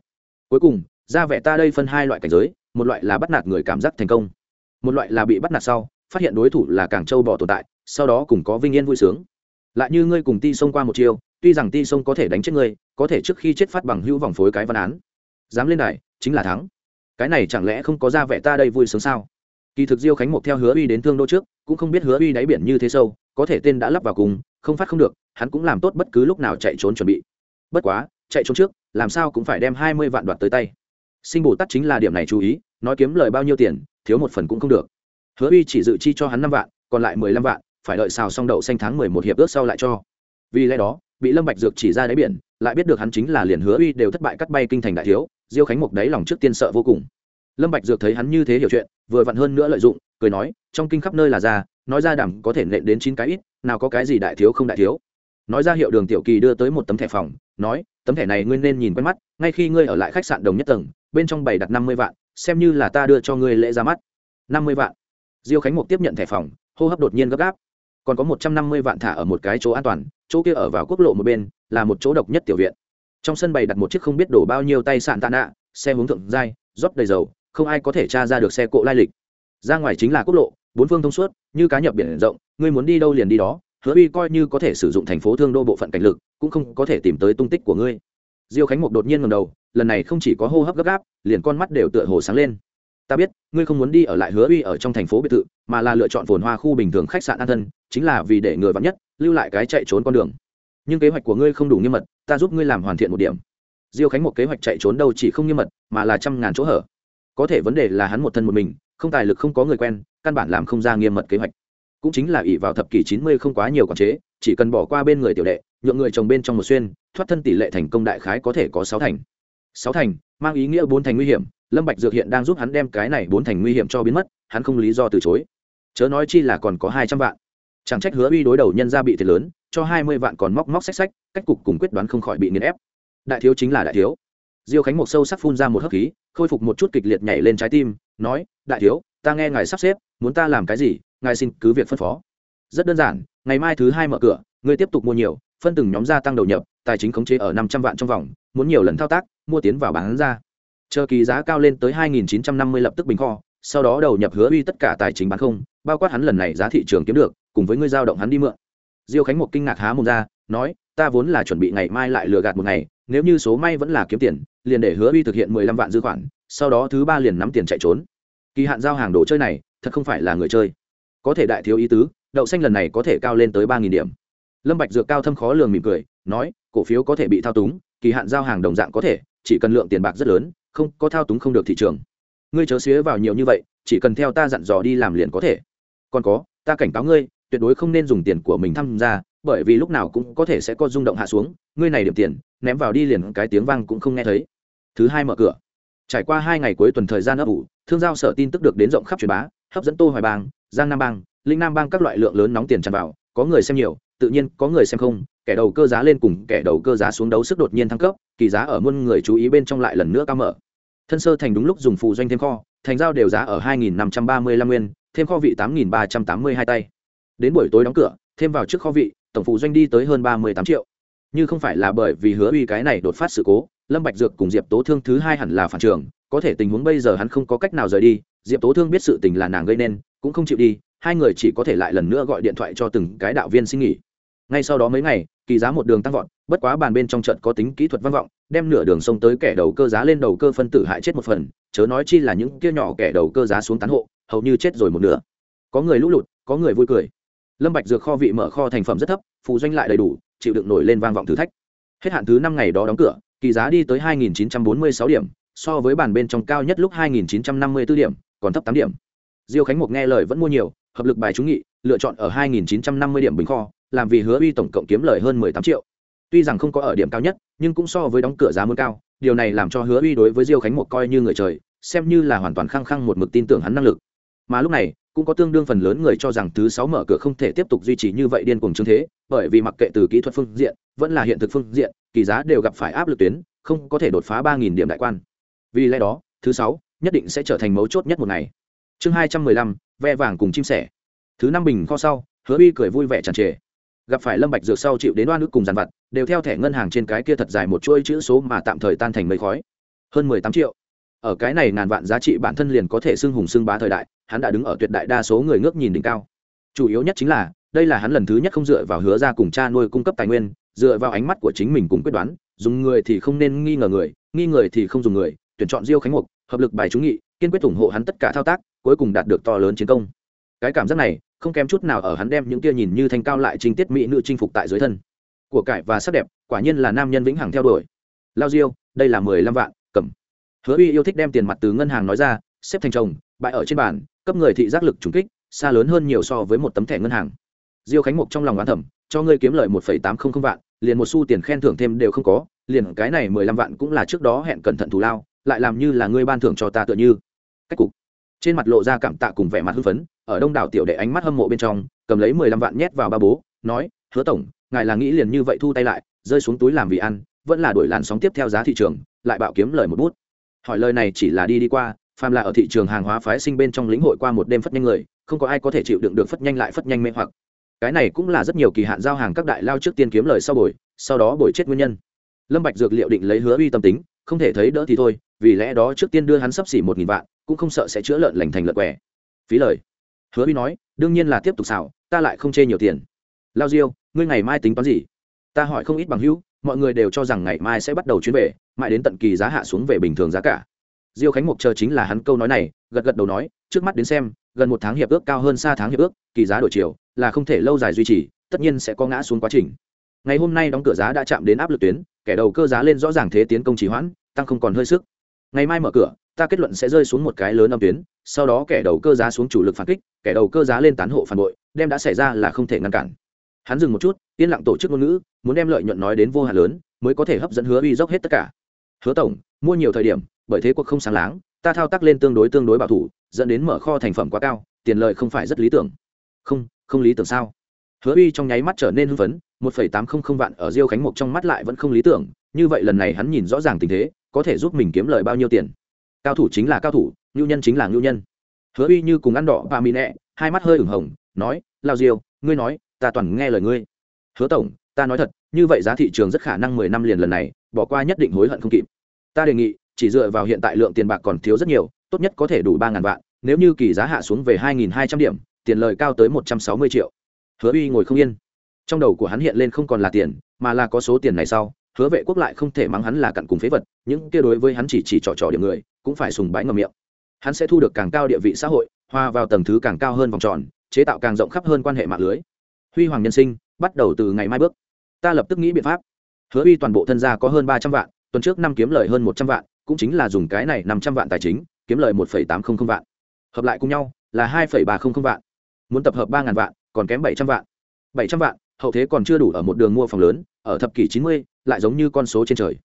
cuối cùng ra vẻ ta đây phân hai loại cảnh giới một loại là bắt nạt người cảm giác thành công một loại là bị bắt nạt sau phát hiện đối thủ là càng châu bò tồn tại sau đó cùng có vinh yên vui sướng lại như ngươi cùng ti xông qua một chiêu tuy rằng ti sông có thể đánh chết ngươi, có thể trước khi chết phát bằng hữu vòng phối cái văn án. Dám lên đài, chính là thắng. Cái này chẳng lẽ không có ra vẻ ta đây vui sướng sao? Kỳ thực diêu khánh mộc theo hứa uy đến thương đô trước, cũng không biết hứa uy đáy biển như thế sâu, có thể tên đã lắp vào cùng, không phát không được, hắn cũng làm tốt bất cứ lúc nào chạy trốn chuẩn bị. Bất quá, chạy trốn trước, làm sao cũng phải đem hai mươi vạn đoạt tới tay. Sinh bồ tát chính là điểm này chú ý, nói kiếm lời bao nhiêu tiền, thiếu một phần cũng không được. Hứa uy chỉ dự chi cho hắn năm vạn, còn lại mười lăm vạn, phải đợi xào xong đậu xanh tháng mười một hiệp ước sau lại cho. Vì lẽ đó bị lâm bạch dược chỉ ra đáy biển, lại biết được hắn chính là liền hứa uy đều thất bại cắt bay kinh thành đại thiếu, diêu khánh mục đáy lòng trước tiên sợ vô cùng. Lâm bạch dược thấy hắn như thế hiểu chuyện, vừa vặn hơn nữa lợi dụng, cười nói, trong kinh khắp nơi là ra nói ra đảm có thể nện đến chín cái ít, nào có cái gì đại thiếu không đại thiếu. Nói ra hiệu đường tiểu kỳ đưa tới một tấm thẻ phòng, nói, tấm thẻ này ngươi nên nhìn quen mắt, ngay khi ngươi ở lại khách sạn đồng nhất tầng, bên trong bày đặt năm mươi vạn, xem như là ta đưa cho ngươi lễ ra mắt. năm mươi vạn. Diêu khánh mục tiếp nhận thẻ phòng, hô hấp đột nhiên gấp gáp. Còn có một trăm năm mươi vạn thả ở một cái chỗ an toàn chỗ kia ở vào quốc lộ một bên, là một chỗ độc nhất tiểu viện. Trong sân bày đặt một chiếc không biết đổ bao nhiêu tay sạn tạ nạ, xe hướng thượng dai rót đầy dầu, không ai có thể tra ra được xe cộ lai lịch. Ra ngoài chính là quốc lộ, bốn phương thông suốt, như cá nhập biển rộng, ngươi muốn đi đâu liền đi đó, hứa uy coi như có thể sử dụng thành phố thương đô bộ phận cảnh lực, cũng không có thể tìm tới tung tích của ngươi. Diêu khánh mục đột nhiên ngầm đầu, lần này không chỉ có hô hấp gấp gáp, liền con mắt đều tựa hồ sáng lên ta biết, ngươi không muốn đi ở lại hứa uy ở trong thành phố biệt thự, mà là lựa chọn phồn hoa khu bình thường khách sạn an thân, chính là vì để người vắn nhất, lưu lại cái chạy trốn con đường. Nhưng kế hoạch của ngươi không đủ nghiêm mật, ta giúp ngươi làm hoàn thiện một điểm. Diêu khánh một kế hoạch chạy trốn đâu chỉ không nghiêm mật, mà là trăm ngàn chỗ hở. Có thể vấn đề là hắn một thân một mình, không tài lực không có người quen, căn bản làm không ra nghiêm mật kế hoạch. Cũng chính là ỷ vào thập kỷ chín mươi không quá nhiều quản chế, chỉ cần bỏ qua bên người tiểu đệ, nhượng người chồng bên trong một xuyên, thoát thân tỷ lệ thành công đại khái có thể có sáu thành. Sáu thành, mang ý nghĩa bốn thành nguy hiểm lâm bạch dược hiện đang giúp hắn đem cái này bốn thành nguy hiểm cho biến mất, hắn không lý do từ chối. Chớ nói chi là còn có hai trăm vạn. Chẳng trách hứa uy đối đầu nhân gia bị thiệt lớn, cho hai mươi vạn còn móc móc xách xách, cách cục cùng quyết đoán không khỏi bị nghiền ép. Đại thiếu chính là đại thiếu. Diêu khánh một sâu sắc phun ra một hơi khí, khôi phục một chút kịch liệt nhảy lên trái tim, nói, đại thiếu, ta nghe ngài sắp xếp, muốn ta làm cái gì, ngài xin cứ việc phân phó. Rất đơn giản, ngày mai thứ hai mở cửa, ngươi tiếp tục mua nhiều, phân từng nhóm gia tăng đầu nhập, tài chính khống chế ở năm trăm vạn trong vòng, muốn nhiều lần thao tác, mua tiến vào bán ra chờ kỳ giá cao lên tới hai nghìn chín trăm năm mươi lập tức bình kho, sau đó đầu nhập hứa uy tất cả tài chính bán không, bao quát hắn lần này giá thị trường kiếm được, cùng với ngươi giao động hắn đi mượn. Diêu khánh một kinh ngạc há mồm ra, nói, ta vốn là chuẩn bị ngày mai lại lừa gạt một ngày, nếu như số may vẫn là kiếm tiền, liền để hứa uy thực hiện mười lăm vạn dư khoản, sau đó thứ ba liền nắm tiền chạy trốn. Kỳ hạn giao hàng đồ chơi này, thật không phải là người chơi. Có thể đại thiếu ý tứ, đậu xanh lần này có thể cao lên tới ba nghìn điểm. Lâm bạch dược cao thâm khó lường mỉm cười, nói, cổ phiếu có thể bị thao túng, kỳ hạn giao hàng đồng dạng có thể, chỉ cần lượng tiền bạc rất lớn không có thao túng không được thị trường. Ngươi chớ xía vào nhiều như vậy, chỉ cần theo ta dặn dò đi làm liền có thể. Còn có, ta cảnh cáo ngươi, tuyệt đối không nên dùng tiền của mình tham gia, bởi vì lúc nào cũng có thể sẽ có rung động hạ xuống, ngươi này điểm tiền, ném vào đi liền cái tiếng vang cũng không nghe thấy. Thứ hai mở cửa. Trải qua hai ngày cuối tuần thời gian ấp ủ, thương giao sở tin tức được đến rộng khắp truyền bá, hấp dẫn tô hoài bang, giang nam bang, linh nam bang các loại lượng lớn nóng tiền tràn vào, có người xem nhiều, tự nhiên có người xem không, kẻ đầu cơ giá lên cùng kẻ đầu cơ giá xuống đấu sức đột nhiên thăng cấp, kỳ giá ở muôn người chú ý bên trong lại lần nữa cao mở thân sơ thành đúng lúc dùng phụ doanh thêm kho, thành giao đều giá ở 2.535 nguyên, thêm kho vị 8.382 tay. Đến buổi tối đóng cửa, thêm vào trước kho vị, tổng phụ doanh đi tới hơn 38 triệu. Như không phải là bởi vì hứa uy cái này đột phát sự cố, lâm bạch dược cùng diệp tố thương thứ hai hẳn là phản trường có thể tình huống bây giờ hắn không có cách nào rời đi, diệp tố thương biết sự tình là nàng gây nên, cũng không chịu đi, hai người chỉ có thể lại lần nữa gọi điện thoại cho từng cái đạo viên xin nghỉ. Ngay sau đó mấy ngày kỳ giá một đường tăng vọt, bất quá bàn bên trong trận có tính kỹ thuật văn vọng, đem nửa đường sông tới kẻ đầu cơ giá lên đầu cơ phân tử hại chết một phần, chớ nói chi là những kia nhỏ kẻ đầu cơ giá xuống tán hộ, hầu như chết rồi một nửa. Có người lũ lụt, có người vui cười. Lâm bạch dược kho vị mở kho thành phẩm rất thấp, phù doanh lại đầy đủ, chịu đựng nổi lên vang vọng thử thách. Hết hạn thứ năm ngày đó đóng cửa, kỳ giá đi tới 2.946 điểm, so với bàn bên trong cao nhất lúc 2.954 điểm, còn thấp 8 điểm. Diêu khánh mục nghe lời vẫn mua nhiều, hợp lực bài trúng nghị, lựa chọn ở 2.950 điểm bình kho làm vì hứa uy tổng cộng kiếm lời hơn 18 triệu. Tuy rằng không có ở điểm cao nhất, nhưng cũng so với đóng cửa giá muốn cao. Điều này làm cho hứa uy đối với diêu khánh một coi như người trời, xem như là hoàn toàn khăng khăng một mực tin tưởng hắn năng lực. Mà lúc này, cũng có tương đương phần lớn người cho rằng thứ sáu mở cửa không thể tiếp tục duy trì như vậy điên cuồng chứng thế, bởi vì mặc kệ từ kỹ thuật phương diện, vẫn là hiện thực phương diện, kỳ giá đều gặp phải áp lực tuyến, không có thể đột phá ba nghìn điểm đại quan. Vì lẽ đó, thứ sáu nhất định sẽ trở thành mấu chốt nhất một ngày. Chương hai trăm mười lăm, ve vàng cùng chim sẻ. Thứ năm bình kho sau, hứa uy cười vui vẻ tràn trề gặp phải lâm bạch dược sau chịu đến oan ức cùng giàn vặt, đều theo thẻ ngân hàng trên cái kia thật dài một chuỗi chữ số mà tạm thời tan thành mây khói. Hơn mười tám triệu. Ở cái này ngàn vạn giá trị bản thân liền có thể xưng hùng xưng bá thời đại, hắn đã đứng ở tuyệt đại đa số người ngước nhìn đỉnh cao. Chủ yếu nhất chính là, đây là hắn lần thứ nhất không dựa vào hứa ra cùng cha nuôi cung cấp tài nguyên, dựa vào ánh mắt của chính mình cùng quyết đoán, dùng người thì không nên nghi ngờ người, nghi người thì không dùng người, tuyển chọn diêu khánh mục, hợp lực bài trúng nghị, kiên quyết ủng hộ hắn tất cả thao tác, cuối cùng đạt được to lớn chiến công. Cái cảm giác này không kém chút nào ở hắn đem những tia nhìn như thanh cao lại trinh tiết mỹ nữ chinh phục tại dưới thân. Của cải và sắc đẹp, quả nhiên là nam nhân vĩnh hằng theo đuổi. Lao diêu, đây là mười lăm vạn, cầm. Hứa uy yêu thích đem tiền mặt từ ngân hàng nói ra, xếp thành chồng bại ở trên bàn, cấp người thị giác lực trùng kích, xa lớn hơn nhiều so với một tấm thẻ ngân hàng. Diêu khánh mục trong lòng oán thẩm cho ngươi kiếm lời một phẩy tám không không vạn, liền một xu tiền khen thưởng thêm đều không có, liền cái này mười lăm vạn cũng là trước đó hẹn cẩn thận thù lao, lại làm như là ngươi ban thưởng cho ta tựa như. Cách cục trên mặt lộ ra cảm tạ cùng vẻ mặt hưng phấn, ở đông đảo tiểu đệ ánh mắt hâm mộ bên trong, cầm lấy mười lăm vạn nhét vào ba bố, nói, hứa tổng, ngài là nghĩ liền như vậy thu tay lại, rơi xuống túi làm vì ăn, vẫn là đổi làn sóng tiếp theo giá thị trường, lại bạo kiếm lời một bút. Hỏi lời này chỉ là đi đi qua, phàm là ở thị trường hàng hóa phái sinh bên trong lĩnh hội qua một đêm phất nhanh người, không có ai có thể chịu đựng được phất nhanh lại phất nhanh mê hoặc. Cái này cũng là rất nhiều kỳ hạn giao hàng các đại lao trước tiên kiếm lời sau bồi, sau đó bồi chết nguyên nhân. Lâm bạch dược liệu định lấy hứa uy tâm tính không thể thấy đỡ thì thôi, vì lẽ đó trước tiên đưa hắn sắp xỉ một nghìn vạn, cũng không sợ sẽ chữa lợn lành thành lợn què. Phí lời. Hứa uy nói, đương nhiên là tiếp tục xảo ta lại không chê nhiều tiền. Lao diêu, ngươi ngày mai tính toán gì? Ta hỏi không ít bằng hữu, mọi người đều cho rằng ngày mai sẽ bắt đầu chuyến về, mãi đến tận kỳ giá hạ xuống về bình thường giá cả. Diêu khánh mục chờ chính là hắn câu nói này, gật gật đầu nói, trước mắt đến xem, gần một tháng hiệp ước cao hơn xa tháng hiệp ước, kỳ giá đổi chiều, là không thể lâu dài duy trì, tất nhiên sẽ có ngã xuống quá trình. Ngày hôm nay đóng cửa giá đã chạm đến áp lực tuyến kẻ đầu cơ giá lên rõ ràng thế tiến công trì hoãn, tăng không còn hơi sức. Ngày mai mở cửa, ta kết luận sẽ rơi xuống một cái lớn âm tuyến, sau đó kẻ đầu cơ giá xuống chủ lực phản kích, kẻ đầu cơ giá lên tán hộ phản bội, đem đã xảy ra là không thể ngăn cản. Hắn dừng một chút, yên lặng tổ chức ngôn ngữ, muốn đem lợi nhuận nói đến vô hạn lớn, mới có thể hấp dẫn hứa uy dốc hết tất cả. Hứa tổng, mua nhiều thời điểm, bởi thế cuộc không sáng láng, ta thao tác lên tương đối tương đối bảo thủ, dẫn đến mở kho thành phẩm quá cao, tiền lợi không phải rất lý tưởng. Không không lý tưởng sao? Hứa uy trong nháy mắt trở nên hưng phấn, một phẩy tám không không vạn ở diêu khánh mục trong mắt lại vẫn không lý tưởng, như vậy lần này hắn nhìn rõ ràng tình thế, có thể giúp mình kiếm lời bao nhiêu tiền. Cao thủ chính là cao thủ nhu nhân chính là nhu nhân. Hứa uy như cùng ăn đỏ và mì nẹ, hai mắt hơi ửng hồng, nói, lao diêu, ngươi nói, ta toàn nghe lời ngươi. Hứa tổng, ta nói thật, như vậy giá thị trường rất khả năng mười năm liền lần này, bỏ qua nhất định hối hận không kịp. Ta đề nghị, chỉ dựa vào hiện tại lượng tiền bạc còn thiếu rất nhiều, tốt nhất có thể đủ ba ngàn vạn, nếu như kỳ giá hạ xuống về hai nghìn hai trăm điểm, tiền lời cao tới một trăm sáu mươi triệu hứa uy ngồi không yên. Trong đầu của hắn hiện lên không còn là tiền, mà là có số tiền này sau, hứa vệ quốc lại không thể mắng hắn là cặn cùng phế vật, những kia đối với hắn chỉ chỉ trò trò điểm người, cũng phải sùng bái ngầm miệng. Hắn sẽ thu được càng cao địa vị xã hội, hòa vào tầng thứ càng cao hơn vòng tròn, chế tạo càng rộng khắp hơn quan hệ mạng lưới. Huy hoàng nhân sinh, bắt đầu từ ngày mai bước. Ta lập tức nghĩ biện pháp. Hứa uy toàn bộ thân gia có hơn ba trăm vạn, tuần trước năm kiếm lời hơn một trăm vạn, cũng chính là dùng cái này năm trăm vạn tài chính, kiếm lời một tám trăm linh vạn. Hợp lại cùng nhau là hai ba trăm linh vạn. Muốn tập hợp ba ngàn vạn còn kém bảy trăm vạn. bảy trăm vạn, hậu thế còn chưa đủ ở một đường mua phòng lớn, ở thập kỷ chín mươi, lại giống như con số trên trời.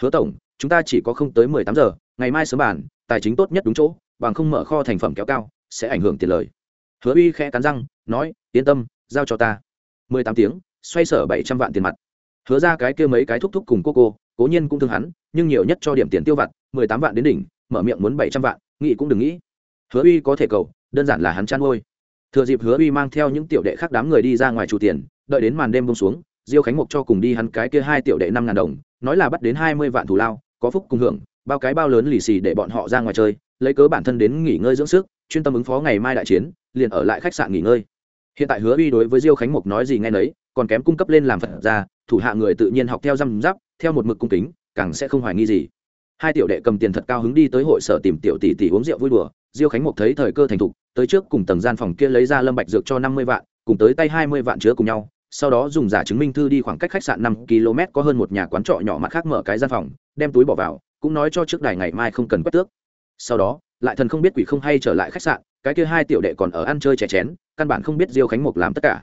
Hứa tổng, chúng ta chỉ có không tới mười tám giờ, ngày mai sớm bàn, tài chính tốt nhất đúng chỗ, bằng không mở kho thành phẩm kéo cao, sẽ ảnh hưởng tiền lời. Hứa uy khẽ cắn răng, nói, yên tâm, giao cho ta. mười tám tiếng, xoay sở bảy trăm vạn tiền mặt. Hứa ra cái kia mấy cái thúc thúc cùng cô cô, cố nhiên cũng thương hắn, nhưng nhiều nhất cho điểm tiền tiêu vặt, mười tám vạn đến đỉnh, mở miệng muốn bảy trăm vạn, nghĩ cũng đừng nghĩ. Hứa uy có thể cầu, đơn giản là hắn chăn nuôi thừa dịp hứa uy mang theo những tiểu đệ khác đám người đi ra ngoài chủ tiền, đợi đến màn đêm bông xuống, diêu khánh mục cho cùng đi hắn cái kia hai tiểu đệ năm ngàn đồng, nói là bắt đến hai mươi vạn thù lao, có phúc cùng hưởng, bao cái bao lớn lì xì để bọn họ ra ngoài chơi, lấy cớ bản thân đến nghỉ ngơi dưỡng sức, chuyên tâm ứng phó ngày mai đại chiến, liền ở lại khách sạn nghỉ ngơi. Hiện tại hứa uy đối với diêu khánh mục nói gì nghe nấy, còn kém cung cấp lên làm phật ra, thủ hạ người tự nhiên học theo răm giáp theo một mực cung kính, càng sẽ không hoài nghi gì. Hai tiểu đệ cầm tiền thật cao hứng đi tới hội sở tìm tiểu tỷ tỷ uống rượu vui đùa diêu khánh mục thấy thời cơ thành thục, tới trước cùng tầng gian phòng kia lấy ra lâm bạch dược cho năm mươi vạn, cùng tới tay hai mươi vạn chứa cùng nhau, sau đó dùng giả chứng minh thư đi khoảng cách khách sạn năm km có hơn một nhà quán trọ nhỏ mặt khác mở cái gian phòng, đem túi bỏ vào, cũng nói cho trước đài ngày mai không cần quét tước. Sau đó, lại thần không biết quỷ không hay trở lại khách sạn, cái kia hai tiểu đệ còn ở ăn chơi chè chén, căn bản không biết diêu khánh mục làm tất cả.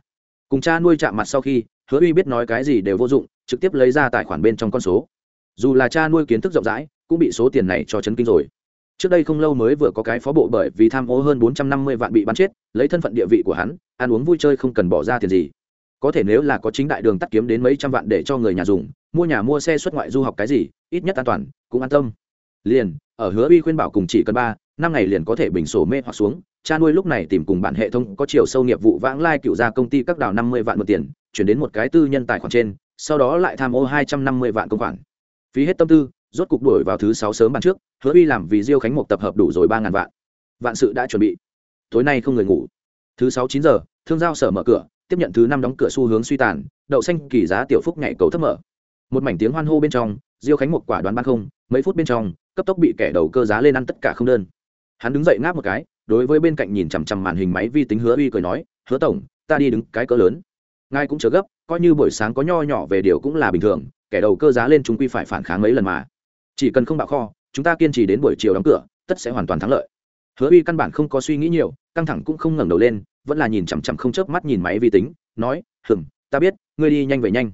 Cùng cha nuôi chạm mặt sau khi, hứa uy biết nói cái gì đều vô dụng, trực tiếp lấy ra tài khoản bên trong con số. Dù là cha nuôi kiến thức rộng rãi, cũng bị số tiền này cho chấn kinh rồi trước đây không lâu mới vừa có cái phó bộ bởi vì tham ô hơn bốn trăm năm mươi vạn bị bắn chết, lấy thân phận địa vị của hắn, ăn uống vui chơi không cần bỏ ra tiền gì. Có thể nếu là có chính đại đường tắt kiếm đến mấy trăm vạn để cho người nhà dùng, mua nhà mua xe xuất ngoại du học cái gì, ít nhất an toàn, cũng an tâm. Liền, ở hứa uy khuyên bảo cùng chỉ cần ba, năm ngày liền có thể bình sổ mê hoặc xuống, cha nuôi lúc này tìm cùng bản hệ thống có chiều sâu nghiệp vụ vãng lai cựu ra công ty các đào năm mươi vạn một tiền, chuyển đến một cái tư nhân tài khoản trên, sau đó lại tham ô hai trăm năm mươi vạn công khoản. Phí hết tâm tư rốt cục đổi vào thứ sáu sớm ban trước, hứa uy làm vì diêu khánh một tập hợp đủ rồi ba ngàn vạn. Vạn sự đã chuẩn bị. Tối nay không người ngủ. Thứ sáu chín giờ, thương giao sở mở cửa, tiếp nhận thứ năm đóng cửa xu hướng suy tàn, đậu xanh kỳ giá tiểu phúc nhảy cầu thấp mở. Một mảnh tiếng hoan hô bên trong, diêu khánh một quả đoán ban không, mấy phút bên trong, cấp tốc bị kẻ đầu cơ giá lên ăn tất cả không đơn. Hắn đứng dậy ngáp một cái, đối với bên cạnh nhìn chằm chằm màn hình máy vi tính hứa uy cười nói, hứa tổng, ta đi đứng cái cỡ lớn. Ngài cũng chớ gấp, coi như buổi sáng có nho nhỏ về điều cũng là bình thường, kẻ đầu cơ giá lên chúng quy phải phản kháng mấy lần mà chỉ cần không bạo kho, chúng ta kiên trì đến buổi chiều đóng cửa, tất sẽ hoàn toàn thắng lợi. Hứa uy căn bản không có suy nghĩ nhiều, căng thẳng cũng không ngẩng đầu lên, vẫn là nhìn chằm chằm không chớp mắt nhìn máy vi tính, nói hừng ta biết, ngươi đi nhanh về nhanh.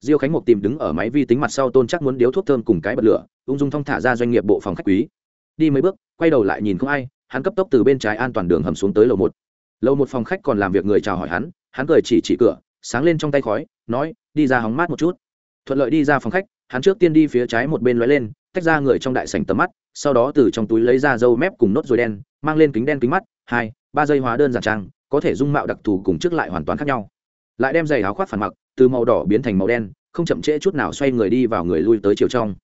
Diêu khánh mục tìm đứng ở máy vi tính mặt sau tôn chắc muốn điếu thuốc thơm cùng cái bật lửa, ung dung thong thả ra doanh nghiệp bộ phòng khách quý. Đi mấy bước, quay đầu lại nhìn không ai, hắn cấp tốc từ bên trái an toàn đường hầm xuống tới lầu một. Lầu một phòng khách còn làm việc người chào hỏi hắn hắn cười chỉ chỉ cửa, sáng lên trong tay khói, nói, đi ra hóng mát một chút. Thuận lợi đi ra phòng khách hắn trước tiên đi phía trái một bên lóe lên, tách ra người trong đại sảnh tầm mắt, sau đó từ trong túi lấy ra dâu mép cùng nốt ruồi đen, mang lên kính đen kính mắt, hai, ba giây hóa đơn giản trang, có thể dung mạo đặc thù cùng trước lại hoàn toàn khác nhau. Lại đem giày áo khoác phản mặc, từ màu đỏ biến thành màu đen, không chậm trễ chút nào xoay người đi vào người lui tới chiều trong.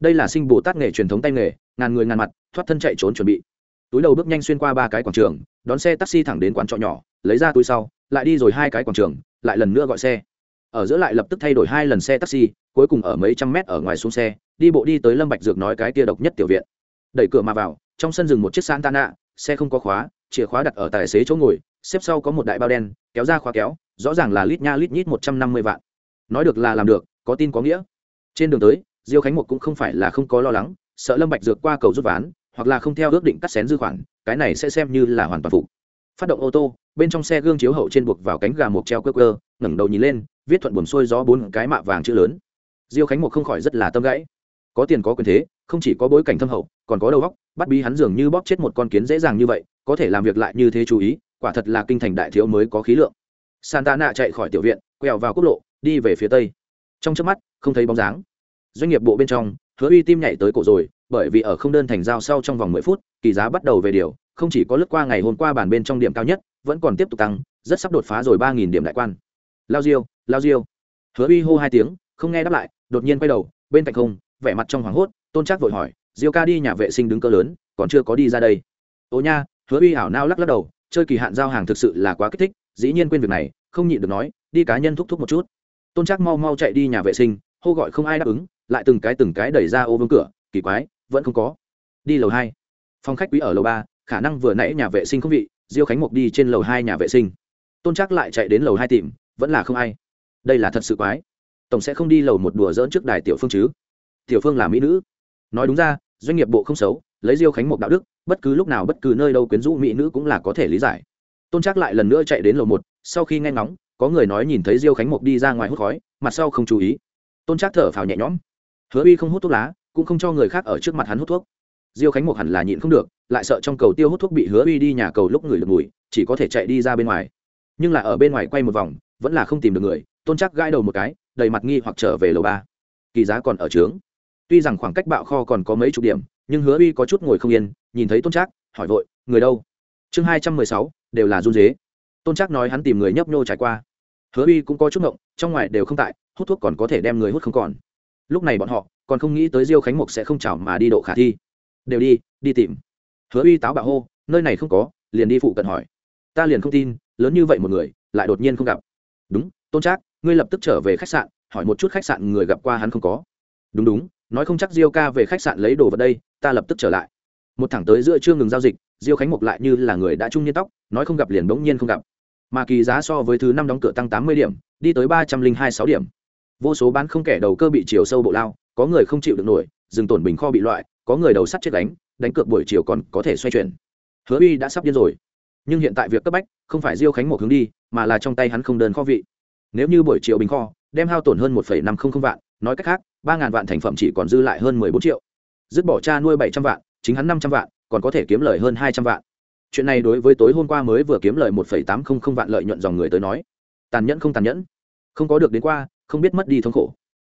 Đây là sinh bồ tát nghề truyền thống tay nghề, ngàn người ngàn mặt, thoát thân chạy trốn chuẩn bị. Túi đầu bước nhanh xuyên qua ba cái quảng trường, đón xe taxi thẳng đến quán trọ nhỏ, lấy ra túi sau, lại đi rồi hai cái quảng trường, lại lần nữa gọi xe ở giữa lại lập tức thay đổi hai lần xe taxi, cuối cùng ở mấy trăm mét ở ngoài xuống xe, đi bộ đi tới lâm bạch dược nói cái kia độc nhất tiểu viện. Đẩy cửa mà vào, trong sân dừng một chiếc santana, xe không có khóa, chìa khóa đặt ở tài xế chỗ ngồi, xếp sau có một đại bao đen, kéo ra khóa kéo, rõ ràng là lít nha lít nhít một trăm năm mươi vạn. Nói được là làm được, có tin có nghĩa. Trên đường tới, diêu khánh một cũng không phải là không có lo lắng, sợ lâm bạch dược qua cầu rút ván, hoặc là không theo ước định cắt xén dư khoản, cái này sẽ xem như là hoàn toàn phụ phát động ô tô, bên trong xe gương chiếu hậu trên buộc vào cánh gà mộc treo cơ cơ ngẩng đầu nhìn lên, viết thuận buồm xuôi gió bốn cái mạ vàng chữ lớn. Diêu khánh một không khỏi rất là tâm gãy. Có tiền có quyền thế, không chỉ có bối cảnh thâm hậu, còn có đầu óc, bắt bí hắn dường như bóp chết một con kiến dễ dàng như vậy, có thể làm việc lại như thế chú ý, quả thật là kinh thành đại thiếu mới có khí lượng. Santana chạy khỏi tiểu viện, quẹo vào quốc lộ, đi về phía tây. Trong trước mắt, không thấy bóng dáng. Doanh nghiệp bộ bên trong, hứa uy tim nhảy tới cổ rồi, bởi vì ở không đơn thành giao sau trong vòng mười phút, kỳ giá bắt đầu về điều, không chỉ có lướt qua ngày hôm qua bản bên trong điểm cao nhất, vẫn còn tiếp tục tăng, rất sắp đột phá rồi ba nghìn điểm đại quan lao diêu lao diêu. Hứa uy hô hai tiếng, không nghe đáp lại, đột nhiên quay đầu, bên cạnh không, vẻ mặt trong hoảng hốt, tôn trác vội hỏi, diêu ca đi nhà vệ sinh đứng cỡ lớn, còn chưa có đi ra đây? Ô nha, hứa uy ảo nao lắc lắc đầu, chơi kỳ hạn giao hàng thực sự là quá kích thích, dĩ nhiên quên việc này, không nhịn được nói, đi cá nhân thúc thúc một chút. Tôn trác mau mau chạy đi nhà vệ sinh, hô gọi không ai đáp ứng, lại từng cái từng cái đẩy ra ô vương cửa, kỳ quái, vẫn không có. Đi lầu hai. Phòng khách quý ở lầu ba, khả năng vừa nãy nhà vệ sinh không vị, diêu khánh mục đi trên lầu hai nhà vệ sinh. Tôn trác lại chạy đến lầu hai tìm vẫn là không ai. Đây là thật sự quái. Tổng sẽ không đi lầu một đùa dỡn trước đài tiểu phương chứ? Tiểu phương là mỹ nữ. Nói đúng ra, doanh nghiệp bộ không xấu, lấy diêu khánh mục đạo đức, bất cứ lúc nào bất cứ nơi đâu quyến rũ mỹ nữ cũng là có thể lý giải. Tôn trác lại lần nữa chạy đến lầu một, sau khi nghe ngóng, có người nói nhìn thấy diêu khánh mục đi ra ngoài hút khói, mặt sau không chú ý. Tôn trác thở phào nhẹ nhõm. Hứa uy không hút thuốc lá, cũng không cho người khác ở trước mặt hắn hút thuốc. Diêu khánh mục hẳn là nhịn không được, lại sợ trong cầu tiêu hút thuốc bị hứa uy đi nhà cầu lúc người lượt mùi, chỉ có thể chạy đi ra bên ngoài. Nhưng là ở bên ngoài quay một vòng vẫn là không tìm được người, tôn chắc gãi đầu một cái, đầy mặt nghi hoặc trở về lầu ba. Kỳ giá còn ở trướng. Tuy rằng khoảng cách bạo kho còn có mấy chục điểm, nhưng hứa uy có chút ngồi không yên, nhìn thấy tôn trác, hỏi vội, người đâu? Chương hai trăm mười sáu, đều là run dế tôn trác nói hắn tìm người nhấp nhô trải qua. Hứa uy cũng có chút ngộng, trong ngoài đều không tại, hút thuốc còn có thể đem người hút không còn. Lúc này bọn họ, còn không nghĩ tới diêu khánh mục sẽ không chảo mà đi độ khả thi. Đều đi đi tìm. Hứa uy táo bạo hô, nơi này không có, liền đi phụ cận hỏi. Ta liền không tin, lớn như vậy một người, lại đột nhiên không gặp đúng, tôn trác, ngươi lập tức trở về khách sạn, hỏi một chút khách sạn người gặp qua hắn không có. Đúng đúng, nói không chắc diêu ca về khách sạn lấy đồ vào đây, ta lập tức trở lại. Một thẳng tới giữa trưa ngừng giao dịch, diêu khánh mục lại như là người đã trung niên tóc, nói không gặp liền bỗng nhiên không gặp. Mà kỳ giá so với thứ năm đóng cửa tăng tám mươi điểm, đi tới ba trăm linh hai sáu điểm. Vô số bán không kẻ đầu cơ bị chiều sâu bộ lao, có người không chịu được nổi dừng tổn bình kho bị loại, có người đầu sắt chết đánh đánh cược buổi chiều còn có thể xoay chuyển. Hứa uy đã sắp điên rồi. Nhưng hiện tại việc cấp bách không phải diêu khánh một hướng đi, mà là trong tay hắn không đơn kho vị. Nếu như buổi chiều bình kho, đem hao tổn hơn một năm trăm linh vạn, nói cách khác, ba ngàn vạn thành phẩm chỉ còn dư lại hơn mười bốn triệu. Dứt bỏ cha nuôi bảy trăm vạn, chính hắn năm trăm vạn, còn có thể kiếm lời hơn hai trăm vạn. Chuyện này đối với tối hôm qua mới vừa kiếm lời một tám trăm linh vạn lợi nhuận dòng người tới nói, tàn nhẫn không tàn nhẫn. Không có được đến qua, không biết mất đi thống khổ.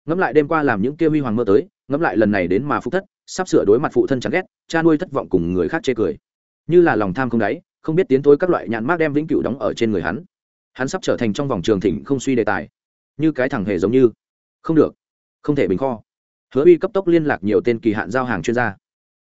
Ngẫm lại đêm qua làm những kia huy hoàng mơ tới, ngẫm lại lần này đến mà phúc thất, sắp sửa đối mặt phụ thân chán ghét, cha nuôi thất vọng cùng người khác chê cười. Như là lòng tham không đáy không biết tiến thôi các loại nhãn mác đem vĩnh cửu đóng ở trên người hắn. Hắn sắp trở thành trong vòng trường thịnh không suy đề tài. Như cái thằng hề giống như. Không được. Không thể bình kho. Hứa uy cấp tốc liên lạc nhiều tên kỳ hạn giao hàng chuyên gia.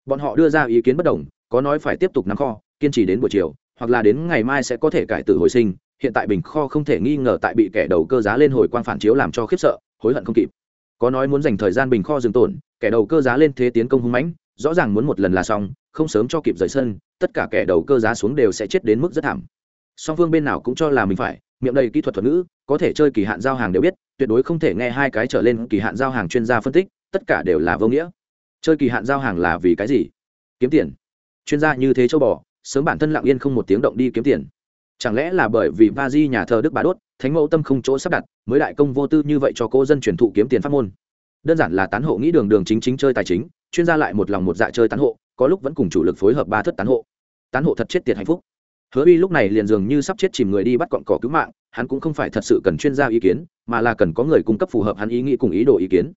Bọn họ đưa ra ý kiến bất đồng, có nói phải tiếp tục nắm kho, kiên trì đến buổi chiều, hoặc là đến ngày mai sẽ có thể cải tử hồi sinh. Hiện tại bình kho không thể nghi ngờ tại bị kẻ đầu cơ giá lên hồi quang phản chiếu làm cho khiếp sợ, hối hận không kịp. Có nói muốn dành thời gian bình kho dừng tổn kẻ đầu cơ giá lên thế tiến công hung mãnh, rõ ràng muốn một lần là xong, không sớm cho kịp rời sân tất cả kẻ đầu cơ giá xuống đều sẽ chết đến mức rất thảm. Song phương bên nào cũng cho là mình phải, miệng đầy kỹ thuật thuật ngữ, có thể chơi kỳ hạn giao hàng đều biết, tuyệt đối không thể nghe hai cái trở lên kỳ hạn giao hàng chuyên gia phân tích, tất cả đều là vô nghĩa. Chơi kỳ hạn giao hàng là vì cái gì? Kiếm tiền. Chuyên gia như thế châu bò, sớm bản thân lặng yên không một tiếng động đi kiếm tiền. Chẳng lẽ là bởi vì ba di nhà thờ đức bà đốt, thánh mẫu tâm không chỗ sắp đặt, mới đại công vô tư như vậy cho cô dân truyền thụ kiếm tiền pháp môn? Đơn giản là tán hộ nghĩ đường đường chính chính chơi tài chính, chuyên gia lại một lòng một dạ chơi tán hộ có lúc vẫn cùng chủ lực phối hợp ba thất tán hộ. Tán hộ thật chết tiệt hạnh phúc. Hứa uy lúc này liền dường như sắp chết chìm người đi bắt cọn cỏ cứu mạng, hắn cũng không phải thật sự cần chuyên gia ý kiến, mà là cần có người cung cấp phù hợp hắn ý nghĩ cùng ý đồ ý kiến.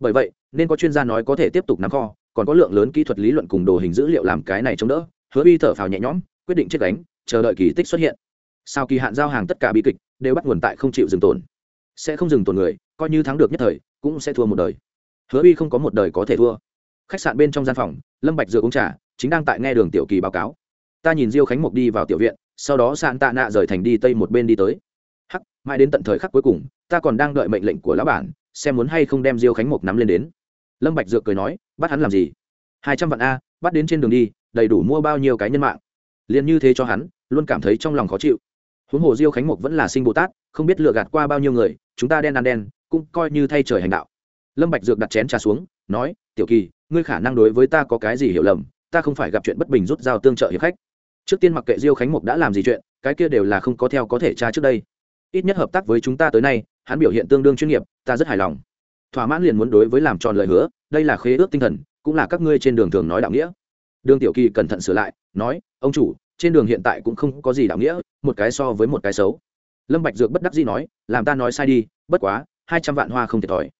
Bởi vậy, nên có chuyên gia nói có thể tiếp tục nắm kho, còn có lượng lớn kỹ thuật lý luận cùng đồ hình dữ liệu làm cái này chống đỡ. Hứa uy thở phào nhẹ nhõm, quyết định chết đánh chờ đợi kỳ tích xuất hiện. Sau kỳ hạn giao hàng tất cả bi kịch, đều bắt nguồn tại không chịu dừng tồn. Sẽ không dừng tồn người, coi như thắng được nhất thời, cũng sẽ thua một đời. Hứa uy không có một đời có thể thua khách sạn bên trong gian phòng, lâm bạch dựa uống trà, chính đang tại nghe đường tiểu kỳ báo cáo. Ta nhìn diêu khánh mục đi vào tiểu viện, sau đó sạn tạ nạ rời thành đi tây một bên đi tới. Hắc, mãi đến tận thời khắc cuối cùng, ta còn đang đợi mệnh lệnh của lão bản, xem muốn hay không đem diêu khánh mục nắm lên đến. Lâm bạch dược cười nói, bắt hắn làm gì? Hai trăm vạn a, bắt đến trên đường đi, đầy đủ mua bao nhiêu cái nhân mạng. Liền như thế cho hắn, luôn cảm thấy trong lòng khó chịu. Huống hồ diêu khánh mục vẫn là sinh bồ tát, không biết lừa gạt qua bao nhiêu người, chúng ta đen ăn đen, cũng coi như thay trời hành đạo lâm bạch dược đặt chén trà xuống, nói, tiểu kỳ, ngươi khả năng đối với ta có cái gì hiểu lầm, ta không phải gặp chuyện bất bình rút dao tương trợ hiệp khách. Trước tiên mặc kệ diêu khánh mục đã làm gì chuyện, cái kia đều là không có theo có thể tra trước đây. Ít nhất hợp tác với chúng ta tới nay, hắn biểu hiện tương đương chuyên nghiệp, ta rất hài lòng. Thỏa mãn liền muốn đối với làm tròn lời hứa, đây là khế ước tinh thần, cũng là các ngươi trên đường thường nói đạo nghĩa. Đường tiểu kỳ cẩn thận sửa lại, nói, ông chủ, trên đường hiện tại cũng không có gì đạo nghĩa, một cái so với một cái xấu. Lâm bạch dược bất đắc dĩ nói, làm ta nói sai đi, bất quá, hai trăm vạn hoa không thiệt thòi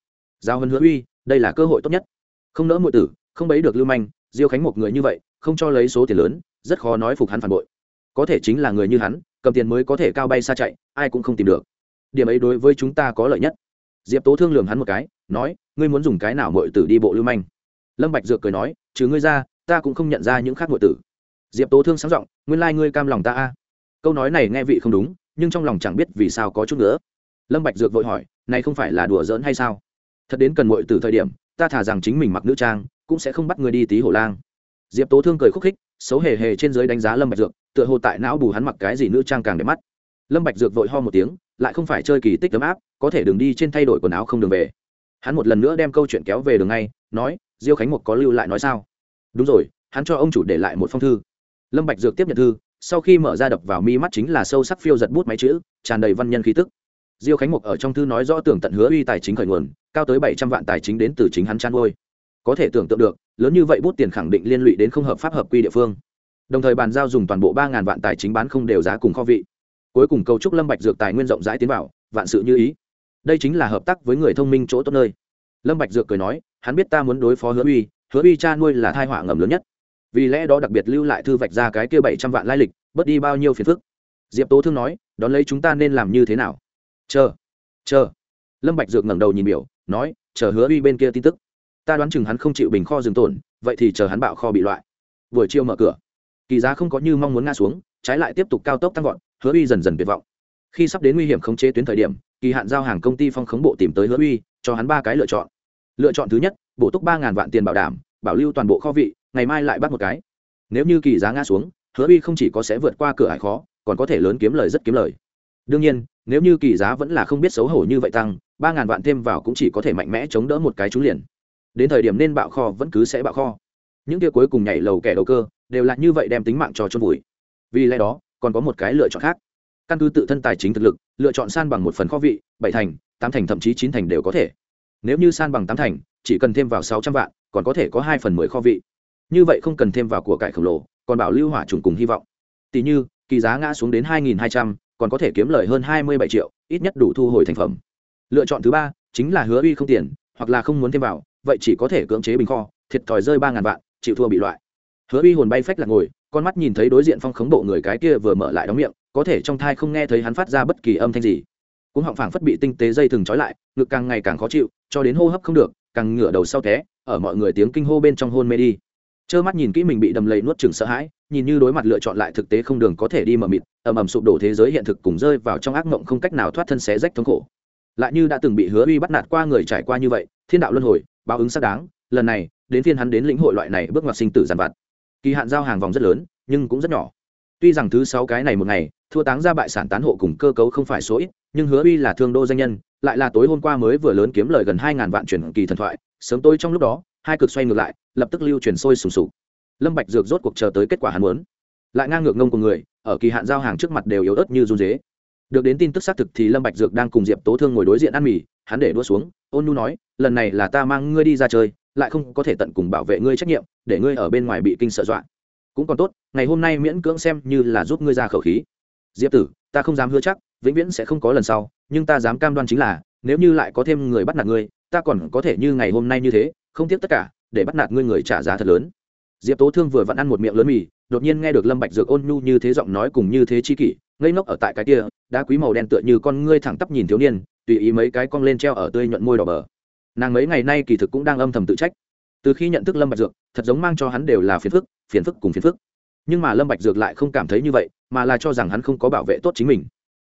giao hân hứa uy, đây là cơ hội tốt nhất. Không nỡ muội tử, không bấy được lưu manh, diêu khánh một người như vậy, không cho lấy số tiền lớn, rất khó nói phục hắn phản bội. Có thể chính là người như hắn, cầm tiền mới có thể cao bay xa chạy, ai cũng không tìm được. Điểm ấy đối với chúng ta có lợi nhất. Diệp tố thương lường hắn một cái, nói, ngươi muốn dùng cái nào muội tử đi bộ lưu manh? Lâm bạch dược cười nói, trừ ngươi ra, ta cũng không nhận ra những khác muội tử. Diệp tố thương sáng giọng, nguyên lai ngươi cam lòng ta a. Câu nói này nghe vị không đúng, nhưng trong lòng chẳng biết vì sao có chút nữa lâm bạch dược vội hỏi, này không phải là đùa giỡn hay sao? Thật đến cần muội từ thời điểm, ta thả rằng chính mình mặc nữ trang, cũng sẽ không bắt người đi tí hổ lang. Diệp tố thương cười khúc khích, xấu hề hề trên dưới đánh giá lâm bạch dược, tựa hồ tại não bù hắn mặc cái gì nữ trang càng đẹp mắt. Lâm bạch dược vội ho một tiếng, lại không phải chơi kỳ tích ấm áp, có thể đường đi trên thay đổi quần áo không đường về. Hắn một lần nữa đem câu chuyện kéo về đường ngay, nói, diêu khánh một có lưu lại nói sao? Đúng rồi, hắn cho ông chủ để lại một phong thư. Lâm bạch dược tiếp nhận thư, sau khi mở ra đập vào mi mắt chính là sâu sắc phiêu giật bút máy chữ, tràn đầy văn nhân khí tức diêu khánh mục ở trong thư nói rõ tưởng tận hứa uy tài chính khởi nguồn, cao tới bảy trăm vạn tài chính đến từ chính hắn chăn nuôi. Có thể tưởng tượng được, lớn như vậy bút tiền khẳng định liên lụy đến không hợp pháp hợp quy địa phương. Đồng thời bàn giao dùng toàn bộ ba vạn tài chính bán không đều giá cùng kho vị. Cuối cùng cầu chúc lâm bạch dược tài nguyên rộng rãi tiến vào, vạn sự như ý. Đây chính là hợp tác với người thông minh chỗ tốt nơi. Lâm bạch dược cười nói, hắn biết ta muốn đối phó hứa uy hứa uy cha nuôi là thai họa ngầm lớn nhất. Vì lẽ đó đặc biệt lưu lại thư vạch ra cái kia bảy trăm vạn lai lịch, bớt đi bao nhiêu phiền phức. Diệp tố thương nói, đón lấy chúng ta nên làm như thế nào? Chờ chờ. Lâm bạch dược ngẩng đầu nhìn biểu, nói, chờ hứa uy bên kia tin tức. Ta đoán chừng hắn không chịu bình kho dừng tổn vậy thì chờ hắn bạo kho bị loại. Buổi chiều mở cửa. Kỳ giá không có như mong muốn ngã xuống, trái lại tiếp tục cao tốc tăng vọt, hứa uy dần dần tuyệt vọng. Khi sắp đến nguy hiểm khống chế tuyến thời điểm, kỳ hạn giao hàng công ty phong khống bộ tìm tới hứa uy, cho hắn ba cái lựa chọn. Lựa chọn thứ nhất, bổ túc ba vạn tiền bảo đảm, bảo lưu toàn bộ kho vị, ngày mai lại bắt một cái. Nếu như kỳ giá ngã xuống, hứa uy không chỉ có sẽ vượt qua cửa hải khó, còn có thể lớn kiếm lời rất kiếm lời đương nhiên, nếu như kỳ giá vẫn là không biết xấu hổ như vậy tăng, ba ngàn vạn thêm vào cũng chỉ có thể mạnh mẽ chống đỡ một cái trúng liền. Đến thời điểm nên bạo kho vẫn cứ sẽ bạo kho. Những kia cuối cùng nhảy lầu kẻ đầu cơ, đều là như vậy đem tính mạng cho chôn vùi. Vì lẽ đó, còn có một cái lựa chọn khác. Căn cứ tự thân tài chính thực lực, lựa chọn san bằng một phần kho vị, bảy thành, tám thành thậm chí chín thành đều có thể. Nếu như san bằng tám thành, chỉ cần thêm vào sáu trăm vạn, còn có thể có hai phần mười kho vị. Như vậy không cần thêm vào của cải khổng lồ, còn bảo lưu hỏa trùng cùng hy vọng. Tỷ như, kỳ giá ngã xuống đến hai nghìn hai trăm còn có thể kiếm lời hơn hai mươi bảy triệu, ít nhất đủ thu hồi thành phẩm. Lựa chọn thứ ba chính là hứa uy không tiền, hoặc là không muốn thêm vào, vậy chỉ có thể cưỡng chế bình kho, thiệt thòi rơi ba ngàn vạn, chịu thua bị loại. Hứa uy hồn bay phách là ngồi, con mắt nhìn thấy đối diện phong khống bộ người cái kia vừa mở lại đóng miệng, có thể trong thai không nghe thấy hắn phát ra bất kỳ âm thanh gì. Cũng họng phảng phất bị tinh tế dây thừng trói lại, ngực càng ngày càng khó chịu, cho đến hô hấp không được, càng ngửa đầu sau té, ở mọi người tiếng kinh hô bên trong hôn mê đi. Trơ mắt nhìn kỹ mình bị đầm lầy nuốt chừng sợ hãi, nhìn như đối mặt lựa chọn lại thực tế không đường có thể đi mờ mịt ầm ầm sụp đổ thế giới hiện thực cùng rơi vào trong ác mộng không cách nào thoát thân xé rách thống khổ. Lại như đã từng bị hứa uy bắt nạt qua người trải qua như vậy, thiên đạo luân hồi, báo ứng xác đáng, lần này, đến phiên hắn đến lĩnh hội loại này bước ngoặt sinh tử giàn vặt. Kỳ hạn giao hàng vòng rất lớn, nhưng cũng rất nhỏ. Tuy rằng thứ sáu cái này một ngày, thua táng ra bại sản tán hộ cùng cơ cấu không phải số ít, nhưng hứa uy là thương đô danh nhân, lại là tối hôm qua mới vừa lớn kiếm lời gần hai ngàn vạn chuyển kỳ thần thoại, sớm tối trong lúc đó, hai cực xoay ngược lại, lập tức lưu truyền sôi sùng sục. Lâm bạch dược rốt cuộc chờ tới kết quả hắn muốn lại ngang ngược ngông của người, ở kỳ hạn giao hàng trước mặt đều yếu ớt như run dế. Được đến tin tức xác thực thì lâm bạch dược đang cùng diệp tố thương ngồi đối diện ăn mì, hắn để đua xuống, ôn nu nói, lần này là ta mang ngươi đi ra chơi, lại không có thể tận cùng bảo vệ ngươi trách nhiệm, để ngươi ở bên ngoài bị kinh sợ dọa. Cũng còn tốt, ngày hôm nay miễn cưỡng xem như là giúp ngươi ra khẩu khí. Diệp tử, ta không dám hứa chắc, vĩnh viễn sẽ không có lần sau, nhưng ta dám cam đoan chính là, nếu như lại có thêm người bắt nạt ngươi, ta còn có thể như ngày hôm nay như thế, không tiếc tất cả, để bắt nạt ngươi người trả giá thật lớn. Diệp tố thương vừa vặn ăn một miệng lớn mì đột nhiên nghe được lâm bạch dược ôn nhu như thế giọng nói cùng như thế chi kỷ, ngây ngốc ở tại cái kia, đá quý màu đen tựa như con ngươi thẳng tắp nhìn thiếu niên, tùy ý mấy cái cong lên treo ở tươi nhuận môi đỏ bờ. Nàng mấy ngày nay kỳ thực cũng đang âm thầm tự trách. Từ khi nhận thức lâm bạch dược, thật giống mang cho hắn đều là phiền phức phiền phức cùng phiền phức. Nhưng mà lâm bạch dược lại không cảm thấy như vậy, mà là cho rằng hắn không có bảo vệ tốt chính mình.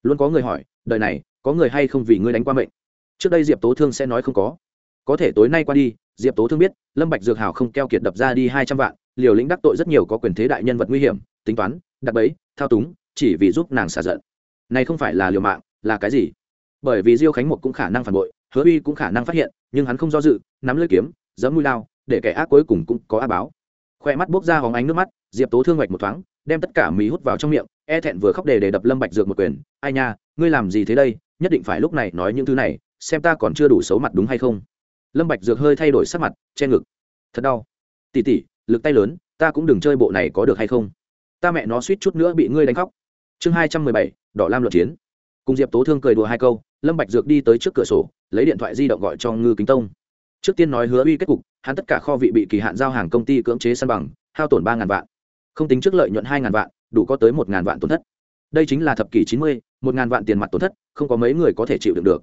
Luôn có người hỏi, đời này, có người hay không vì ngươi đánh qua mệnh? Trước đây diệp tố thương sẽ nói không có. Có thể tối nay qua đi, diệp tố thương biết, lâm bạch dược hảo không keo kiệt đập ra đi hai trăm vạn liều lĩnh đắc tội rất nhiều có quyền thế đại nhân vật nguy hiểm, tính toán, đặt bẫy, thao túng, chỉ vì giúp nàng xả giận. Này không phải là liều mạng, là cái gì? Bởi vì diêu khánh một cũng khả năng phản bội, hứa uy cũng khả năng phát hiện, nhưng hắn không do dự, nắm lưỡi kiếm, giẫm mũi lao, để kẻ ác cuối cùng cũng có á báo. Khoe mắt bốc ra hóng ánh nước mắt, diệp tố thương hoạch một thoáng, đem tất cả mì hút vào trong miệng e thẹn vừa khóc đề để đập lâm bạch dược một quyền, ai nha, ngươi làm gì thế đây? Nhất định phải lúc này nói những thứ này, xem ta còn chưa đủ xấu mặt đúng hay không? Lâm bạch dược hơi thay đổi sắc mặt, che ngực. Thật đau. Tỷ tỷ lực tay lớn, ta cũng đừng chơi bộ này có được hay không? Ta mẹ nó suýt chút nữa bị ngươi đánh khóc. Chương hai trăm mười bảy, đỏ lam luận chiến. Cùng diệp tố thương cười đùa hai câu, lâm bạch dược đi tới trước cửa sổ, lấy điện thoại di động gọi cho ngư kính tông. Trước tiên nói hứa uy kết cục, hắn tất cả kho vị bị kỳ hạn giao hàng công ty cưỡng chế săn bằng, hao tổn ba ngàn vạn. Không tính trước lợi nhuận hai ngàn vạn, đủ có tới một ngàn vạn tổn thất. Đây chính là thập kỷ chín mươi, một ngàn vạn tiền mặt tổn thất, không có mấy người có thể chịu đựng được.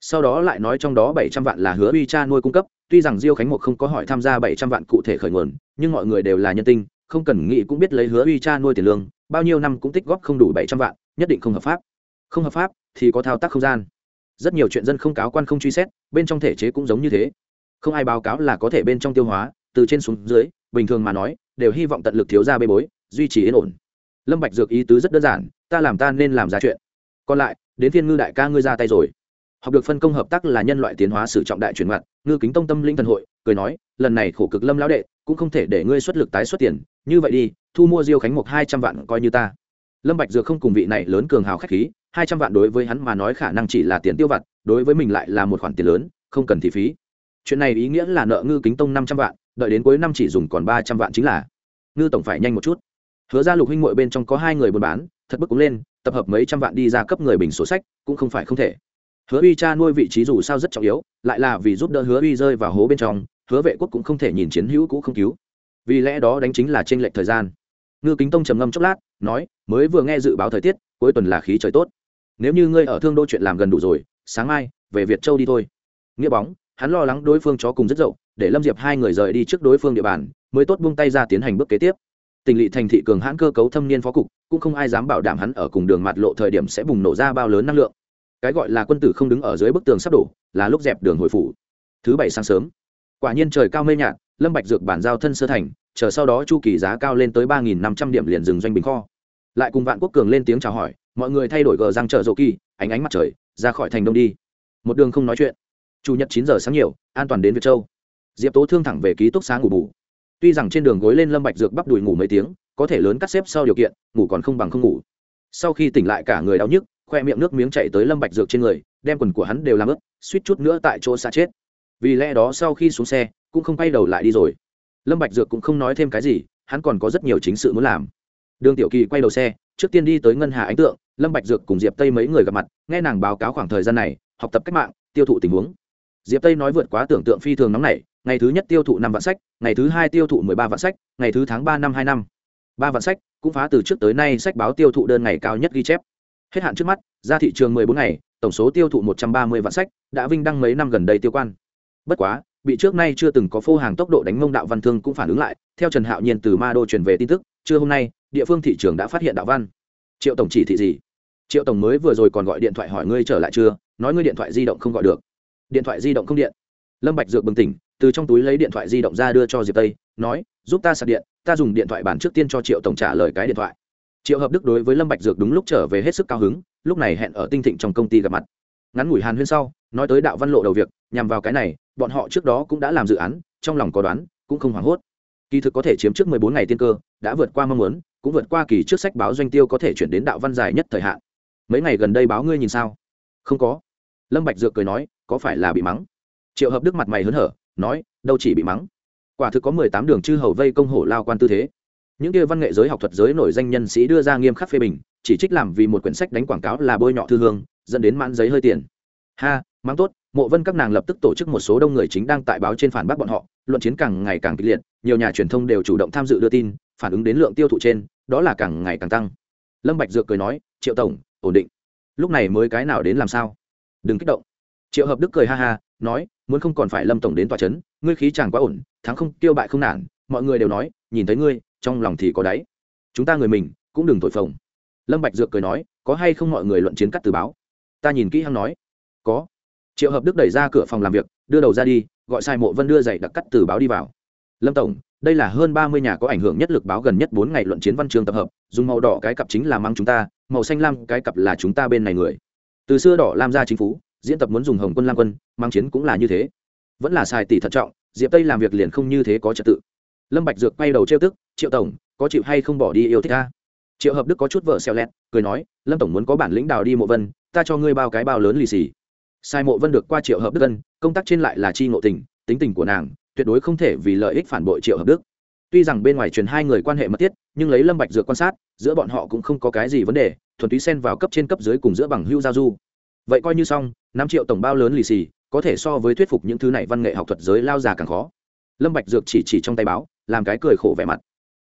Sau đó lại nói trong đó bảy trăm vạn là hứa uy cha nuôi cung cấp, tuy rằng diêu khánh mục không có hỏi tham gia bảy trăm vạn cụ thể khởi nguồn nhưng mọi người đều là nhân tinh, không cần nghĩ cũng biết lấy hứa uy cha nuôi tiền lương, bao nhiêu năm cũng tích góp không đủ bảy trăm vạn, nhất định không hợp pháp. Không hợp pháp thì có thao tác không gian. Rất nhiều chuyện dân không cáo quan không truy xét, bên trong thể chế cũng giống như thế. Không ai báo cáo là có thể bên trong tiêu hóa, từ trên xuống dưới, bình thường mà nói, đều hy vọng tận lực thiếu ra bê bối, duy trì yên ổn. Lâm bạch dược ý tứ rất đơn giản, ta làm ta nên làm ra chuyện. Còn lại, đến thiên ngư đại ca ngươi ra tay rồi học được phân công hợp tác là nhân loại tiến hóa sử trọng đại chuyển mặt ngư kính tông tâm linh thần hội cười nói, lần này khổ cực lâm lão đệ cũng không thể để ngươi xuất lực tái xuất tiền, như vậy đi, thu mua diêu khánh mục hai trăm vạn coi như ta. Lâm bạch dược không cùng vị này lớn cường hào khách khí, hai trăm vạn đối với hắn mà nói khả năng chỉ là tiền tiêu vặt, đối với mình lại là một khoản tiền lớn, không cần thị phí. Chuyện này ý nghĩa là nợ ngư kính tông năm trăm vạn, đợi đến cuối năm chỉ dùng còn ba trăm vạn chính là. Ngư tổng phải nhanh một chút. Hứa ra lục huynh muội bên trong có hai người buôn bán, thật bức cũng lên, tập hợp mấy trăm vạn đi ra cấp người bình sổ sách, cũng không phải không thể hứa uy cha nuôi vị trí dù sao rất trọng yếu, lại là vì giúp đỡ hứa uy rơi vào hố bên trong, hứa vệ quốc cũng không thể nhìn chiến hữu cũ không cứu. Vì lẽ đó đánh chính là tranh lệch thời gian. Ngư kính tông trầm ngâm chốc lát, nói, mới vừa nghe dự báo thời tiết, cuối tuần là khí trời tốt. Nếu như ngươi ở thương đô chuyện làm gần đủ rồi, sáng mai, về việt châu đi thôi. Nghĩa bóng, hắn lo lắng đối phương chó cùng rất dậu, để lâm diệp hai người rời đi trước đối phương địa bàn, mới tốt buông tay ra tiến hành bước kế tiếp. Tỉnh lỵ thành thị cường hãn cơ cấu thâm niên phó cục, cũng không ai dám bảo đảm hắn ở cùng đường mặt lộ thời điểm sẽ bùng nổ ra bao lớn năng lượng cái gọi là quân tử không đứng ở dưới bức tường sắp đổ, là lúc dẹp đường hồi phủ. Thứ bảy sáng sớm, quả nhiên trời cao mây nhạt, lâm bạch dược bản giao thân sơ thành, chờ sau đó chu kỳ giá cao lên tới ba nghìn năm trăm điểm liền dừng doanh bình kho. Lại cùng vạn quốc cường lên tiếng chào hỏi, mọi người thay đổi gờ răng chợ rộ kỳ, ánh ánh mặt trời, ra khỏi thành đông đi. Một đường không nói chuyện. Chủ nhật chín giờ sáng nhiều, an toàn đến việt châu. Diệp tố thương thẳng về ký túc xá ngủ bù. Tuy rằng trên đường gối lên lâm bạch dược bắp đùi ngủ mấy tiếng, có thể lớn cắt xếp sau điều kiện, ngủ còn không bằng không ngủ. Sau khi tỉnh lại cả người đau nhức khoe miệng nước miếng chảy tới lâm bạch dược trên người, đem quần của hắn đều làm ướt, suýt chút nữa tại chỗ xa chết. Vì lẽ đó sau khi xuống xe, cũng không quay đầu lại đi rồi. Lâm bạch dược cũng không nói thêm cái gì, hắn còn có rất nhiều chính sự muốn làm. Đường tiểu kỳ quay đầu xe, trước tiên đi tới ngân hà ánh tượng, lâm bạch dược cùng diệp tây mấy người gặp mặt, nghe nàng báo cáo khoảng thời gian này, học tập cách mạng, tiêu thụ tình huống. Diệp tây nói vượt quá tưởng tượng phi thường nóng nảy, ngày thứ nhất tiêu thụ năm vạn sách, ngày thứ hai tiêu thụ mười ba vạn sách, ngày thứ tháng ba năm hai năm. Ba vạn sách cũng phá từ trước tới nay sách báo tiêu thụ đơn ngày cao nhất ghi chép hết hạn trước mắt, ra thị trường mười bốn ngày, tổng số tiêu thụ một trăm ba mươi vạn sách, đã vinh đăng mấy năm gần đây tiêu quan. Bất quá, bị trước nay chưa từng có phô hàng tốc độ đánh mông đạo văn thương cũng phản ứng lại, theo trần hạo nhiên từ ma đô truyền về tin tức, trưa hôm nay, địa phương thị trường đã phát hiện đạo văn. Triệu tổng chỉ thị gì? Triệu tổng mới vừa rồi còn gọi điện thoại hỏi ngươi trở lại chưa? Nói ngươi điện thoại di động không gọi được. Điện thoại di động không điện. Lâm bạch dược bừng tỉnh, từ trong túi lấy điện thoại di động ra đưa cho diệp tây, nói, giúp ta sạc điện, ta dùng điện thoại bản trước tiên cho triệu tổng trả lời cái điện thoại triệu hợp đức đối với lâm bạch dược đúng lúc trở về hết sức cao hứng, lúc này hẹn ở tinh thịnh trong công ty gặp mặt. Ngắn ngủi hàn huyên sau, nói tới đạo văn lộ đầu việc, nhằm vào cái này, bọn họ trước đó cũng đã làm dự án, trong lòng có đoán, cũng không hoảng hốt. Kỳ thực có thể chiếm trước 14 ngày tiên cơ, đã vượt qua mong muốn, cũng vượt qua kỳ trước sách báo doanh tiêu có thể chuyển đến đạo văn dài nhất thời hạn. Mấy ngày gần đây báo ngươi nhìn sao? Không có. Lâm bạch dược cười nói, có phải là bị mắng? Triệu hợp đức mặt mày hớn hở, nói, đâu chỉ bị mắng. Quả thực có mười tám đường chư hầu vây công hổ lao quan tư thế những kia văn nghệ giới học thuật giới nổi danh nhân sĩ đưa ra nghiêm khắc phê bình, chỉ trích làm vì một quyển sách đánh quảng cáo là bôi nhọ thư hương, dẫn đến mãn giấy hơi tiền. Ha, mắng tốt, mộ vân các nàng lập tức tổ chức một số đông người chính đang tại báo trên phản bác bọn họ, luận chiến càng ngày càng kịch liệt, nhiều nhà truyền thông đều chủ động tham dự đưa tin, phản ứng đến lượng tiêu thụ trên, đó là càng ngày càng tăng. Lâm bạch dược cười nói, triệu tổng, ổn định. Lúc này mới cái nào đến làm sao? Đừng kích động. Triệu hợp đức cười ha ha, nói, muốn không còn phải lâm tổng đến tòa chấn, ngươi khí chàng quá ổn, thắng không tiêu bại không nản, mọi người đều nói, nhìn thấy ngươi trong lòng thì có đáy. Chúng ta người mình, cũng đừng thổi phồng. Lâm bạch dược cười nói, có hay không mọi người luận chiến cắt từ báo? Ta nhìn kỹ hăng nói. Có. Triệu hợp đức đẩy ra cửa phòng làm việc, đưa đầu ra đi, gọi sai mộ vân đưa giày đặc cắt từ báo đi vào. Lâm tổng, đây là hơn ba mươi nhà có ảnh hưởng nhất lực báo gần nhất bốn ngày luận chiến văn chương tập hợp, dùng màu đỏ cái cặp chính là mang chúng ta, màu xanh lam cái cặp là chúng ta bên này người. Từ xưa đỏ lam ra chính phủ, diễn tập muốn dùng hồng quân lam quân, mang chiến cũng là như thế. Vẫn là xài tỷ thận trọng, diệp tây làm việc liền không như thế có trật tự lâm bạch dược quay đầu trêu tức, triệu tổng, có chịu hay không bỏ đi yêu thích ta? Triệu hợp đức có chút vợ xeo lẹt, cười nói, lâm tổng muốn có bản lĩnh đào đi mộ vân, ta cho ngươi bao cái bao lớn lì xì. Sai mộ vân được qua triệu hợp đức ân, công tác trên lại là chi ngộ tình, tính tình của nàng tuyệt đối không thể vì lợi ích phản bội triệu hợp đức. Tuy rằng bên ngoài truyền hai người quan hệ mật thiết, nhưng lấy lâm bạch dược quan sát, giữa bọn họ cũng không có cái gì vấn đề, thuần túy xen vào cấp trên cấp dưới cùng giữa bằng hưu giao du. Vậy coi như xong, năm triệu tổng bao lớn lì xì, có thể so với thuyết phục những thứ này văn nghệ học thuật giới lao già càng khó. Lâm bạch dược chỉ chỉ trong tay báo làm cái cười khổ vẻ mặt.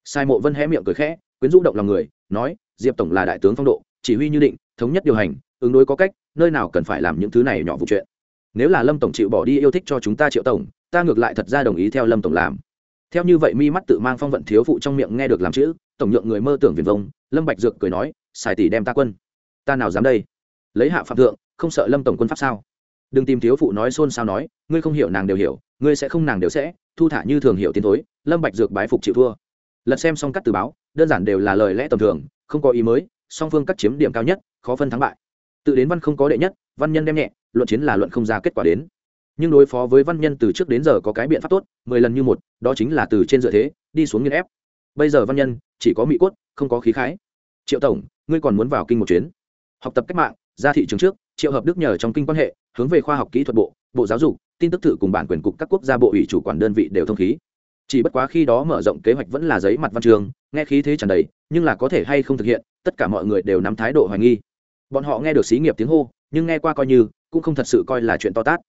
Sai mộ vân hé miệng cười khẽ, quyến rũ động lòng người, nói, diệp tổng là đại tướng phong độ, chỉ huy như định, thống nhất điều hành, ứng đối có cách, nơi nào cần phải làm những thứ này nhỏ vụ chuyện. Nếu là lâm tổng chịu bỏ đi yêu thích cho chúng ta triệu tổng, ta ngược lại thật ra đồng ý theo lâm tổng làm. Theo như vậy mi mắt tự mang phong vận thiếu phụ trong miệng nghe được làm chữ, tổng nhượng người mơ tưởng viền vông, lâm bạch dược cười nói xài tỷ đem ta quân. Ta nào dám đây? Lấy hạ phạm thượng, không sợ lâm tổng quân pháp sao? Đừng tìm thiếu phụ nói xôn xao nói, ngươi không hiểu nàng đều hiểu ngươi sẽ không nàng đều sẽ, thu thả như thường hiểu tiến thối, lâm bạch dược bái phục chịu thua. Lật xem xong các từ báo, đơn giản đều là lời lẽ tầm thường, không có ý mới, song phương cắt chiếm điểm cao nhất, khó phân thắng bại. Tự đến văn không có đệ nhất, văn nhân đem nhẹ, luận chiến là luận không ra kết quả đến. Nhưng đối phó với văn nhân từ trước đến giờ có cái biện pháp tốt, mười lần như một, đó chính là từ trên dựa thế, đi xuống nghiên ép. Bây giờ văn nhân, chỉ có mỹ cốt, không có khí khái. Triệu tổng, ngươi còn muốn vào kinh một chuyến. Học tập cách mạng, ra thị trường trước, triệu hợp đức nhờ trong kinh quan hệ, hướng về khoa học kỹ thuật bộ bộ giáo dục tin tức thử cùng bản quyền cục các quốc gia bộ ủy chủ quản đơn vị đều thông khí. Chỉ bất quá khi đó mở rộng kế hoạch vẫn là giấy mặt văn trường, nghe khí thế tràn đầy, nhưng là có thể hay không thực hiện, tất cả mọi người đều nắm thái độ hoài nghi. Bọn họ nghe được xí nghiệp tiếng hô, nhưng nghe qua coi như, cũng không thật sự coi là chuyện to tát.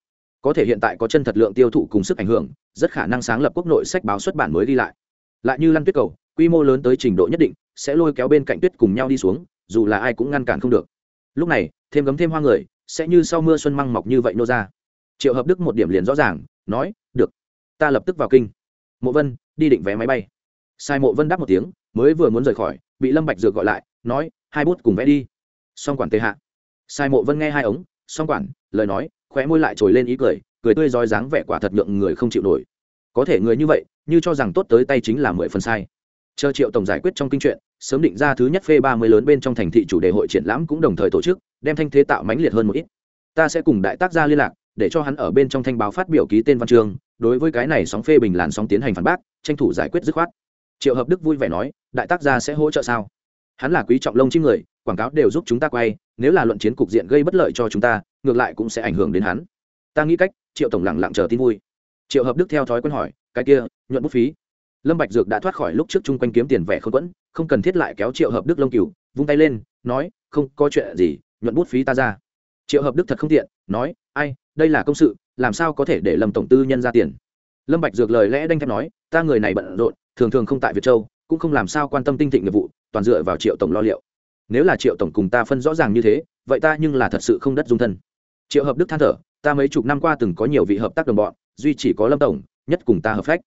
Có thể hiện tại có chân thật lượng tiêu thụ cùng sức ảnh hưởng, rất khả năng sáng lập quốc nội sách báo xuất bản mới đi lại. Lại như lăn tuyết cầu, quy mô lớn tới trình độ nhất định, sẽ lôi kéo bên cạnh tuyết cùng nhau đi xuống, dù là ai cũng ngăn cản không được. Lúc này, thêm gấm thêm hoa người, sẽ như sau mưa xuân măng mọc như vậy nô ra triệu hợp đức một điểm liền rõ ràng, nói, được, ta lập tức vào kinh. Mộ vân đi định vé máy bay. Sai mộ vân đáp một tiếng, mới vừa muốn rời khỏi, bị lâm bạch dược gọi lại, nói, hai bút cùng vẽ đi. Song quản tề hạ. Sai mộ vân nghe hai ống song quản, lời nói, khóe môi lại trồi lên ý cười cười tươi roi dáng vẻ quả thật nhượng người không chịu nổi. Có thể người như vậy, như cho rằng tốt tới tay chính là mười phần sai. Chờ triệu tổng giải quyết trong kinh chuyện, sớm định ra thứ nhất phê ba mươi lớn bên trong thành thị chủ đề hội triển lãm cũng đồng thời tổ chức, đem thanh thế tạo mãnh liệt hơn một ít. Ta sẽ cùng đại tác gia liên lạc để cho hắn ở bên trong thanh báo phát biểu ký tên văn chương, đối với cái này sóng phê bình làn sóng tiến hành phản bác, tranh thủ giải quyết dứt khoát. Triệu hợp đức vui vẻ nói, đại tác gia sẽ hỗ trợ sao? Hắn là quý trọng lông chim người, quảng cáo đều giúp chúng ta quay, nếu là luận chiến cục diện gây bất lợi cho chúng ta, ngược lại cũng sẽ ảnh hưởng đến hắn. Ta nghĩ cách, triệu tổng lẳng lặng chờ tin vui. Triệu hợp đức theo thói quen hỏi, cái kia, nhuận bút phí. Lâm bạch dược đã thoát khỏi lúc trước chung quanh kiếm tiền vẻ không quẫn, không cần thiết lại kéo triệu hợp đức lông cừu, vung tay lên, nói, không có chuyện gì, nhuận bút phí ta ra. Triệu hợp đức thật không tiện, nói, ai đây là công sự, làm sao có thể để lâm tổng tư nhân ra tiền? Lâm bạch dược lời lẽ đanh thép nói, ta người này bận rộn, thường thường không tại việt châu, cũng không làm sao quan tâm tinh thịnh nghiệp vụ, toàn dựa vào triệu tổng lo liệu. Nếu là triệu tổng cùng ta phân rõ ràng như thế, vậy ta nhưng là thật sự không đất dung thân. Triệu hợp đức than thở, ta mấy chục năm qua từng có nhiều vị hợp tác đồng bọn, duy chỉ có lâm tổng, nhất cùng ta hợp phách.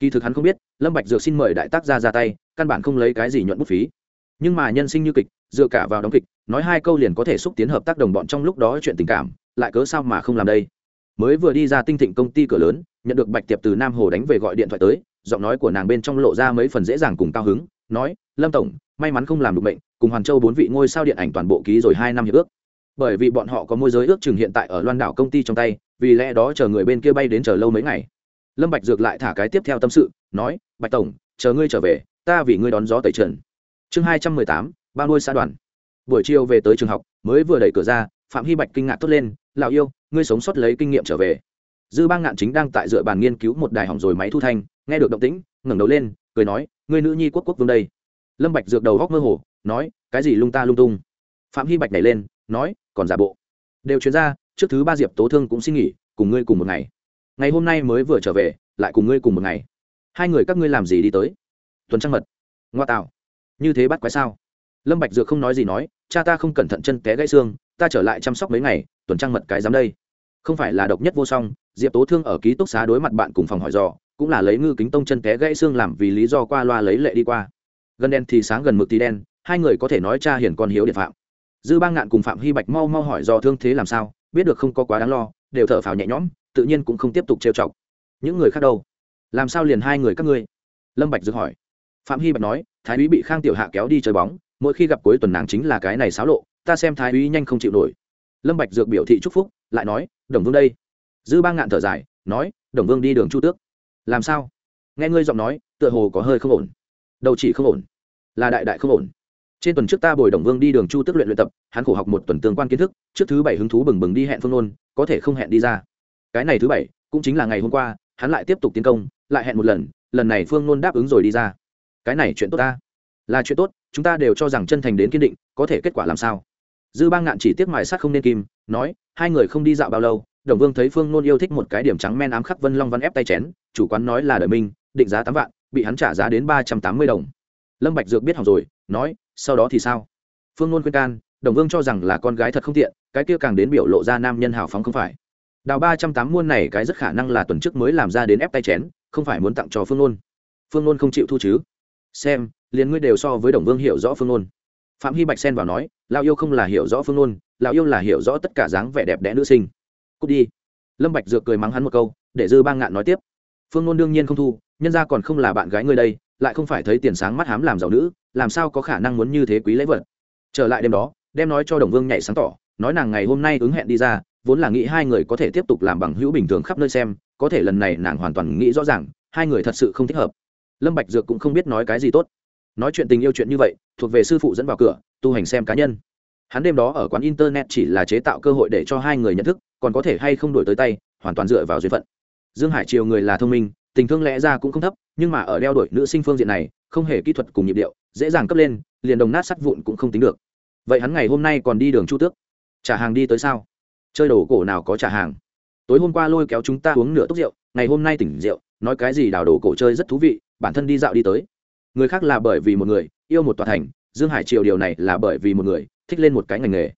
Kỳ thực hắn không biết, lâm bạch dược xin mời đại tác gia ra tay, căn bản không lấy cái gì nhuận bút phí. Nhưng mà nhân sinh như kịch, dựa cả vào đóng kịch, nói hai câu liền có thể xúc tiến hợp tác đồng bọn trong lúc đó chuyện tình cảm lại cớ sao mà không làm đây? Mới vừa đi ra tinh thịnh công ty cửa lớn, nhận được bạch tiệp từ nam hồ đánh về gọi điện thoại tới, giọng nói của nàng bên trong lộ ra mấy phần dễ dàng cùng cao hứng, nói, lâm tổng, may mắn không làm được bệnh cùng hoàn châu bốn vị ngôi sao điện ảnh toàn bộ ký rồi hai năm hiệp ước. Bởi vì bọn họ có môi giới ước chừng hiện tại ở loan đảo công ty trong tay, vì lẽ đó chờ người bên kia bay đến chờ lâu mấy ngày. Lâm bạch dược lại thả cái tiếp theo tâm sự, nói, bạch tổng, chờ ngươi trở về, ta vì ngươi đón gió tẩy trần. Chương hai trăm mười tám, ba nuôi xã đoàn. Buổi chiều về tới trường học, mới vừa đẩy cửa ra phạm hy bạch kinh ngạc thốt lên, lão yêu, ngươi sống sót lấy kinh nghiệm trở về. Dư bang ngạn chính đang tại dựa bàn nghiên cứu một đài hỏng rồi máy thu thanh, nghe được động tĩnh, ngẩng đầu lên, cười nói, ngươi nữ nhi quốc quốc vương đây. Lâm bạch dược đầu góc mơ hồ, nói, cái gì lung ta lung tung? Phạm hy bạch nhảy lên, nói, còn giả bộ. Đều chuyên ra trước thứ ba diệp tố thương cũng xin nghỉ, cùng ngươi cùng một ngày. Ngày hôm nay mới vừa trở về, lại cùng ngươi cùng một ngày. Hai người các ngươi làm gì đi tới? Tuần trăng mật. Ngoa tạo. Như thế bắt quái sao? Lâm bạch dược không nói gì nói, cha ta không cẩn thận chân té gãy xương ta trở lại chăm sóc mấy ngày, tuần trăng mật cái dám đây. Không phải là độc nhất vô song, diệp tố thương ở ký túc xá đối mặt bạn cùng phòng hỏi dò, cũng là lấy ngư kính tông chân té gãy xương làm vì lý do qua loa lấy lệ đi qua. Gần đen thì sáng gần mực thì đen, hai người có thể nói cha hiển con hiếu điện phạm. Dư bang ngạn cùng phạm hy bạch mau mau hỏi do thương thế làm sao, biết được không có quá đáng lo, đều thở phào nhẹ nhõm, tự nhiên cũng không tiếp tục trêu chọc. Những người khác đâu? Làm sao liền hai người các ngươi? Lâm bạch dược hỏi. Phạm hy bạch nói, thái úy bị khang tiểu hạ kéo đi chơi bóng, mỗi khi gặp cuối tuần nàng chính là cái này xáo lộ ta xem thái úy nhanh không chịu nổi. Lâm bạch dược biểu thị chúc phúc, lại nói, đồng vương đây. Dư bang ngạn thở dài, nói, đồng vương đi đường chu tước. Làm sao? Nghe ngươi giọng nói, tựa hồ có hơi không ổn. Đầu chỉ không ổn. Là đại đại không ổn. Trên tuần trước ta bồi đồng vương đi đường chu tước luyện luyện tập, hắn khổ học một tuần tương quan kiến thức, trước thứ bảy hứng thú bừng bừng đi hẹn phương nôn, có thể không hẹn đi ra. Cái này thứ bảy, cũng chính là ngày hôm qua, hắn lại tiếp tục tiến công, lại hẹn một lần lần này phương nôn đáp ứng rồi đi ra. Cái này chuyện tốt ta. Là chuyện tốt, chúng ta đều cho rằng chân thành đến kiên định, có thể kết quả làm sao? Dư bang ngạn chỉ tiếc mài sát không nên kim, nói, hai người không đi dạo bao lâu, đồng vương thấy phương nôn yêu thích một cái điểm trắng men ám khắc vân long văn ép tay chén, chủ quán nói là đời minh định giá tám vạn, bị hắn trả giá đến ba trăm tám mươi đồng. Lâm bạch dược biết hỏng rồi, nói, sau đó thì sao? Phương nôn khuyên can, đồng vương cho rằng là con gái thật không tiện, cái kia càng đến biểu lộ ra nam nhân hào phóng không phải. Đào ba trăm tám muôn này cái rất khả năng là tuần trước mới làm ra đến ép tay chén, không phải muốn tặng cho phương nôn. Phương nôn không chịu thu chứ. Xem, liền ngươi đều so với đồng vương hiểu rõ phương nôn phạm hy bạch xen vào nói, lão yêu không là hiểu rõ phương nôn lão yêu là hiểu rõ tất cả dáng vẻ đẹp đẽ nữ sinh. Cút đi. Lâm bạch dược cười mắng hắn một câu, để dư bang ngạn nói tiếp, phương nôn đương nhiên không thu, nhân ra còn không là bạn gái ngươi đây, lại không phải thấy tiền sáng mắt hám làm giàu nữ, làm sao có khả năng muốn như thế quý lễ vật? Trở lại đêm đó, đem nói cho đồng vương nhảy sáng tỏ, nói nàng ngày hôm nay ứng hẹn đi ra, vốn là nghĩ hai người có thể tiếp tục làm bằng hữu bình thường khắp nơi xem, có thể lần này nàng hoàn toàn nghĩ rõ ràng, hai người thật sự không thích hợp. Lâm bạch dược cũng không biết nói cái gì tốt nói chuyện tình yêu chuyện như vậy, thuộc về sư phụ dẫn vào cửa, tu hành xem cá nhân. Hắn đêm đó ở quán internet chỉ là chế tạo cơ hội để cho hai người nhận thức, còn có thể hay không đổi tới tay, hoàn toàn dựa vào duyên phận. Dương hải triều người là thông minh, tình thương lẽ ra cũng không thấp, nhưng mà ở đeo đuổi nữ sinh phương diện này, không hề kỹ thuật cùng nhịp điệu, dễ dàng cấp lên, liền đồng nát sắt vụn cũng không tính được. Vậy hắn ngày hôm nay còn đi đường chu tước? Trả hàng đi tới sao? Chơi đồ cổ nào có trả hàng? Tối hôm qua lôi kéo chúng ta uống nửa tốc rượu, ngày hôm nay tỉnh rượu, nói cái gì đào đồ cổ chơi rất thú vị, bản thân đi dạo đi tới người khác là bởi vì một người, yêu một tòa thành, dương hải triều điều này là bởi vì một người, thích lên một cái ngành nghề.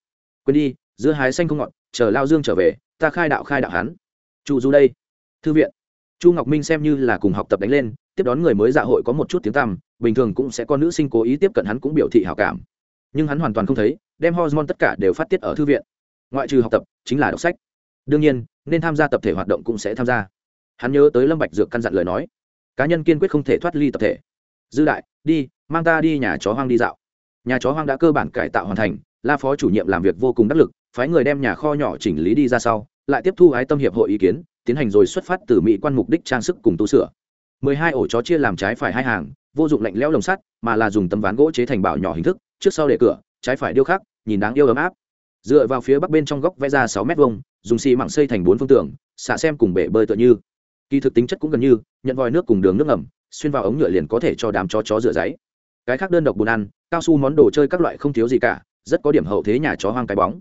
Quên đi dưa hái xanh không ngọt, chờ lao dương trở về, ta khai đạo khai đạo hắn. Chu du đây. Thư viện. Chu ngọc minh xem như là cùng học tập đánh lên, tiếp đón người mới dạ hội có một chút tiếng tăm, bình thường cũng sẽ có nữ sinh cố ý tiếp cận hắn cũng biểu thị hảo cảm. Nhưng hắn hoàn toàn không thấy, đem hormone tất cả đều phát tiết ở thư viện. Ngoại trừ học tập, chính là đọc sách. Đương nhiên, nên tham gia tập thể hoạt động cũng sẽ tham gia. Hắn nhớ tới lâm bạch dược căn dặn lời nói. Cá nhân kiên quyết không thể thoát ly tập thể dư đại, đi, mang ta đi nhà chó hoang đi dạo. Nhà chó hoang đã cơ bản cải tạo hoàn thành, la phó chủ nhiệm làm việc vô cùng đắc lực, phái người đem nhà kho nhỏ chỉnh lý đi ra sau, lại tiếp thu ái tâm hiệp hội ý kiến, tiến hành rồi xuất phát từ mỹ quan mục đích trang sức cùng tu sửa. Mười hai ổ chó chia làm trái phải hai hàng, vô dụng lạnh lẽo lồng sắt, mà là dùng tấm ván gỗ chế thành bảo nhỏ hình thức, trước sau để cửa, trái phải điêu khắc, nhìn đáng yêu ấm áp. Dựa vào phía bắc bên trong góc vẽ ra sáu mét vuông, dùng xi mảng xây thành bốn phương tường xả xem cùng bể bơi tựa như. Kỳ thực tính chất cũng gần như, nhận vòi nước cùng đường nước ngầm xuyên vào ống nhựa liền có thể cho đám chó chó rửa giấy. Cái khác đơn độc bùn ăn, cao su món đồ chơi các loại không thiếu gì cả, rất có điểm hậu thế nhà chó hoang cái bóng.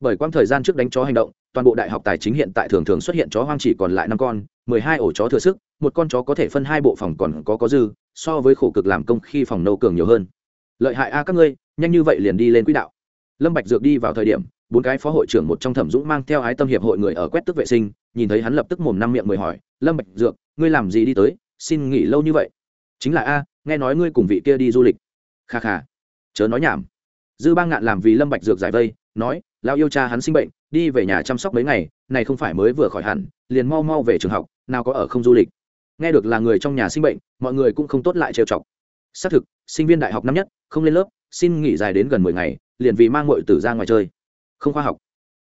Bởi quang thời gian trước đánh chó hành động, toàn bộ đại học tài chính hiện tại thường thường xuất hiện chó hoang chỉ còn lại năm con, mười hai ổ chó thừa sức, một con chó có thể phân hai bộ phòng còn có có dư, so với khổ cực làm công khi phòng nâu cường nhiều hơn. Lợi hại a các ngươi, nhanh như vậy liền đi lên quỹ đạo. Lâm bạch dược đi vào thời điểm, bốn cái phó hội trưởng một trong thẩm dũng mang theo ái tâm hiệp hội người ở quét tức vệ sinh, nhìn thấy hắn lập tức mồm năm miệng mười hỏi, lâm bạch dược, ngươi làm gì đi tới? Xin nghỉ lâu như vậy. Chính là a, nghe nói ngươi cùng vị kia đi du lịch. Kha kha, chớ nói nhảm. Dư ba ngạn làm vì lâm bạch dược giải vây, nói lao yêu cha hắn sinh bệnh, đi về nhà chăm sóc mấy ngày, này không phải mới vừa khỏi hẳn, liền mau mau về trường học, nào có ở không du lịch. Nghe được là người trong nhà sinh bệnh, mọi người cũng không tốt lại trêu chọc. Xác thực, sinh viên đại học năm nhất, không lên lớp, xin nghỉ dài đến gần mười ngày, liền vì mang mọi tử ra ngoài chơi. Không khoa học.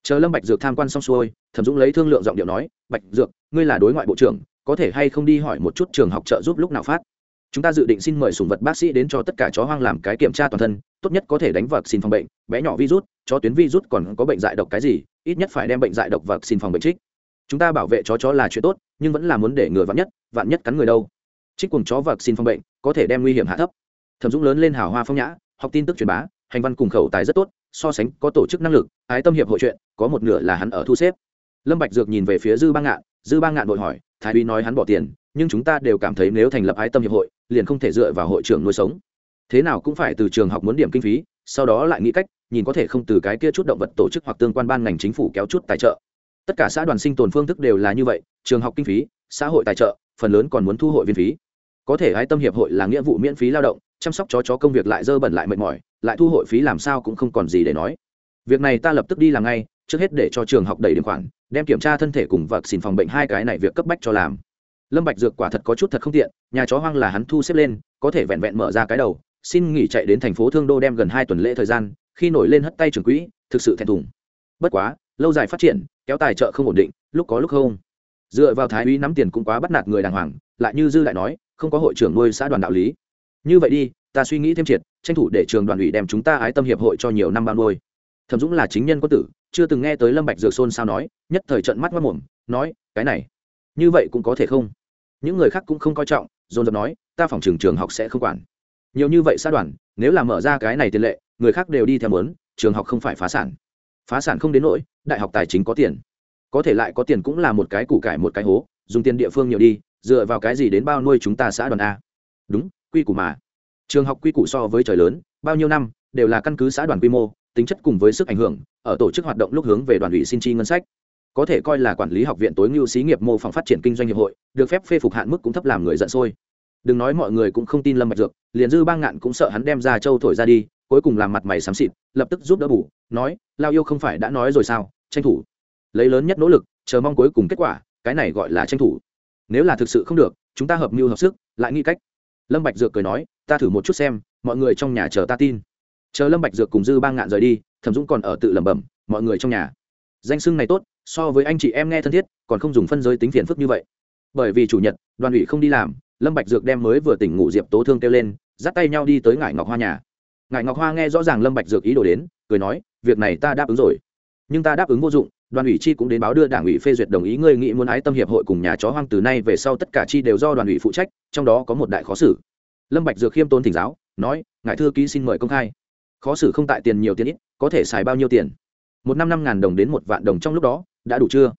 Chờ lâm bạch dược tham quan xong xuôi, thẩm dũng lấy thương lượng giọng điệu nói, bạch dược, ngươi là đối ngoại bộ trưởng có thể hay không đi hỏi một chút trường học trợ giúp lúc nào phát? Chúng ta dự định xin mời sùng vật bác sĩ đến cho tất cả chó hoang làm cái kiểm tra toàn thân, tốt nhất có thể đánh vật xin phòng bệnh, bé nhỏ virus, chó tuyến virus còn có bệnh dại độc cái gì, ít nhất phải đem bệnh dại độc vật xin phòng bệnh trích. Chúng ta bảo vệ chó chó là chuyện tốt, nhưng vẫn là muốn để ngừa vạn nhất vạn nhất cắn người đâu. Trích cùng chó vật xin phòng bệnh, có thể đem nguy hiểm hạ thấp. Thẩm dũng lớn lên hào hoa phong nhã, học tin tức truyền bá, hành văn cùng khẩu tài rất tốt, so sánh có tổ chức năng lực, ái tâm hiệp hội chuyện, có một nửa là hắn ở thu xếp. Lâm bạch dược nhìn về phía dư bang ngạn dư bang ngạn vội hỏi, thái úy nói hắn bỏ tiền, nhưng chúng ta đều cảm thấy nếu thành lập ái tâm hiệp hội, liền không thể dựa vào hội trưởng nuôi sống. Thế nào cũng phải từ trường học muốn điểm kinh phí, sau đó lại nghĩ cách, nhìn có thể không từ cái kia chút động vật tổ chức hoặc tương quan ban ngành chính phủ kéo chút tài trợ. Tất cả xã đoàn sinh tồn phương thức đều là như vậy, trường học kinh phí, xã hội tài trợ, phần lớn còn muốn thu hội viên phí. Có thể ái tâm hiệp hội là nghĩa vụ miễn phí lao động, chăm sóc chó chó công việc lại dơ bẩn lại mệt mỏi, lại thu hội phí làm sao cũng không còn gì để nói. Việc này ta lập tức đi làm ngay trước hết để cho trường học đẩy điểm khoản, đem kiểm tra thân thể cùng vật xin phòng bệnh hai cái này việc cấp bách cho làm. Lâm bạch dược quả thật có chút thật không tiện, nhà chó hoang là hắn thu xếp lên, có thể vẹn vẹn mở ra cái đầu, xin nghỉ chạy đến thành phố thương đô đem gần hai tuần lễ thời gian, khi nổi lên hất tay trường quỹ, thực sự thẹn thùng. Bất quá, lâu dài phát triển, kéo tài trợ không ổn định, lúc có lúc không. Dựa vào thái úy nắm tiền cũng quá bắt nạt người đàng hoàng, lại như dư lại nói, không có hội trưởng nuôi xã đoàn đạo lý. Như vậy đi, ta suy nghĩ thêm triệt, tranh thủ để trường đoàn ủy đem chúng ta ái tâm hiệp hội cho nhiều năm bao nuôi. Thẩm dũng là chính nhân quân tử chưa từng nghe tới lâm bạch dược xôn sao nói, nhất thời trận mắt mắt mồm nói, cái này, như vậy cũng có thể không? Những người khác cũng không coi trọng, dồn dập nói, ta phòng trường trường học sẽ không quản. Nhiều như vậy xã đoàn, nếu là mở ra cái này tiền lệ, người khác đều đi theo muốn, trường học không phải phá sản. Phá sản không đến nỗi, đại học tài chính có tiền. Có thể lại có tiền cũng là một cái củ cải một cái hố, dùng tiền địa phương nhiều đi, dựa vào cái gì đến bao nuôi chúng ta xã đoàn a? Đúng, quy củ mà. Trường học quy củ so với trời lớn, bao nhiêu năm, đều là căn cứ xã đoàn quy mô tính chất cùng với sức ảnh hưởng, ở tổ chức hoạt động lúc hướng về đoàn ủy xin chi ngân sách. Có thể coi là quản lý học viện tối ngưu xí nghiệp mô phỏng phát triển kinh doanh hiệp hội, được phép phê phục hạn mức cũng thấp làm người giận sôi. Đừng nói mọi người cũng không tin lâm bạch dược, liền dư bang ngạn cũng sợ hắn đem ra châu thổi ra đi, cuối cùng làm mặt mày xám xịt, lập tức giúp đỡ bù, nói, lao yêu không phải đã nói rồi sao, tranh thủ. Lấy lớn nhất nỗ lực, chờ mong cuối cùng kết quả, cái này gọi là tranh thủ. Nếu là thực sự không được, chúng ta hợp mưu hợp sức, lại nghĩ cách. Lâm bạch dược cười nói, ta thử một chút xem, mọi người trong nhà chờ ta tin chờ lâm bạch dược cùng dư bang ngạn rời đi, thẩm dũng còn ở tự lẩm bẩm, mọi người trong nhà. Danh sưng này tốt, so với anh chị em nghe thân thiết, còn không dùng phân giới tính phiền phức như vậy. Bởi vì chủ nhật, đoàn ủy không đi làm, lâm bạch dược đem mới vừa tỉnh ngủ diệp tố thương kêu lên, dắt tay nhau đi tới ngải ngọc hoa nhà. Ngải ngọc hoa nghe rõ ràng lâm bạch dược ý đồ đến, cười nói, việc này ta đáp ứng rồi. Nhưng ta đáp ứng vô dụng, đoàn ủy chi cũng đến báo đưa đảng ủy phê duyệt đồng ý ngươi nghị muốn ái tâm hiệp hội cùng nhà chó hoang từ nay về sau tất cả chi đều do đoàn ủy phụ trách, trong đó có một đại khó xử. Lâm bạch dược khiêm tôn thỉnh giáo, nói, ngài thư ký xin mời công khai khó xử không tại tiền nhiều tiền ít, có thể xài bao nhiêu tiền? Một năm năm ngàn đồng đến một vạn đồng trong lúc đó, đã đủ chưa?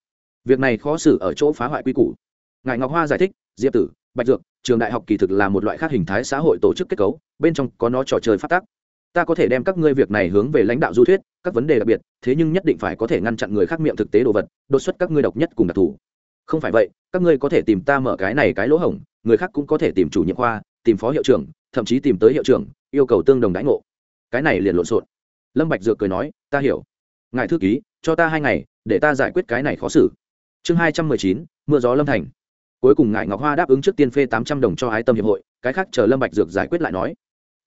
Việc này khó xử ở chỗ phá hoại quy củ. Ngài ngọc hoa giải thích, diệp tử, bạch dược, trường đại học kỳ thực là một loại khác hình thái xã hội tổ chức kết cấu, bên trong có nó trò chơi phát tác. Ta có thể đem các ngươi việc này hướng về lãnh đạo du thuyết, các vấn đề đặc biệt, thế nhưng nhất định phải có thể ngăn chặn người khác miệng thực tế đồ vật, đột xuất các ngươi độc nhất cùng đặc thù. Không phải vậy, các ngươi có thể tìm ta mở cái này cái lỗ hổng, người khác cũng có thể tìm chủ nhiệm khoa, tìm phó hiệu trưởng, thậm chí tìm tới hiệu trưởng, yêu cầu tương đồng đãi ngộ cái này liền lộn xộn. Lâm bạch dược cười nói, ta hiểu. Ngài thư ký, cho ta hai ngày, để ta giải quyết cái này khó xử. Chương hai trăm mười chín, mưa gió lâm thành. Cuối cùng ngài ngọc hoa đáp ứng trước tiên phê tám trăm đồng cho ái tâm hiệp hội, cái khác chờ lâm bạch dược giải quyết lại nói.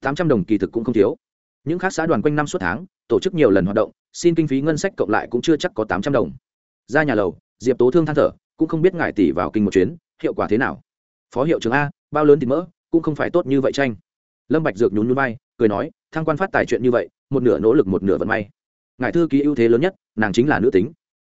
Tám trăm đồng kỳ thực cũng không thiếu. Những khác xã đoàn quanh năm suốt tháng, tổ chức nhiều lần hoạt động, xin kinh phí ngân sách cộng lại cũng chưa chắc có tám trăm đồng. Ra nhà lầu, diệp tố thương than thở, cũng không biết ngài tỷ vào kinh một chuyến, hiệu quả thế nào? Phó hiệu trưởng a, bao lớn thì mỡ, cũng không phải tốt như vậy tranh lâm bạch dược nhún nhún vai, cười nói thăng quan phát tài chuyện như vậy, một nửa nỗ lực một nửa vận may. Ngài thư ký ưu thế lớn nhất, nàng chính là nữ tính.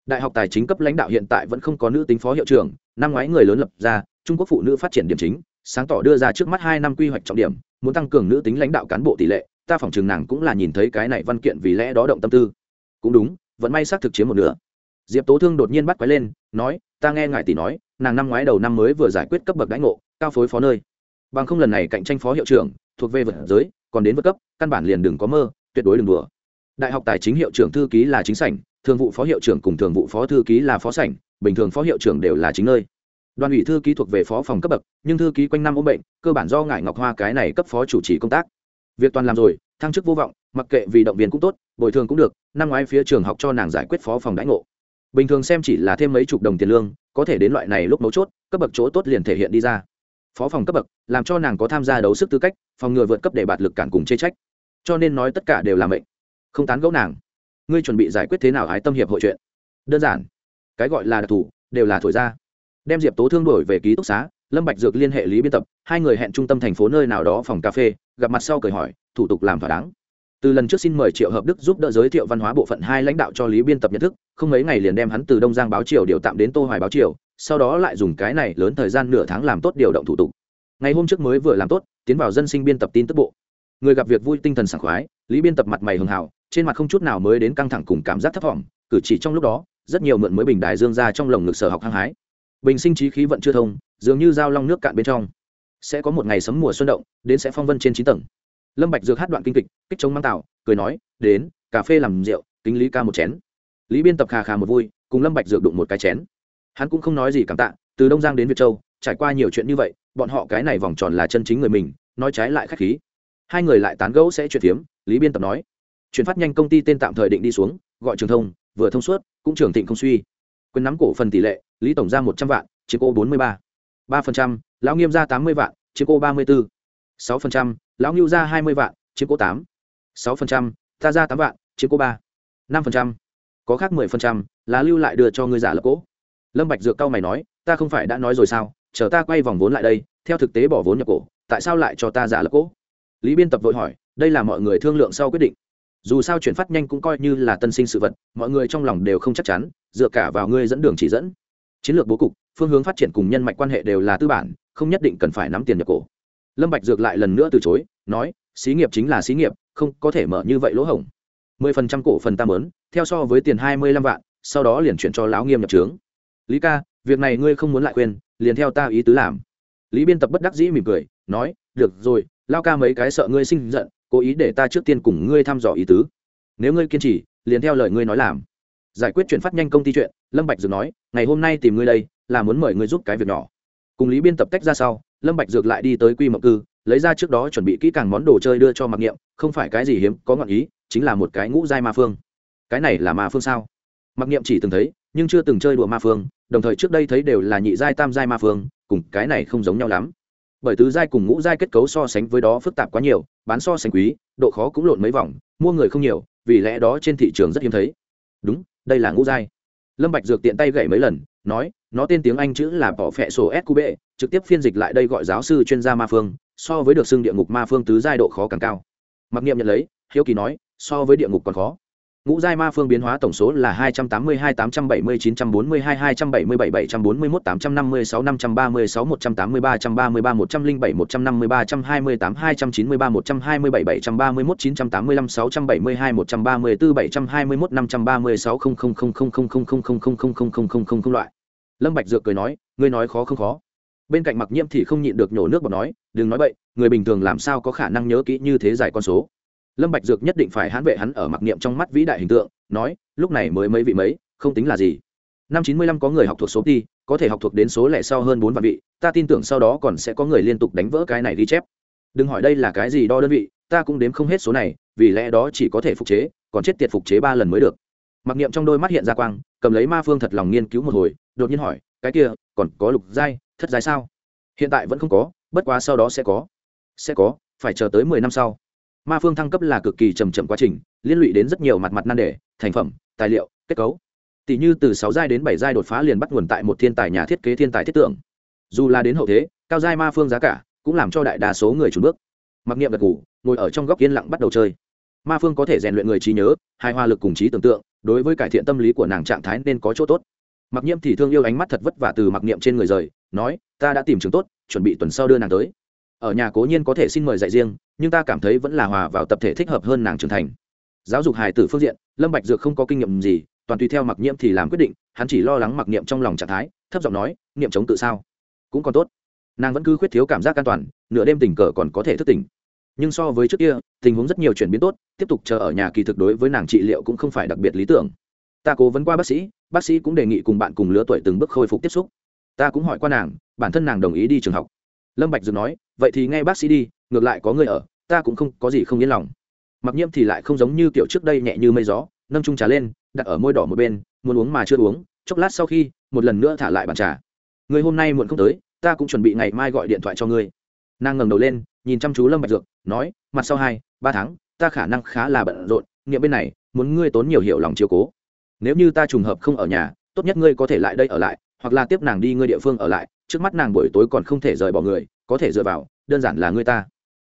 Đại học tài chính cấp lãnh đạo hiện tại vẫn không có nữ tính phó hiệu trưởng, năm ngoái người lớn lập ra, trung quốc phụ nữ phát triển điểm chính, sáng tỏ đưa ra trước mắt hai năm quy hoạch trọng điểm, muốn tăng cường nữ tính lãnh đạo cán bộ tỷ lệ, ta phỏng chừng nàng cũng là nhìn thấy cái này văn kiện vì lẽ đó động tâm tư. Cũng đúng vẫn may xác thực chiếm một nửa. Diệp tố thương đột nhiên bắt quái lên, nói, ta nghe ngài tỷ nói, nàng năm ngoái đầu năm mới vừa giải quyết cấp bậc đãi ngộ, cao phối phó nơi. Bằng không lần này cạnh tranh phó hiệu trưởng thuộc về vật giới, còn đến vượt cấp, căn bản liền đừng có mơ, tuyệt đối đừng đùa. Đại học tài chính hiệu trưởng thư ký là chính sảnh, thường vụ phó hiệu trưởng cùng thường vụ phó thư ký là phó sảnh, bình thường phó hiệu trưởng đều là chính nơi. Đoàn ủy thư ký thuộc về phó phòng cấp bậc, nhưng thư ký quanh năm ốm bệnh, cơ bản do ngải ngọc hoa cái này cấp phó chủ trì công tác. Việc toàn làm rồi, thăng chức vô vọng, mặc kệ vì động viên cũng tốt, bồi thường cũng được, năm ngoái phía trường học cho nàng giải quyết phó phòng đãi ngộ. Bình thường xem chỉ là thêm mấy chục đồng tiền lương, có thể đến loại này lúc mấu chốt, cấp bậc chỗ tốt liền thể hiện đi ra phó phòng cấp bậc, làm cho nàng có tham gia đấu sức tư cách, phòng ngừa vượt cấp để bạt lực cản cùng chê trách. Cho nên nói tất cả đều là mệnh. Không tán gẫu nàng. Ngươi chuẩn bị giải quyết thế nào ái tâm hiệp hội chuyện? Đơn giản. Cái gọi là đặc thù, đều là thổi ra. Đem diệp tố thương đổi về ký túc xá, lâm bạch dược liên hệ lý biên tập, hai người hẹn trung tâm thành phố nơi nào đó phòng cà phê, gặp mặt sau cười hỏi, thủ tục làm thỏa đáng. Từ lần trước xin mời triệu hợp đức giúp đỡ giới thiệu văn hóa bộ phận hai lãnh đạo cho lý biên tập nhận thức, không mấy ngày liền đem hắn từ đông giang báo triều điều tạm đến tô hoài báo triều sau đó lại dùng cái này lớn thời gian nửa tháng làm tốt điều động thủ tục. Ngày hôm trước mới vừa làm tốt, tiến vào dân sinh biên tập tin tức bộ. Người gặp việc vui tinh thần sảng khoái, lý biên tập mặt mày hường hào, trên mặt không chút nào mới đến căng thẳng cùng cảm giác thấp thỏm cử chỉ trong lúc đó, rất nhiều mượn mới bình đài dương ra trong lồng ngực sở học hăng hái. Bình sinh trí khí vận chưa thông, dường như dao long nước cạn bên trong. Sẽ có một ngày sấm mùa xuân động, đến sẽ phong vân trên chín tầng. Lâm bạch dược hát đoạn kinh kịch, kích chống mang tạo, cười nói, đến, cà phê làm rượu, kính lý ca một chén. Lý biên tập khà khà một vui, cùng lâm bạch dược đụng một cái chén hắn cũng không nói gì cảm tạ, từ đông giang đến việt châu, trải qua nhiều chuyện như vậy, bọn họ cái này vòng tròn là chân chính người mình, nói trái lại khách khí. Hai người lại tán gẫu sẽ chuyển phiếm, lý biên tập nói. Chuyển phát nhanh công ty tên tạm thời định đi xuống, gọi trường thông, vừa thông suốt, cũng trường thịnh không suy. Quyền nắm cổ phần tỷ lệ, lý tổng ra một trăm vạn, chiếm cô bốn mươi ba. ba phần trăm, lão nghiêm ra tám mươi vạn, chiếm cô ba mươi bốn sáu phần trăm, lão ngưu ra hai mươi vạn, chiếm cô tám. sáu phần trăm, ta ra tám vạn, chiếm cô ba. năm phần trăm, có khác mười phần trăm là lưu lại đưa cho người giả lập cỗ lâm bạch dược cao mày nói, ta không phải đã nói rồi sao? Chờ ta quay vòng vốn lại đây, theo thực tế bỏ vốn nhập cổ, tại sao lại cho ta giả lập cổ? lý biên tập vội hỏi, đây là mọi người thương lượng sau quyết định. Dù sao chuyển phát nhanh cũng coi như là tân sinh sự vật, mọi người trong lòng đều không chắc chắn, dựa cả vào ngươi dẫn đường chỉ dẫn. Chiến lược bố cục, phương hướng phát triển cùng nhân mạch quan hệ đều là tư bản, không nhất định cần phải nắm tiền nhập cổ. Lâm bạch dược lại lần nữa từ chối, nói, xí nghiệp chính là xí nghiệp, không có thể mở như vậy lỗ hổng. Mười phần trăm cổ phần ta mớn, theo so với tiền hai mươi lăm vạn, sau đó liền chuyển cho lão nghiêm nhập trướng lý ca, việc này ngươi không muốn lại khuyên, liền theo ta ý tứ làm. Lý biên tập bất đắc dĩ mỉm cười, nói, được rồi, lao ca mấy cái sợ ngươi sinh giận, cố ý để ta trước tiên cùng ngươi thăm dò ý tứ. Nếu ngươi kiên trì, liền theo lời ngươi nói làm. Giải quyết chuyện phát nhanh công ty chuyện, lâm bạch dược nói, ngày hôm nay tìm ngươi đây, là muốn mời ngươi giúp cái việc nhỏ. Cùng lý biên tập tách ra sau, lâm bạch dược lại đi tới quy mộng cư, lấy ra trước đó chuẩn bị kỹ càng món đồ chơi đưa cho mặc niệm, không phải cái gì hiếm, có ngọn ý, chính là một cái ngũ giai ma phương. Cái này là ma phương sao? Mặc niệm chỉ từng thấy nhưng chưa từng chơi đùa ma phương, đồng thời trước đây thấy đều là nhị giai tam giai ma phương, cùng cái này không giống nhau lắm. Bởi tứ giai cùng ngũ giai kết cấu so sánh với đó phức tạp quá nhiều, bán so sánh quý, độ khó cũng lộn mấy vòng, mua người không nhiều, vì lẽ đó trên thị trường rất hiếm thấy. Đúng, đây là ngũ giai. Lâm bạch dược tiện tay gậy mấy lần, nói, nó tên tiếng anh chữ là bỏ phệ sổ sqb trực tiếp phiên dịch lại đây gọi giáo sư chuyên gia ma phương, so với được xưng địa ngục ma phương tứ giai độ khó càng cao. Mặc niệm nhận lấy, hiếu kỳ nói, so với địa ngục còn khó ngũ giai ma phương biến hóa tổng số là hai trăm tám mươi hai tám trăm bảy mươi chín trăm bốn mươi hai hai trăm bảy mươi bảy bảy trăm bốn mươi mốt tám trăm năm mươi sáu năm trăm ba mươi sáu một trăm tám mươi ba trăm ba mươi ba một trăm linh bảy một trăm năm mươi ba trăm hai mươi tám hai trăm chín mươi ba một trăm hai mươi bảy bảy trăm ba mươi mốt chín trăm tám mươi lăm sáu trăm bảy mươi hai một trăm ba mươi bốn bảy trăm hai mươi mốt năm trăm ba mươi sáu không không không không không không không không không không không không không không không loại lâm bạch dược cười nói ngươi nói khó không khó bên cạnh mặc nhiễm thì không nhịn được nhổ nước bọt nói đừng nói bậy người bình thường làm sao có khả năng nhớ kỹ như thế dài con số lâm bạch dược nhất định phải hãn vệ hắn ở mặc niệm trong mắt vĩ đại hình tượng, nói, lúc này mới mấy vị mấy, không tính là gì. Năm chín mươi lăm có người học thuộc số ti có thể học thuộc đến số lẻ sau hơn bốn vạn vị, ta tin tưởng sau đó còn sẽ có người liên tục đánh vỡ cái này ghi chép. Đừng hỏi đây là cái gì đo đơn vị, ta cũng đếm không hết số này, vì lẽ đó chỉ có thể phục chế, còn chết tiệt phục chế ba lần mới được. Mặc niệm trong đôi mắt hiện ra quang, cầm lấy ma phương thật lòng nghiên cứu một hồi, đột nhiên hỏi, cái kia, còn có lục giai, thất giai sao? Hiện tại vẫn không có, bất quá sau đó sẽ có. Sẽ có, phải chờ tới mười năm sau ma phương thăng cấp là cực kỳ trầm trầm quá trình, liên lụy đến rất nhiều mặt mặt nan đề, thành phẩm, tài liệu, kết cấu. Tỷ như từ sáu giai đến bảy giai đột phá liền bắt nguồn tại một thiên tài nhà thiết kế thiên tài thiết tưởng. Dù là đến hậu thế, cao giai ma phương giá cả cũng làm cho đại đa số người trùn bước. Mặc niệm gật ngủ ngồi ở trong góc yên lặng bắt đầu chơi. Ma phương có thể rèn luyện người trí nhớ, hài hòa lực cùng trí tưởng tượng, đối với cải thiện tâm lý của nàng trạng thái nên có chỗ tốt. Mặc niệm thì thương yêu ánh mắt thật vất vả từ mặc niệm trên người rời, nói, ta đã tìm trường tốt, chuẩn bị tuần sau đưa nàng tới ở nhà cố nhiên có thể xin mời dạy riêng, nhưng ta cảm thấy vẫn là hòa vào tập thể thích hợp hơn nàng trưởng thành. Giáo dục hài tử phương diện, lâm bạch dược không có kinh nghiệm gì, toàn tùy theo mặc nhiễm thì làm quyết định, hắn chỉ lo lắng mặc niệm trong lòng trạng thái, thấp giọng nói, niệm chống tự sao? Cũng còn tốt. Nàng vẫn cứ khuyết thiếu cảm giác an toàn, nửa đêm tình cờ còn có thể thức tỉnh. Nhưng so với trước kia, tình huống rất nhiều chuyển biến tốt, tiếp tục chờ ở nhà kỳ thực đối với nàng trị liệu cũng không phải đặc biệt lý tưởng. Ta cố vấn qua bác sĩ bác sĩ cũng đề nghị cùng bạn cùng lứa tuổi từng bước khôi phục tiếp xúc. Ta cũng hỏi qua nàng, bản thân nàng đồng ý đi trường học lâm bạch dược nói, vậy thì ngay bác sĩ đi, ngược lại có người ở, ta cũng không có gì không yên lòng. Mặc nhiễm thì lại không giống như kiểu trước đây nhẹ như mây gió, nâng chung trà lên, đặt ở môi đỏ một bên, muốn uống mà chưa uống, chốc lát sau khi, một lần nữa thả lại bàn trà. Người hôm nay muộn không tới, ta cũng chuẩn bị ngày mai gọi điện thoại cho ngươi. Nàng ngẩng đầu lên, nhìn chăm chú lâm bạch dược nói, mặt sau hai, ba tháng, ta khả năng khá là bận rộn, nghiệm bên này, muốn ngươi tốn nhiều hiểu lòng chiều cố. Nếu như ta trùng hợp không ở nhà, tốt nhất ngươi có thể lại đây ở lại, hoặc là tiếp nàng đi ngươi địa phương ở lại trước mắt nàng buổi tối còn không thể rời bỏ người, có thể dựa vào, đơn giản là người ta.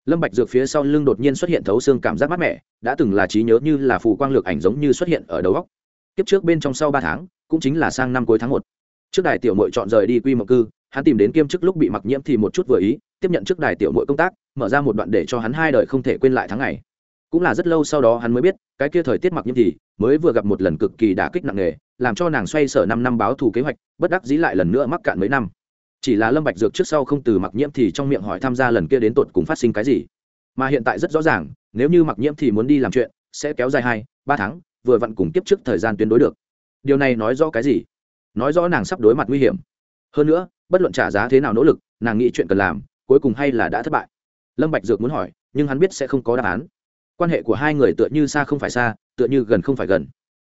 Lâm bạch dược phía sau lưng đột nhiên xuất hiện thấu xương cảm giác mát mẻ, đã từng là trí nhớ như là phù quang lược ảnh giống như xuất hiện ở đầu óc. Kiếp trước bên trong sau ba tháng, cũng chính là sang năm cuối tháng một. Trước đài tiểu muội chọn rời đi quy mộc cư, hắn tìm đến kiêm chức lúc bị mặc nhiễm thì một chút vừa ý, tiếp nhận trước đài tiểu muội công tác, mở ra một đoạn để cho hắn hai đời không thể quên lại tháng ngày. Cũng là rất lâu sau đó hắn mới biết, cái kia thời tiết mặc nhiễm thì mới vừa gặp một lần cực kỳ đả kích nặng nề, làm cho nàng xoay sở năm năm báo thù kế hoạch, bất đắc dĩ lại lần nữa mắc cạn mấy năm chỉ là lâm bạch dược trước sau không từ mặc nhiễm thì trong miệng hỏi tham gia lần kia đến tột cùng phát sinh cái gì. Mà hiện tại rất rõ ràng, nếu như mặc nhiễm thì muốn đi làm chuyện, sẽ kéo dài hai, ba tháng, vừa vặn cùng tiếp trước thời gian tuyến đối được. Điều này nói rõ cái gì? Nói rõ nàng sắp đối mặt nguy hiểm. Hơn nữa, bất luận trả giá thế nào nỗ lực, nàng nghĩ chuyện cần làm, cuối cùng hay là đã thất bại? Lâm bạch dược muốn hỏi, nhưng hắn biết sẽ không có đáp án. Quan hệ của hai người tựa như xa không phải xa, tựa như gần không phải gần.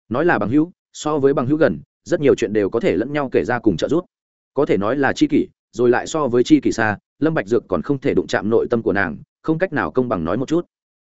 Nói là bằng hữu, so với bằng hữu gần, rất nhiều chuyện đều có thể lẫn nhau kể ra cùng trợ giúp có thể nói là chi kỷ, rồi lại so với chi kỷ xa, lâm bạch dược còn không thể đụng chạm nội tâm của nàng, không cách nào công bằng nói một chút.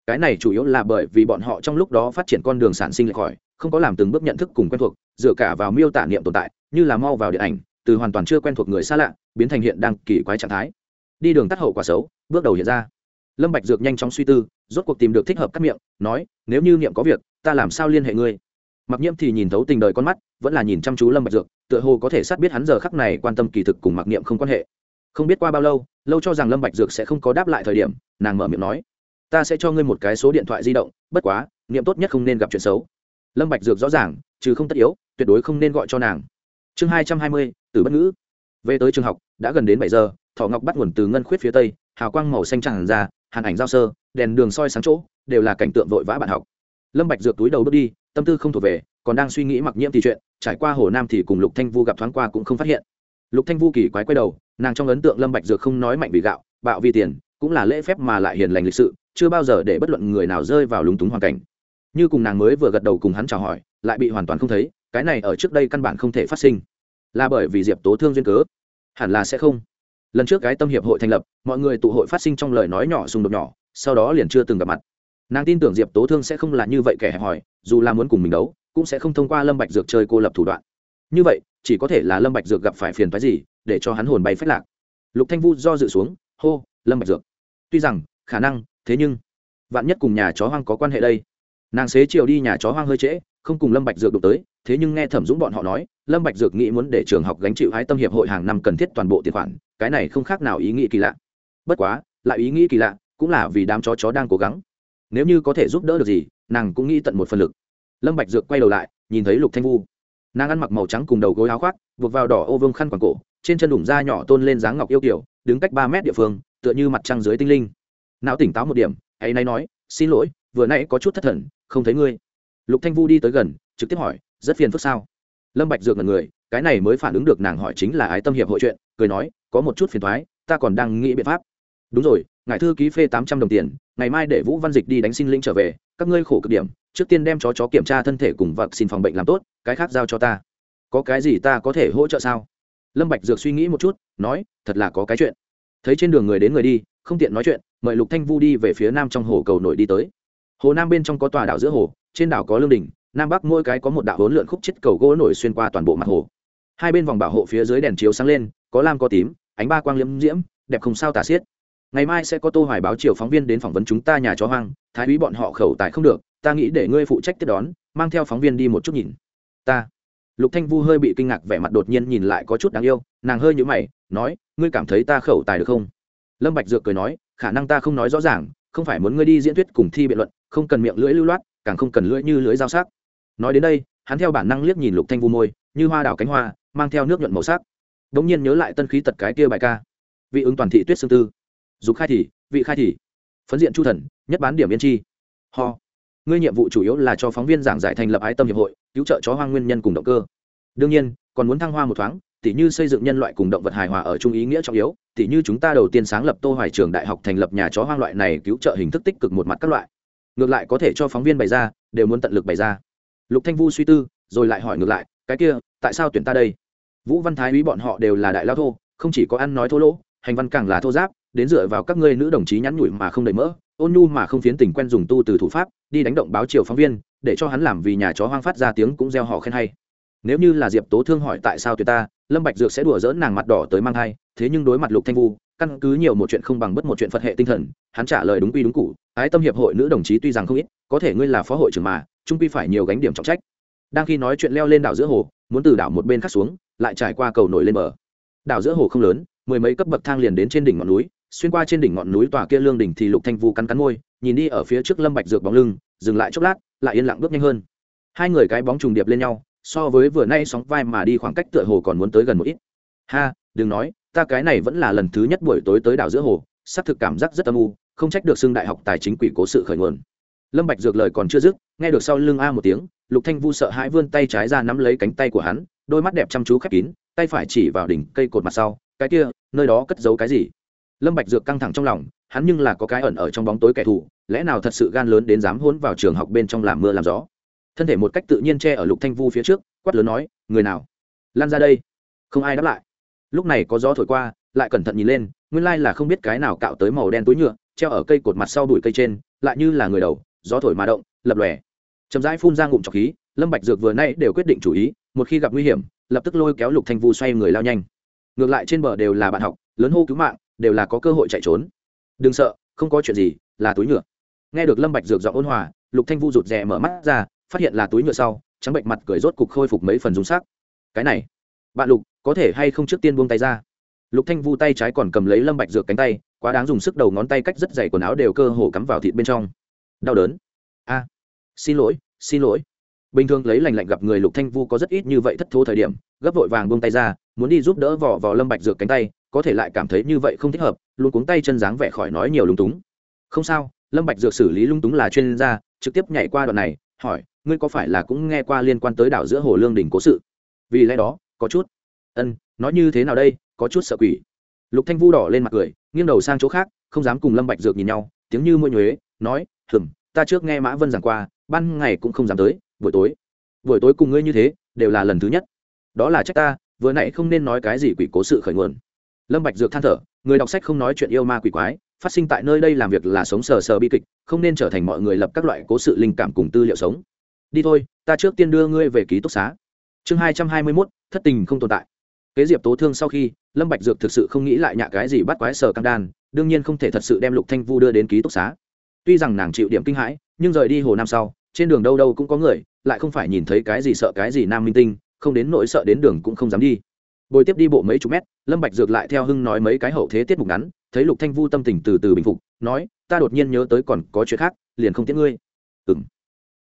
Cái này chủ yếu là bởi vì bọn họ trong lúc đó phát triển con đường sản sinh lệch khỏi, không có làm từng bước nhận thức cùng quen thuộc, dựa cả vào miêu tả niệm tồn tại, như là mau vào điện ảnh, từ hoàn toàn chưa quen thuộc người xa lạ, biến thành hiện đang kỳ quái trạng thái. Đi đường tắt hậu quả xấu, bước đầu hiện ra. Lâm bạch dược nhanh chóng suy tư, rốt cuộc tìm được thích hợp cắt miệng, nói, nếu như niệm có việc, ta làm sao liên hệ ngươi? Mặc nhiễm thì nhìn thấu tình đời con mắt, vẫn là nhìn chăm chú lâm bạch dược, tựa hồ có thể sát biết hắn giờ khắc này quan tâm kỳ thực cùng mặc niệm không quan hệ. Không biết qua bao lâu lâu cho rằng lâm bạch dược sẽ không có đáp lại thời điểm, nàng mở miệng nói, ta sẽ cho ngươi một cái số điện thoại di động, bất quá, niệm tốt nhất không nên gặp chuyện xấu. Lâm bạch dược rõ ràng, trừ không tất yếu, tuyệt đối không nên gọi cho nàng. Chương hai trăm hai mươi từ bất ngữ. Về tới trường học, đã gần đến bảy giờ, thọ ngọc bắt nguồn từ ngân khuyết phía tây, hào quang màu xanh tràn ra, hàn ảnh giao sơ, đèn đường soi sáng chỗ, đều là cảnh tượng vội vã bạn học. Lâm bạch dược túi đầu bước đi tâm tư không thuộc về, còn đang suy nghĩ mặc nhiễm thì chuyện, trải qua hồ nam thì cùng lục thanh vu gặp thoáng qua cũng không phát hiện. Lục thanh vu kỳ quái quay đầu, nàng trong ấn tượng lâm bạch dược không nói mạnh vì gạo, bạo vì tiền, cũng là lễ phép mà lại hiền lành lịch sự, chưa bao giờ để bất luận người nào rơi vào lúng túng hoàn cảnh. Như cùng nàng mới vừa gật đầu cùng hắn chào hỏi, lại bị hoàn toàn không thấy, cái này ở trước đây căn bản không thể phát sinh. Là bởi vì diệp tố thương duyên cớ. Hẳn là sẽ không. Lần trước cái tâm hiệp hội thành lập, mọi người tụ hội phát sinh trong lời nói nhỏ xung đột nhỏ, sau đó liền chưa từng gặp mặt nàng tin tưởng diệp tố thương sẽ không là như vậy kẻ hẹp hòi, dù là muốn cùng mình đấu, cũng sẽ không thông qua lâm bạch dược chơi cô lập thủ đoạn. Như vậy, chỉ có thể là lâm bạch dược gặp phải phiền phức gì, để cho hắn hồn bay phách lạc. Lục thanh vu do dự xuống, hô, lâm bạch dược, tuy rằng, khả năng, thế nhưng, vạn nhất cùng nhà chó hoang có quan hệ đây? Nàng xế chiều đi nhà chó hoang hơi trễ, không cùng lâm bạch dược đụng tới, thế nhưng nghe thẩm dũng bọn họ nói, lâm bạch dược nghĩ muốn để trường học gánh chịu hái tâm hiệp hội hàng năm cần thiết toàn bộ tiền khoản, cái này không khác nào ý nghĩ kỳ lạ. Bất quá, lại ý nghĩ kỳ lạ, cũng là vì đám chó chó đang cố gắng nếu như có thể giúp đỡ được gì nàng cũng nghĩ tận một phần lực. Lâm bạch dược quay đầu lại nhìn thấy lục thanh vu. Nàng ăn mặc màu trắng cùng đầu gối áo khoác buộc vào đỏ ô vương khăn quàng cổ trên chân đủng da nhỏ tôn lên dáng ngọc yêu kiều, đứng cách ba mét địa phương tựa như mặt trăng dưới tinh linh. Não tỉnh táo một điểm ấy nay nói xin lỗi vừa nãy có chút thất thần không thấy ngươi. Lục thanh vu đi tới gần trực tiếp hỏi rất phiền phức sao? Lâm bạch dược ngẩn người cái này mới phản ứng được nàng hỏi chính là ái tâm hiệp hội chuyện cười nói có một chút phiền toái ta còn đang nghĩ biện pháp. Đúng rồi ngài thư ký phê tám trăm đồng tiền ngày mai để vũ văn dịch đi đánh xin linh trở về các ngươi khổ cực điểm trước tiên đem chó chó kiểm tra thân thể cùng vật xin phòng bệnh làm tốt cái khác giao cho ta. Có cái gì ta có thể hỗ trợ sao? Lâm bạch dược suy nghĩ một chút nói thật là có cái chuyện. Thấy trên đường người đến người đi không tiện nói chuyện mời lục thanh vu đi về phía nam trong hồ cầu nổi đi tới. Hồ nam bên trong có tòa đảo giữa hồ trên đảo có lương đỉnh, nam bắc mỗi cái có một đạo hỗn lượn khúc chết cầu gỗ nổi xuyên qua toàn bộ mặt hồ. Hai bên vòng bảo hộ phía dưới đèn chiếu sáng lên có lam có tím ánh ba quang liễm diễm đẹp không sao tả xiết ngày mai sẽ có tô hoài báo chiều phóng viên đến phỏng vấn chúng ta nhà chó hoang, thái úy bọn họ khẩu tài không được, ta nghĩ để ngươi phụ trách tiếp đón, mang theo phóng viên đi một chút nhìn. Ta. Lục thanh vu hơi bị kinh ngạc, vẻ mặt đột nhiên nhìn lại có chút đáng yêu, nàng hơi nhũ mày, nói, ngươi cảm thấy ta khẩu tài được không? Lâm bạch dược cười nói, khả năng ta không nói rõ ràng, không phải muốn ngươi đi diễn thuyết cùng thi biện luận, không cần miệng lưỡi lưu loát, càng không cần lưỡi như lưỡi dao sắc. Nói đến đây, hắn theo bản năng liếc nhìn lục thanh vu môi, như hoa đào cánh hoa, mang theo nước nhuận màu sắc. Đống nhiên nhớ lại tân khí tật cái kia bài ca. Vị ứng toàn thị tuyết xương tư dục khai thì, vị khai thì. Phấn diện chu thần, nhất bán điểm yên chi. Ho. Ngươi nhiệm vụ chủ yếu là cho phóng viên giảng giải thành lập ái tâm hiệp hội, cứu trợ chó hoang nguyên nhân cùng động cơ. Đương nhiên, còn muốn thăng hoa một thoáng, tỉ như xây dựng nhân loại cùng động vật hài hòa ở trung ý nghĩa trọng yếu, tỉ như chúng ta đầu tiên sáng lập tô hoài trường đại học thành lập nhà chó hoang loại này cứu trợ hình thức tích cực một mặt các loại. Ngược lại có thể cho phóng viên bày ra, đều muốn tận lực bày ra. Lục thanh vu suy tư, rồi lại hỏi ngược lại, cái kia, tại sao tuyển ta đây? Vũ văn thái úy bọn họ đều là đại lao thô, không chỉ có ăn nói thô lỗ, hành văn càng là thô giáp đến dựa vào các ngươi nữ đồng chí nhắn nhủi mà không đầy mỡ, ôn nhu mà không phiến tình quen dùng tu từ thủ pháp, đi đánh động báo triều phóng viên, để cho hắn làm vì nhà chó hoang phát ra tiếng cũng gieo họ khen hay. Nếu như là diệp tố thương hỏi tại sao tuyệt ta, lâm bạch dược sẽ đùa dỡn nàng mặt đỏ tới mang thai, thế nhưng đối mặt lục thanh vu, căn cứ nhiều một chuyện không bằng bất một chuyện phật hệ tinh thần, hắn trả lời đúng quy đúng cụ ái tâm hiệp hội nữ đồng chí tuy rằng không ít, có thể ngươi là phó hội trưởng mà, trung quy phải nhiều gánh điểm trọng trách. Đang khi nói chuyện leo lên đảo giữa hồ, muốn từ đảo một bên khác xuống, lại trải qua cầu nổi lên bờ. Đảo giữa hồ không lớn, mười mấy cấp bậc thang liền đến trên đỉnh ngọn núi xuyên qua trên đỉnh ngọn núi tòa kia lương đỉnh thì lục thanh vu cắn cắn môi, nhìn đi ở phía trước lâm bạch dược bóng lưng, dừng lại chốc lát, lại yên lặng bước nhanh hơn. Hai người cái bóng trùng điệp lên nhau, so với vừa nay sóng vai mà đi khoảng cách tựa hồ còn muốn tới gần một ít. Ha, đừng nói, ta cái này vẫn là lần thứ nhất buổi tối tới đảo giữa hồ, xác thực cảm giác rất âm u, không trách được xưng đại học tài chính quỷ cố sự khởi nguồn. Lâm bạch dược lời còn chưa dứt, nghe được sau lưng a một tiếng, lục thanh vu sợ hãi vươn tay trái ra nắm lấy cánh tay của hắn, đôi mắt đẹp chăm chú khép kín, tay phải chỉ vào đỉnh cây cột mặt sau, cái kia, nơi đó cất giấu cái gì? Lâm bạch dược căng thẳng trong lòng, hắn nhưng là có cái ẩn ở trong bóng tối kẻ thù, lẽ nào thật sự gan lớn đến dám hôn vào trường học bên trong làm mưa làm gió? Thân thể một cách tự nhiên che ở lục thanh vu phía trước, quát lớn nói, người nào? Lan ra đây. Không ai đáp lại. Lúc này có gió thổi qua, lại cẩn thận nhìn lên, nguyên lai là không biết cái nào cạo tới màu đen túi nhựa, treo ở cây cột mặt sau bụi cây trên, lại như là người đầu, gió thổi mà động, lập lòe. Chậm rãi phun ra ngụm trọc khí, lâm bạch dược vừa nay đều quyết định chủ ý, một khi gặp nguy hiểm, lập tức lôi kéo lục thanh vu xoay người lao nhanh. Ngược lại trên bờ đều là bạn học, lớn hô cứu mạng đều là có cơ hội chạy trốn. Đừng sợ, không có chuyện gì, là túi nhựa. Nghe được lâm bạch dược giọng ôn hòa, lục thanh vu rụt rè mở mắt ra, phát hiện là túi nhựa sau, trắng bệnh mặt cười rốt cục khôi phục mấy phần dung sắc. Cái này, bạn lục, có thể hay không trước tiên buông tay ra? Lục thanh vu tay trái còn cầm lấy lâm bạch dược cánh tay, quá đáng dùng sức đầu ngón tay cách rất dày quần áo đều cơ hồ cắm vào thịt bên trong. Đau đớn. A, xin lỗi xin lỗi. Bình thường lấy lành lạnh gặp người lục thanh vu có rất ít như vậy thất thố thời điểm, gấp vội vàng buông tay ra, muốn đi giúp đỡ vỏ vò lâm bạch dược cánh tay có thể lại cảm thấy như vậy không thích hợp, luôn cuống tay chân dáng vẻ khỏi nói nhiều lung túng. Không sao, lâm bạch dược xử lý lung túng là chuyên gia, trực tiếp nhảy qua đoạn này, hỏi, ngươi có phải là cũng nghe qua liên quan tới đảo giữa hồ lương đỉnh cố sự? Vì lẽ đó, có chút. Ân, nói như thế nào đây, có chút sợ quỷ. Lục thanh vu đỏ lên mặt cười, nghiêng đầu sang chỗ khác, không dám cùng lâm bạch dược nhìn nhau, tiếng như môi nhuế, nói, hừm, ta trước nghe mã vân giảng qua, ban ngày cũng không dám tới, buổi tối. Buổi tối cùng ngươi như thế, đều là lần thứ nhất. Đó là trách ta, vừa nãy không nên nói cái gì quỷ cố sự khởi nguồn lâm bạch dược than thở, người đọc sách không nói chuyện yêu ma quỷ quái, phát sinh tại nơi đây làm việc là sống sờ sờ bi kịch, không nên trở thành mọi người lập các loại cố sự linh cảm cùng tư liệu sống. Đi thôi, ta trước tiên đưa ngươi về ký túc xá. Chương hai trăm hai mươi mốt, thất tình không tồn tại. Kế diệp tố thương sau khi, lâm bạch dược thực sự không nghĩ lại nhạ cái gì bắt quái sờ căng đan, đương nhiên không thể thật sự đem lục thanh vu đưa đến ký túc xá. Tuy rằng nàng chịu điểm kinh hãi, nhưng rời đi hồ nam sau, trên đường đâu đâu cũng có người, lại không phải nhìn thấy cái gì sợ cái gì nam minh tinh, không đến nỗi sợ đến đường cũng không dám đi bồi tiếp đi bộ mấy chục mét, lâm bạch dược lại theo hưng nói mấy cái hậu thế tiết mục ngắn, thấy lục thanh vu tâm tình từ từ bình phục, nói, ta đột nhiên nhớ tới còn có chuyện khác, liền không tiễn ngươi. Ừm.